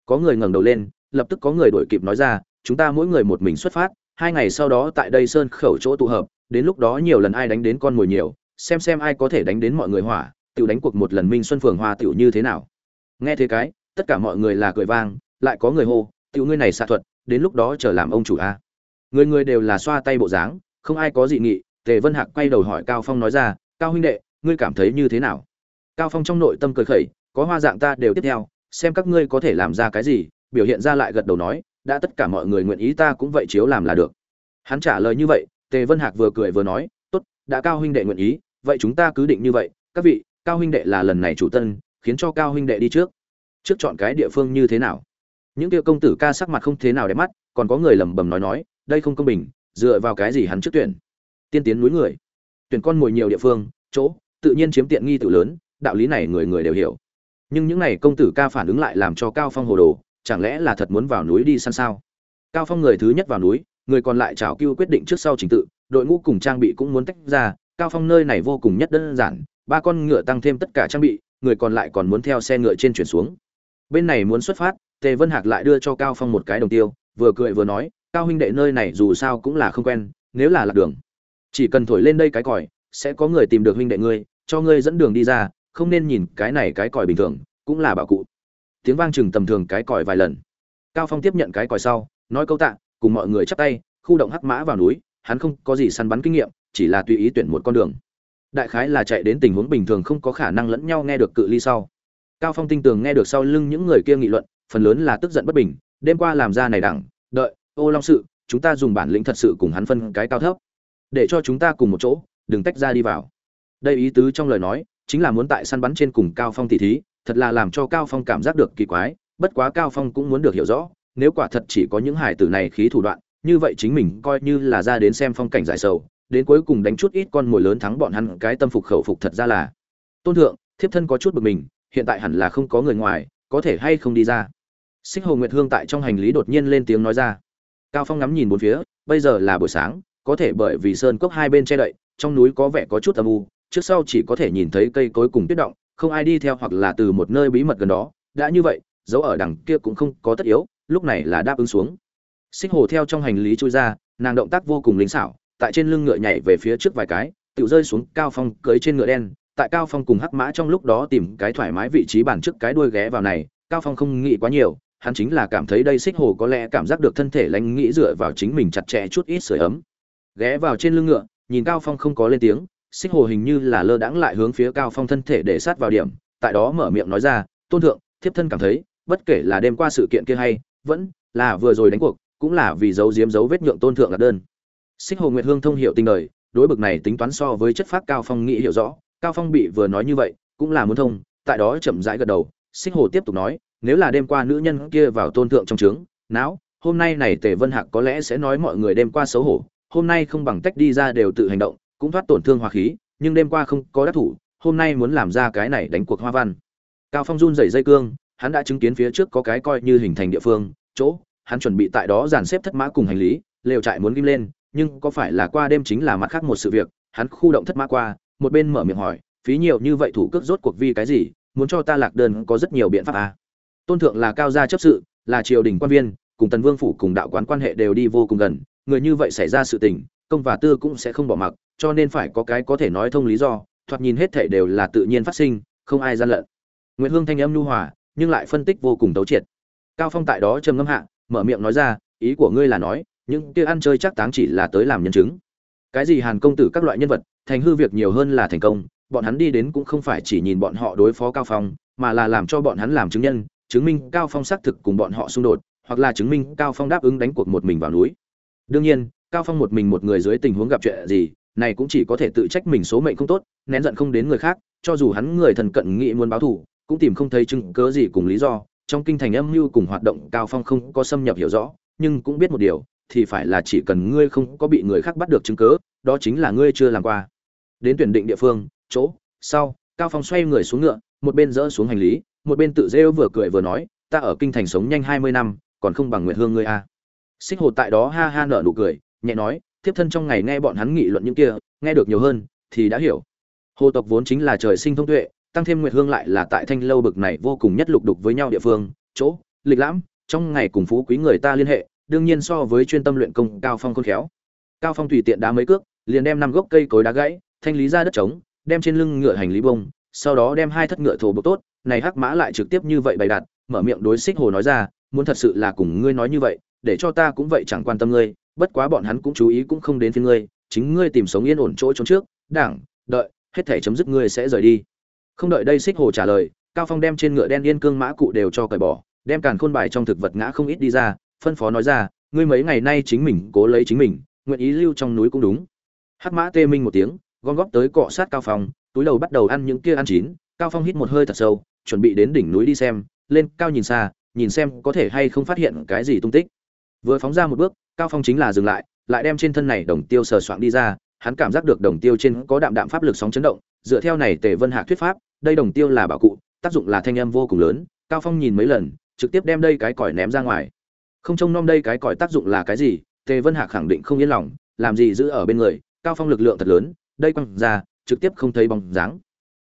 Có người ngẩng đầu lên, lập tức có người đuổi kịp nói ra, chúng ta mỗi người một mình xuất phát, hai ngày sau đó tại đây sơn khẩu chỗ tụ hợp, đến lúc đó nhiều lần ai đánh đến con mồi nhiều, xem xem ai có thể đánh đến mọi người hỏa, tiểu đánh cuộc một lần minh xuân phường hoa tiểu như thế nào. Nghe thế cái, tất cả mọi người là cười vang lại có người hô, tiểu ngươi này xạ thuật, đến lúc đó chờ làm ông chủ a. Người người đều là xoa tay bộ dáng, không ai có dị nghị, tề vân hạc quay đầu hỏi cao phong nói ra, cao huynh đệ, ngươi cảm thấy như thế nào? Cao phong trong nội tâm cười khẩy, có hoa dạng ta đều tiếp theo, xem các ngươi có thể làm ra cái gì. Biểu hiện ra lại gật đầu nói, đã tất cả mọi người nguyện ý ta cũng vậy chiếu làm là được. Hắn trả lời như vậy, tề vân hạc vừa cười vừa nói, tốt, đã cao huynh đệ nguyện ý, vậy chúng ta cứ định như vậy, các vị, cao huynh đệ là lần này chủ tân, khiến cho cao huynh đệ đi trước. Trước chọn cái địa phương như thế nào? Những kia công tử ca sắc mặt không thế nào đẹp mắt, còn có người lẩm bẩm nói nói, đây không công bình, dựa vào cái gì hắn trước tuyển? Tiên tiến núi người. Tuyển con mồi nhiều địa phương, chỗ, tự nhiên chiếm tiện nghi tự lớn, đạo lý này người người đều hiểu. Nhưng những này công tử ca phản ứng lại làm cho cao phong hồ đồ, chẳng lẽ là thật muốn vào núi đi săn sao? Cao phong người thứ nhất vào núi, người còn lại chảo cưu quyết định trước sau trình tự, đội ngũ cùng trang bị cũng muốn tách ra, cao phong nơi này vô cùng nhất đơn giản, ba con ngựa tăng thêm tất cả trang bị, người còn lại còn muốn theo xe ngựa trên chuyển xuống. Bên này muốn xuất phát tề vân hạc lại đưa cho cao phong một cái đồng tiêu, vừa cười vừa nói, cao huynh đệ nơi này dù sao cũng là không quen, nếu là lạc đường, chỉ cần thổi lên đây cái còi, sẽ có người tìm được huynh đệ ngươi, cho ngươi dẫn đường đi ra, không nên nhìn cái này cái còi bình thường, cũng là bảo cụ. Tiếng vang chừng tầm thường cái còi vài lần. Cao phong tiếp nhận cái còi sau, nói câu tạ, cùng mọi người chắp tay, khu động hắc mã vào núi, hắn không có gì săn bắn kinh nghiệm, chỉ là tùy ý tuyển một con đường. Đại khái là chạy đến tình huống bình thường không có khả năng lẫn nhau nghe được cự ly sau. Cao phong tinh tường nghe được sau lưng những người kia nghị luận phần lớn là tức giận bất bình, đêm qua làm ra này đẳng, đợi, ô long sự, chúng ta dùng bản lĩnh thật sự cùng hắn phân cái cao thấp. Để cho chúng ta cùng một chỗ, đừng tách ra đi vào. Đây ý tứ trong lời nói, chính là muốn tại săn bắn trên cùng cao phong tỷ thí, thật là làm cho cao phong cảm giác được kỳ quái, bất quá cao phong cũng muốn được hiểu rõ, nếu quả thật chỉ có những hải tử này khí thủ đoạn, như vậy chính mình coi như là ra đến xem phong cảnh giải sầu, đến cuối cùng đánh chút ít con mồi lớn thắng bọn hắn, cái tâm phục khẩu phục thật ra là. Tôn thượng, thiếp thân có chút bực mình, hiện tại hẳn là không có người ngoài, có thể hay không đi ra? Xích hồ nguyệt hương tại trong hành lý đột nhiên lên tiếng nói ra. Cao phong ngắm nhìn bốn phía, bây giờ là buổi sáng, có thể bởi vì sơn cốc hai bên che đậy, trong núi có vẻ có chút âm u, trước sau chỉ có thể nhìn thấy cây cối cùng tuyết động, không ai đi theo hoặc là từ một nơi bí mật gần đó. Đã như vậy, dấu ở đằng kia cũng không có tất yếu, lúc này là đáp ứng xuống. Xích hồ theo trong hành lý trôi ra, nàng động tác vô cùng linh xảo, tại trên lưng ngựa nhảy về phía trước vài cái, tự rơi xuống cao phong cưỡi trên ngựa đen. Tại cao phong cùng hắc mã trong lúc đó tìm cái thoải mái vị trí bàn trước cái đuôi ghé vào này, cao phong không nghĩ quá nhiều hắn chính là cảm thấy đây xích hồ có lẽ cảm giác được thân thể lánh nghĩ dựa vào chính mình chặt chẽ chút ít sưởi ấm. Ghé vào trên lưng ngựa, nhìn cao phong không có lên tiếng, xích hồ hình như là lơ đãng lại hướng phía cao phong thân thể để sát vào điểm, tại đó mở miệng nói ra, tôn thượng, thiếp thân cảm thấy, bất kể là đêm qua sự kiện kia hay, vẫn là vừa rồi đánh cuộc, cũng là vì giấu giếm dấu vết nhượng tôn thượng là đơn. Xích hồ nguyệt hương thông hiểu tình đời, đối bực này tính toán so với chất phác cao phong nghĩ hiểu rõ, cao phong bị vừa nói như vậy, cũng là muốn thông, tại đó chậm rãi gật đầu, xích hồ tiếp tục nói nếu là đêm qua nữ nhân kia vào tôn thượng trong trướng, não, hôm nay này tề vân hạc có lẽ sẽ nói mọi người đêm qua xấu hổ, hôm nay không bằng tách đi ra đều tự hành động, cũng thoát tổn thương hòa khí, nhưng đêm qua không có đắc thủ, hôm nay muốn làm ra cái này đánh cuộc hoa văn cao phong run rẩy dây cương, hắn đã chứng kiến phía trước có cái coi như hình thành địa phương, chỗ, hắn chuẩn bị tại đó dàn xếp thất mã cùng hành lý, lều trại muốn ghim lên, nhưng có phải là qua đêm chính là mặt khác một sự việc, hắn khu động thất mã qua, một bên mở miệng hỏi, phí nhiều như vậy thủ cước rốt cuộc vi cái gì muốn cho ta lạc đơn có rất nhiều biện pháp à tôn thượng là cao gia chấp sự, là triều đình quan viên, cùng tần vương phủ cùng đạo quán quan hệ đều đi vô cùng gần, người như vậy xảy ra sự tình, công và tư cũng sẽ không bỏ mặc, cho nên phải có cái có thể nói thông lý do, thoạt nhìn hết thể đều là tự nhiên phát sinh, không ai gian lận. Nguyễn hương thanh âm nhu hòa, nhưng lại phân tích vô cùng tấu triệt. Cao phong tại đó trầm ngâm hạ, mở miệng nói ra, ý của ngươi là nói, những kia ăn chơi chắc táng chỉ là tới làm nhân chứng. Cái gì hàn công tử các loại nhân vật, thành hư việc nhiều hơn là thành công, bọn hắn đi đến cũng không phải chỉ nhìn bọn họ đối phó cao phong, mà là làm cho bọn hắn làm chứng nhân chứng minh cao phong xác thực cùng bọn họ xung đột, hoặc là chứng minh cao phong đáp ứng đánh cuộc một mình vào núi. Đương nhiên, cao phong một mình một người dưới tình huống gặp chuyện gì, này cũng chỉ có thể tự trách mình số mệnh không tốt, nén giận không đến người khác, cho dù hắn người thần cận nghị muốn báo thù, cũng tìm không thấy chứng cớ gì cùng lý do. Trong kinh thành âm mưu cùng hoạt động, cao phong không có xâm nhập hiểu rõ, nhưng cũng biết một điều, thì phải là chỉ cần ngươi không có bị người khác bắt được chứng cớ đó chính là ngươi chưa làm qua. Đến tuyển định địa phương, chỗ, sau, cao phong xoay người xuống ngựa, một bên dỡ xuống hành lý một bên tự rêu vừa cười vừa nói, ta ở kinh thành sống nhanh 20 năm, còn không bằng nguyệt hương ngươi a à. xích hồ tại đó ha ha nở nụ cười, nhẹ nói, thiếp thân trong ngày nghe bọn hắn nghị luận những kia, nghe được nhiều hơn, thì đã hiểu hồ tộc vốn chính là trời sinh thông tuệ, tăng thêm nguyệt hương lại là tại thanh lâu bực này vô cùng nhất lục đục với nhau địa phương, chỗ, lịch lãm, trong ngày cùng phú quý người ta liên hệ, đương nhiên so với chuyên tâm luyện công cao phong khôn khéo cao phong tùy tiện đá mấy cước, liền đem năm gốc cây cối đá gãy, thanh lý ra đất trống, đem trên lưng ngựa hành lý bông, sau đó đem hai thất ngựa thổ bốc tốt này hắc mã lại trực tiếp như vậy bày đặt, mở miệng đối xích hồ nói ra, muốn thật sự là cùng ngươi nói như vậy, để cho ta cũng vậy chẳng quan tâm ngươi, bất quá bọn hắn cũng chú ý cũng không đến phía ngươi, chính ngươi tìm sống yên ổn chỗ trốn trước, đảng, đợi, hết thể chấm dứt ngươi sẽ rời đi. Không đợi đây xích hồ trả lời, cao phong đem trên ngựa đen yên cương mã cụ đều cho cởi bỏ, đem càn khôn bài trong thực vật ngã không ít đi ra, phân phó nói ra, ngươi mấy ngày nay chính mình cố lấy chính mình, nguyện ý lưu trong núi cũng đúng. Hắc mã tê minh một tiếng, gom góp tới cọ sát cao phong, túi đầu bắt đầu ăn những kia ăn chín, cao phong hít một hơi thật sâu chuẩn bị đến đỉnh núi đi xem, lên cao nhìn xa, nhìn xem có thể hay không phát hiện cái gì tung tích. Vừa phóng ra một bước, cao phong chính là dừng lại lại đem trên thân này đồng tiêu sờ soạng đi ra, hắn cảm giác được đồng tiêu trên có đạm đạm pháp lực sóng chấn động, dựa theo này tề vân hạc thuyết pháp, đây đồng tiêu là bảo cụ, tác dụng là thanh âm vô cùng lớn, cao phong nhìn mấy lần, trực tiếp đem đây cái còi ném ra ngoài. Không trông nom đây cái còi tác dụng là cái gì, tề vân hạc khẳng định không yên lòng, làm gì giữ ở bên người, cao phong lực lượng thật lớn, đây quăng ra, trực tiếp không thấy bóng dáng.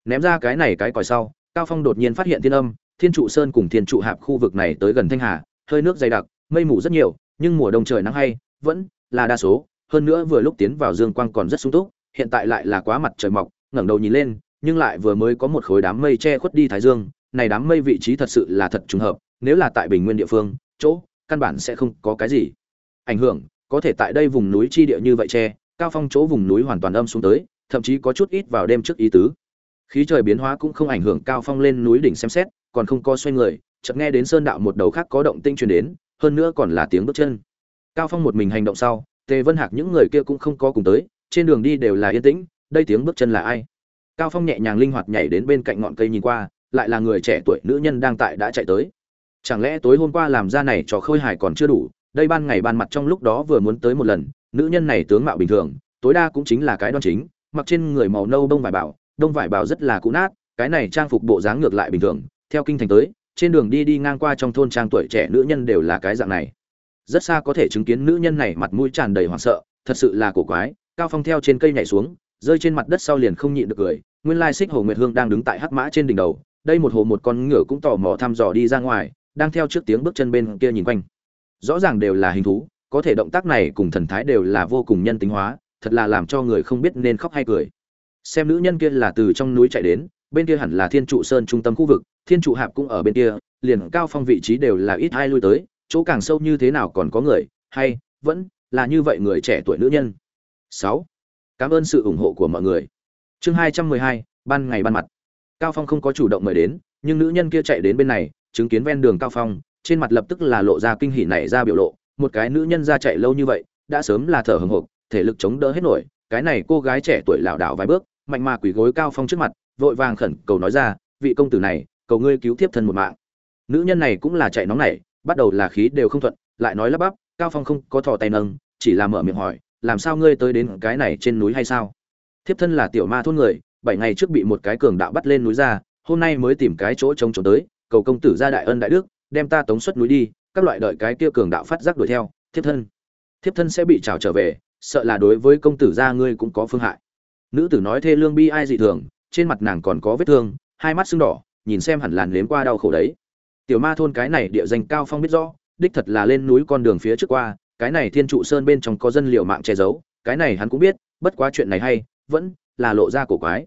Ném ra cái này cái còi sau cao phong đột nhiên phát hiện thiên âm, thiên trụ sơn cùng thiên trụ hạp khu vực này tới gần thanh hà, hơi nước dày đặc, mây mù rất nhiều, nhưng mùa đông trời nắng hay, vẫn là đa số. Hơn nữa vừa lúc tiến vào dương quang còn rất sung túc, hiện tại lại là quá mặt trời mọc, ngẩng đầu nhìn lên, nhưng lại vừa mới có một khối đám mây che khuất đi thái dương. Này đám mây vị trí thật sự là thật trùng hợp, nếu là tại bình nguyên địa phương, chỗ, căn bản sẽ không có cái gì. Ảnh hưởng, có thể tại đây vùng núi chi địa như vậy che, cao phong chỗ vùng núi hoàn toàn âm xuống tới, thậm chí có chút ít vào đêm trước ý tứ khí trời biến hóa cũng không ảnh hưởng cao phong lên núi đỉnh xem xét, còn không có xoay người, chợt nghe đến sơn đạo một đầu khác có động tinh truyền đến, hơn nữa còn là tiếng bước chân. Cao phong một mình hành động sau, tề vân hạc những người kia cũng không có cùng tới, trên đường đi đều là yên tĩnh, đây tiếng bước chân là ai? Cao phong nhẹ nhàng linh hoạt nhảy đến bên cạnh ngọn cây nhìn qua, lại là người trẻ tuổi nữ nhân đang tại đã chạy tới. Chẳng lẽ tối hôm qua làm ra này trò khôi hài còn chưa đủ, đây ban ngày ban mặt trong lúc đó vừa muốn tới một lần, nữ nhân này tướng mạo bình thường, tối đa cũng chính là cái đoan chính, mặc trên người màu nâu đông vải bảo đông vải bào rất là cũ nát, cái này trang phục bộ dáng ngược lại bình thường. Theo kinh thành tới, trên đường đi đi ngang qua trong thôn trang tuổi trẻ nữ nhân đều là cái dạng này. Rất xa có thể chứng kiến nữ nhân này mặt mũi tràn đầy hoảng sợ, thật sự là cổ quái. Cao phong theo trên cây nhảy xuống, rơi trên mặt đất sau liền không nhịn được cười. Nguyên lai xích hồ nguyệt hương đang đứng tại hắc mã trên đỉnh đầu, đây một hồ một con ngựa cũng tò mò thăm dò đi ra ngoài, đang theo trước tiếng bước chân bên kia nhìn quanh. Rõ ràng đều là hình thú, có thể động tác này cùng thần thái đều là vô cùng nhân tính hóa, thật là làm cho người không biết nên khóc hay cười xem nữ nhân kia là từ trong núi chạy đến bên kia hẳn là thiên trụ sơn trung tâm khu vực thiên trụ hạp cũng ở bên kia liền cao phong vị trí đều là ít ai lui tới chỗ càng sâu như thế nào còn có người hay vẫn là như vậy người trẻ tuổi nữ nhân. Sáu cảm ơn sự ủng hộ của mọi người. Chương 212, ban ngày ban mặt. Cao phong không có chủ động mời đến nhưng nữ nhân kia chạy đến bên này chứng kiến ven đường cao phong trên mặt lập tức là lộ ra kinh hỉ nảy ra biểu lộ một cái nữ nhân ra chạy lâu như vậy đã sớm là thở hừng hực thể lực chống đỡ hết nổi cái này cô gái trẻ tuổi lảo đảo vài bước mạnh mà Quỷ gối cao phong trước mặt vội vàng khẩn cầu nói ra vị công tử này cầu ngươi cứu Thiếp thân một mạng. Nữ nhân này cũng là chạy nóng này, bắt đầu là khí đều không thuận lại nói lắp bắp cao phong không có thò tay nâng chỉ là mở miệng hỏi làm sao ngươi tới đến cái này trên núi hay sao? Thiếp thân là tiểu ma thôn người bảy ngày trước bị một cái cường đạo bắt lên núi ra hôm nay mới tìm cái chỗ trống trốn tới cầu công tử ra đại ân đại đức đem ta tống xuất núi đi các loại đợi cái kia cường đạo phát giác đuổi theo thiếp thân. Thiếp thân sẽ bị trào trở về sợ là đối với công tử gia ngươi cũng có phương hại nữ tử nói thê lương bi ai dị thường, trên mặt nàng còn có vết thương, hai mắt sưng đỏ, nhìn xem hẳn làn nếm qua đau khổ đấy. Tiểu ma thôn cái này địa danh cao phong biết rõ, đích thật là lên núi con đường phía trước qua, cái này thiên trụ sơn bên trong có dân liệu mạng che giấu, cái này hắn cũng biết, bất quá chuyện này hay, vẫn là lộ ra cổ quái.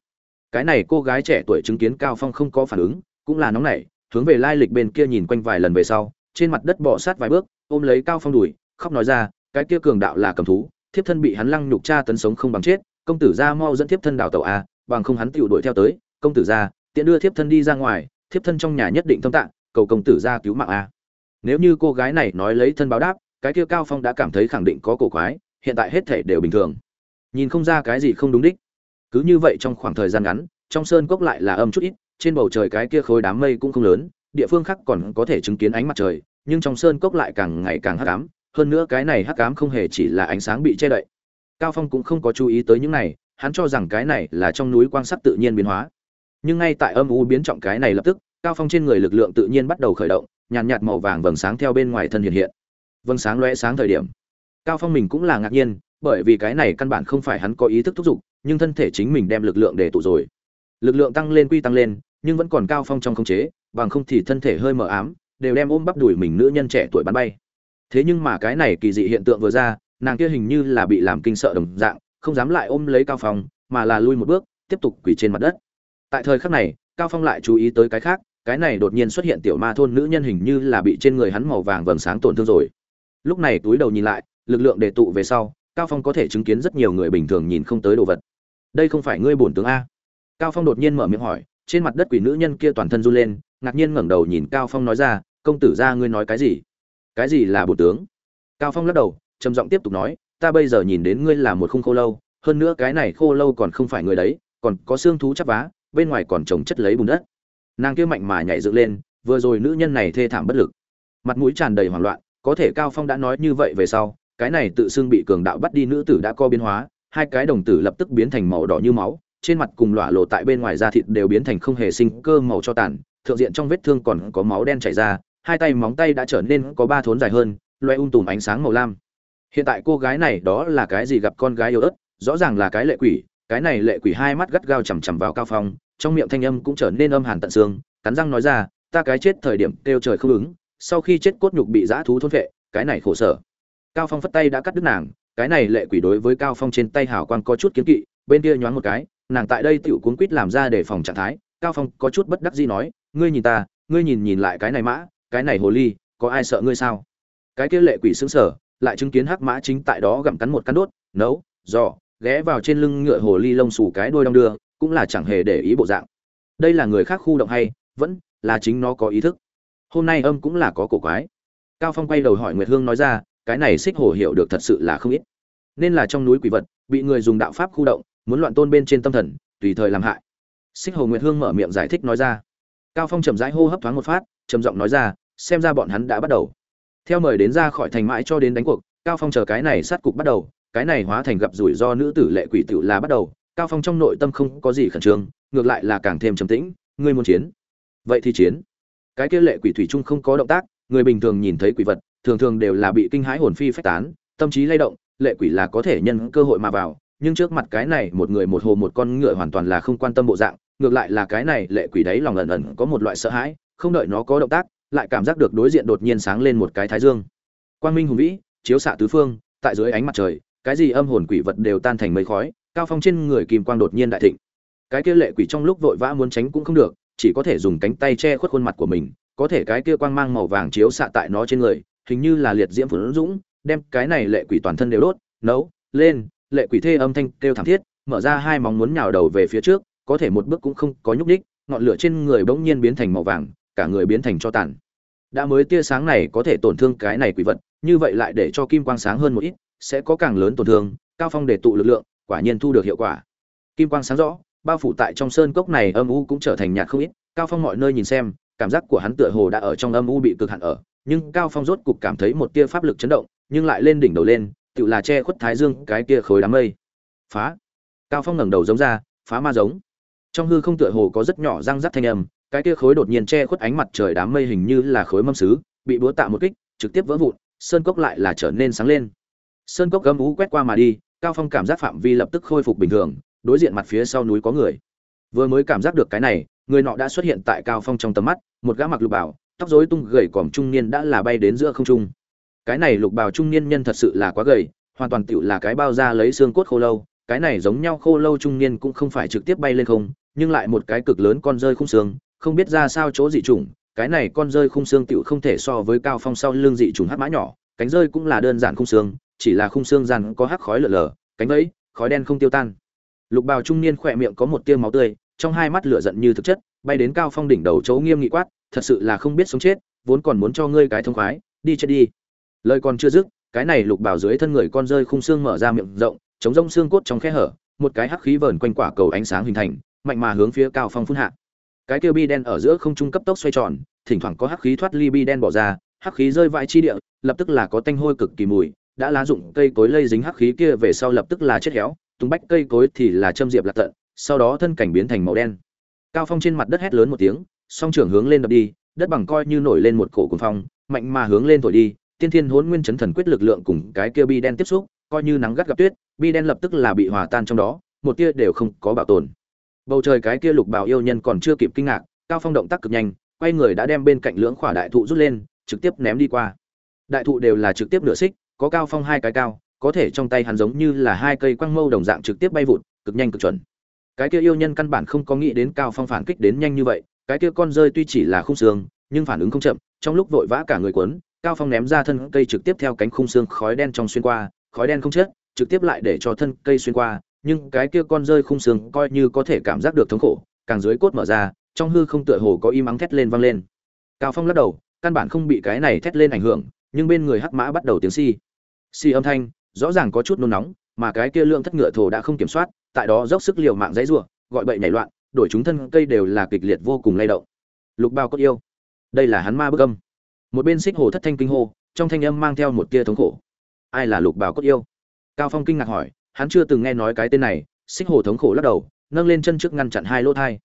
Cái này cô gái trẻ tuổi chứng kiến cao phong không có phản ứng, cũng là nóng nảy, hướng về lai lịch bên kia nhìn quanh vài lần về sau, trên mặt đất bỏ sát vài bước, ôm lấy cao phong đùi, khóc nói ra, cái kia cường đạo là cầm thú, thiếp thân bị hắn lăng nhục tra tấn sống không bằng chết công tử gia mau dẫn thiếp thân đào tàu a, bằng không hắn tựu đuổi theo tới, công tử gia tiện đưa thiếp thân đi ra ngoài, thiếp thân trong nhà nhất định thâm tạng, cầu công tử gia cứu mạng a. Nếu như cô gái này nói lấy thân báo đáp, cái kia cao phong đã cảm thấy khẳng định có cổ quái, hiện tại hết thể đều bình thường. Nhìn không ra cái gì không đúng đích. Cứ như vậy trong khoảng thời gian ngắn, trong sơn cốc lại là âm chút ít, trên bầu trời cái kia khối đám mây cũng không lớn, địa phương khác còn có thể chứng kiến ánh mặt trời, nhưng trong sơn cốc lại càng ngày càng hắc ám, hơn nữa cái này hắc ám không hề chỉ là ánh sáng bị che đậy cao phong cũng không có chú ý tới những này, hắn cho rằng cái này là trong núi quan sát tự nhiên biến hóa. Nhưng ngay tại âm u biến trọng cái này lập tức, cao phong trên người lực lượng tự nhiên bắt đầu khởi động, nhàn nhạt màu vàng vầng sáng theo bên ngoài thân hiện hiện. Vầng sáng lóe sáng thời điểm, cao phong mình cũng là ngạc nhiên, bởi vì cái này căn bản không phải hắn có ý thức thúc giục, nhưng thân thể chính mình đem lực lượng để tụ rồi. Lực lượng tăng lên quy tăng lên, nhưng vẫn còn cao phong trong khống chế, bằng không thì thân thể hơi mờ ám, đều đem ôm bắp đuổi mình nữ nhân trẻ tuổi bắn bay. Thế nhưng mà cái này kỳ dị hiện tượng vừa ra nàng kia hình như là bị làm kinh sợ đồng dạng, không dám lại ôm lấy cao phong, mà là lui một bước, tiếp tục quỳ trên mặt đất. Tại thời khắc này, cao phong lại chú ý tới cái khác, cái này đột nhiên xuất hiện tiểu ma thôn nữ nhân hình như là bị trên người hắn màu vàng vầng sáng tổn thương rồi. Lúc này túi đầu nhìn lại, lực lượng để tụ về sau, cao phong có thể chứng kiến rất nhiều người bình thường nhìn không tới đồ vật. Đây không phải ngươi bổn tướng a? Cao phong đột nhiên mở miệng hỏi, trên mặt đất quỷ nữ nhân kia toàn thân run lên, ngạc nhiên ngẩng đầu nhìn cao phong nói ra, công tử ra ngươi nói cái gì? Cái gì là bổn tướng? Cao phong lắc đầu trầm giọng tiếp tục nói, ta bây giờ nhìn đến ngươi là một khung khô lâu, hơn nữa cái này khô lâu còn không phải người đấy, còn có xương thú chắp vá, bên ngoài còn trồng chất lấy bùn đất. Nàng kia mạnh mà nhảy dựng lên, vừa rồi nữ nhân này thê thảm bất lực. Mặt mũi tràn đầy hoảng loạn, có thể cao phong đã nói như vậy về sau, cái này tự xưng bị cường đạo bắt đi nữ tử đã co biến hóa, hai cái đồng tử lập tức biến thành màu đỏ như máu, trên mặt cùng lỏa lộ tại bên ngoài da thịt đều biến thành không hề sinh cơ màu cho tàn, thượng diện trong vết thương còn có máu đen chảy ra, hai tay móng tay đã trở nên có ba thốn dài hơn, loe um tùm ánh sáng màu lam hiện tại cô gái này đó là cái gì gặp con gái yêu ớt, rõ ràng là cái lệ quỷ, cái này lệ quỷ hai mắt gắt gao chằm chằm vào cao phong, trong miệng thanh âm cũng trở nên âm hàn tận xương, cắn răng nói ra, ta cái chết thời điểm kêu trời không ứng, sau khi chết cốt nhục bị dã thú thôn vệ, cái này khổ sở. Cao phong phất tay đã cắt đứt nàng, cái này lệ quỷ đối với cao phong trên tay hào quang có chút kiến kỵ, bên kia nhoáng một cái, nàng tại đây tiểu cuốn quýt làm ra để phòng trạng thái, cao phong có chút bất đắc dĩ nói, ngươi nhìn ta, ngươi nhìn nhìn lại cái này mã, cái này hồ ly, có ai sợ ngươi sao? Cái kia lệ quỷ sững sờ lại chứng kiến hắc mã chính tại đó gặm cắn một cắn đốt, nấu, giò, ghé vào trên lưng ngựa hồ ly lông xù cái đôi đong đưa, cũng là chẳng hề để ý bộ dạng. Đây là người khác khu động hay, vẫn là chính nó có ý thức. Hôm nay âm cũng là có cổ quái. Cao phong quay đầu hỏi nguyệt hương nói ra, cái này xích hồ hiểu được thật sự là không ít. Nên là trong núi quỷ vật, bị người dùng đạo pháp khu động, muốn loạn tôn bên trên tâm thần, tùy thời làm hại. Xích hồ nguyệt hương mở miệng giải thích nói ra. Cao phong chậm rãi hô hấp thoáng một phát, trầm giọng nói ra, xem ra bọn hắn đã bắt đầu theo mời đến ra khỏi thành mãi cho đến đánh cuộc, cao phong chờ cái này sát cục bắt đầu, cái này hóa thành gặp rủi ro nữ tử lệ quỷ tiểu là bắt đầu, cao phong trong nội tâm không có gì khẩn trương, ngược lại là càng thêm trầm tĩnh, ngươi muốn chiến? Vậy thì chiến. Cái kia lệ quỷ thủy chung không có động tác, người bình thường nhìn thấy quỷ vật, thường thường đều là bị kinh hãi hồn phi phách tán, tâm trí lay động, lệ quỷ là có thể nhân cơ hội mà vào, nhưng trước mặt cái này một người một hồ một con ngựa hoàn toàn là không quan tâm bộ dạng, ngược lại là cái này lệ quỷ đấy lòng ẩn ẩn có một loại sợ hãi, không đợi nó có động tác lại cảm giác được đối diện đột nhiên sáng lên một cái thái dương. Quang minh hùng vĩ, chiếu xạ tứ phương, tại dưới ánh mặt trời, cái gì âm hồn quỷ vật đều tan thành mây khói, cao phong trên người kim quang đột nhiên đại thịnh. Cái kia lệ quỷ trong lúc vội vã muốn tránh cũng không được, chỉ có thể dùng cánh tay che khuất khuôn mặt của mình, có thể cái kia quang mang màu vàng chiếu xạ tại nó trên người, hình như là liệt diễm phấn dũng, đem cái này lệ quỷ toàn thân đều đốt, nấu, lên, lệ quỷ thê âm thanh kêu thảm thiết, mở ra hai móng muốn nhào đầu về phía trước, có thể một bước cũng không có nhúc đích ngọn lửa trên người bỗng nhiên biến thành màu vàng cả người biến thành cho tàn. Đã mới tia sáng này có thể tổn thương cái này quỷ vật, như vậy lại để cho kim quang sáng hơn một ít, sẽ có càng lớn tổn thương, cao phong để tụ lực lượng, quả nhiên thu được hiệu quả. Kim quang sáng rõ, bao phủ tại trong sơn cốc này âm u cũng trở thành nhạt không ít, cao phong mọi nơi nhìn xem, cảm giác của hắn tựa hồ đã ở trong âm u bị cực hạn ở, nhưng cao phong rốt cục cảm thấy một tia pháp lực chấn động, nhưng lại lên đỉnh đầu lên tự là che khuất thái dương cái kia khối đám mây. Phá! Cao phong ngẩng đầu giống ra, phá ma giống. Trong hư không tựa hồ có rất nhỏ răng rắc thanh âm cái kia khối đột nhiên che khuất ánh mặt trời đám mây hình như là khối mâm sứ, bị búa tạ một kích, trực tiếp vỡ vụn, sơn cốc lại là trở nên sáng lên. Sơn cốc gấm ú quét qua mà đi, cao phong cảm giác phạm vi lập tức khôi phục bình thường, đối diện mặt phía sau núi có người. Vừa mới cảm giác được cái này, người nọ đã xuất hiện tại cao phong trong tầm mắt, một gã mặc lục bảo tóc rối tung gầy còm trung niên đã là bay đến giữa không trung. Cái này lục bào trung niên nhân thật sự là quá gầy, hoàn toàn tựu là cái bao da lấy xương cốt khô lâu, cái này giống nhau khô lâu trung niên cũng không phải trực tiếp bay lên không, nhưng lại một cái cực lớn con rơi khung xương không biết ra sao chỗ dị chủng, cái này con rơi khung xương tựu không thể so với cao phong sau lưng dị chủng hắc mã nhỏ, cánh rơi cũng là đơn giản khung xương, chỉ là khung xương rằn có hắc khói lở lở, cánh ấy, khói đen không tiêu tan. Lục bào trung niên khỏe miệng có một tia máu tươi, trong hai mắt lửa giận như thực chất, bay đến cao phong đỉnh đầu chỗ nghiêm nghị quát, thật sự là không biết sống chết, vốn còn muốn cho ngươi cái thông khoái, đi chết đi. Lời còn chưa dứt, cái này lục bảo dưới thân người con rơi khung xương mở ra miệng rộng, chống rông xương cốt trong khe hở, một cái hắc khí vờn quanh quả cầu ánh sáng hình thành, mạnh mà hướng phía cao phong phun hạ cái kia bi đen ở giữa không trung cấp tốc xoay tròn, thỉnh thoảng có hắc khí thoát ly bi đen bỏ ra, hắc khí rơi vãi chi địa, lập tức là có tanh hôi cực kỳ mùi, đã lá dụng cây cối lây dính hắc khí kia về sau lập tức là chết héo, tung bách cây cối thì là châm diệp lạc tận, sau đó thân cảnh biến thành màu đen. Cao phong trên mặt đất hét lớn một tiếng, song trưởng hướng lên đập đi, đất bằng coi như nổi lên một cổ cuồng phong, mạnh mà hướng lên thổi đi, tiên thiên hỗn nguyên chấn thần quyết lực lượng cùng cái kia bi đen tiếp xúc, coi như nắng gắt gặp tuyết, bi đen lập tức là bị hòa tan trong đó, một tia đều không có bảo tồn bầu trời cái kia lục bảo yêu nhân còn chưa kịp kinh ngạc, cao phong động tác cực nhanh, quay người đã đem bên cạnh lưỡng khỏa đại thụ rút lên, trực tiếp ném đi qua. Đại thụ đều là trực tiếp nửa xích, có cao phong hai cái cao, có thể trong tay hắn giống như là hai cây quăng mâu đồng dạng trực tiếp bay vụt, cực nhanh cực chuẩn. Cái kia yêu nhân căn bản không có nghĩ đến cao phong phản kích đến nhanh như vậy, cái kia con rơi tuy chỉ là khung xương, nhưng phản ứng không chậm, trong lúc vội vã cả người quấn cao phong ném ra thân cây trực tiếp theo cánh khung xương khói đen trong xuyên qua, khói đen không chết, trực tiếp lại để cho thân cây xuyên qua nhưng cái kia con rơi khung xương coi như có thể cảm giác được thống khổ, càng dưới cốt mở ra, trong hư không tựa hồ có im ắng thét lên vang lên. Cao phong lắc đầu, căn bản không bị cái này thét lên ảnh hưởng, nhưng bên người hắc mã bắt đầu tiếng xi. Si. xi si âm thanh, rõ ràng có chút nôn nóng, mà cái kia lượng thất ngựa thổ đã không kiểm soát, tại đó dốc sức liều mạng dãy rủa, gọi bậy nhảy loạn, đổi chúng thân cây đều là kịch liệt vô cùng lay động. Lục bao cốt yêu. Đây là hắn ma bức âm. Một bên xích hồ thất thanh kinh hô, trong thanh âm mang theo một tia thống khổ. Ai là lục bào cốt yêu? Cao phong kinh ngạc hỏi hắn chưa từng nghe nói cái tên này xích hồ thống khổ lắc đầu nâng lên chân trước ngăn chặn hai lỗ thai.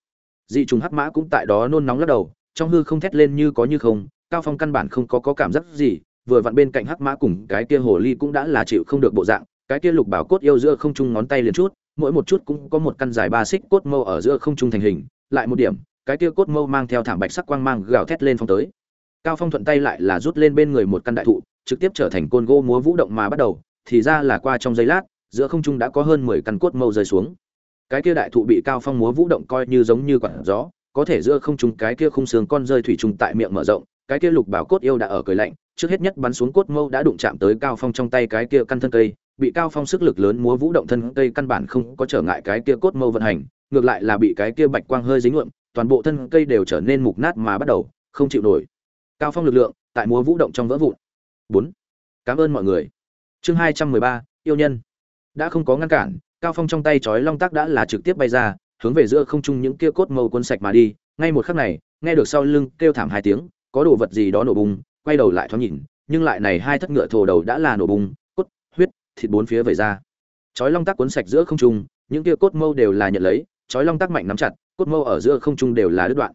Dị trùng hắc mã cũng tại đó nôn nóng lắc đầu trong hư không thét lên như có như không cao phong căn bản không có, có cảm giác gì vừa vặn bên cạnh hắc mã cùng cái kia hồ ly cũng đã là chịu không được bộ dạng cái kia lục bảo cốt yêu giữa không trung ngón tay liền chút mỗi một chút cũng có một căn dài ba xích cốt mâu ở giữa không trung thành hình lại một điểm cái kia cốt mâu mang theo thảm bạch sắc quang mang gào thét lên phong tới. Cao phong thuận tay lại là rút lên bên người một căn đại thụ trực tiếp trở thành côn gỗ múa vũ động mà bắt đầu thì ra là qua trong giây lát giữa không trung đã có hơn 10 căn cốt mâu rơi xuống. Cái kia đại thụ bị cao phong múa vũ động coi như giống như quạt gió, có thể giữa không trung cái kia khung xương con rơi thủy trùng tại miệng mở rộng, cái kia lục bảo cốt yêu đã ở cười lạnh, trước hết nhất bắn xuống cốt mâu đã đụng chạm tới cao phong trong tay cái kia căn thân cây, bị cao phong sức lực lớn múa vũ động thân cây căn bản không có trở ngại cái kia cốt mâu vận hành, ngược lại là bị cái kia bạch quang hơi dính nhuộm, toàn bộ thân cây đều trở nên mục nát mà bắt đầu, không chịu nổi. Cao phong lực lượng tại múa vũ động trong vỡ vụn. Bốn. Cảm ơn mọi người. Chương hai trăm mười ba, yêu nhân đã không có ngăn cản, cao phong trong tay chói long tác đã là trực tiếp bay ra, hướng về giữa không trung những kia cốt mâu quân sạch mà đi. Ngay một khắc này, nghe được sau lưng kêu thảm hai tiếng, có đồ vật gì đó nổ bùng, quay đầu lại thoáng nhìn, nhưng lại này hai thất ngựa thồ đầu đã là nổ bùng, cốt, huyết, thịt bốn phía vẩy ra. Chói long tác cuốn sạch giữa không trung, những kia cốt mâu đều là nhận lấy, chói long tác mạnh nắm chặt, cốt mâu ở giữa không trung đều là đứt đoạn.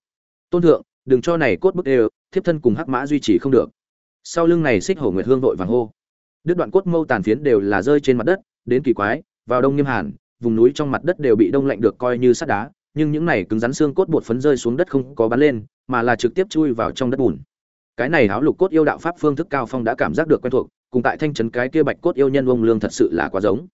Tôn thượng, đừng cho này cốt bức đều, thiếp thân cùng hắc mã duy trì không được. Sau lưng này xích hổ nguyệt hương vội vàng hô. Đứt đoạn cốt mâu tàn phiến đều là rơi trên mặt đất đến kỳ quái, vào đông nghiêm hàn, vùng núi trong mặt đất đều bị đông lạnh được coi như sắt đá, nhưng những này cứng rắn xương cốt bột phấn rơi xuống đất không có bắn lên, mà là trực tiếp chui vào trong đất bùn. Cái này háo lục cốt yêu đạo pháp phương thức cao phong đã cảm giác được quen thuộc, cùng tại thanh trấn cái kia bạch cốt yêu nhân ông lương thật sự là quá giống.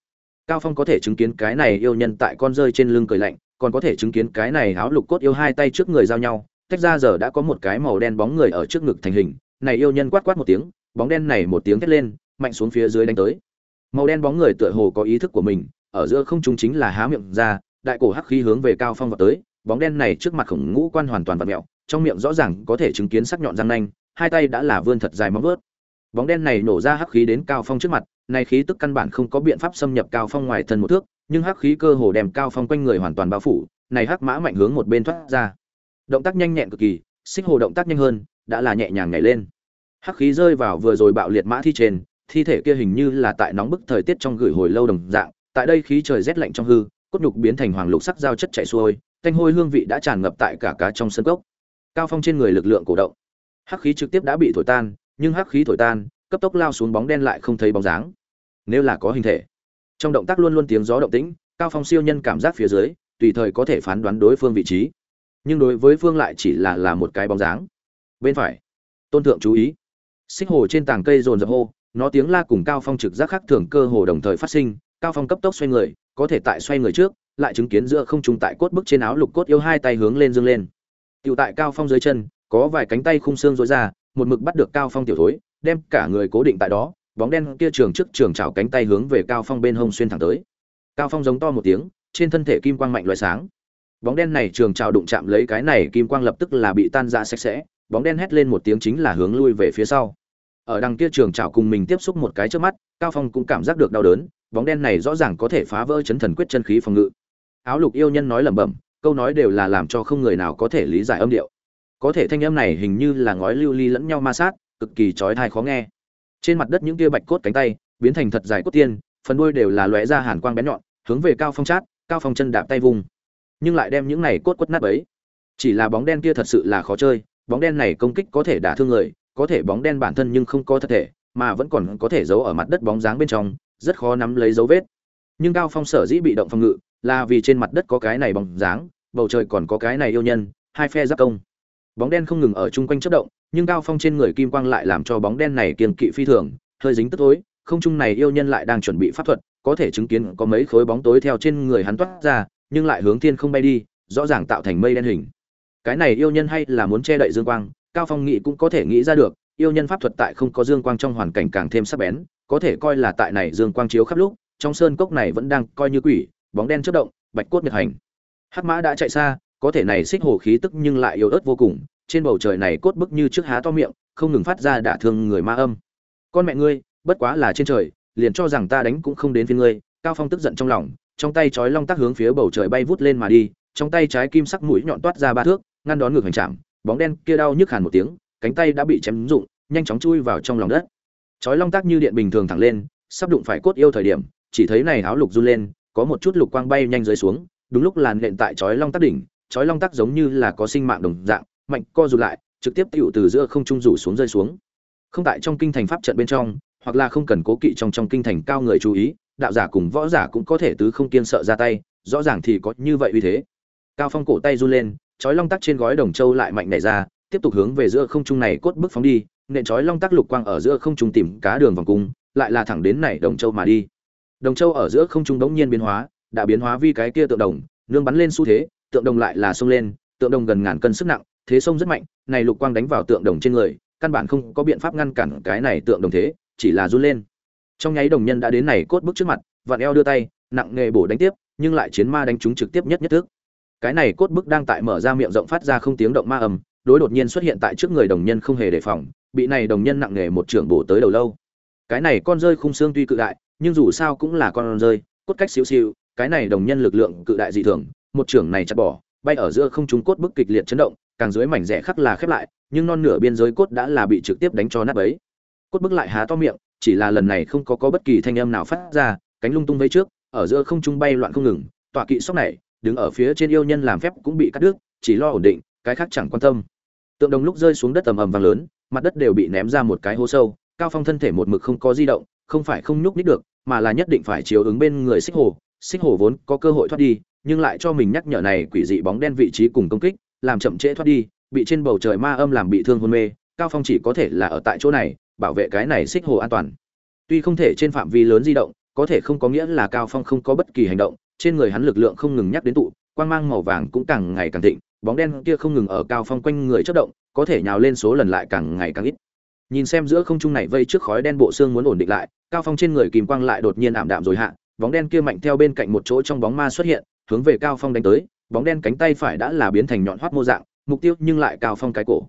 Cao phong có thể chứng kiến cái này yêu nhân tại con rơi trên lưng cười lạnh, còn có thể chứng kiến cái này háo lục cốt yêu hai tay trước người giao nhau, tách ra giờ đã có một cái màu đen bóng người ở trước ngực thành hình, này yêu nhân quát quát một tiếng, bóng đen này một tiếng thét lên, mạnh xuống phía dưới đánh tới màu đen bóng người tựa hồ có ý thức của mình, ở giữa không trung chính là há miệng ra, đại cổ hắc khí hướng về cao phong vào tới, bóng đen này trước mặt khổng ngũ quan hoàn toàn vặn mẹo, trong miệng rõ ràng có thể chứng kiến sắc nhọn răng nanh, hai tay đã là vươn thật dài móng vớt bóng đen này nổ ra hắc khí đến cao phong trước mặt, này khí tức căn bản không có biện pháp xâm nhập cao phong ngoài thân một thước, nhưng hắc khí cơ hồ đem cao phong quanh người hoàn toàn bao phủ, này hắc mã mạnh hướng một bên thoát ra. Động tác nhanh nhẹn cực kỳ, xích hồ động tác nhanh hơn, đã là nhẹ nhàng nhảy lên. Hắc khí rơi vào vừa rồi bạo liệt mã thi trên thi thể kia hình như là tại nóng bức thời tiết trong gửi hồi lâu đồng dạng, tại đây khí trời rét lạnh trong hư, cốt nhục biến thành hoàng lục sắc dao chất chảy xuôi, thanh hôi hương vị đã tràn ngập tại cả cá trong sân cốc. Cao phong trên người lực lượng cổ động. Hắc khí trực tiếp đã bị thổi tan, nhưng hắc khí thổi tan, cấp tốc lao xuống bóng đen lại không thấy bóng dáng. Nếu là có hình thể. Trong động tác luôn luôn tiếng gió động tĩnh, cao phong siêu nhân cảm giác phía dưới, tùy thời có thể phán đoán đối phương vị trí. Nhưng đối với phương lại chỉ là là một cái bóng dáng. Bên phải. Tôn thượng chú ý. Xích hồ trên tảng cây rồn rập hô nó tiếng la cùng cao phong trực giác khác thường cơ hồ đồng thời phát sinh, cao phong cấp tốc xoay người, có thể tại xoay người trước, lại chứng kiến giữa không trung tại cốt bức trên áo lục cốt yêu hai tay hướng lên dương lên. Tiểu tại cao phong dưới chân, có vài cánh tay khung xương rối ra, một mực bắt được cao phong tiểu thối, đem cả người cố định tại đó, bóng đen kia trường trước trường chảo cánh tay hướng về cao phong bên hông xuyên thẳng tới. Cao phong giống to một tiếng, trên thân thể kim quang mạnh loại sáng. Bóng đen này trường chảo đụng chạm lấy cái này, kim quang lập tức là bị tan ra sạch sẽ, bóng đen hét lên một tiếng chính là hướng lui về phía sau ở đằng kia trường chảo cùng mình tiếp xúc một cái trước mắt, cao phong cũng cảm giác được đau đớn, bóng đen này rõ ràng có thể phá vỡ chấn thần quyết chân khí phòng ngự. Áo lục yêu nhân nói lẩm bẩm, câu nói đều là làm cho không người nào có thể lý giải âm điệu. Có thể thanh âm này hình như là ngói lưu ly lẫn nhau ma sát, cực kỳ chói tai khó nghe. Trên mặt đất những kia bạch cốt cánh tay, biến thành thật dài cốt tiên, phần đuôi đều là lóe ra hàn quang bén nhọn, hướng về cao phong chát, cao phong chân đạp tay vùng nhưng lại đem những này cốt quất nát ấy chỉ là bóng đen kia thật sự là khó chơi, bóng đen này công kích có thể đả thương người có thể bóng đen bản thân nhưng không có thật thể, mà vẫn còn có thể giấu ở mặt đất bóng dáng bên trong, rất khó nắm lấy dấu vết. Nhưng cao phong sở dĩ bị động phòng ngự, là vì trên mặt đất có cái này bóng dáng, bầu trời còn có cái này yêu nhân, hai phe giáp công. Bóng đen không ngừng ở chung quanh chất động, nhưng cao phong trên người kim quang lại làm cho bóng đen này kiên kỵ phi thường, hơi dính tức tối, không trung này yêu nhân lại đang chuẩn bị pháp thuật, có thể chứng kiến có mấy khối bóng tối theo trên người hắn toát ra, nhưng lại hướng thiên không bay đi, rõ ràng tạo thành mây đen hình. Cái này yêu nhân hay là muốn che đậy dương quang cao phong nghĩ cũng có thể nghĩ ra được, yêu nhân pháp thuật tại không có dương quang trong hoàn cảnh càng thêm sắc bén, có thể coi là tại này dương quang chiếu khắp lúc, trong sơn cốc này vẫn đang coi như quỷ, bóng đen chớp động, bạch cốt miệt hành. Hắc mã đã chạy xa, có thể này xích hồ khí tức nhưng lại yếu ớt vô cùng, trên bầu trời này cốt bức như trước há to miệng, không ngừng phát ra đả thương người ma âm. Con mẹ ngươi, bất quá là trên trời, liền cho rằng ta đánh cũng không đến phía ngươi, cao phong tức giận trong lòng, trong tay chói long tắc hướng phía bầu trời bay vút lên mà đi, trong tay trái kim sắc mũi nhọn toát ra ba thước, ngăn đón ngược hành trạm bóng đen kia đau nhức hàn một tiếng, cánh tay đã bị chém rụng, nhanh chóng chui vào trong lòng đất. Chói long tác như điện bình thường thẳng lên, sắp đụng phải cốt yêu thời điểm, chỉ thấy này áo lục run lên, có một chút lục quang bay nhanh rơi xuống, đúng lúc làn lện tại chói long tác đỉnh, chói long tác giống như là có sinh mạng đồng dạng, mạnh co rụt lại, trực tiếp tựu từ giữa không trung rủ xuống rơi xuống. Không tại trong kinh thành pháp trận bên trong, hoặc là không cần cố kỵ trong trong kinh thành cao người chú ý, đạo giả cùng võ giả cũng có thể tứ không kiên sợ ra tay, rõ ràng thì có như vậy uy thế. Cao phong cổ tay run lên chói long tắc trên gói đồng châu lại mạnh nảy ra, tiếp tục hướng về giữa không trung này cốt bước phóng đi, nện chói long tắc lục quang ở giữa không trung tìm cá đường vòng cung, lại là thẳng đến này đồng châu mà đi. Đồng châu ở giữa không trung đống nhiên biến hóa, đã biến hóa vi cái kia tượng đồng, nương bắn lên xu thế, tượng đồng lại là xông lên, tượng đồng gần ngàn cân sức nặng, thế sông rất mạnh, này lục quang đánh vào tượng đồng trên người, căn bản không có biện pháp ngăn cản cái này tượng đồng thế, chỉ là run lên. Trong nháy đồng nhân đã đến này cốt bước trước mặt, vặn eo đưa tay, nặng nghề bổ đánh tiếp, nhưng lại chiến ma đánh chúng trực tiếp nhất nhất thức cái này cốt bức đang tại mở ra miệng rộng phát ra không tiếng động ma ầm đối đột nhiên xuất hiện tại trước người đồng nhân không hề đề phòng, bị này đồng nhân nặng nghề một trưởng bổ tới đầu lâu. Cái này con rơi khung xương tuy cự đại, nhưng dù sao cũng là con rơi, cốt cách xíu xiu cái này đồng nhân lực lượng cự đại dị thường, một trưởng này chặt bỏ, bay ở giữa không trung cốt bức kịch liệt chấn động, càng dưới mảnh rẻ khắc là khép lại, nhưng non nửa biên giới cốt đã là bị trực tiếp đánh cho nát bấy. Cốt bức lại há to miệng, chỉ là lần này không có có bất kỳ thanh âm nào phát ra, cánh lung tung vây trước, ở giữa không trung bay loạn không ngừng, tọa kỵ sóc này đứng ở phía trên yêu nhân làm phép cũng bị cắt đứt, chỉ lo ổn định, cái khác chẳng quan tâm. Tượng đồng lúc rơi xuống đất ầm ầm vang lớn, mặt đất đều bị ném ra một cái hố sâu, cao phong thân thể một mực không có di động, không phải không nhúc nhích được, mà là nhất định phải chiếu ứng bên người xích hồ. Xích hồ vốn có cơ hội thoát đi, nhưng lại cho mình nhắc nhở này quỷ dị bóng đen vị trí cùng công kích, làm chậm trễ thoát đi, bị trên bầu trời ma âm làm bị thương hôn mê, cao phong chỉ có thể là ở tại chỗ này, bảo vệ cái này xích hồ an toàn. Tuy không thể trên phạm vi lớn di động, có thể không có nghĩa là cao phong không có bất kỳ hành động trên người hắn lực lượng không ngừng nhắc đến tụ, quang mang màu vàng cũng càng ngày càng thịnh, bóng đen kia không ngừng ở cao phong quanh người chớp động, có thể nhào lên số lần lại càng ngày càng ít. Nhìn xem giữa không trung này vây trước khói đen bộ xương muốn ổn định lại, cao phong trên người kìm quang lại đột nhiên ảm đạm rồi hạ, bóng đen kia mạnh theo bên cạnh một chỗ trong bóng ma xuất hiện, hướng về cao phong đánh tới, bóng đen cánh tay phải đã là biến thành nhọn hoắt mô dạng, mục tiêu nhưng lại cao phong cái cổ.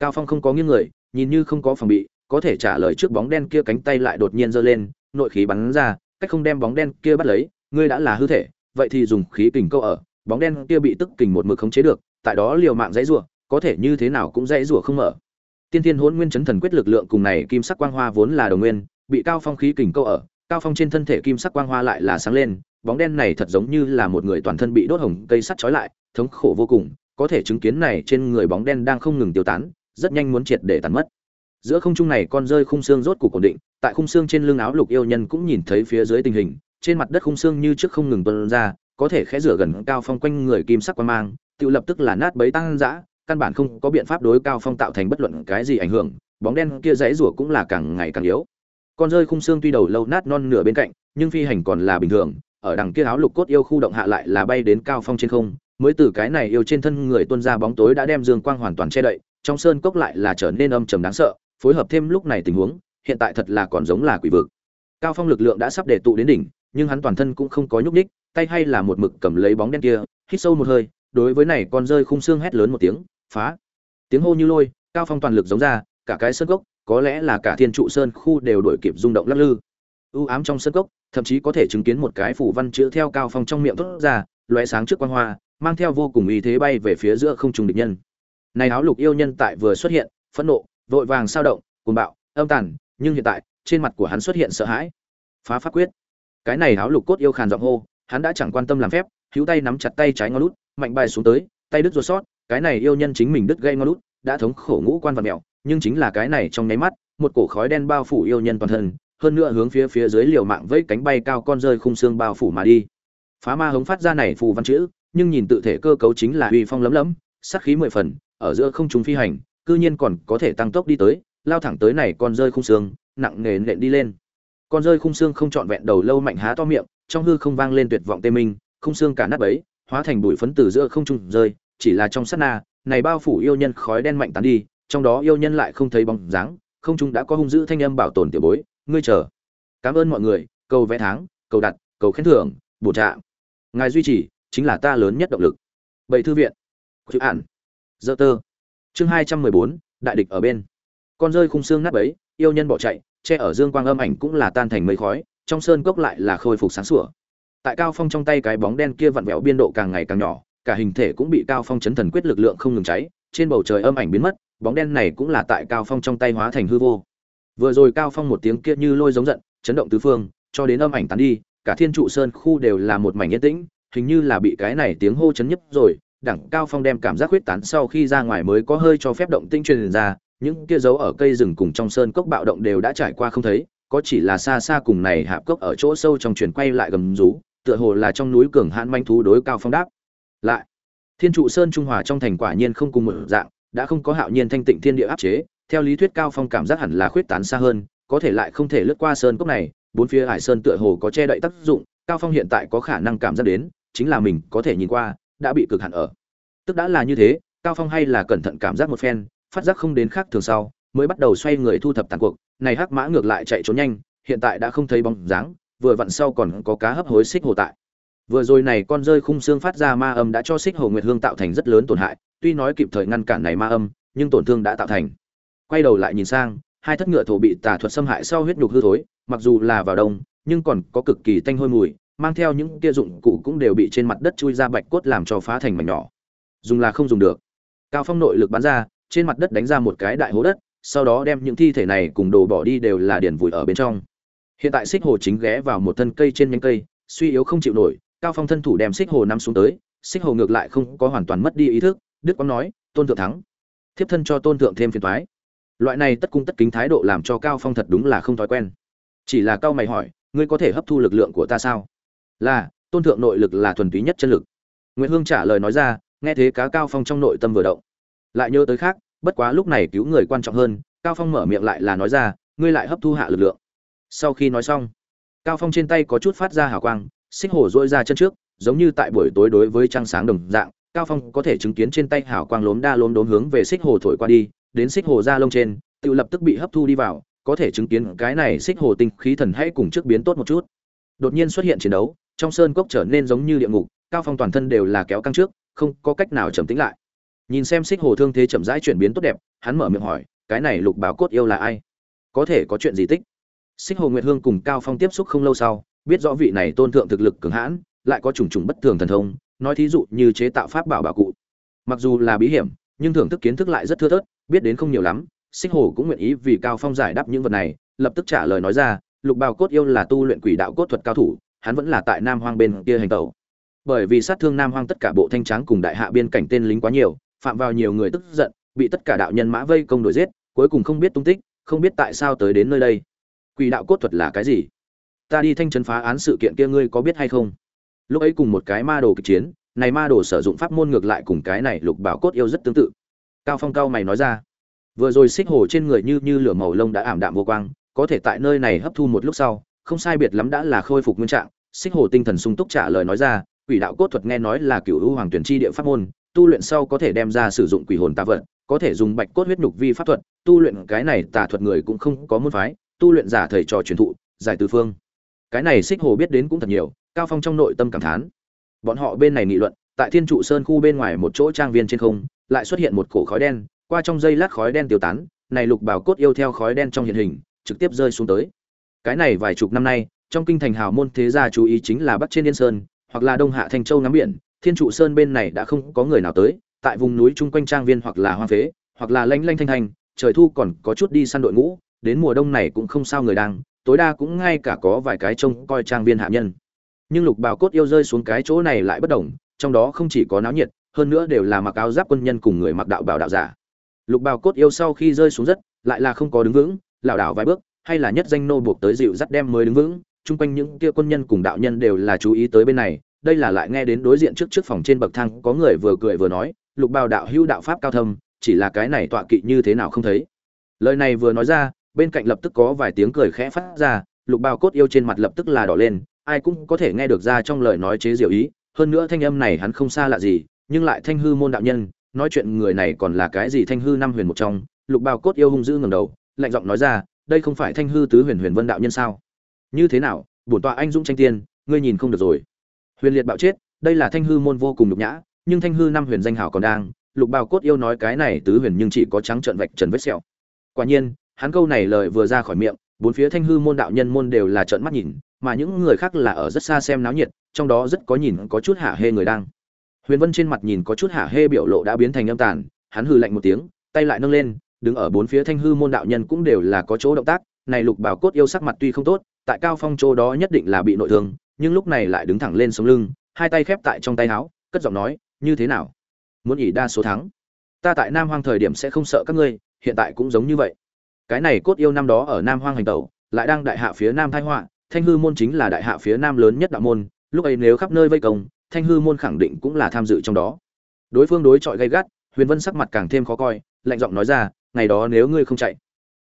Cao phong không có nghiêng người, nhìn như không có phòng bị, có thể trả lời trước bóng đen kia cánh tay lại đột nhiên giơ lên, nội khí bắn ra, cách không đem bóng đen kia bắt lấy ngươi đã là hư thể, vậy thì dùng khí kình câu ở, bóng đen kia bị tức kình một mực khống chế được, tại đó liều mạng dãy rủa, có thể như thế nào cũng dãy rủa không mở. Tiên thiên hỗn nguyên chấn thần quyết lực lượng cùng này kim sắc quang hoa vốn là đồng nguyên, bị cao phong khí kình câu ở, cao phong trên thân thể kim sắc quang hoa lại là sáng lên, bóng đen này thật giống như là một người toàn thân bị đốt hồng cây sắt trói lại, thống khổ vô cùng, có thể chứng kiến này trên người bóng đen đang không ngừng tiêu tán, rất nhanh muốn triệt để tàn mất. Giữa không trung này con rơi khung xương rốt cục ổn định, tại khung xương trên lưng áo lục yêu nhân cũng nhìn thấy phía dưới tình hình trên mặt đất khung xương như trước không ngừng tuôn ra, có thể khẽ rửa gần cao phong quanh người kim sắc quan mang, tự lập tức là nát bấy tăng dã, căn bản không có biện pháp đối cao phong tạo thành bất luận cái gì ảnh hưởng, bóng đen kia dãy rủa cũng là càng ngày càng yếu. Con rơi khung xương tuy đầu lâu nát non nửa bên cạnh, nhưng phi hành còn là bình thường, ở đằng kia áo lục cốt yêu khu động hạ lại là bay đến cao phong trên không, mới từ cái này yêu trên thân người tuôn ra bóng tối đã đem dương quang hoàn toàn che đậy, trong sơn cốc lại là trở nên âm trầm đáng sợ, phối hợp thêm lúc này tình huống, hiện tại thật là còn giống là quỷ vực. Cao phong lực lượng đã sắp để tụ đến đỉnh nhưng hắn toàn thân cũng không có nhúc nhích, tay hay là một mực cầm lấy bóng đen kia, hít sâu một hơi, đối với này con rơi khung xương hét lớn một tiếng, phá. Tiếng hô như lôi, cao phong toàn lực giống ra, cả cái sơn cốc, có lẽ là cả thiên trụ sơn khu đều đổi kịp rung động lắc lư. U ám trong sơn cốc, thậm chí có thể chứng kiến một cái phủ văn chữ theo cao phong trong miệng thốt ra, lóe sáng trước quang hoa, mang theo vô cùng ý thế bay về phía giữa không trung địch nhân. Này áo lục yêu nhân tại vừa xuất hiện, phẫn nộ, vội vàng sao động, cuồng bạo, âm tàn, nhưng hiện tại, trên mặt của hắn xuất hiện sợ hãi. Phá pháp quyết cái này áo lục cốt yêu khàn giọng hô, hắn đã chẳng quan tâm làm phép, hữu tay nắm chặt tay trái ngón lút mạnh bài xuống tới, tay đứt ruột sót, cái này yêu nhân chính mình đứt gây ngón lút đã thống khổ ngũ quan vật mèo, nhưng chính là cái này trong nháy mắt, một cổ khói đen bao phủ yêu nhân toàn thân, hơn nữa hướng phía phía dưới liều mạng vẫy cánh bay cao con rơi khung xương bao phủ mà đi. Phá ma hống phát ra này phù văn chữ, nhưng nhìn tự thể cơ cấu chính là uy phong lấm lấm, sát khí mười phần, ở giữa không trung phi hành, cư nhiên còn có thể tăng tốc đi tới, lao thẳng tới này con rơi khung xương, nặng nề nện đi lên con rơi khung xương không trọn vẹn đầu lâu mạnh há to miệng, trong hư không vang lên tuyệt vọng tê minh, khung xương cả nát bấy, hóa thành bụi phấn từ giữa không trung rơi, chỉ là trong sát na, này bao phủ yêu nhân khói đen mạnh tán đi, trong đó yêu nhân lại không thấy bóng dáng, không trung đã có hung dữ thanh âm bảo tồn tiểu bối, ngươi chờ. Cảm ơn mọi người, cầu vẽ tháng, cầu đặt, cầu khen thưởng, bổ trạ ngài duy trì, chính là ta lớn nhất động lực. Bảy thư viện. Chữ ản dơ tơ. Chương hai trăm mười bốn, đại địch ở bên. Con rơi khung xương nát bấy, yêu nhân bỏ chạy che ở dương quang âm ảnh cũng là tan thành mây khói, trong sơn cốc lại là khôi phục sáng sủa. Tại cao phong trong tay cái bóng đen kia vặn vẹo biên độ càng ngày càng nhỏ, cả hình thể cũng bị cao phong chấn thần quyết lực lượng không ngừng cháy, trên bầu trời âm ảnh biến mất, bóng đen này cũng là tại cao phong trong tay hóa thành hư vô. Vừa rồi cao phong một tiếng kia như lôi giống giận, chấn động tứ phương, cho đến âm ảnh tán đi, cả thiên trụ sơn khu đều là một mảnh yên tĩnh, hình như là bị cái này tiếng hô chấn nhấp rồi, đẳng cao phong đem cảm giác huyết tán sau khi ra ngoài mới có hơi cho phép động tinh truyền ra những kia dấu ở cây rừng cùng trong sơn cốc bạo động đều đã trải qua không thấy, có chỉ là xa xa cùng này hạp cốc ở chỗ sâu trong truyền quay lại gầm rú, tựa hồ là trong núi cường hãn manh thú đối cao phong đáp. Lại, thiên trụ sơn trung hòa trong thành quả nhiên không cùng một dạng, đã không có hạo nhiên thanh tịnh thiên địa áp chế, theo lý thuyết cao phong cảm giác hẳn là khuyết tán xa hơn, có thể lại không thể lướt qua sơn cốc này, bốn phía hải sơn tựa hồ có che đậy tác dụng, cao phong hiện tại có khả năng cảm giác đến, chính là mình có thể nhìn qua, đã bị cực hạn ở. Tức đã là như thế, cao phong hay là cẩn thận cảm giác một phen phát giác không đến khác thường sau, mới bắt đầu xoay người thu thập tàn cuộc. Này hắc mã ngược lại chạy trốn nhanh, hiện tại đã không thấy bóng dáng, vừa vặn sau còn có cá hấp hối xích hồ tại. Vừa rồi này con rơi khung xương phát ra ma âm đã cho xích hồ nguyệt hương tạo thành rất lớn tổn hại, tuy nói kịp thời ngăn cản này ma âm, nhưng tổn thương đã tạo thành. Quay đầu lại nhìn sang, hai thất ngựa thổ bị tà thuật xâm hại sau huyết nhục hư thối, mặc dù là vào đông, nhưng còn có cực kỳ tanh hôi mùi, mang theo những kia dụng cụ cũng đều bị trên mặt đất chui ra bạch cốt làm cho phá thành mảnh nhỏ. Dùng là không dùng được. Cao phong nội lực bắn ra trên mặt đất đánh ra một cái đại hố đất, sau đó đem những thi thể này cùng đồ bỏ đi đều là điền vùi ở bên trong. Hiện tại xích hồ chính ghé vào một thân cây trên nhánh cây, suy yếu không chịu nổi, cao phong thân thủ đem xích hồ nắm xuống tới, xích hồ ngược lại không có hoàn toàn mất đi ý thức, đức quang nói, tôn thượng thắng, thiếp thân cho tôn thượng thêm phiền toái. Loại này tất cung tất kính thái độ làm cho cao phong thật đúng là không thói quen. Chỉ là cao mày hỏi, ngươi có thể hấp thu lực lượng của ta sao? Là, tôn thượng nội lực là thuần túy nhất chân lực. Nguyễn hương trả lời nói ra, nghe thế cá cao phong trong nội tâm vừa động lại nhớ tới khác, bất quá lúc này cứu người quan trọng hơn, cao phong mở miệng lại là nói ra, ngươi lại hấp thu hạ lực lượng. Sau khi nói xong, cao phong trên tay có chút phát ra hào quang, xích hổ dỗi ra chân trước, giống như tại buổi tối đối với trăng sáng đồng dạng, cao phong có thể chứng kiến trên tay hào quang lốm đa lốm đốm hướng về xích hồ thổi qua đi, đến xích hồ ra lông trên, tự lập tức bị hấp thu đi vào, có thể chứng kiến cái này xích hồ tinh khí thần hãy cùng trước biến tốt một chút. Đột nhiên xuất hiện chiến đấu, trong sơn cốc trở nên giống như địa ngục, cao phong toàn thân đều là kéo căng trước, không có cách nào trầm tĩnh lại nhìn xem xích hồ thương thế chậm rãi chuyển biến tốt đẹp, hắn mở miệng hỏi, cái này lục bảo cốt yêu là ai? Có thể có chuyện gì tích? Xích hồ nguyệt hương cùng cao phong tiếp xúc không lâu sau, biết rõ vị này tôn thượng thực lực cường hãn, lại có trùng trùng bất thường thần thông, nói thí dụ như chế tạo pháp bảo bảo cụ. Mặc dù là bí hiểm, nhưng thưởng thức kiến thức lại rất thưa thớt, biết đến không nhiều lắm, xích hồ cũng nguyện ý vì cao phong giải đáp những vật này, lập tức trả lời nói ra, lục bào cốt yêu là tu luyện quỷ đạo cốt thuật cao thủ, hắn vẫn là tại nam hoang bên kia hành tẩu. Bởi vì sát thương nam hoang tất cả bộ thanh tráng cùng đại hạ biên cảnh tên lính quá nhiều phạm vào nhiều người tức giận, bị tất cả đạo nhân mã vây công đuổi giết, cuối cùng không biết tung tích, không biết tại sao tới đến nơi đây. Quỷ đạo cốt thuật là cái gì? Ta đi thanh trấn phá án sự kiện kia ngươi có biết hay không? Lúc ấy cùng một cái ma đồ kịch chiến, này ma đồ sử dụng pháp môn ngược lại cùng cái này lục bảo cốt yêu rất tương tự. Cao phong cao mày nói ra. Vừa rồi xích hồ trên người như như lửa màu lông đã ảm đạm vô quang, có thể tại nơi này hấp thu một lúc sau, không sai biệt lắm đã là khôi phục nguyên trạng. Xích hồ tinh thần sung túc trả lời nói ra, quỷ đạo cốt thuật nghe nói là cựu hữu hoàng tuyển chi địa pháp môn tu luyện sau có thể đem ra sử dụng quỷ hồn tà vật, có thể dùng bạch cốt huyết nhục vi pháp thuật, tu luyện cái này tà thuật người cũng không có môn phái, tu luyện giả thầy trò truyền thụ, giải tứ phương. Cái này xích hồ biết đến cũng thật nhiều, cao phong trong nội tâm cảm thán. Bọn họ bên này nghị luận, tại thiên trụ sơn khu bên ngoài một chỗ trang viên trên không, lại xuất hiện một cổ khói đen, qua trong dây lát khói đen tiêu tán, này lục bảo cốt yêu theo khói đen trong hiện hình, trực tiếp rơi xuống tới. Cái này vài chục năm nay, trong kinh thành hào môn thế gia chú ý chính là bắc trên yên sơn, hoặc là đông hạ thành châu ngắm biển thiên trụ sơn bên này đã không có người nào tới, tại vùng núi chung quanh trang viên hoặc là hoang phế, hoặc là lanh lanh thanh thanh, trời thu còn có chút đi săn đội ngũ, đến mùa đông này cũng không sao người đang, tối đa cũng ngay cả có vài cái trông coi trang viên hạ nhân. Nhưng lục bào cốt yêu rơi xuống cái chỗ này lại bất đồng trong đó không chỉ có náo nhiệt, hơn nữa đều là mặc áo giáp quân nhân cùng người mặc đạo bảo đạo giả. Lục bào cốt yêu sau khi rơi xuống rất, lại là không có đứng vững, lảo đảo vài bước, hay là nhất danh nô buộc tới dịu dắt đem mới đứng vững, chung quanh những kia quân nhân cùng đạo nhân đều là chú ý tới bên này đây là lại nghe đến đối diện trước trước phòng trên bậc thang, có người vừa cười vừa nói, lục bào đạo hưu đạo pháp cao thâm, chỉ là cái này tọa kỵ như thế nào không thấy? Lời này vừa nói ra, bên cạnh lập tức có vài tiếng cười khẽ phát ra, lục bào cốt yêu trên mặt lập tức là đỏ lên, ai cũng có thể nghe được ra trong lời nói chế diệu ý, hơn nữa thanh âm này hắn không xa lạ gì, nhưng lại thanh hư môn đạo nhân, nói chuyện người này còn là cái gì thanh hư năm huyền một trong, lục bào cốt yêu hung dữ ngầm đầu, lạnh giọng nói ra, đây không phải thanh hư tứ huyền huyền vân đạo nhân sao? Như thế nào, bổn tọa anh dũng tranh tiên, ngươi nhìn không được rồi huyền liệt bạo chết, đây là thanh hư môn vô cùng nhục nhã, nhưng thanh hư năm huyền danh hào còn đang, lục bào cốt yêu nói cái này tứ huyền nhưng chỉ có trắng trợn vạch trần vết sẹo. Quả nhiên, hắn câu này lời vừa ra khỏi miệng, bốn phía thanh hư môn đạo nhân môn đều là trợn mắt nhìn, mà những người khác là ở rất xa xem náo nhiệt, trong đó rất có nhìn, có chút hạ hê người đang. Huyền vân trên mặt nhìn có chút hạ hê biểu lộ đã biến thành âm tàn, hắn hư lạnh một tiếng, tay lại nâng lên, đứng ở bốn phía thanh hư môn đạo nhân cũng đều là có chỗ động tác, này lục bảo cốt yêu sắc mặt tuy không tốt, tại cao phong chỗ đó nhất định là bị nội thương nhưng lúc này lại đứng thẳng lên sống lưng, hai tay khép tại trong tay áo, cất giọng nói, như thế nào? Muốn ỉ đa số thắng. Ta tại nam hoang thời điểm sẽ không sợ các ngươi, hiện tại cũng giống như vậy. Cái này cốt yêu năm đó ở nam hoang hành tẩu, lại đang đại hạ phía nam thái họa, thanh hư môn chính là đại hạ phía nam lớn nhất đạo môn, lúc ấy nếu khắp nơi vây công, thanh hư môn khẳng định cũng là tham dự trong đó. Đối phương đối chọi gay gắt, huyền vân sắc mặt càng thêm khó coi, lạnh giọng nói ra, ngày đó nếu ngươi không chạy.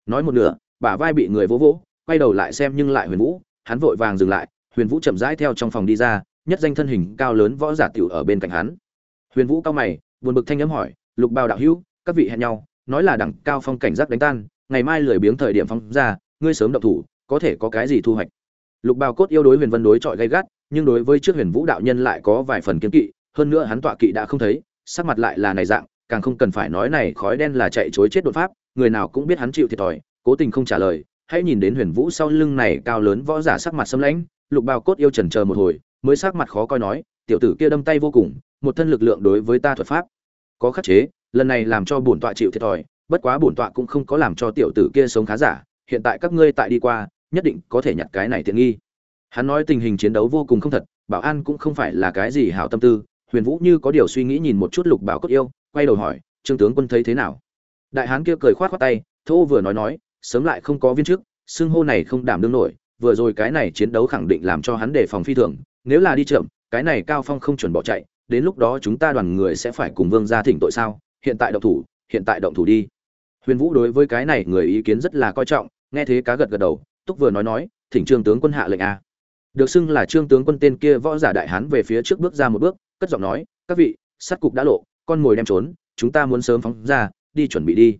Nói một nửa, bả vai bị người vỗ vỗ, quay đầu lại xem nhưng lại huyền vũ, hắn vội vàng dừng lại huyền vũ chậm rãi theo trong phòng đi ra, nhất danh thân hình cao lớn võ giả tiểu ở bên cạnh hắn. Huyền vũ cao mày, buồn bực thanh âm hỏi, lục bao đạo hữu, các vị hẹn nhau, nói là đẳng cao phong cảnh giác đánh tan, ngày mai lười biếng thời điểm phong ra, ngươi sớm động thủ, có thể có cái gì thu hoạch? Lục bao cốt yêu đối huyền vân đối chọi gay gắt, nhưng đối với trước huyền vũ đạo nhân lại có vài phần kiên kỵ, hơn nữa hắn tọa kỵ đã không thấy, sắc mặt lại là này dạng, càng không cần phải nói này khói đen là chạy chối chết đột pháp, người nào cũng biết hắn chịu thiệt thòi, cố tình không trả lời, hãy nhìn đến huyền vũ sau lưng này cao lớn võ giả sắc mặt xâm lãnh lục bào cốt yêu trần chờ một hồi, mới sắc mặt khó coi nói, tiểu tử kia đâm tay vô cùng, một thân lực lượng đối với ta thuật pháp có khắc chế, lần này làm cho bổn tọa chịu thiệt thòi, bất quá bổn tọa cũng không có làm cho tiểu tử kia sống khá giả, hiện tại các ngươi tại đi qua, nhất định có thể nhặt cái này tiện nghi. Hắn nói tình hình chiến đấu vô cùng không thật, bảo an cũng không phải là cái gì hảo tâm tư, huyền vũ như có điều suy nghĩ nhìn một chút lục bảo cốt yêu, quay đầu hỏi, trương tướng quân thấy thế nào? Đại hán kia cười khoát khoát tay, thô vừa nói nói, sớm lại không có viên chức, xưng hô này không đảm đương nổi vừa rồi cái này chiến đấu khẳng định làm cho hắn đề phòng phi thường, nếu là đi chậm, cái này cao phong không chuẩn bỏ chạy, đến lúc đó chúng ta đoàn người sẽ phải cùng vương gia thỉnh tội sao? Hiện tại động thủ, hiện tại động thủ đi. Huyền vũ đối với cái này người ý kiến rất là coi trọng, nghe thế cá gật gật đầu, túc vừa nói nói, thỉnh trương tướng quân hạ lệnh a. Được xưng là trương tướng quân tên kia võ giả đại hán về phía trước bước ra một bước, cất giọng nói, các vị sát cục đã lộ, con mồi đem trốn, chúng ta muốn sớm phóng ra, đi chuẩn bị đi.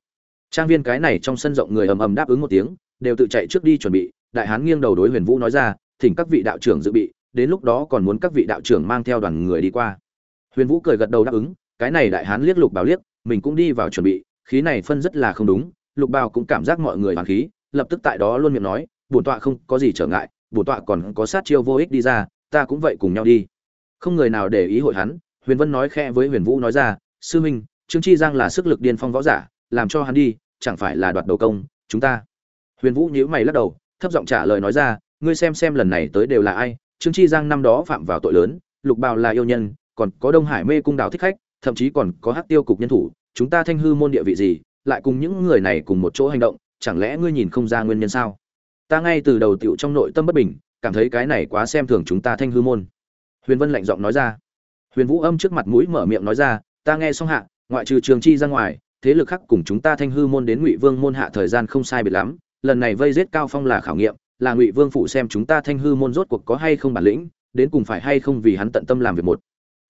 Trang viên cái này trong sân rộng người ầm ầm đáp ứng một tiếng, đều tự chạy trước đi chuẩn bị đại hán nghiêng đầu đối huyền vũ nói ra, thỉnh các vị đạo trưởng dự bị, đến lúc đó còn muốn các vị đạo trưởng mang theo đoàn người đi qua. Huyền vũ cười gật đầu đáp ứng, cái này đại hán liếc lục bào liếc, mình cũng đi vào chuẩn bị, khí này phân rất là không đúng, lục bào cũng cảm giác mọi người hoàn khí, lập tức tại đó luôn miệng nói, bổn tọa không có gì trở ngại, bổn tọa còn có sát chiêu vô ích đi ra, ta cũng vậy cùng nhau đi. Không người nào để ý hội hắn, huyền vân nói khẽ với huyền vũ nói ra, sư huynh, trương chi giang là sức lực điên phong võ giả, làm cho hắn đi, chẳng phải là đoạt đầu công, chúng ta. Huyền vũ nhíu mày lắc đầu thấp giọng trả lời nói ra, ngươi xem xem lần này tới đều là ai, trương chi giang năm đó phạm vào tội lớn, lục bào là yêu nhân, còn có đông hải mê cung đào thích khách, thậm chí còn có hắc tiêu cục nhân thủ, chúng ta thanh hư môn địa vị gì, lại cùng những người này cùng một chỗ hành động, chẳng lẽ ngươi nhìn không ra nguyên nhân sao? Ta ngay từ đầu tiểu trong nội tâm bất bình, cảm thấy cái này quá xem thường chúng ta thanh hư môn. Huyền vân lạnh giọng nói ra. Huyền vũ âm trước mặt mũi mở miệng nói ra, ta nghe xong hạ, ngoại trừ trường chi ra ngoài, thế lực khác cùng chúng ta thanh hư môn đến ngụy vương môn hạ thời gian không sai biệt lắm lần này vây giết cao phong là khảo nghiệm, là ngụy vương phụ xem chúng ta thanh hư môn rốt cuộc có hay không bản lĩnh, đến cùng phải hay không vì hắn tận tâm làm việc một.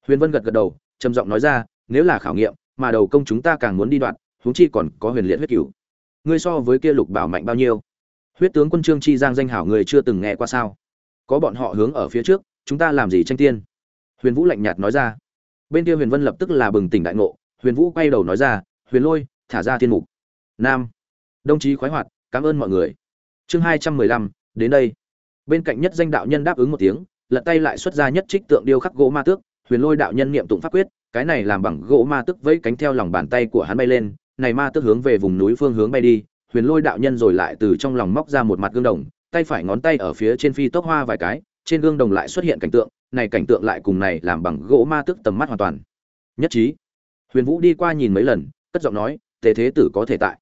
Huyền vân gật gật đầu, trầm giọng nói ra, nếu là khảo nghiệm, mà đầu công chúng ta càng muốn đi đoạn, huống chi còn có huyền liệt huyết cửu. Ngươi so với kia lục bảo mạnh bao nhiêu? Huyết tướng quân trương chi giang danh hảo người chưa từng nghe qua sao? Có bọn họ hướng ở phía trước, chúng ta làm gì tranh tiên? Huyền vũ lạnh nhạt nói ra. Bên kia huyền vân lập tức là bừng tỉnh đại ngộ, huyền vũ quay đầu nói ra, huyền lôi, thả ra thiên mục. Nam. Đồng chí khoái hoạt cảm ơn mọi người. Chương hai trăm mười lăm, đến đây. Bên cạnh nhất danh đạo nhân đáp ứng một tiếng, lật tay lại xuất ra nhất trích tượng điêu khắc gỗ ma tước, huyền lôi đạo nhân niệm tụng pháp quyết, cái này làm bằng gỗ ma tước vẫy cánh theo lòng bàn tay của hắn bay lên, này ma tước hướng về vùng núi phương hướng bay đi, huyền lôi đạo nhân rồi lại từ trong lòng móc ra một mặt gương đồng, tay phải ngón tay ở phía trên phi tốc hoa vài cái, trên gương đồng lại xuất hiện cảnh tượng, này cảnh tượng lại cùng này làm bằng gỗ ma tước tầm mắt hoàn toàn. Nhất trí. Huyền vũ đi qua nhìn mấy lần, cất giọng nói, tề thế tử có thể tại.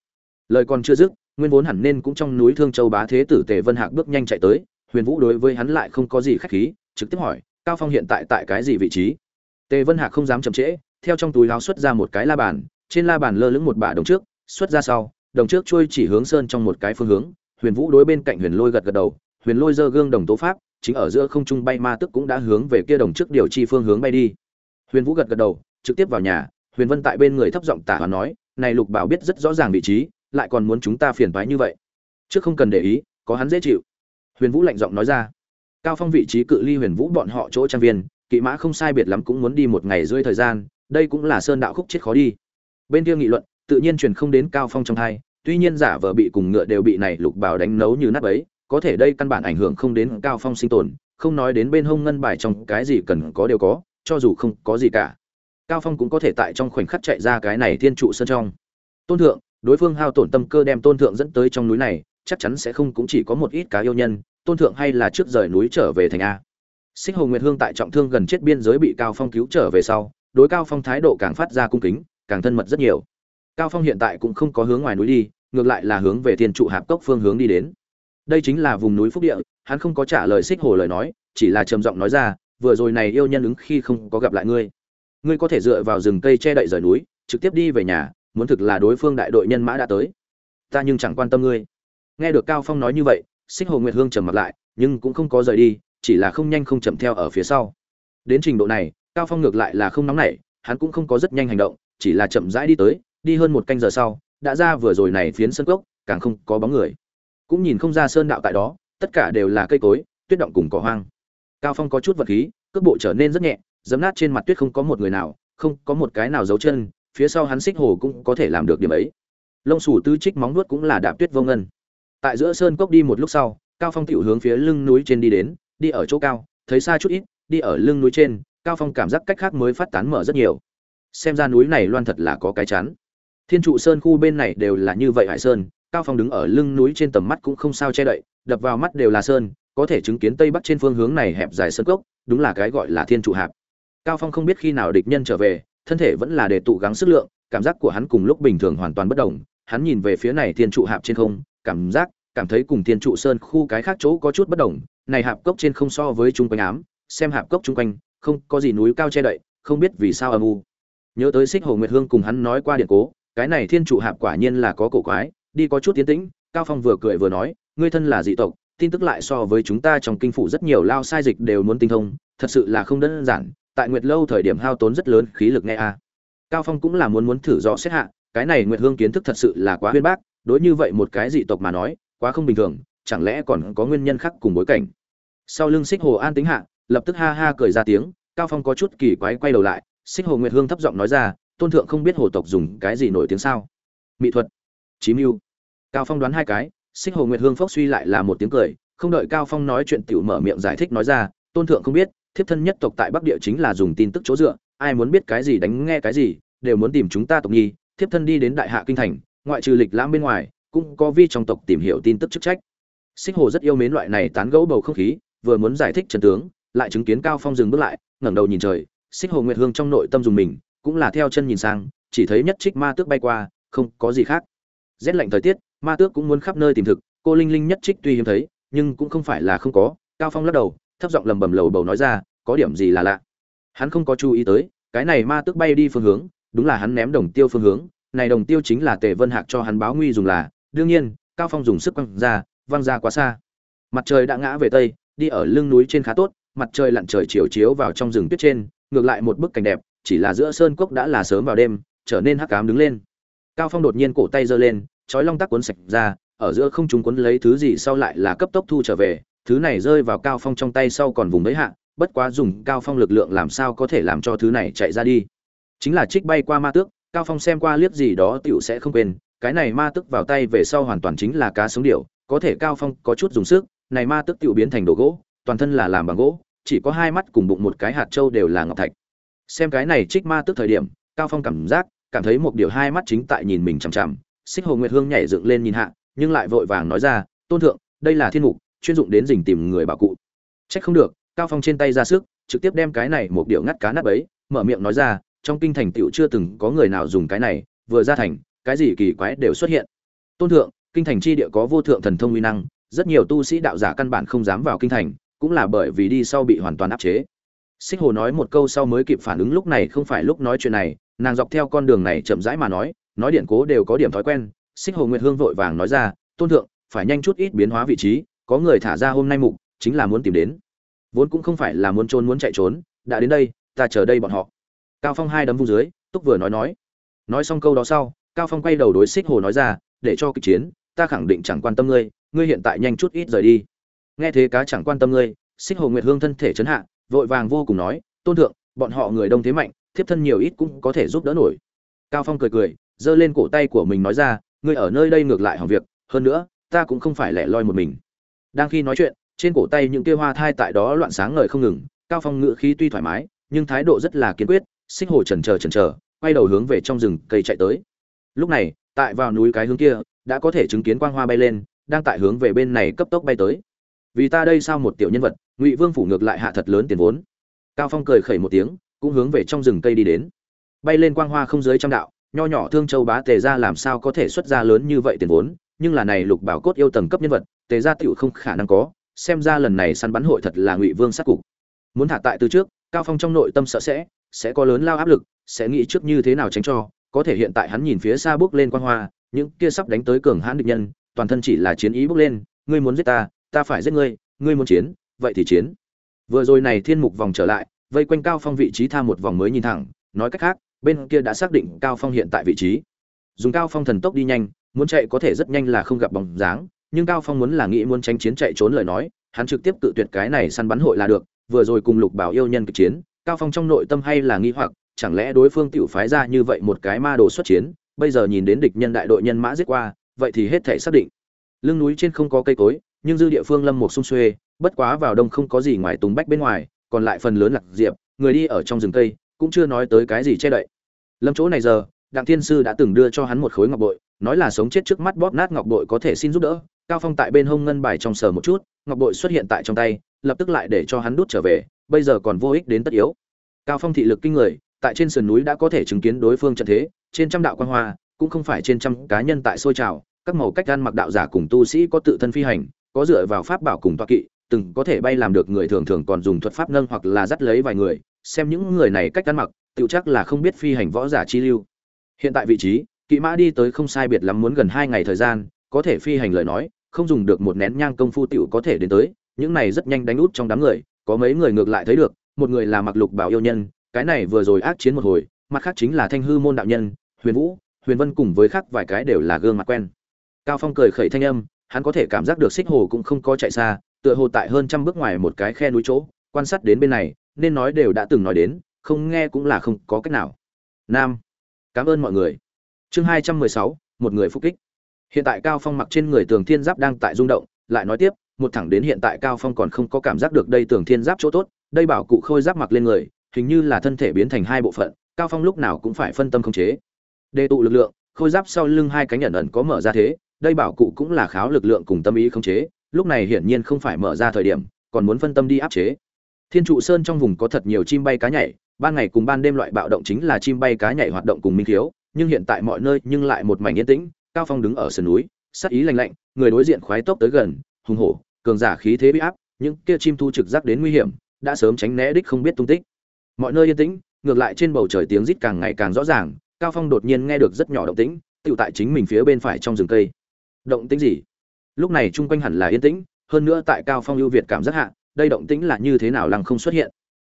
Lời còn chưa dứt nguyên vốn hẳn nên cũng trong núi thương châu bá thế tử tề vân hạc bước nhanh chạy tới, huyền vũ đối với hắn lại không có gì khách khí, trực tiếp hỏi, cao phong hiện tại tại cái gì vị trí? Tề vân hạc không dám chậm trễ, theo trong túi láo xuất ra một cái la bàn, trên la bàn lơ lửng một bả đồng trước, xuất ra sau, đồng trước trôi chỉ hướng sơn trong một cái phương hướng, huyền vũ đối bên cạnh huyền lôi gật gật đầu, huyền lôi giơ gương đồng tố pháp, chính ở giữa không trung bay ma tức cũng đã hướng về kia đồng trước điều chi phương hướng bay đi. Huyền vũ gật gật đầu, trực tiếp vào nhà, huyền vân tại bên người thấp giọng tả và nói, này lục bảo biết rất rõ ràng vị trí lại còn muốn chúng ta phiền toái như vậy. Trước không cần để ý, có hắn dễ chịu. Huyền vũ lạnh giọng nói ra. Cao phong vị trí cự ly huyền vũ bọn họ chỗ trang viên, kỵ mã không sai biệt lắm cũng muốn đi một ngày rưỡi thời gian, đây cũng là sơn đạo khúc chết khó đi. Bên kia nghị luận, tự nhiên truyền không đến cao phong trong hai tuy nhiên giả vờ bị cùng ngựa đều bị này lục bảo đánh nấu như nát ấy, có thể đây căn bản ảnh hưởng không đến cao phong sinh tồn, không nói đến bên hông ngân bài trong cái gì cần có đều có, cho dù không có gì cả. Cao phong cũng có thể tại trong khoảnh khắc chạy ra cái này thiên trụ sơn trong. Tôn thượng đối phương hao tổn tâm cơ đem tôn thượng dẫn tới trong núi này, chắc chắn sẽ không cũng chỉ có một ít cá yêu nhân, tôn thượng hay là trước rời núi trở về thành a. Xích hồ nguyệt hương tại trọng thương gần chết biên giới bị cao phong cứu trở về sau, đối cao phong thái độ càng phát ra cung kính, càng thân mật rất nhiều. Cao phong hiện tại cũng không có hướng ngoài núi đi, ngược lại là hướng về thiên trụ hạp cốc phương hướng đi đến. Đây chính là vùng núi phúc địa, hắn không có trả lời xích hồ lời nói, chỉ là trầm giọng nói ra, vừa rồi này yêu nhân ứng khi không có gặp lại ngươi. Ngươi có thể dựa vào rừng cây che đậy rời núi, trực tiếp đi về nhà muốn thực là đối phương đại đội nhân mã đã tới. Ta nhưng chẳng quan tâm ngươi. Nghe được cao phong nói như vậy, xích hồ nguyệt hương trầm mặt lại, nhưng cũng không có rời đi, chỉ là không nhanh không chậm theo ở phía sau. Đến trình độ này, cao phong ngược lại là không nóng nảy, hắn cũng không có rất nhanh hành động, chỉ là chậm rãi đi tới, đi hơn một canh giờ sau, đã ra vừa rồi này phiến sân cốc, càng không có bóng người. Cũng nhìn không ra sơn đạo tại đó, tất cả đều là cây cối, tuyết động cùng cỏ hoang. Cao phong có chút vật khí, cước bộ trở nên rất nhẹ dấm nát trên mặt tuyết không có một người nào, không có một cái nào giấu chân phía sau hắn xích hồ cũng có thể làm được điểm ấy. Lông sủ tư trích móng nuốt cũng là đạp tuyết vô ngân. Tại giữa sơn cốc đi một lúc sau, cao phong tiểu hướng phía lưng núi trên đi đến, đi ở chỗ cao, thấy xa chút ít, đi ở lưng núi trên, cao phong cảm giác cách khác mới phát tán mở rất nhiều. Xem ra núi này loan thật là có cái chắn. Thiên trụ sơn khu bên này đều là như vậy hải sơn, cao phong đứng ở lưng núi trên tầm mắt cũng không sao che đậy, đập vào mắt đều là sơn, có thể chứng kiến tây bắc trên phương hướng này hẹp dài sơn cốc, đúng là cái gọi là thiên trụ hạp. Cao phong không biết khi nào địch nhân trở về thân thể vẫn là để tụ gắng sức lượng, cảm giác của hắn cùng lúc bình thường hoàn toàn bất động. hắn nhìn về phía này thiên trụ hạp trên không, cảm giác, cảm thấy cùng thiên trụ sơn khu cái khác chỗ có chút bất động. này hạp cốc trên không so với trung quanh ám, xem hạp cốc chung quanh, không có gì núi cao che đậy, không biết vì sao âm u nhớ tới xích hồ nguyệt hương cùng hắn nói qua điện cố, cái này thiên trụ hạp quả nhiên là có cổ quái, đi có chút tiến tĩnh, cao phong vừa cười vừa nói, ngươi thân là dị tộc, tin tức lại so với chúng ta trong kinh phủ rất nhiều lao sai dịch đều muốn tinh thông, thật sự là không đơn giản tại nguyệt lâu thời điểm hao tốn rất lớn khí lực nghe a. Cao phong cũng là muốn muốn thử rõ xét hạ, cái này nguyệt hương kiến thức thật sự là quá huyên bác, đối như vậy một cái dị tộc mà nói, quá không bình thường, chẳng lẽ còn có nguyên nhân khác cùng bối cảnh. Sau lưng xích hồ an tính hạ, lập tức ha ha cười ra tiếng, cao phong có chút kỳ quái quay đầu lại, xích hồ nguyệt hương thấp giọng nói ra, tôn thượng không biết hồ tộc dùng cái gì nổi tiếng sao? Mỹ thuật. Chí mưu. Cao phong đoán hai cái, xích hồ nguyệt hương phốc suy lại là một tiếng cười, không đợi cao phong nói chuyện tiểu mở miệng giải thích nói ra, tôn thượng không biết thiếp thân nhất tộc tại bắc địa chính là dùng tin tức chỗ dựa, ai muốn biết cái gì đánh nghe cái gì, đều muốn tìm chúng ta tộc nhi, thiếp thân đi đến đại hạ kinh thành, ngoại trừ lịch lãm bên ngoài, cũng có vi trong tộc tìm hiểu tin tức chức trách. Xích hồ rất yêu mến loại này tán gẫu bầu không khí, vừa muốn giải thích trần tướng, lại chứng kiến cao phong dừng bước lại, ngẩng đầu nhìn trời, xích hồ nguyệt hương trong nội tâm dùng mình, cũng là theo chân nhìn sang, chỉ thấy nhất trích ma tước bay qua, không có gì khác. Rét lạnh thời tiết, ma tước cũng muốn khắp nơi tìm thực, cô linh linh nhất trích tuy hiếm thấy, nhưng cũng không phải là không có, cao phong lắc đầu thấp giọng lầm bầm lầu bầu nói ra, có điểm gì là lạ. Hắn không có chú ý tới, cái này ma tước bay đi phương hướng, đúng là hắn ném đồng tiêu phương hướng, này đồng tiêu chính là tề vân hạc cho hắn báo nguy dùng là, đương nhiên, cao phong dùng sức quăng ra, văng ra quá xa. Mặt trời đã ngã về tây, đi ở lưng núi trên khá tốt, mặt trời lặn trời chiều chiếu vào trong rừng tuyết trên, ngược lại một bức cảnh đẹp, chỉ là giữa sơn cốc đã là sớm vào đêm, trở nên hắc cám đứng lên. Cao phong đột nhiên cổ tay giơ lên, chói long tắc cuốn sạch ra, ở giữa không chúng cuốn lấy thứ gì sau lại là cấp tốc thu trở về thứ này rơi vào cao phong trong tay sau còn vùng đấy hạ, bất quá dùng cao phong lực lượng làm sao có thể làm cho thứ này chạy ra đi. Chính là trích bay qua ma tước, cao phong xem qua liếc gì đó tiểu sẽ không quên, cái này ma tước vào tay về sau hoàn toàn chính là cá sống điểu, có thể cao phong có chút dùng sức, này ma tước tiểu biến thành đồ gỗ, toàn thân là làm bằng gỗ, chỉ có hai mắt cùng bụng một cái hạt châu đều là ngọc thạch. Xem cái này trích ma tước thời điểm, cao phong cảm giác, cảm thấy một điều hai mắt chính tại nhìn mình chằm chằm, xích hồ nguyệt hương nhảy dựng lên nhìn hạ, nhưng lại vội vàng nói ra, tôn thượng, đây là thiên mục chuyên dụng đến dình tìm người bảo cụ. Trách không được, cao phong trên tay ra sức, trực tiếp đem cái này một điệu ngắt cá nát ấy mở miệng nói ra, trong kinh thành tiểu chưa từng có người nào dùng cái này, vừa ra thành, cái gì kỳ quái đều xuất hiện. Tôn thượng, kinh thành chi địa có vô thượng thần thông uy năng, rất nhiều tu sĩ đạo giả căn bản không dám vào kinh thành, cũng là bởi vì đi sau bị hoàn toàn áp chế. Xích hồ nói một câu sau mới kịp phản ứng lúc này không phải lúc nói chuyện này, nàng dọc theo con đường này chậm rãi mà nói nói điện cố đều có điểm thói quen. Xích hồ nguyệt hương vội vàng nói ra, tôn thượng, phải nhanh chút ít biến hóa vị trí có người thả ra hôm nay mục, chính là muốn tìm đến. Vốn cũng không phải là muốn trốn muốn chạy trốn, đã đến đây, ta chờ đây bọn họ. Cao phong hai đấm vung dưới, túc vừa nói nói. Nói xong câu đó sau, cao phong quay đầu đối xích hồ nói ra, để cho kịch chiến, ta khẳng định chẳng quan tâm ngươi ngươi hiện tại nhanh chút ít rời đi. Nghe thế cá chẳng quan tâm ngươi xích hồ nguyệt hương thân thể chấn hạ, vội vàng vô cùng nói, tôn thượng, bọn họ người đông thế mạnh, thiếp thân nhiều ít cũng có thể giúp đỡ nổi. Cao phong cười cười, giơ lên cổ tay của mình nói ra, ngươi ở nơi đây ngược lại hỏng việc, hơn nữa, ta cũng không phải lẻ loi một mình đang khi nói chuyện, trên cổ tay những tia hoa thai tại đó loạn sáng ngời không ngừng, cao phong ngự khí tuy thoải mái, nhưng thái độ rất là kiên quyết, xích hồ chần chờ chần chờ, quay đầu hướng về trong rừng cây chạy tới. Lúc này, tại vào núi cái hướng kia, đã có thể chứng kiến quang hoa bay lên, đang tại hướng về bên này cấp tốc bay tới. Vì ta đây sao một tiểu nhân vật, ngụy vương phủ ngược lại hạ thật lớn tiền vốn. Cao phong cười khẩy một tiếng, cũng hướng về trong rừng cây đi đến. Bay lên quang hoa không dưới trăm đạo, nho nhỏ thương châu bá tề ra làm sao có thể xuất ra lớn như vậy tiền vốn, nhưng là này lục bảo cốt yêu tầng cấp nhân vật tề gia tựu không khả năng có, xem ra lần này săn bắn hội thật là ngụy vương sát cục. Muốn thả tại từ trước, cao phong trong nội tâm sợ sẽ sẽ có lớn lao áp lực, sẽ nghĩ trước như thế nào tránh cho, có thể hiện tại hắn nhìn phía xa bước lên quan hoa, những kia sắp đánh tới cường hãn địch nhân, toàn thân chỉ là chiến ý bước lên, ngươi muốn giết ta ta phải giết ngươi ngươi muốn chiến, vậy thì chiến. Vừa rồi này thiên mục vòng trở lại, vây quanh cao phong vị trí tha một vòng mới nhìn thẳng, nói cách khác, bên kia đã xác định cao phong hiện tại vị trí. Dùng cao phong thần tốc đi nhanh, muốn chạy có thể rất nhanh là không gặp bóng dáng nhưng cao phong muốn là nghĩ muốn tránh chiến chạy trốn lời nói, hắn trực tiếp tự tuyệt cái này săn bắn hội là được, vừa rồi cùng lục bảo yêu nhân kịch chiến, cao phong trong nội tâm hay là nghi hoặc, chẳng lẽ đối phương tiểu phái ra như vậy một cái ma đồ xuất chiến, bây giờ nhìn đến địch nhân đại đội nhân mã giết qua, vậy thì hết thể xác định. Lưng núi trên không có cây cối, nhưng dư địa phương lâm một sung xuê, bất quá vào đông không có gì ngoài tùng bách bên ngoài, còn lại phần lớn lạc diệp, người đi ở trong rừng cây, cũng chưa nói tới cái gì che đậy. Lâm chỗ này giờ, đặng thiên sư đã từng đưa cho hắn một khối ngọc bội nói là sống chết trước mắt bóp nát ngọc bội có thể xin giúp đỡ, cao phong tại bên hông ngân bài trong sờ một chút, ngọc bội xuất hiện tại trong tay, lập tức lại để cho hắn đút trở về, bây giờ còn vô ích đến tất yếu. Cao phong thị lực kinh người, tại trên sườn núi đã có thể chứng kiến đối phương trận thế, trên trăm đạo quan hoa, cũng không phải trên trăm cá nhân tại sôi trào, các màu cách gan mặc đạo giả cùng tu sĩ có tự thân phi hành, có dựa vào pháp bảo cùng toa kỵ, từng có thể bay làm được người thường thường còn dùng thuật pháp nâng hoặc là dắt lấy vài người, xem những người này cách gan mặc, tự chắc là không biết phi hành võ giả chi lưu. Hiện tại vị trí kỵ mã đi tới không sai biệt lắm muốn gần hai ngày thời gian, có thể phi hành lời nói, không dùng được một nén nhang công phu tiểu có thể đến tới. Những này rất nhanh đánh út trong đám người, có mấy người ngược lại thấy được, một người là mặc lục bảo yêu nhân, cái này vừa rồi ác chiến một hồi, mặt khác chính là thanh hư môn đạo nhân, huyền vũ, huyền vân cùng với khác vài cái đều là gương mặt quen. Cao phong cười khẩy thanh âm, hắn có thể cảm giác được xích hồ cũng không có chạy xa, tựa hồ tại hơn trăm bước ngoài một cái khe núi chỗ, quan sát đến bên này, nên nói đều đã từng nói đến, không nghe cũng là không có cách nào. Nam, cảm ơn mọi người chương hai trăm mười sáu, một người phục kích. Hiện tại cao phong mặc trên người tường thiên giáp đang tại rung động, lại nói tiếp, một thẳng đến hiện tại cao phong còn không có cảm giác được đây tường thiên giáp chỗ tốt, đây bảo cụ khôi giáp mặc lên người, hình như là thân thể biến thành hai bộ phận, cao phong lúc nào cũng phải phân tâm khống chế. Đề tụ lực lượng, khôi giáp sau lưng hai cánh ẩn ẩn có mở ra thế, đây bảo cụ cũng là kháo lực lượng cùng tâm ý khống chế, lúc này hiển nhiên không phải mở ra thời điểm, còn muốn phân tâm đi áp chế. Thiên trụ sơn trong vùng có thật nhiều chim bay cá nhảy, ban ngày cùng ban đêm loại bạo động chính là chim bay cá nhảy hoạt động cùng minh thiếu nhưng hiện tại mọi nơi nhưng lại một mảnh yên tĩnh, cao phong đứng ở sườn núi, sắc ý lạnh lạnh, người đối diện khoái tốc tới gần, hùng hổ, cường giả khí thế bị áp, những kia chim thu trực giác đến nguy hiểm, đã sớm tránh né đích không biết tung tích. Mọi nơi yên tĩnh, ngược lại trên bầu trời tiếng rít càng ngày càng rõ ràng, cao phong đột nhiên nghe được rất nhỏ động tĩnh, tựu tại chính mình phía bên phải trong rừng cây. Động tĩnh gì? Lúc này chung quanh hẳn là yên tĩnh, hơn nữa tại cao phong ưu việt cảm giác hạ, đây động tĩnh là như thế nào lăng không xuất hiện?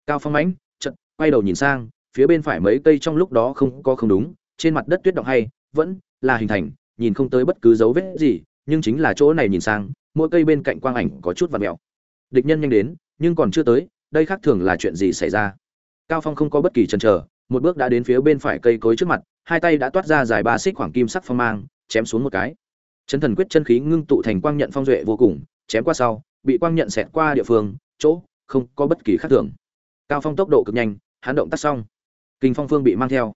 Cao phong mãnh, chợt quay đầu nhìn sang, phía bên phải mấy cây trong lúc đó không có không đúng trên mặt đất tuyết động hay, vẫn là hình thành, nhìn không tới bất cứ dấu vết gì, nhưng chính là chỗ này nhìn sang, mỗi cây bên cạnh quang ảnh có chút vặn mèo. Địch nhân nhanh đến, nhưng còn chưa tới, đây khác thường là chuyện gì xảy ra? Cao phong không có bất kỳ chần chờ, một bước đã đến phía bên phải cây cối trước mặt, hai tay đã toát ra dài ba xích khoảng kim sắc phong mang, chém xuống một cái. Chân thần quyết chân khí ngưng tụ thành quang nhận phong duệ vô cùng, chém qua sau, bị quang nhận xẹt qua địa phương, chỗ không có bất kỳ khác thường. Cao phong tốc độ cực nhanh, hắn động tác xong. Kinh phong phương bị mang theo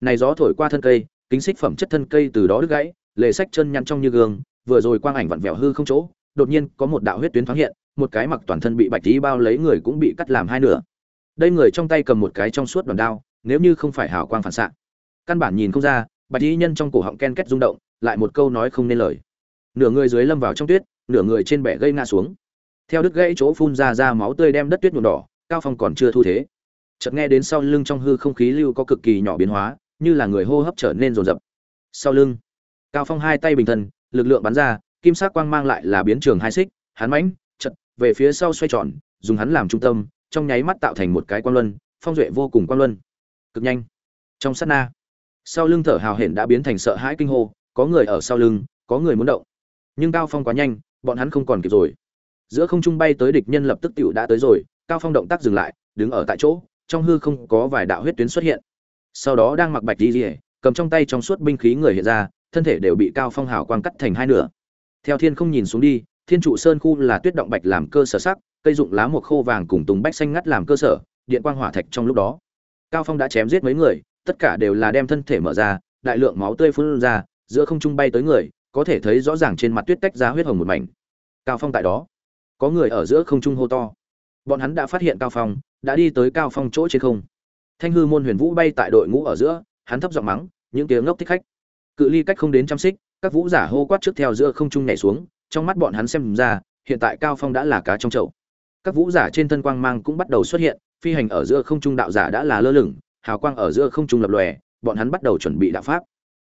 này gió thổi qua thân cây, kính xích phẩm chất thân cây từ đó đứt gãy, lề sách chân nhăn trong như gương, vừa rồi quang ảnh vặn vẹo hư không chỗ, đột nhiên có một đạo huyết tuyến thoáng hiện, một cái mặc toàn thân bị bạch tí bao lấy người cũng bị cắt làm hai nửa. Đây người trong tay cầm một cái trong suốt đòn đao, nếu như không phải hào quang phản xạ. Căn bản nhìn không ra, bạch tí nhân trong cổ họng ken kết rung động, lại một câu nói không nên lời. Nửa người dưới lâm vào trong tuyết, nửa người trên bẻ gây ngã xuống. Theo đứt gãy chỗ phun ra ra máu tươi đem đất tuyết nhuộm đỏ, cao phong còn chưa thu thế. Chợt nghe đến sau lưng trong hư không khí lưu có cực kỳ nhỏ biến hóa như là người hô hấp trở nên rồn rập. Sau lưng, cao phong hai tay bình thân, lực lượng bắn ra, kim sắc quang mang lại là biến trường hai xích, hắn mãnh, chật, về phía sau xoay tròn, dùng hắn làm trung tâm, trong nháy mắt tạo thành một cái quang luân, phong duệ vô cùng quang luân. Cực nhanh. Trong sát na, sau lưng thở hào hển đã biến thành sợ hãi kinh hô, có người ở sau lưng, có người muốn động. Nhưng cao phong quá nhanh, bọn hắn không còn kịp rồi. Giữa không trung bay tới địch nhân lập tức tiểu đã tới rồi, cao phong động tác dừng lại, đứng ở tại chỗ, trong hư không có vài đạo huyết tuyến xuất hiện sau đó đang mặc bạch đi rỉa cầm trong tay trong suốt binh khí người hiện ra, thân thể đều bị cao phong hào quang cắt thành hai nửa. Theo thiên không nhìn xuống đi, thiên trụ sơn khu là tuyết động bạch làm cơ sở sắc, cây dụng lá một khô vàng cùng tùng bách xanh ngắt làm cơ sở, điện quang hỏa thạch trong lúc đó. Cao phong đã chém giết mấy người, tất cả đều là đem thân thể mở ra, đại lượng máu tươi phun ra, giữa không trung bay tới người, có thể thấy rõ ràng trên mặt tuyết tách ra huyết hồng một mảnh. Cao phong tại đó. Có người ở giữa không trung hô to. Bọn hắn đã phát hiện cao phong, đã đi tới cao phong chỗ trên không thanh hư môn huyền vũ bay tại đội ngũ ở giữa, hắn thấp giọng mắng, những tiếng ngốc thích khách. Cự ly cách không đến trăm xích, các vũ giả hô quát trước theo giữa không trung nhảy xuống, trong mắt bọn hắn xem ra, hiện tại cao phong đã là cá trong chậu. Các vũ giả trên thân quang mang cũng bắt đầu xuất hiện, phi hành ở giữa không trung đạo giả đã là lơ lửng, hào quang ở giữa không trung lập lòe, bọn hắn bắt đầu chuẩn bị đạo pháp.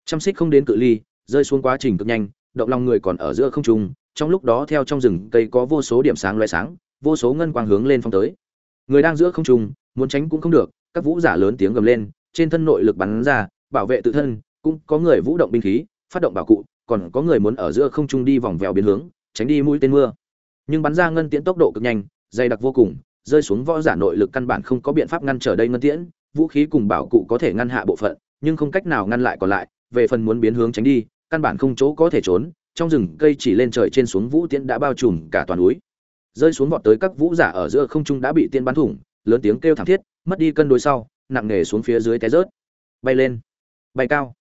Trăm xích không đến cự ly, rơi xuống quá trình cực nhanh, động lòng người còn ở giữa không trung, trong lúc đó theo trong rừng cây có vô số điểm sáng lóe sáng, vô số ngân quang hướng lên phong tới. Người đang giữa không trung, muốn tránh cũng không được các vũ giả lớn tiếng gầm lên, trên thân nội lực bắn ra, bảo vệ tự thân, cũng có người vũ động binh khí, phát động bảo cụ, còn có người muốn ở giữa không trung đi vòng vèo biến hướng, tránh đi mũi tên mưa. Nhưng bắn ra ngân tiễn tốc độ cực nhanh, dày đặc vô cùng, rơi xuống võ giả nội lực căn bản không có biện pháp ngăn trở đây ngân tiễn, vũ khí cùng bảo cụ có thể ngăn hạ bộ phận, nhưng không cách nào ngăn lại còn lại, về phần muốn biến hướng tránh đi, căn bản không chỗ có thể trốn, trong rừng cây chỉ lên trời trên xuống vũ tiễn đã bao trùm cả toàn núi. Rơi xuống vọt tới các vũ giả ở giữa không trung đã bị tiên bắn thủng, lớn tiếng kêu thảm thiết mất đi cân đối sau, nặng nề xuống phía dưới té rớt. Bay lên. Bay cao.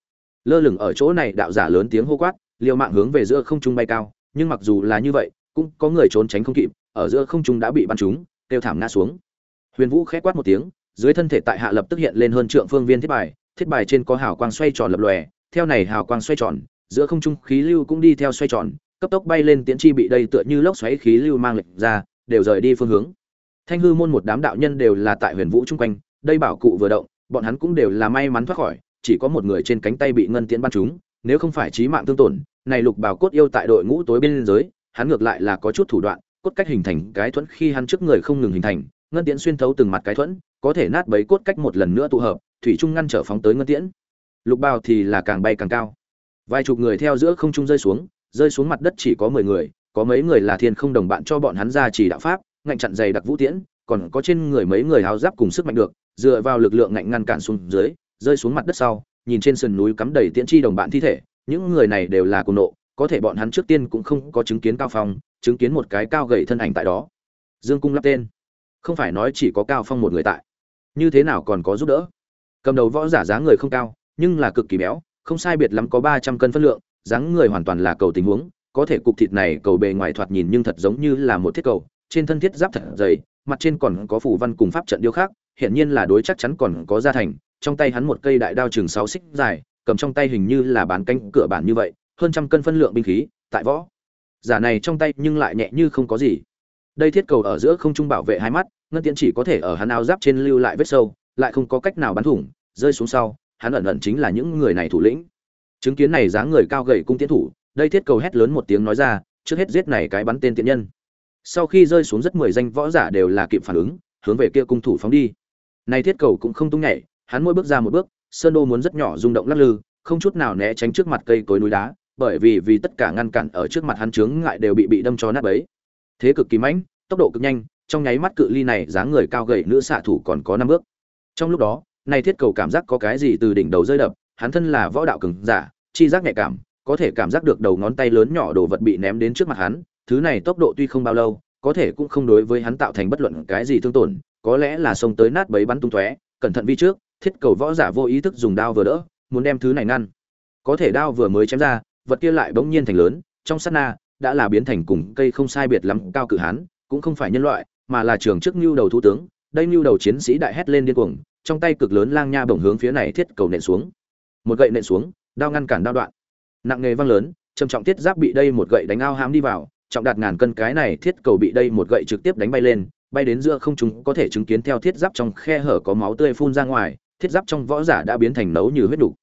Lơ lửng ở chỗ này đạo giả lớn tiếng hô quát, liều mạng hướng về giữa không trung bay cao, nhưng mặc dù là như vậy, cũng có người trốn tránh không kịp, ở giữa không trung đã bị bắn trúng, kêu thảm ngã xuống. Huyền vũ khẽ quát một tiếng, dưới thân thể tại hạ lập tức hiện lên hơn trượng phương viên thiết bài thiết bài trên có hào quang xoay tròn lập lòe, theo này hào quang xoay tròn, giữa không trung khí lưu cũng đi theo xoay tròn, cấp tốc bay lên tiễn chi bị đây tựa như lốc xoáy khí lưu mang lệch ra, đều rời đi phương hướng thanh hư môn một đám đạo nhân đều là tại huyền vũ chung quanh, đây bảo cụ vừa động, bọn hắn cũng đều là may mắn thoát khỏi, chỉ có một người trên cánh tay bị ngân tiễn bắn trúng, nếu không phải trí mạng tương tổn, này lục bảo cốt yêu tại đội ngũ tối bên giới, hắn ngược lại là có chút thủ đoạn, cốt cách hình thành cái thuẫn khi hắn trước người không ngừng hình thành, ngân tiễn xuyên thấu từng mặt cái thuẫn, có thể nát bấy cốt cách một lần nữa tụ hợp, thủy trung ngăn trở phóng tới ngân tiễn. Lục bào thì là càng bay càng cao. Vài chục người theo giữa không trung rơi xuống rơi xuống mặt đất chỉ có mười người, có mấy người là thiên không đồng bạn cho bọn hắn ra chỉ đạo pháp ngạnh chặn dày đặc vũ tiễn, còn có trên người mấy người háo giáp cùng sức mạnh được, dựa vào lực lượng ngạnh ngăn cản xuống dưới, rơi xuống mặt đất sau, nhìn trên sườn núi cắm đầy tiễn chi đồng bạn thi thể, những người này đều là cùng nộ, có thể bọn hắn trước tiên cũng không có chứng kiến cao phong, chứng kiến một cái cao gầy thân ảnh tại đó. Dương cung lắp tên. Không phải nói chỉ có cao phong một người tại. Như thế nào còn có giúp đỡ? Cầm đầu võ giả dáng người không cao, nhưng là cực kỳ béo, không sai biệt lắm có ba trăm cân phân lượng, dáng người hoàn toàn là cầu tình huống, có thể cục thịt này cầu bề ngoài thoạt nhìn nhưng thật giống như là một thiết cầu trên thân thiết giáp thật dày, mặt trên còn có phủ văn cùng pháp trận điêu khác hiện nhiên là đối chắc chắn còn có gia thành. Trong tay hắn một cây đại đao trường sáu xích dài, cầm trong tay hình như là bán canh cửa bản như vậy, hơn trăm cân phân lượng binh khí, tại võ. Giả này trong tay nhưng lại nhẹ như không có gì. Đây thiết cầu ở giữa không trung bảo vệ hai mắt, ngân tiễn chỉ có thể ở hắn áo giáp trên lưu lại vết sâu, lại không có cách nào bắn thủng, rơi xuống sau, hắn ẩn ẩn chính là những người này thủ lĩnh. Chứng kiến này dáng người cao gầy cung tiễn thủ, đây thiết cầu hét lớn một tiếng nói ra, trước hết giết này cái bắn tên tiện nhân sau khi rơi xuống rất mười danh võ giả đều là kịp phản ứng, hướng về kia cung thủ phóng đi. Này thiết cầu cũng không tung nhảy, hắn mỗi bước ra một bước, sơn đô muốn rất nhỏ rung động lắc lư, không chút nào né tránh trước mặt cây cối núi đá, bởi vì vì tất cả ngăn cản ở trước mặt hắn chướng ngại đều bị bị đâm cho nát bấy. Thế cực kỳ mãnh, tốc độ cực nhanh, trong nháy mắt cự ly này dáng người cao gầy nữ xạ thủ còn có năm bước. Trong lúc đó, này thiết cầu cảm giác có cái gì từ đỉnh đầu rơi đập, hắn thân là võ đạo cường giả, chi giác nhạy cảm, có thể cảm giác được đầu ngón tay lớn nhỏ đồ vật bị ném đến trước mặt hắn thứ này tốc độ tuy không bao lâu, có thể cũng không đối với hắn tạo thành bất luận cái gì thương tổn, có lẽ là xông tới nát bấy bắn tung tóe, cẩn thận vi trước, thiết cầu võ giả vô ý thức dùng đao vừa đỡ, muốn đem thứ này ngăn. Có thể đao vừa mới chém ra, vật kia lại bỗng nhiên thành lớn, trong sát na đã là biến thành cùng cây không sai biệt lắm cao cự hán, cũng không phải nhân loại, mà là trường trước nhu đầu thủ tướng, đây nhu đầu chiến sĩ đại hét lên điên cuồng, trong tay cực lớn lang nha bổng hướng phía này thiết cầu nện xuống. Một gậy nện xuống, đao ngăn cản đao đoạn. Nặng nghề văng lớn, trầm trọng thiết giáp bị đây một gậy đánh ao hãm đi vào trọng đạt ngàn cân cái này thiết cầu bị đây một gậy trực tiếp đánh bay lên, bay đến giữa không chúng có thể chứng kiến theo thiết giáp trong khe hở có máu tươi phun ra ngoài, thiết giáp trong võ giả đã biến thành nấu như huyết đủ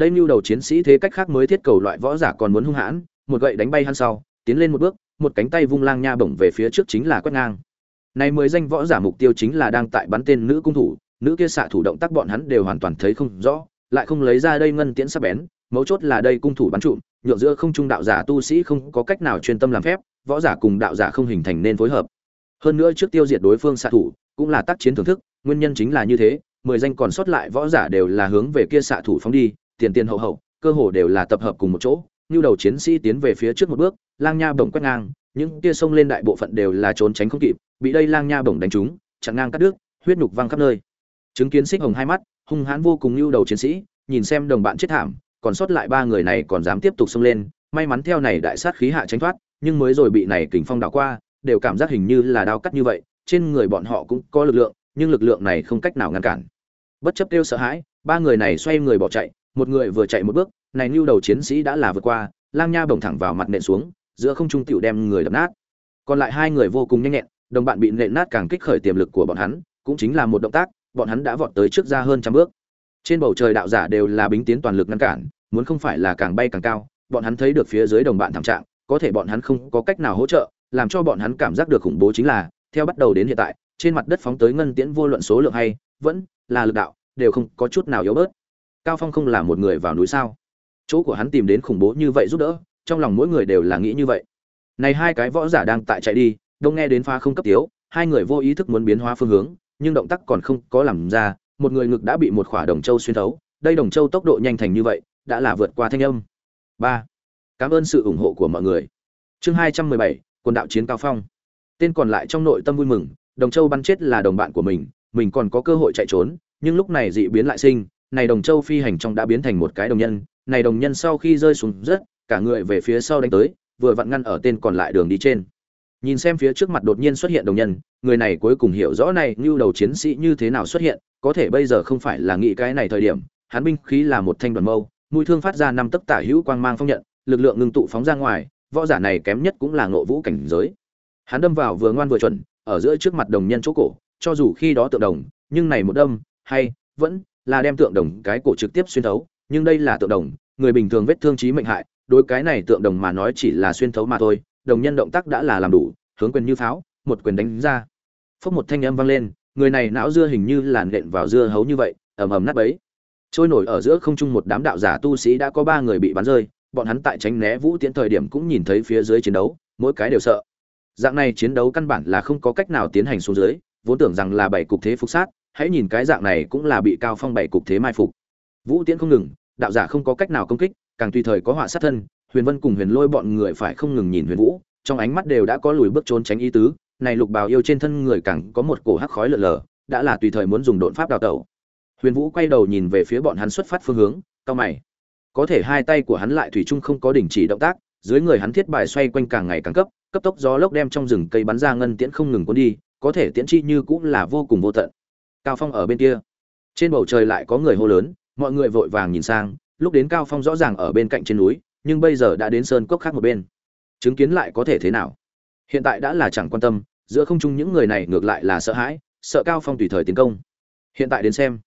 đây mưu đầu chiến sĩ thế cách khác mới thiết cầu loại võ giả còn muốn hung hãn, một gậy đánh bay hắn sau, tiến lên một bước, một cánh tay vung lang nha bổng về phía trước chính là quét ngang. Này mới danh võ giả mục tiêu chính là đang tại bắn tên nữ cung thủ, nữ kia xạ thủ động tác bọn hắn đều hoàn toàn thấy không rõ, lại không lấy ra đây ngân tiễn sắc bén, mấu chốt là đây cung thủ bắn trụm nhượng giữa không trung đạo giả tu sĩ không có cách nào chuyên tâm làm phép, võ giả cùng đạo giả không hình thành nên phối hợp. Hơn nữa trước tiêu diệt đối phương xạ thủ, cũng là tác chiến thưởng thức, nguyên nhân chính là như thế, mười danh còn sót lại võ giả đều là hướng về kia xạ thủ phóng đi, tiền tiền hậu hậu, cơ hồ đều là tập hợp cùng một chỗ, như đầu chiến sĩ tiến về phía trước một bước, lang nha bổng quét ngang, những kia xông lên đại bộ phận đều là trốn tránh không kịp, bị đây lang nha bổng đánh trúng, chặn ngang cắt đứt, huyết nhục văng khắp nơi. Chứng kiến xích hồng hai mắt, hung hãn vô cùng như đầu chiến sĩ, nhìn xem đồng bạn chết thảm còn sót lại ba người này còn dám tiếp tục xông lên, may mắn theo này đại sát khí hạ tránh thoát, nhưng mới rồi bị này kình phong đảo qua, đều cảm giác hình như là đao cắt như vậy, trên người bọn họ cũng có lực lượng, nhưng lực lượng này không cách nào ngăn cản. Bất chấp kêu sợ hãi, ba người này xoay người bỏ chạy, một người vừa chạy một bước, này nưu đầu chiến sĩ đã là vượt qua, lang nha bổng thẳng vào mặt nện xuống, giữa không trung tiểu đem người đập nát. Còn lại hai người vô cùng nhanh nhẹn, đồng bạn bị nện nát càng kích khởi tiềm lực của bọn hắn, cũng chính là một động tác, bọn hắn đã vọt tới trước ra hơn trăm bước trên bầu trời đạo giả đều là bính tiến toàn lực ngăn cản, muốn không phải là càng bay càng cao, bọn hắn thấy được phía dưới đồng bạn thảm trạng, có thể bọn hắn không có cách nào hỗ trợ, làm cho bọn hắn cảm giác được khủng bố chính là, theo bắt đầu đến hiện tại, trên mặt đất phóng tới ngân tiễn vô luận số lượng hay, vẫn là lực đạo, đều không có chút nào yếu bớt. Cao phong không là một người vào núi sao? Chỗ của hắn tìm đến khủng bố như vậy giúp đỡ, trong lòng mỗi người đều là nghĩ như vậy. Này hai cái võ giả đang tại chạy đi, đông nghe đến pha không cấp tiếu, hai người vô ý thức muốn biến hóa phương hướng, nhưng động tác còn không có làm ra một người ngực đã bị một khỏa đồng châu xuyên thấu, đây đồng châu tốc độ nhanh thành như vậy, đã là vượt qua thanh âm. Ba, cảm ơn sự ủng hộ của mọi người. Chương hai trăm mười bảy, quần đạo chiến cao phong. Tên còn lại trong nội tâm vui mừng, đồng châu bắn chết là đồng bạn của mình mình còn có cơ hội chạy trốn, nhưng lúc này dị biến lại sinh, này đồng châu phi hành trong đã biến thành một cái đồng nhân, này đồng nhân sau khi rơi xuống rất, cả người về phía sau đánh tới, vừa vặn ngăn ở tên còn lại đường đi trên nhìn xem phía trước mặt đột nhiên xuất hiện đồng nhân, người này cuối cùng hiểu rõ này như đầu chiến sĩ như thế nào xuất hiện, có thể bây giờ không phải là nghĩ cái này thời điểm, hắn binh khí là một thanh đoàn mâu, mũi thương phát ra năm tấc tả hữu quang mang phong nhận, lực lượng ngưng tụ phóng ra ngoài, võ giả này kém nhất cũng là ngộ vũ cảnh giới. Hắn đâm vào vừa ngoan vừa chuẩn, ở giữa trước mặt đồng nhân chỗ cổ, cho dù khi đó tượng đồng, nhưng này một đâm, hay, vẫn là đem tượng đồng cái cổ trực tiếp xuyên thấu, nhưng đây là tượng đồng, người bình thường vết thương chí mệnh hại, đối cái này tượng đồng mà nói chỉ là xuyên thấu mà thôi đồng nhân động tác đã là làm đủ, hướng quyền như pháo, một quyền đánh ra. Phốc một thanh âm vang lên, người này não dưa hình như làn nện vào dưa hấu như vậy, ầm ầm nát bấy. Trôi nổi ở giữa không trung một đám đạo giả tu sĩ đã có ba người bị bắn rơi, bọn hắn tại tránh né vũ tiễn thời điểm cũng nhìn thấy phía dưới chiến đấu, mỗi cái đều sợ. Dạng này chiến đấu căn bản là không có cách nào tiến hành xuống dưới, vốn tưởng rằng là bảy cục thế phục sát, hãy nhìn cái dạng này cũng là bị cao phong bảy cục thế mai phục. Vũ tiễn không ngừng, đạo giả không có cách nào công kích, càng tùy thời có họa sát thân huyền vân cùng huyền lôi bọn người phải không ngừng nhìn huyền vũ, trong ánh mắt đều đã có lùi bước trốn tránh ý tứ, này lục bào yêu trên thân người càng có một cổ hắc khói lờ lờ đã là tùy thời muốn dùng độn pháp đào tẩu. Huyền vũ quay đầu nhìn về phía bọn hắn xuất phát phương hướng, cao mày. Có thể hai tay của hắn lại thủy chung không có đình chỉ động tác, dưới người hắn thiết bài xoay quanh càng ngày càng cấp cấp tốc gió lốc đem trong rừng cây bắn ra ngân tiễn không ngừng cuốn đi, có thể tiễn chi như cũng là vô cùng vô tận. Cao phong ở bên kia. Trên bầu trời lại có người hô lớn, mọi người vội vàng nhìn sang, lúc đến cao phong rõ ràng ở bên cạnh trên núi nhưng bây giờ đã đến sơn cốc khác một bên. Chứng kiến lại có thể thế nào? Hiện tại đã là chẳng quan tâm, giữa không trung những người này ngược lại là sợ hãi, sợ cao phong tùy thời tiến công. Hiện tại đến xem,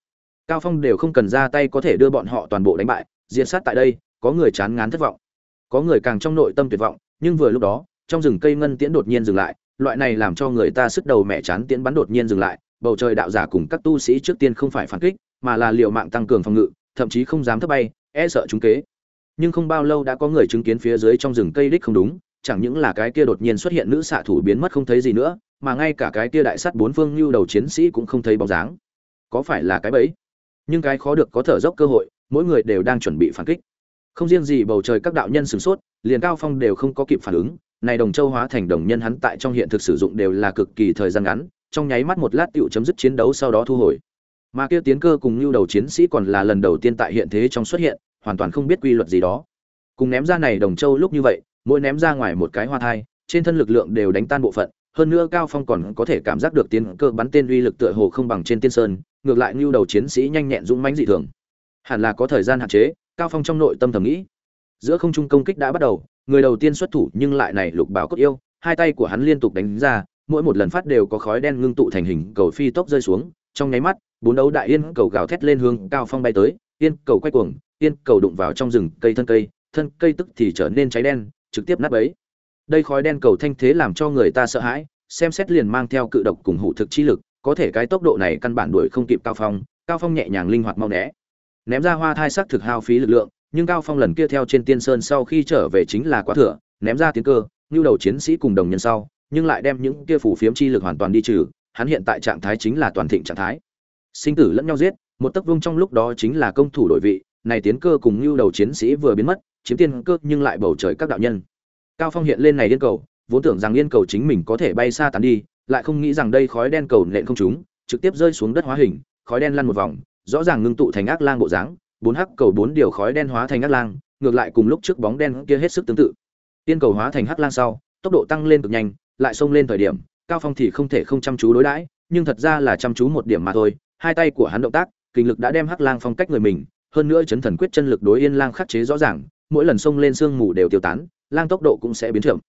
cao phong đều không cần ra tay có thể đưa bọn họ toàn bộ đánh bại, diệt sát tại đây, có người chán ngán thất vọng. Có người càng trong nội tâm tuyệt vọng, nhưng vừa lúc đó, trong rừng cây ngân tiễn đột nhiên dừng lại, loại này làm cho người ta sức đầu mẹ chán tiễn bắn đột nhiên dừng lại, bầu trời đạo giả cùng các tu sĩ trước tiên không phải phản kích, mà là liều mạng tăng cường phòng ngự, thậm chí không dám thấp bay e sợ chúng kế nhưng không bao lâu đã có người chứng kiến phía dưới trong rừng cây đích không đúng, chẳng những là cái kia đột nhiên xuất hiện nữ xạ thủ biến mất không thấy gì nữa, mà ngay cả cái kia đại sắt bốn phương lưu đầu chiến sĩ cũng không thấy bóng dáng. Có phải là cái bẫy? Nhưng cái khó được có thở dốc cơ hội, mỗi người đều đang chuẩn bị phản kích. Không riêng gì bầu trời các đạo nhân sửng sốt, liền cao phong đều không có kịp phản ứng, này đồng châu hóa thành đồng nhân hắn tại trong hiện thực sử dụng đều là cực kỳ thời gian ngắn, trong nháy mắt một lát tựu chấm dứt chiến đấu sau đó thu hồi. Mà kia tiến cơ cùng lưu đầu chiến sĩ còn là lần đầu tiên tại hiện thế trong xuất hiện hoàn toàn không biết quy luật gì đó. Cùng ném ra này đồng châu lúc như vậy, mỗi ném ra ngoài một cái hoa thai, trên thân lực lượng đều đánh tan bộ phận, hơn nữa cao phong còn có thể cảm giác được tiến cơ bắn tên uy lực tựa hồ không bằng trên tiên sơn, ngược lại như đầu chiến sĩ nhanh nhẹn dũng mãnh dị thường. Hẳn là có thời gian hạn chế, cao phong trong nội tâm thầm nghĩ. Giữa không trung công kích đã bắt đầu, người đầu tiên xuất thủ nhưng lại này lục bảo cốt yêu, hai tay của hắn liên tục đánh ra, mỗi một lần phát đều có khói đen ngưng tụ thành hình cầu phi tốc rơi xuống, trong nháy mắt, bốn đấu đại yên cầu gào thét lên hướng cao phong bay tới, yên cầu quay cuồng yên cầu đụng vào trong rừng cây thân cây thân cây tức thì trở nên cháy đen, trực tiếp nát bấy. Đây khói đen cầu thanh thế làm cho người ta sợ hãi, xem xét liền mang theo cự độc cùng hủ thực chi lực, có thể cái tốc độ này căn bản đuổi không kịp cao phong cao phong nhẹ nhàng linh hoạt mau né. Ném ra hoa thai sắc thực hao phí lực lượng, nhưng cao phong lần kia theo trên tiên sơn sau khi trở về chính là quá thừa, ném ra tiến cơ như đầu chiến sĩ cùng đồng nhân sau, nhưng lại đem những kia phủ phiếm chi lực hoàn toàn đi trừ, hắn hiện tại trạng thái chính là toàn thịnh trạng thái. Sinh tử lẫn nhau giết, một tấc vung trong lúc đó chính là công thủ đổi vị này tiến cơ cùng như đầu chiến sĩ vừa biến mất, chiếm tiên cơ nhưng lại bầu trời các đạo nhân. Cao phong hiện lên này điên cầu, vốn tưởng rằng liên cầu chính mình có thể bay xa tán đi, lại không nghĩ rằng đây khói đen cầu nện không trúng, trực tiếp rơi xuống đất hóa hình, khói đen lăn một vòng, rõ ràng ngưng tụ thành ác lang bộ dáng, bốn hắc cầu bốn điều khói đen hóa thành ác lang, ngược lại cùng lúc trước bóng đen kia hết sức tương tự. Tiên cầu hóa thành hắc lang sau, tốc độ tăng lên cực nhanh, lại xông lên thời điểm, cao phong thì không thể không chăm chú đối đãi, nhưng thật ra là chăm chú một điểm mà thôi, hai tay của hắn động tác, kinh lực đã đem hắc lang phong cách người mình hơn nữa chấn thần quyết chân lực đối yên lang khắc chế rõ ràng, mỗi lần xông lên sương mù đều tiêu tán, lang tốc độ cũng sẽ biến chậm.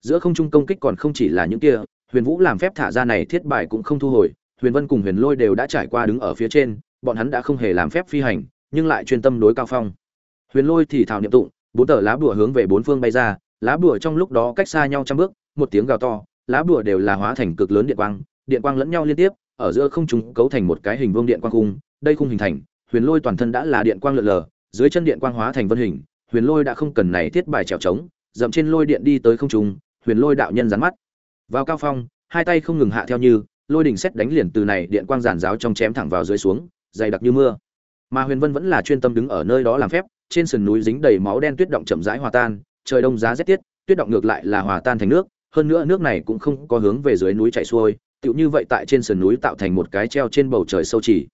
Giữa không trung công kích còn không chỉ là những kia, huyền vũ làm phép thả ra này thiết bài cũng không thu hồi, huyền vân cùng huyền lôi đều đã trải qua đứng ở phía trên, bọn hắn đã không hề làm phép phi hành, nhưng lại chuyên tâm đối cao phong. Huyền lôi thì thào niệm tụng, bốn tờ lá bùa hướng về bốn phương bay ra, lá bùa trong lúc đó cách xa nhau trăm bước, một tiếng gào to, lá bùa đều là hóa thành cực lớn điện quang điện quang lẫn nhau liên tiếp, ở giữa không trung cấu thành một cái hình vuông điện quang khung, đây khung hình thành huyền lôi toàn thân đã là điện quang lượn lờ, dưới chân điện quang hóa thành vân hình, huyền lôi đã không cần này thiết bài trèo trống dậm trên lôi điện đi tới không trung, huyền lôi đạo nhân rắn mắt. Vào cao phong, hai tay không ngừng hạ theo như, lôi đỉnh xét đánh liền từ này điện quang giản giáo trong chém thẳng vào dưới xuống, dày đặc như mưa. Mà huyền vân vẫn là chuyên tâm đứng ở nơi đó làm phép, trên sườn núi dính đầy máu đen tuyết động chậm rãi hòa tan, trời đông giá rét tiết, tuyết động ngược lại là hòa tan thành nước, hơn nữa nước này cũng không có hướng về dưới núi chảy xuôi, tựu như vậy tại trên sườn núi tạo thành một cái treo trên bầu trời sâu chỉ.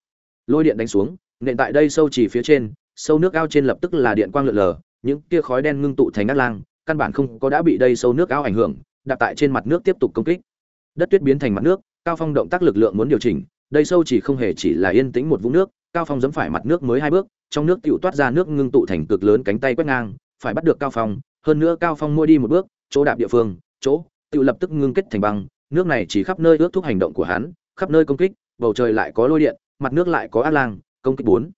Lôi điện đánh xuống nện tại đây sâu chỉ phía trên, sâu nước ao trên lập tức là điện quang lượn lờ, những kia khói đen ngưng tụ thành ngắt lang, căn bản không có đã bị đây sâu nước ao ảnh hưởng, đặt tại trên mặt nước tiếp tục công kích. Đất tuyết biến thành mặt nước, cao phong động tác lực lượng muốn điều chỉnh, đây sâu chỉ không hề chỉ là yên tĩnh một vũng nước, cao phong giẫm phải mặt nước mới hai bước, trong nước tựu toát ra nước ngưng tụ thành cực lớn cánh tay quét ngang, phải bắt được cao phong, hơn nữa cao phong mua đi một bước, chỗ đạp địa phương, chỗ, tựu lập tức ngưng kết thành băng, nước này chỉ khắp nơi ước thúc hành động của hắn, khắp nơi công kích, bầu trời lại có lôi điện, mặt nước lại có ác lang công kích bốn.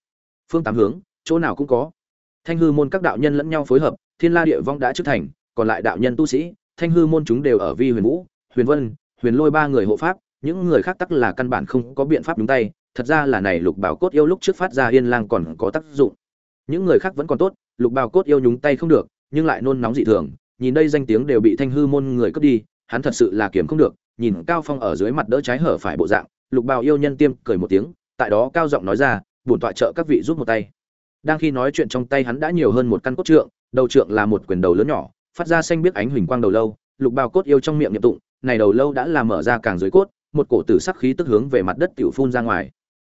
Phương tám hướng, chỗ nào cũng có. Thanh hư môn các đạo nhân lẫn nhau phối hợp, thiên la địa vong đã trước thành, còn lại đạo nhân tu sĩ, thanh hư môn chúng đều ở vi huyền vũ, huyền vân, huyền lôi ba người hộ pháp, những người khác tắc là căn bản không có biện pháp đúng tay, thật ra là này lục bảo cốt yêu lúc trước phát ra yên lang còn có tác dụng. Những người khác vẫn còn tốt, lục bảo cốt yêu nhúng tay không được, nhưng lại nôn nóng dị thường, nhìn đây danh tiếng đều bị thanh hư môn người cướp đi, hắn thật sự là kiểm không được, nhìn cao phong ở dưới mặt đỡ trái hở phải bộ dạng, lục bào yêu nhân tiêm cười một tiếng, tại đó cao giọng nói ra bổn tọa trợ các vị giúp một tay. Đang khi nói chuyện trong tay hắn đã nhiều hơn một căn cốt trượng, đầu trượng là một quyền đầu lớn nhỏ, phát ra xanh biết ánh huỳnh quang đầu lâu, lục bào cốt yêu trong miệng nhậm tụng, này đầu lâu đã làm mở ra càng dưới cốt, một cổ tử sắc khí tức hướng về mặt đất tiểu phun ra ngoài.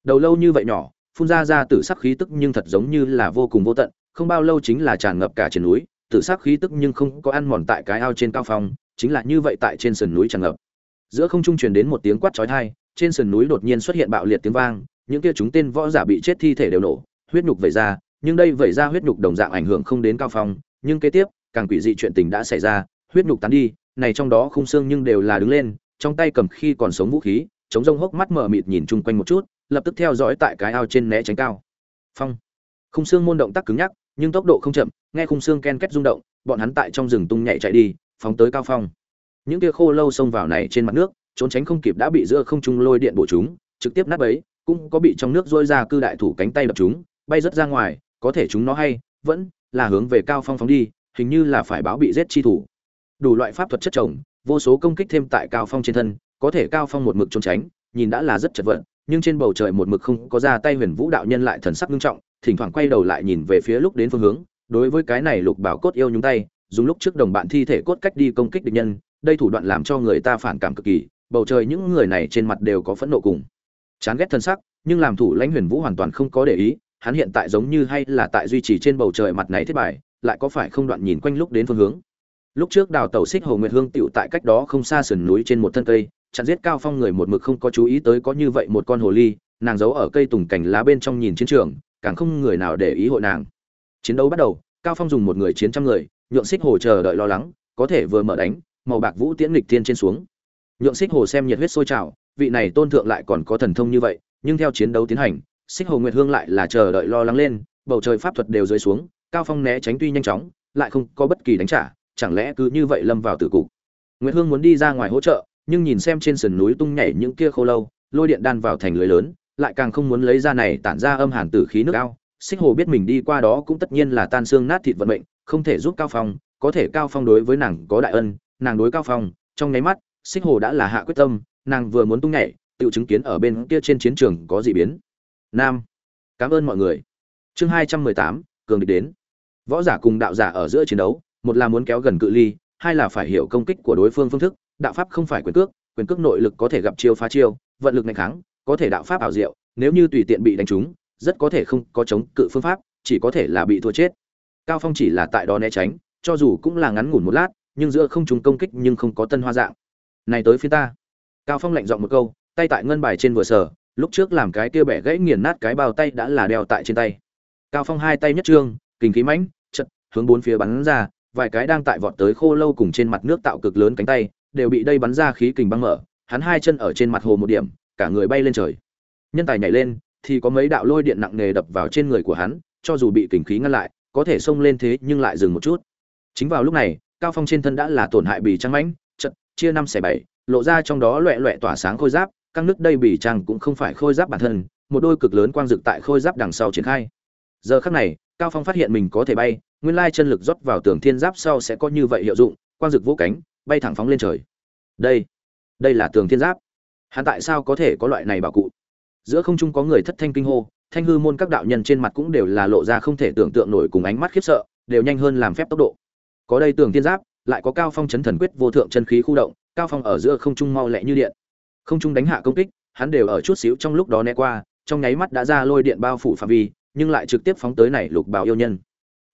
Đầu lâu như vậy nhỏ, phun ra ra tử sắc khí tức nhưng thật giống như là vô cùng vô tận, không bao lâu chính là tràn ngập cả trên núi, tử sắc khí tức nhưng không có ăn mòn tại cái ao trên cao phong, chính là như vậy tại trên sườn núi tràn ngập. Giữa không trung truyền đến một tiếng quát chói tai, trên sườn núi đột nhiên xuất hiện bạo liệt tiếng vang những kia chúng tên võ giả bị chết thi thể đều nổ, huyết nhục vẩy ra, nhưng đây vẩy ra huyết nhục đồng dạng ảnh hưởng không đến cao phong, nhưng kế tiếp, càng quỷ dị chuyện tình đã xảy ra, huyết nhục tán đi, này trong đó khung xương nhưng đều là đứng lên, trong tay cầm khi còn sống vũ khí, chống rông hốc mắt mở mịt nhìn chung quanh một chút, lập tức theo dõi tại cái ao trên né tránh cao. Phong. Khung xương môn động tác cứng nhắc, nhưng tốc độ không chậm, nghe khung xương ken két rung động, bọn hắn tại trong rừng tung nhảy chạy đi, phóng tới cao phong. Những kia khô lâu xông vào này trên mặt nước, trốn tránh không kịp đã bị giữa không trung lôi điện bổ chúng, trực tiếp nát bấy cũng có bị trong nước rôi ra cư đại thủ cánh tay đập chúng, bay rất ra ngoài, có thể chúng nó hay, vẫn là hướng về cao phong phóng đi, hình như là phải báo bị giết chi thủ. Đủ loại pháp thuật chất chồng, vô số công kích thêm tại cao phong trên thân, có thể cao phong một mực trốn tránh, nhìn đã là rất chật vật, nhưng trên bầu trời một mực không có ra tay huyền vũ đạo nhân lại thần sắc nghiêm trọng, thỉnh thoảng quay đầu lại nhìn về phía lúc đến phương hướng, đối với cái này lục bảo cốt yêu nhúng tay, dùng lúc trước đồng bạn thi thể cốt cách đi công kích địch nhân, đây thủ đoạn làm cho người ta phản cảm cực kỳ, bầu trời những người này trên mặt đều có phẫn nộ cùng chán ghét thân sắc, nhưng làm thủ lãnh huyền vũ hoàn toàn không có để ý, hắn hiện tại giống như hay là tại duy trì trên bầu trời mặt này thiết bài, lại có phải không đoạn nhìn quanh lúc đến phương hướng. Lúc trước đào tẩu xích hồ nguyệt hương tựu tại cách đó không xa sườn núi trên một thân cây, chặn giết cao phong người một mực không có chú ý tới có như vậy một con hồ ly, nàng giấu ở cây tùng cành lá bên trong nhìn chiến trường, càng không người nào để ý hội nàng. Chiến đấu bắt đầu, cao phong dùng một người chiến trăm người, nhượng xích hồ chờ đợi lo lắng, có thể vừa mở đánh, màu bạc vũ tiễn nghịch thiên trên xuống. Nhượng xích hồ xem nhiệt huyết sôi trào vị này tôn thượng lại còn có thần thông như vậy, nhưng theo chiến đấu tiến hành, xích hồ nguyệt hương lại là chờ đợi lo lắng lên, bầu trời pháp thuật đều rơi xuống, cao phong né tránh tuy nhanh chóng, lại không có bất kỳ đánh trả, chẳng lẽ cứ như vậy lâm vào tử cục. Nguyệt hương muốn đi ra ngoài hỗ trợ, nhưng nhìn xem trên sườn núi tung nhảy những kia khô lâu, lôi điện đan vào thành lưới lớn, lại càng không muốn lấy ra này tản ra âm hàn tử khí nước ao. Xích hồ biết mình đi qua đó cũng tất nhiên là tan xương nát thịt vận mệnh, không thể giúp cao phong, có thể cao phong đối với nàng có đại ân, nàng đối cao phong, trong nháy mắt, xích hồ đã là hạ quyết tâm nàng vừa muốn tung nhảy, tự chứng kiến ở bên kia trên chiến trường có dị biến. Nam, cảm ơn mọi người. Chương hai trăm mười tám, cường địch đến. Võ giả cùng đạo giả ở giữa chiến đấu, một là muốn kéo gần cự ly, hai là phải hiểu công kích của đối phương phương thức, đạo pháp không phải quyền cước quyền cước nội lực có thể gặp chiêu phá chiêu, vận lực mạnh kháng, có thể đạo pháp ảo diệu, nếu như tùy tiện bị đánh trúng, rất có thể không có chống cự phương pháp, chỉ có thể là bị thua chết. Cao phong chỉ là tại đó né tránh, cho dù cũng là ngắn ngủn một lát, nhưng giữa không trúng công kích nhưng không có tân hoa dạng. Này tới phía ta cao phong lạnh giọng một câu, tay tại ngân bài trên vừa sở lúc trước làm cái kia bẻ gãy nghiền nát cái bao tay đã là đeo tại trên tay. Cao phong hai tay nhất trương, kinh khí mãnh, chật, hướng bốn phía bắn ra, vài cái đang tại vọt tới khô lâu cùng trên mặt nước tạo cực lớn cánh tay, đều bị đây bắn ra khí kình băng mở, hắn hai chân ở trên mặt hồ một điểm, cả người bay lên trời. Nhân tài nhảy lên, thì có mấy đạo lôi điện nặng nề đập vào trên người của hắn, cho dù bị kình khí ngăn lại, có thể xông lên thế nhưng lại dừng một chút. Chính vào lúc này, cao phong trên thân đã là tổn hại bì trắng mãnh chia năm xẻ bảy, lộ ra trong đó loẹ loẹ tỏa sáng khôi giáp căng nước đây bỉ trang cũng không phải khôi giáp bản thân, một đôi cực lớn quang dực tại khôi giáp đằng sau triển khai. Giờ khắc này, cao phong phát hiện mình có thể bay, nguyên lai chân lực rót vào tường thiên giáp sau sẽ có như vậy hiệu dụng, quang dực vỗ cánh, bay thẳng phóng lên trời. Đây đây là tường thiên giáp. Hắn tại sao có thể có loại này bảo cụ? Giữa không trung có người thất thanh kinh hô, thanh hư môn các đạo nhân trên mặt cũng đều là lộ ra không thể tưởng tượng nổi cùng ánh mắt khiếp sợ, đều nhanh hơn làm phép tốc độ. Có đây tường thiên giáp lại có cao phong chấn thần quyết vô thượng chân khí khu động, cao phong ở giữa không trung mau lẹ như điện. Không trung đánh hạ công kích, hắn đều ở chút xíu trong lúc đó né qua, trong nháy mắt đã ra lôi điện bao phủ phạm vi, nhưng lại trực tiếp phóng tới này lục bào yêu nhân.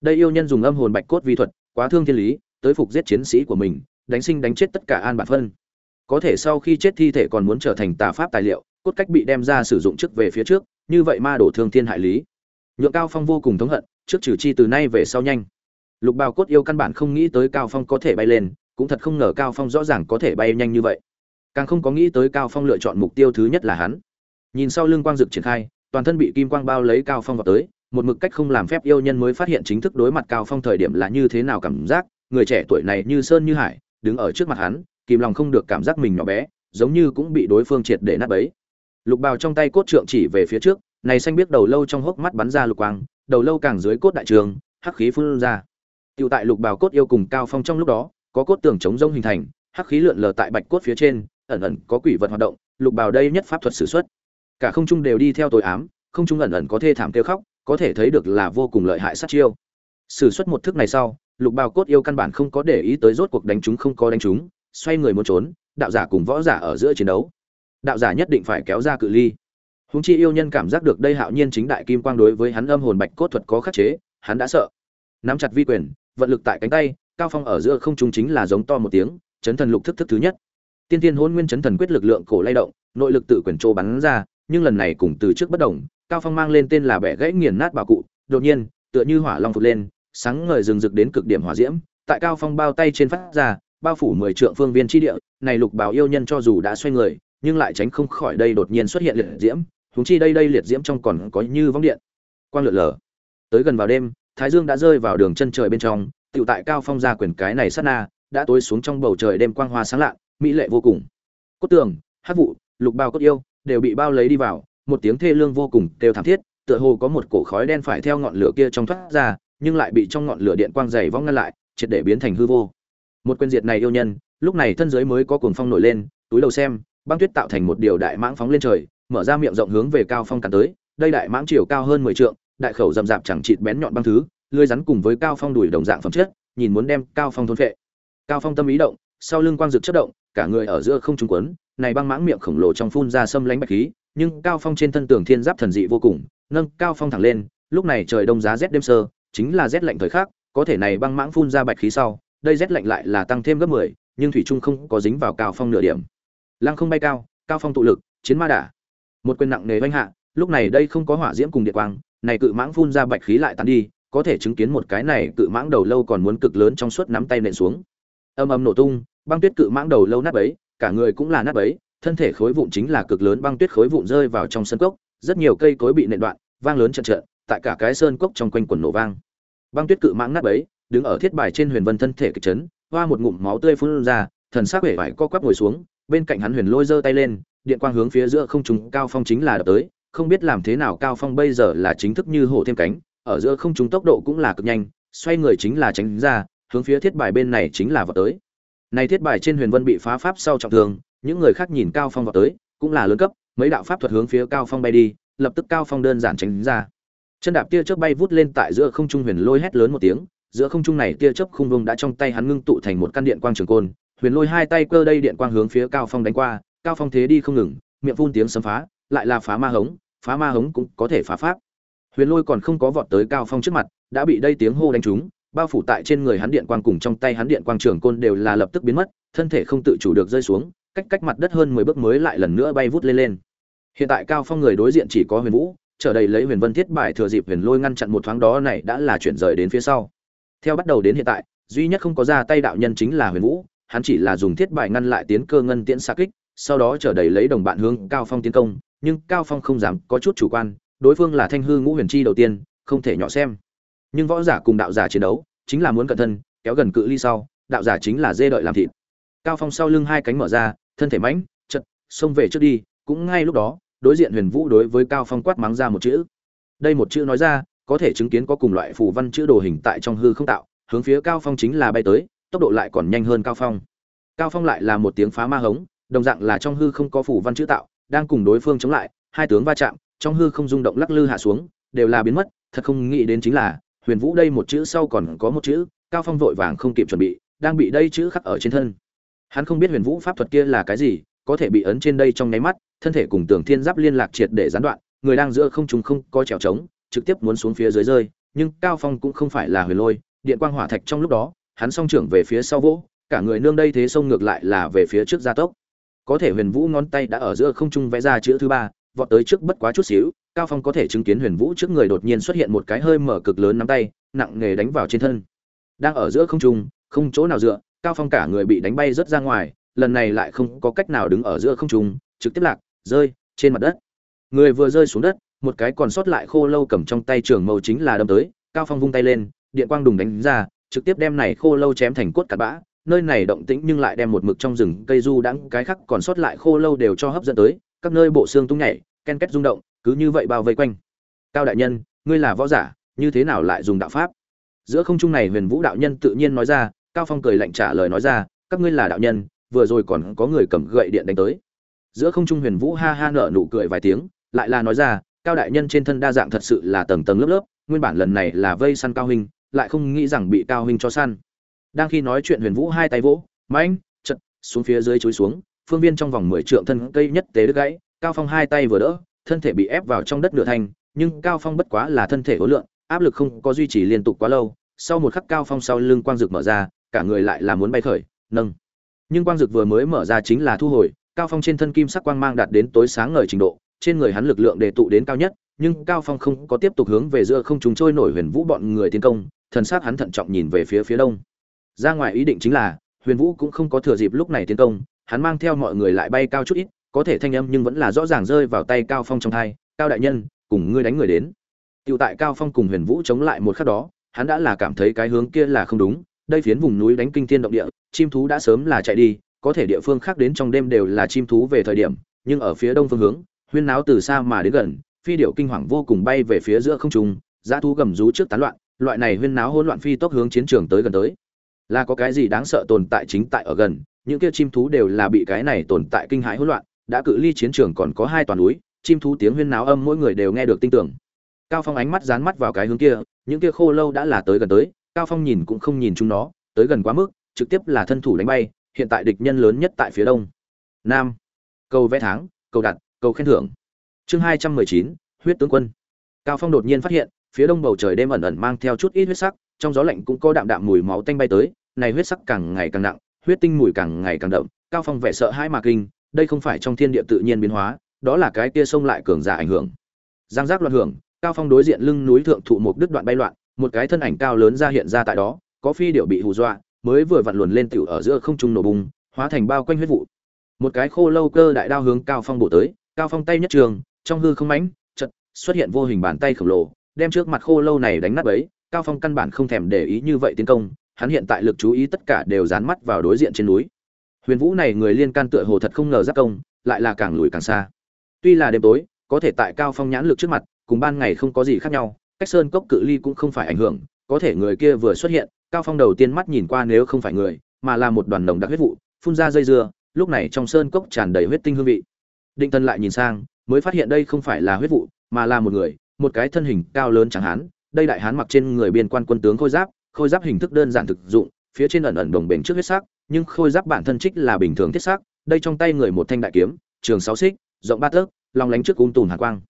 Đây yêu nhân dùng âm hồn bạch cốt vi thuật, quá thương thiên lý, tới phục giết chiến sĩ của mình, đánh sinh đánh chết tất cả an bản phân. Có thể sau khi chết thi thể còn muốn trở thành tà pháp tài liệu, cốt cách bị đem ra sử dụng trước về phía trước, như vậy ma đổ thương thiên hại lý. Nhượng cao phong vô cùng thống hận, trước trừ chi từ nay về sau nhanh lục bào cốt yêu căn bản không nghĩ tới cao phong có thể bay lên, cũng thật không ngờ cao phong rõ ràng có thể bay nhanh như vậy. Càng không có nghĩ tới cao phong lựa chọn mục tiêu thứ nhất là hắn. Nhìn sau lưng quang dực triển khai, toàn thân bị kim quang bao lấy cao phong vào tới, một mực cách không làm phép yêu nhân mới phát hiện chính thức đối mặt cao phong thời điểm là như thế nào cảm giác, người trẻ tuổi này như sơn như hải, đứng ở trước mặt hắn, kìm lòng không được cảm giác mình nhỏ bé, giống như cũng bị đối phương triệt để nát bấy. Lục bào trong tay cốt trượng chỉ về phía trước, này xanh biết đầu lâu trong hốc mắt bắn ra lục quang, đầu lâu càng dưới cốt đại trường, hắc khí phun ra. Tiểu tại lục bào cốt yêu cùng cao phong trong lúc đó, có cốt tường chống rông hình thành, hắc khí lượn lờ tại bạch cốt phía trên, ẩn ẩn có quỷ vật hoạt động, lục bào đây nhất pháp thuật sử xuất. Cả không trung đều đi theo tối ám, không trung ẩn ẩn có thê thảm kêu khóc, có thể thấy được là vô cùng lợi hại sát chiêu. Sử xuất một thức này sau, lục bào cốt yêu căn bản không có để ý tới rốt cuộc đánh chúng không có đánh chúng, xoay người muốn trốn, đạo giả cùng võ giả ở giữa chiến đấu. Đạo giả nhất định phải kéo ra cự ly. Hùng chi yêu nhân cảm giác được đây hạo nhiên chính đại kim quang đối với hắn âm hồn bạch cốt thuật có khắc chế, hắn đã sợ. Nắm chặt vi quyền, vận lực tại cánh tay, cao phong ở giữa không trung chính là giống to một tiếng, chấn thần lục thức thức thứ nhất. Tiên tiên hôn nguyên chấn thần quyết lực lượng cổ lay động, nội lực tự quyền trô bắn ra, nhưng lần này cùng từ trước bất động cao phong mang lên tên là bẻ gãy nghiền nát bảo cụ, đột nhiên, tựa như hỏa long phụt lên, sáng ngời rừng rực đến cực điểm hỏa diễm, tại cao phong bao tay trên phát ra, bao phủ mười trượng phương viên chi địa, này lục bảo yêu nhân cho dù đã xoay người, nhưng lại tránh không khỏi đây đột nhiên xuất hiện liệt diễm chúng chi đây đây liệt diễm trong còn có như vong điện. Quang lượn lờ. Tới gần vào đêm thái dương đã rơi vào đường chân trời bên trong tựu tại cao phong ra quyền cái này sát na, đã tối xuống trong bầu trời đêm quang hoa sáng lạ, mỹ lệ vô cùng. Cốt tường, hát vụ, lục bao cốt yêu, đều bị bao lấy đi vào, một tiếng thê lương vô cùng đều thảm thiết, tựa hồ có một cổ khói đen phải theo ngọn lửa kia trong thoát ra, nhưng lại bị trong ngọn lửa điện quang dày vong ngăn lại, triệt để biến thành hư vô. Một quyền diệt này yêu nhân, lúc này thân giới mới có cuồng phong nổi lên, túi đầu xem, băng tuyết tạo thành một điều đại mãng phóng lên trời, mở ra miệng rộng hướng về cao phong cắn tới, đây đại mãng chiều cao hơn 10 trượng đại khẩu rậm rạp chẳng chịt bén nhọn băng thứ lưỡi rắn cùng với cao phong đùi đồng dạng phẩm chất nhìn muốn đem cao phong thôn phệ. Cao phong tâm ý động sau lưng quang dực chất động cả người ở giữa không trung quấn này băng mãng miệng khổng lồ trong phun ra sâm lánh bạch khí nhưng cao phong trên thân tường thiên giáp thần dị vô cùng nâng cao phong thẳng lên lúc này trời đông giá rét đêm sơ chính là rét lạnh thời khắc có thể này băng mãng phun ra bạch khí sau đây rét lạnh lại là tăng thêm gấp 10, nhưng thủy trung không có dính vào cao phong nửa điểm. Lăng không bay cao cao phong tụ lực chiến ma đả. Một quyền nặng nề vánh hạ lúc này đây không có hỏa diễm cùng điện quang này cự mãng phun ra bạch khí lại tan đi, có thể chứng kiến một cái này cự mãng đầu lâu còn muốn cực lớn trong suốt nắm tay nện xuống. Âm âm nổ tung, băng tuyết cự mãng đầu lâu nát bấy, cả người cũng là nát bấy, thân thể khối vụn chính là cực lớn băng tuyết khối vụn rơi vào trong sân cốc, rất nhiều cây cối bị nện đoạn, vang lớn trận trận, tại cả cái sơn cốc trong quanh quần nổ vang. Băng tuyết cự mãng nát bấy, đứng ở thiết bài trên huyền vân thân thể kịch chấn, hoa một ngụm máu tươi phun ra, thần sắc vẻ vải co quắp ngồi xuống, bên cạnh hắn huyền lôi giơ tay lên, điện quang hướng phía giữa không trung cao phong chính là đập tới không biết làm thế nào cao phong bây giờ là chính thức như hổ thêm cánh, ở giữa không trung tốc độ cũng là cực nhanh, xoay người chính là tránh ra, hướng phía thiết bài bên này chính là vào tới. Này thiết bài trên huyền vân bị phá pháp sau trọng thương, những người khác nhìn cao phong vào tới, cũng là lớn cấp, mấy đạo pháp thuật hướng phía cao phong bay đi, lập tức cao phong đơn giản tránh ra. Chân đạp tia chớp bay vút lên tại giữa không trung huyền lôi hét lớn một tiếng, giữa không trung này tia chớp khung vông đã trong tay hắn ngưng tụ thành một căn điện quang trường côn, huyền lôi hai tay cơ đây điện quang hướng phía cao phong đánh qua, cao phong thế đi không ngừng, miệng phun tiếng sấm phá, lại là phá ma hống phá ma hống cũng có thể phá pháp. Huyền lôi còn không có vọt tới cao phong trước mặt, đã bị đây tiếng hô đánh trúng, bao phủ tại trên người hắn điện quang cùng trong tay hắn điện quang trường côn đều là lập tức biến mất, thân thể không tự chủ được rơi xuống, cách cách mặt đất hơn mười bước mới lại lần nữa bay vút lên lên. Hiện tại cao phong người đối diện chỉ có huyền vũ chờ đầy lấy huyền vân thiết bài thừa dịp huyền lôi ngăn chặn một thoáng đó này đã là chuyển rời đến phía sau. Theo bắt đầu đến hiện tại, duy nhất không có ra tay đạo nhân chính là huyền vũ, hắn chỉ là dùng thiết bài ngăn lại tiến cơ ngân tiễn xa kích, sau đó chờ đầy lấy đồng bạn hướng cao phong tiến công nhưng cao phong không dám có chút chủ quan, đối phương là thanh hư ngũ huyền chi đầu tiên, không thể nhỏ xem. Nhưng võ giả cùng đạo giả chiến đấu, chính là muốn cẩn thân kéo gần cự ly sau, đạo giả chính là dê đợi làm thịt. Cao phong sau lưng hai cánh mở ra, thân thể mãnh, chật, xông về trước đi, cũng ngay lúc đó, đối diện huyền vũ đối với cao phong quát mắng ra một chữ. Đây một chữ nói ra, có thể chứng kiến có cùng loại phù văn chữ đồ hình tại trong hư không tạo, hướng phía cao phong chính là bay tới, tốc độ lại còn nhanh hơn cao phong. Cao phong lại là một tiếng phá ma hống, đồng dạng là trong hư không có phù văn chữ tạo đang cùng đối phương chống lại, hai tướng va chạm, trong hư không rung động lắc lư hạ xuống, đều là biến mất, thật không nghĩ đến chính là, huyền vũ đây một chữ sau còn có một chữ, cao phong vội vàng không kịp chuẩn bị, đang bị đây chữ khắc ở trên thân. Hắn không biết huyền vũ pháp thuật kia là cái gì, có thể bị ấn trên đây trong nháy mắt, thân thể cùng Tưởng thiên giáp liên lạc triệt để gián đoạn, người đang giữa không trung không có trèo trống, trực tiếp muốn xuống phía dưới rơi, nhưng cao phong cũng không phải là huyền lôi, điện quang hỏa thạch trong lúc đó, hắn song trưởng về phía sau vỗ, cả người nương đây thế sông ngược lại là về phía trước gia tốc có thể huyền vũ ngón tay đã ở giữa không trung vẽ ra chữ thứ ba, vọt tới trước bất quá chút xíu, cao phong có thể chứng kiến huyền vũ trước người đột nhiên xuất hiện một cái hơi mở cực lớn nắm tay, nặng nghề đánh vào trên thân. Đang ở giữa không trung, không chỗ nào dựa, cao phong cả người bị đánh bay rất ra ngoài, lần này lại không có cách nào đứng ở giữa không trung, trực tiếp lạc, rơi trên mặt đất. Người vừa rơi xuống đất, một cái còn sót lại khô lâu cầm trong tay trường mâu chính là đâm tới, cao phong vung tay lên, điện quang đùng đánh ra, trực tiếp đem này khô lâu chém thành cốt cặn bã nơi này động tĩnh nhưng lại đem một mực trong rừng cây du đãng cái khắc còn sót lại khô lâu đều cho hấp dẫn tới, các nơi bộ xương tung nhảy, ken két rung động, cứ như vậy bao vây quanh. Cao đại nhân, ngươi là võ giả, như thế nào lại dùng đạo pháp? Giữa không trung này huyền vũ đạo nhân tự nhiên nói ra, cao phong cười lạnh trả lời nói ra, các ngươi là đạo nhân, vừa rồi còn có người cầm gậy điện đánh tới. Giữa không trung huyền vũ ha ha nở nụ cười vài tiếng, lại là nói ra, cao đại nhân trên thân đa dạng thật sự là tầng tầng lớp lớp, nguyên bản lần này là vây săn cao huynh, lại không nghĩ rằng bị cao huynh cho săn đang khi nói chuyện huyền vũ hai tay vỗ, mạnh, chật, xuống phía dưới chối xuống. Phương viên trong vòng mười trượng thân cây nhất tế đứt gãy, cao phong hai tay vừa đỡ, thân thể bị ép vào trong đất nửa thành, nhưng cao phong bất quá là thân thể hối lượng áp lực không có duy trì liên tục quá lâu. Sau một khắc cao phong sau lưng quang dực mở ra, cả người lại là muốn bay khởi, nâng. Nhưng quang dực vừa mới mở ra chính là thu hồi, cao phong trên thân kim sắc quang mang đạt đến tối sáng ngời trình độ, trên người hắn lực lượng đề tụ đến cao nhất, nhưng cao phong không có tiếp tục hướng về giữa không chúng trôi nổi huyền vũ bọn người tiến công, thần sắc hắn thận trọng nhìn về phía phía đông ra ngoài ý định chính là, huyền vũ cũng không có thừa dịp lúc này tiến công, hắn mang theo mọi người lại bay cao chút ít, có thể thanh âm nhưng vẫn là rõ ràng rơi vào tay cao phong trong thai, cao đại nhân, cùng ngươi đánh người đến. Tựu tại cao phong cùng huyền vũ chống lại một khắc đó, hắn đã là cảm thấy cái hướng kia là không đúng, đây phiến vùng núi đánh kinh thiên động địa, chim thú đã sớm là chạy đi, có thể địa phương khác đến trong đêm đều là chim thú về thời điểm, nhưng ở phía đông phương hướng, huyên náo từ xa mà đến gần, phi điệu kinh hoàng vô cùng bay về phía giữa không trung, dã thú gầm rú trước tán loạn, loại này huyên náo hỗn loạn phi tốc hướng chiến trường tới gần tới là có cái gì đáng sợ tồn tại chính tại ở gần, những kia chim thú đều là bị cái này tồn tại kinh hãi hỗn loạn, đã cự ly chiến trường còn có hai toàn núi, chim thú tiếng huyên náo âm mỗi người đều nghe được tin tưởng. Cao phong ánh mắt dán mắt vào cái hướng kia, những kia khô lâu đã là tới gần tới, cao phong nhìn cũng không nhìn chúng nó, tới gần quá mức, trực tiếp là thân thủ đánh bay, hiện tại địch nhân lớn nhất tại phía đông. Nam. Cầu vẽ tháng, cầu đặt, cầu khen thưởng. Chương hai trăm mười chín, huyết tướng quân. Cao phong đột nhiên phát hiện, phía đông bầu trời đêm ẩn ẩn mang theo chút ít huyết sắc trong gió lạnh cũng có đạm đạm mùi máu tanh bay tới, này huyết sắc càng ngày càng nặng, huyết tinh mùi càng ngày càng đậm, cao phong vẻ sợ hãi mà kinh, đây không phải trong thiên địa tự nhiên biến hóa, đó là cái kia sông lại cường giả ảnh hưởng. Giang giác loạn hưởng, cao phong đối diện lưng núi thượng thụ một đứt đoạn bay loạn, một cái thân ảnh cao lớn ra hiện ra tại đó, có phi điệu bị hù dọa, mới vừa vặn luồn lên tiểu ở giữa không trung nổ bùng, hóa thành bao quanh huyết vụ. Một cái khô lâu cơ đại đao hướng cao phong bổ tới, cao phong tay nhất trường, trong hư không mãnh, chật, xuất hiện vô hình bàn tay khổng lồ, đem trước mặt khô lâu này đánh nát bấy cao phong căn bản không thèm để ý như vậy tiến công, hắn hiện tại lực chú ý tất cả đều dán mắt vào đối diện trên núi. Huyền vũ này người liên can tựa hồ thật không ngờ giáp công, lại là càng lùi càng xa. Tuy là đêm tối, có thể tại cao phong nhãn lực trước mặt, cùng ban ngày không có gì khác nhau, cách sơn cốc cự ly cũng không phải ảnh hưởng, có thể người kia vừa xuất hiện, cao phong đầu tiên mắt nhìn qua nếu không phải người, mà là một đoàn nồng đặc huyết vụ, phun ra dây dưa, lúc này trong sơn cốc tràn đầy huyết tinh hương vị. Định thân lại nhìn sang, mới phát hiện đây không phải là huyết vụ, mà là một người, một cái thân hình cao lớn chẳng hán đây đại hán mặc trên người biên quan quân tướng khôi giáp khôi giáp hình thức đơn giản thực dụng, phía trên ẩn ẩn đồng bền trước huyết sắc, nhưng khôi giáp bản thân trích là bình thường thiết sắc, đây trong tay người một thanh đại kiếm, trường sáu xích, rộng ba tấc, long lánh trước cung tùn hàn quang.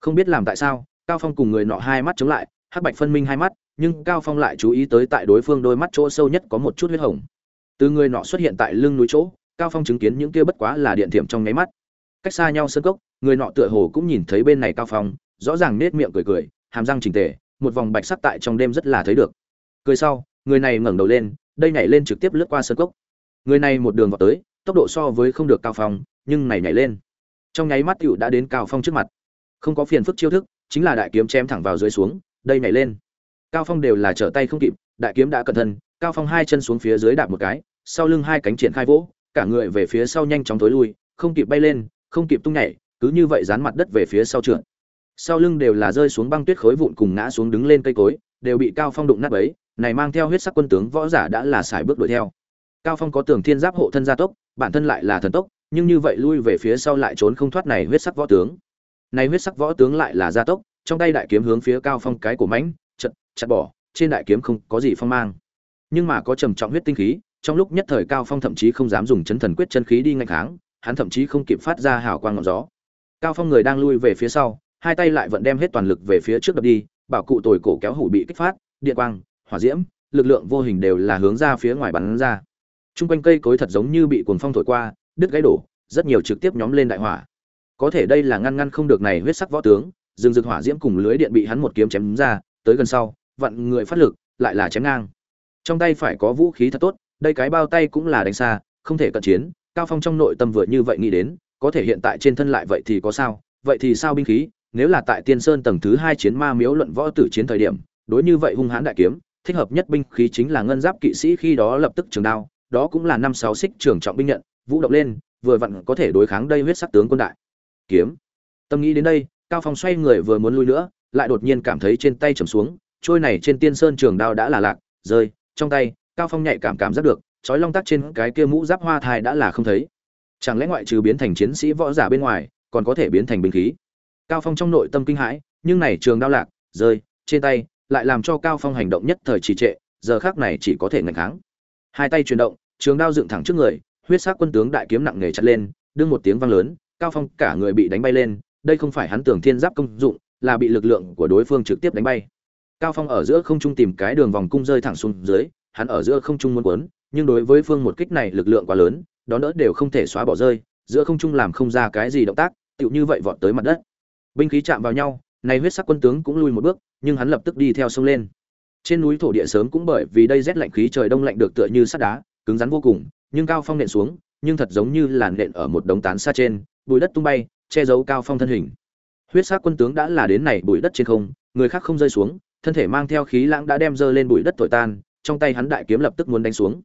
Không biết làm tại sao, cao phong cùng người nọ hai mắt chống lại, hắc bạch phân minh hai mắt, nhưng cao phong lại chú ý tới tại đối phương đôi mắt chỗ sâu nhất có một chút huyết hồng. Từ người nọ xuất hiện tại lưng núi chỗ, cao phong chứng kiến những kia bất quá là điện thiểm trong nháy mắt. Cách xa nhau sân cốc, người nọ tựa hồ cũng nhìn thấy bên này cao phong, rõ ràng nết miệng cười cười, hàm răng chỉnh tề một vòng bạch sắc tại trong đêm rất là thấy được. Cười sau, người này ngẩng đầu lên, đây nhảy lên trực tiếp lướt qua sân cốc. Người này một đường vào tới, tốc độ so với không được cao phong, nhưng này nhảy lên. Trong nháy mắt tiểu đã đến cao phong trước mặt. Không có phiền phức chiêu thức, chính là đại kiếm chém thẳng vào dưới xuống, đây nhảy lên. Cao phong đều là trở tay không kịp, đại kiếm đã cẩn thân cao phong hai chân xuống phía dưới đạp một cái, sau lưng hai cánh triển khai vỗ, cả người về phía sau nhanh chóng tối lui, không kịp bay lên, không kịp tung nhảy, cứ như vậy dán mặt đất về phía sau trượt sau lưng đều là rơi xuống băng tuyết khối vụn cùng ngã xuống đứng lên cây cối, đều bị cao phong đụng nát ấy này mang theo huyết sắc quân tướng võ giả đã là xài bước đuổi theo. Cao phong có tường thiên giáp hộ thân gia tốc, bản thân lại là thần tốc, nhưng như vậy lui về phía sau lại trốn không thoát này huyết sắc võ tướng. Này huyết sắc võ tướng lại là gia tốc, trong tay đại kiếm hướng phía cao phong cái của mãnh, chật, chặt bỏ, trên đại kiếm không có gì phong mang. Nhưng mà có trầm trọng huyết tinh khí, trong lúc nhất thời cao phong thậm chí không dám dùng chấn thần quyết chân khí đi ngay kháng, hắn thậm chí không kịp phát ra hào quang ngọn gió. Cao phong người đang lui về phía sau hai tay lại vẫn đem hết toàn lực về phía trước đập đi bảo cụ tồi cổ kéo hủ bị kích phát điện quang hỏa diễm lực lượng vô hình đều là hướng ra phía ngoài bắn ra Trung quanh cây cối thật giống như bị cuồng phong thổi qua, đứt gãy đổ, rất nhiều trực tiếp nhóm lên đại hỏa. Có thể đây là ngăn ngăn không được này huyết sắc võ tướng, rừng rực hỏa diễm cùng lưới điện bị hắn một kiếm chém ra, tới gần sau, vặn người phát lực, lại là chém ngang. Trong tay phải có vũ khí thật tốt, đây cái bao tay cũng là đánh xa, không thể cận chiến, Cao Phong trong nội tâm vừa như vậy nghĩ đến, có thể hiện tại trên thân lại vậy thì có sao? Vậy thì sao binh khí, nếu là tại Tiên Sơn tầng thứ hai chiến ma miếu luận võ tử chiến thời điểm, đối như vậy hung hãn đại kiếm, thích hợp nhất binh khí chính là ngân giáp kỵ sĩ khi đó lập tức trường đao, đó cũng là năm sáu xích trường trọng binh nhận vũ động lên vừa vặn có thể đối kháng đây huyết sắc tướng quân đại. Kiếm. Tâm nghĩ đến đây cao phong xoay người vừa muốn lui nữa lại đột nhiên cảm thấy trên tay trầm xuống trôi này trên tiên sơn trường đao đã là lạc rơi trong tay cao phong nhạy cảm cảm giác được chói long tắc trên cái kia mũ giáp hoa thai đã là không thấy. Chẳng lẽ ngoại trừ biến thành chiến sĩ võ giả bên ngoài còn có thể biến thành binh khí? Cao phong trong nội tâm kinh hãi, nhưng này trường đao lạc, rơi, trên tay, lại làm cho cao phong hành động nhất thời trì trệ, giờ khác này chỉ có thể ngành kháng. Hai tay chuyển động, trường đao dựng thẳng trước người, huyết sắc quân tướng đại kiếm nặng nề chặt lên, đương một tiếng vang lớn, cao phong cả người bị đánh bay lên, đây không phải hắn tưởng thiên giáp công dụng, là bị lực lượng của đối phương trực tiếp đánh bay. Cao phong ở giữa không trung tìm cái đường vòng cung rơi thẳng xuống dưới, hắn ở giữa không trung muốn quấn nhưng đối với phương một kích này lực lượng quá lớn đó đỡ đều không thể xóa bỏ rơi, giữa không trung làm không ra cái gì động tác, tựu như vậy vọt tới mặt đất binh khí chạm vào nhau, này huyết sắc quân tướng cũng lui một bước, nhưng hắn lập tức đi theo sông lên. Trên núi thổ địa sớm cũng bởi vì đây rét lạnh khí trời đông lạnh được tựa như sắt đá, cứng rắn vô cùng, nhưng cao phong nện xuống, nhưng thật giống như làn nện ở một đống tán xa trên bụi đất tung bay, che giấu cao phong thân hình. Huyết sắc quân tướng đã là đến này bụi đất trên không, người khác không rơi xuống, thân thể mang theo khí lãng đã đem dơ lên bụi đất thổi tan, trong tay hắn đại kiếm lập tức muốn đánh xuống.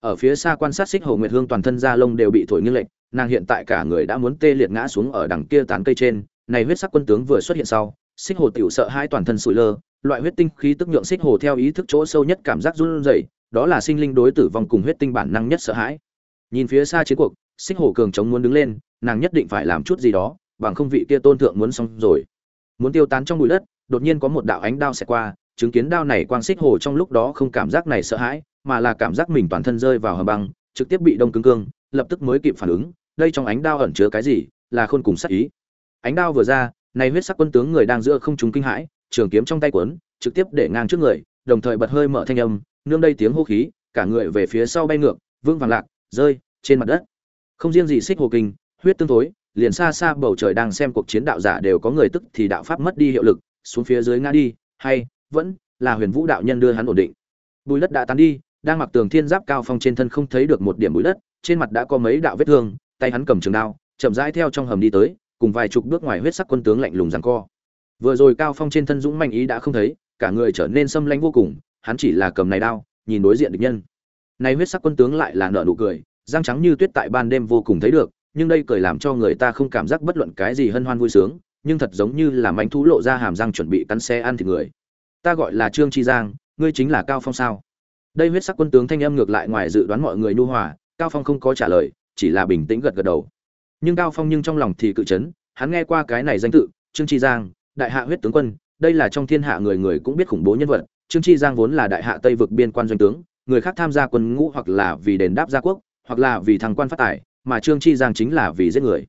Ở phía xa quan sát xích hồ nguyệt hương toàn thân da lông đều bị thổi nghiêng lệch, nàng hiện tại cả người đã muốn tê liệt ngã xuống ở đằng kia tán cây trên này huyết sắc quân tướng vừa xuất hiện sau, xích hồ tiểu sợ hai toàn thân sủi lơ, loại huyết tinh khí tức nhượng xích hồ theo ý thức chỗ sâu nhất cảm giác run rẩy, đó là sinh linh đối tử vong cùng huyết tinh bản năng nhất sợ hãi. Nhìn phía xa chiến cuộc, xích hồ cường chống muốn đứng lên, nàng nhất định phải làm chút gì đó, bằng không vị kia tôn thượng muốn xong rồi. Muốn tiêu tán trong bụi đất, đột nhiên có một đạo ánh đao xẹt qua, chứng kiến đao này quang xích hồ trong lúc đó không cảm giác này sợ hãi, mà là cảm giác mình toàn thân rơi vào hầm băng, trực tiếp bị đông cứng cương, lập tức mới kịp phản ứng, đây trong ánh đao ẩn chứa cái gì, là khôn cùng sắc ý ánh đao vừa ra này huyết sắc quân tướng người đang giữa không chúng kinh hãi, trường kiếm trong tay quấn trực tiếp để ngang trước người, đồng thời bật hơi mở thanh âm, nương đây tiếng hô khí, cả người về phía sau bay ngược vương vàng lạc, rơi trên mặt đất. Không riêng gì xích hồ kinh, huyết tương thối, liền xa xa bầu trời đang xem cuộc chiến đạo giả đều có người tức thì đạo pháp mất đi hiệu lực, xuống phía dưới ngã đi, hay vẫn là huyền vũ đạo nhân đưa hắn ổn định. Bùi đất đã tán đi, đang mặc tường thiên giáp cao phong trên thân không thấy được một điểm bụi đất, trên mặt đã có mấy đạo vết thương, tay hắn cầm trường đao, chậm rãi theo trong hầm đi tới cùng vài chục bước ngoài huyết sắc quân tướng lạnh lùng giằng co. Vừa rồi cao phong trên thân dũng mạnh ý đã không thấy, cả người trở nên xâm lãnh vô cùng, hắn chỉ là cầm này đao, nhìn đối diện địch nhân. Này huyết sắc quân tướng lại là nở nụ cười, răng trắng như tuyết tại ban đêm vô cùng thấy được, nhưng đây cười làm cho người ta không cảm giác bất luận cái gì hân hoan vui sướng, nhưng thật giống như là manh thú lộ ra hàm răng chuẩn bị cắn xe ăn thịt người. Ta gọi là trương chi giang, ngươi chính là cao phong sao? Đây huyết sắc quân tướng thanh âm ngược lại ngoài dự đoán mọi người nhu hòa, cao phong không có trả lời, chỉ là bình tĩnh gật gật đầu nhưng cao phong nhưng trong lòng thì cự chấn, hắn nghe qua cái này danh tự, trương chi giang, đại hạ huyết tướng quân, đây là trong thiên hạ người người cũng biết khủng bố nhân vật, trương chi giang vốn là đại hạ tây vực biên quan doanh tướng, người khác tham gia quân ngũ hoặc là vì đền đáp gia quốc, hoặc là vì thằng quan phát tài, mà trương chi giang chính là vì giết người.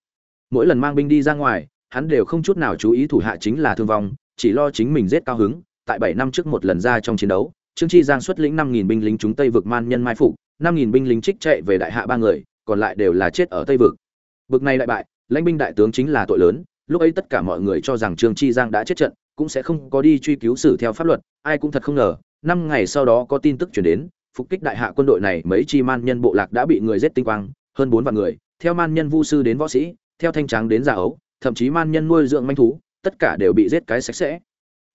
Mỗi lần mang binh đi ra ngoài, hắn đều không chút nào chú ý thủ hạ chính là thương vong, chỉ lo chính mình giết cao hứng. Tại bảy năm trước một lần ra trong chiến đấu, trương chi giang xuất lĩnh năm nghìn binh lính chúng tây vực man nhân mai phục, năm nghìn binh lính trích chạy về đại hạ ba người, còn lại đều là chết ở tây vực bực này đại bại, lãnh binh đại tướng chính là tội lớn, lúc ấy tất cả mọi người cho rằng trương chi giang đã chết trận, cũng sẽ không có đi truy cứu xử theo pháp luật, ai cũng thật không ngờ, năm ngày sau đó có tin tức truyền đến, phục kích đại hạ quân đội này mấy chi man nhân bộ lạc đã bị người giết tinh quang, hơn bốn vạn người, theo man nhân vu sư đến võ sĩ, theo thanh tráng đến già ấu, thậm chí man nhân nuôi dưỡng manh thú, tất cả đều bị giết cái sạch sẽ.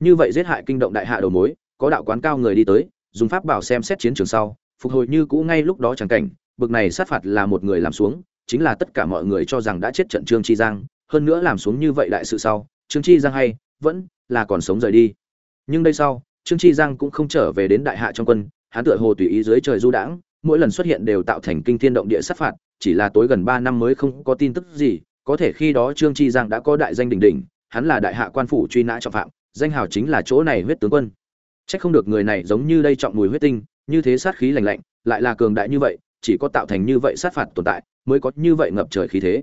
Như vậy giết hại kinh động đại hạ đầu mối, có đạo quán cao người đi tới, dùng pháp bảo xem xét chiến trường sau, phục hồi như cũ ngay lúc đó chẳng cảnh, bực này sát phạt là một người làm xuống chính là tất cả mọi người cho rằng đã chết trận trương chi giang hơn nữa làm xuống như vậy đại sự sau trương chi giang hay vẫn là còn sống rời đi. Nhưng đây sau trương chi giang cũng không trở về đến đại hạ trong quân hắn tựa hồ tùy ý dưới trời du đãng mỗi lần xuất hiện đều tạo thành kinh thiên động địa sát phạt chỉ là tối gần ba năm mới không có tin tức gì có thể khi đó trương chi giang đã có đại danh đỉnh đỉnh hắn là đại hạ quan phủ truy nã trọng phạm danh hào chính là chỗ này huyết tướng quân. Chắc không được người này giống như đây trọng mùi huyết tinh, như thế sát khí lạnh lạnh, lại là cường đại như vậy, chỉ có tạo thành như vậy sát phạt tồn tại, mới có như vậy ngập trời khí thế.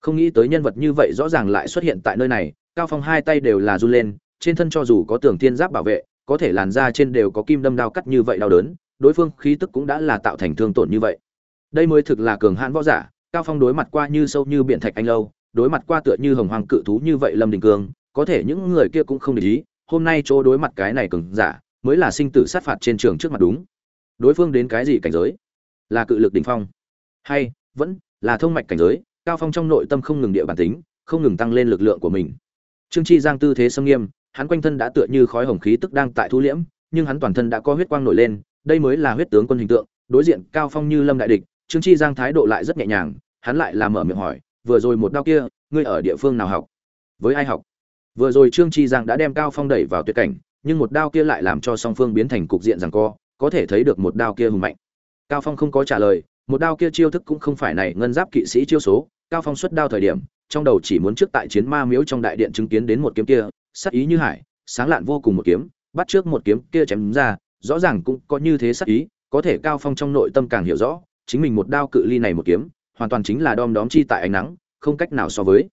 Không nghĩ tới nhân vật như vậy rõ ràng lại xuất hiện tại nơi này, Cao Phong hai tay đều là run lên, trên thân cho dù có tường thiên giáp bảo vệ, có thể làn da trên đều có kim đâm đao cắt như vậy đau đớn, đối phương khí tức cũng đã là tạo thành thương tổn như vậy. Đây mới thực là cường hãn võ giả, Cao Phong đối mặt qua như sâu như biển thạch anh lâu, đối mặt qua tựa như hồng hoàng cự thú như vậy Lâm Đình cường có thể những người kia cũng không để ý, hôm nay chỗ đối mặt cái này cường giả, mới là sinh tử sát phạt trên trường trước mặt đúng đối phương đến cái gì cảnh giới là cự lực đỉnh phong. Hay, vẫn là thông mạch cảnh giới, cao phong trong nội tâm không ngừng địa bản tính, không ngừng tăng lên lực lượng của mình. Trương chi giang tư thế sâm nghiêm, hắn quanh thân đã tựa như khói hồng khí tức đang tại thu liễm, nhưng hắn toàn thân đã có huyết quang nổi lên, đây mới là huyết tướng quân hình tượng, đối diện cao phong như lâm đại địch, trương chi giang thái độ lại rất nhẹ nhàng, hắn lại làm mở miệng hỏi, vừa rồi một đao kia, ngươi ở địa phương nào học? Với ai học? Vừa rồi trương chi giang đã đem cao phong đẩy vào tuyệt cảnh, nhưng một đao kia lại làm cho song phương biến thành cục diện rằng co, có thể thấy được một đao kia hùng mạnh cao phong không có trả lời, một đao kia chiêu thức cũng không phải này ngân giáp kỵ sĩ chiêu số, cao phong xuất đao thời điểm, trong đầu chỉ muốn trước tại chiến ma miếu trong đại điện chứng kiến đến một kiếm kia, sắc ý như hải, sáng lạn vô cùng một kiếm, bắt trước một kiếm kia chém ra, rõ ràng cũng có như thế sắc ý, có thể cao phong trong nội tâm càng hiểu rõ, chính mình một đao cự ly này một kiếm, hoàn toàn chính là đom đóm chi tại ánh nắng, không cách nào so với.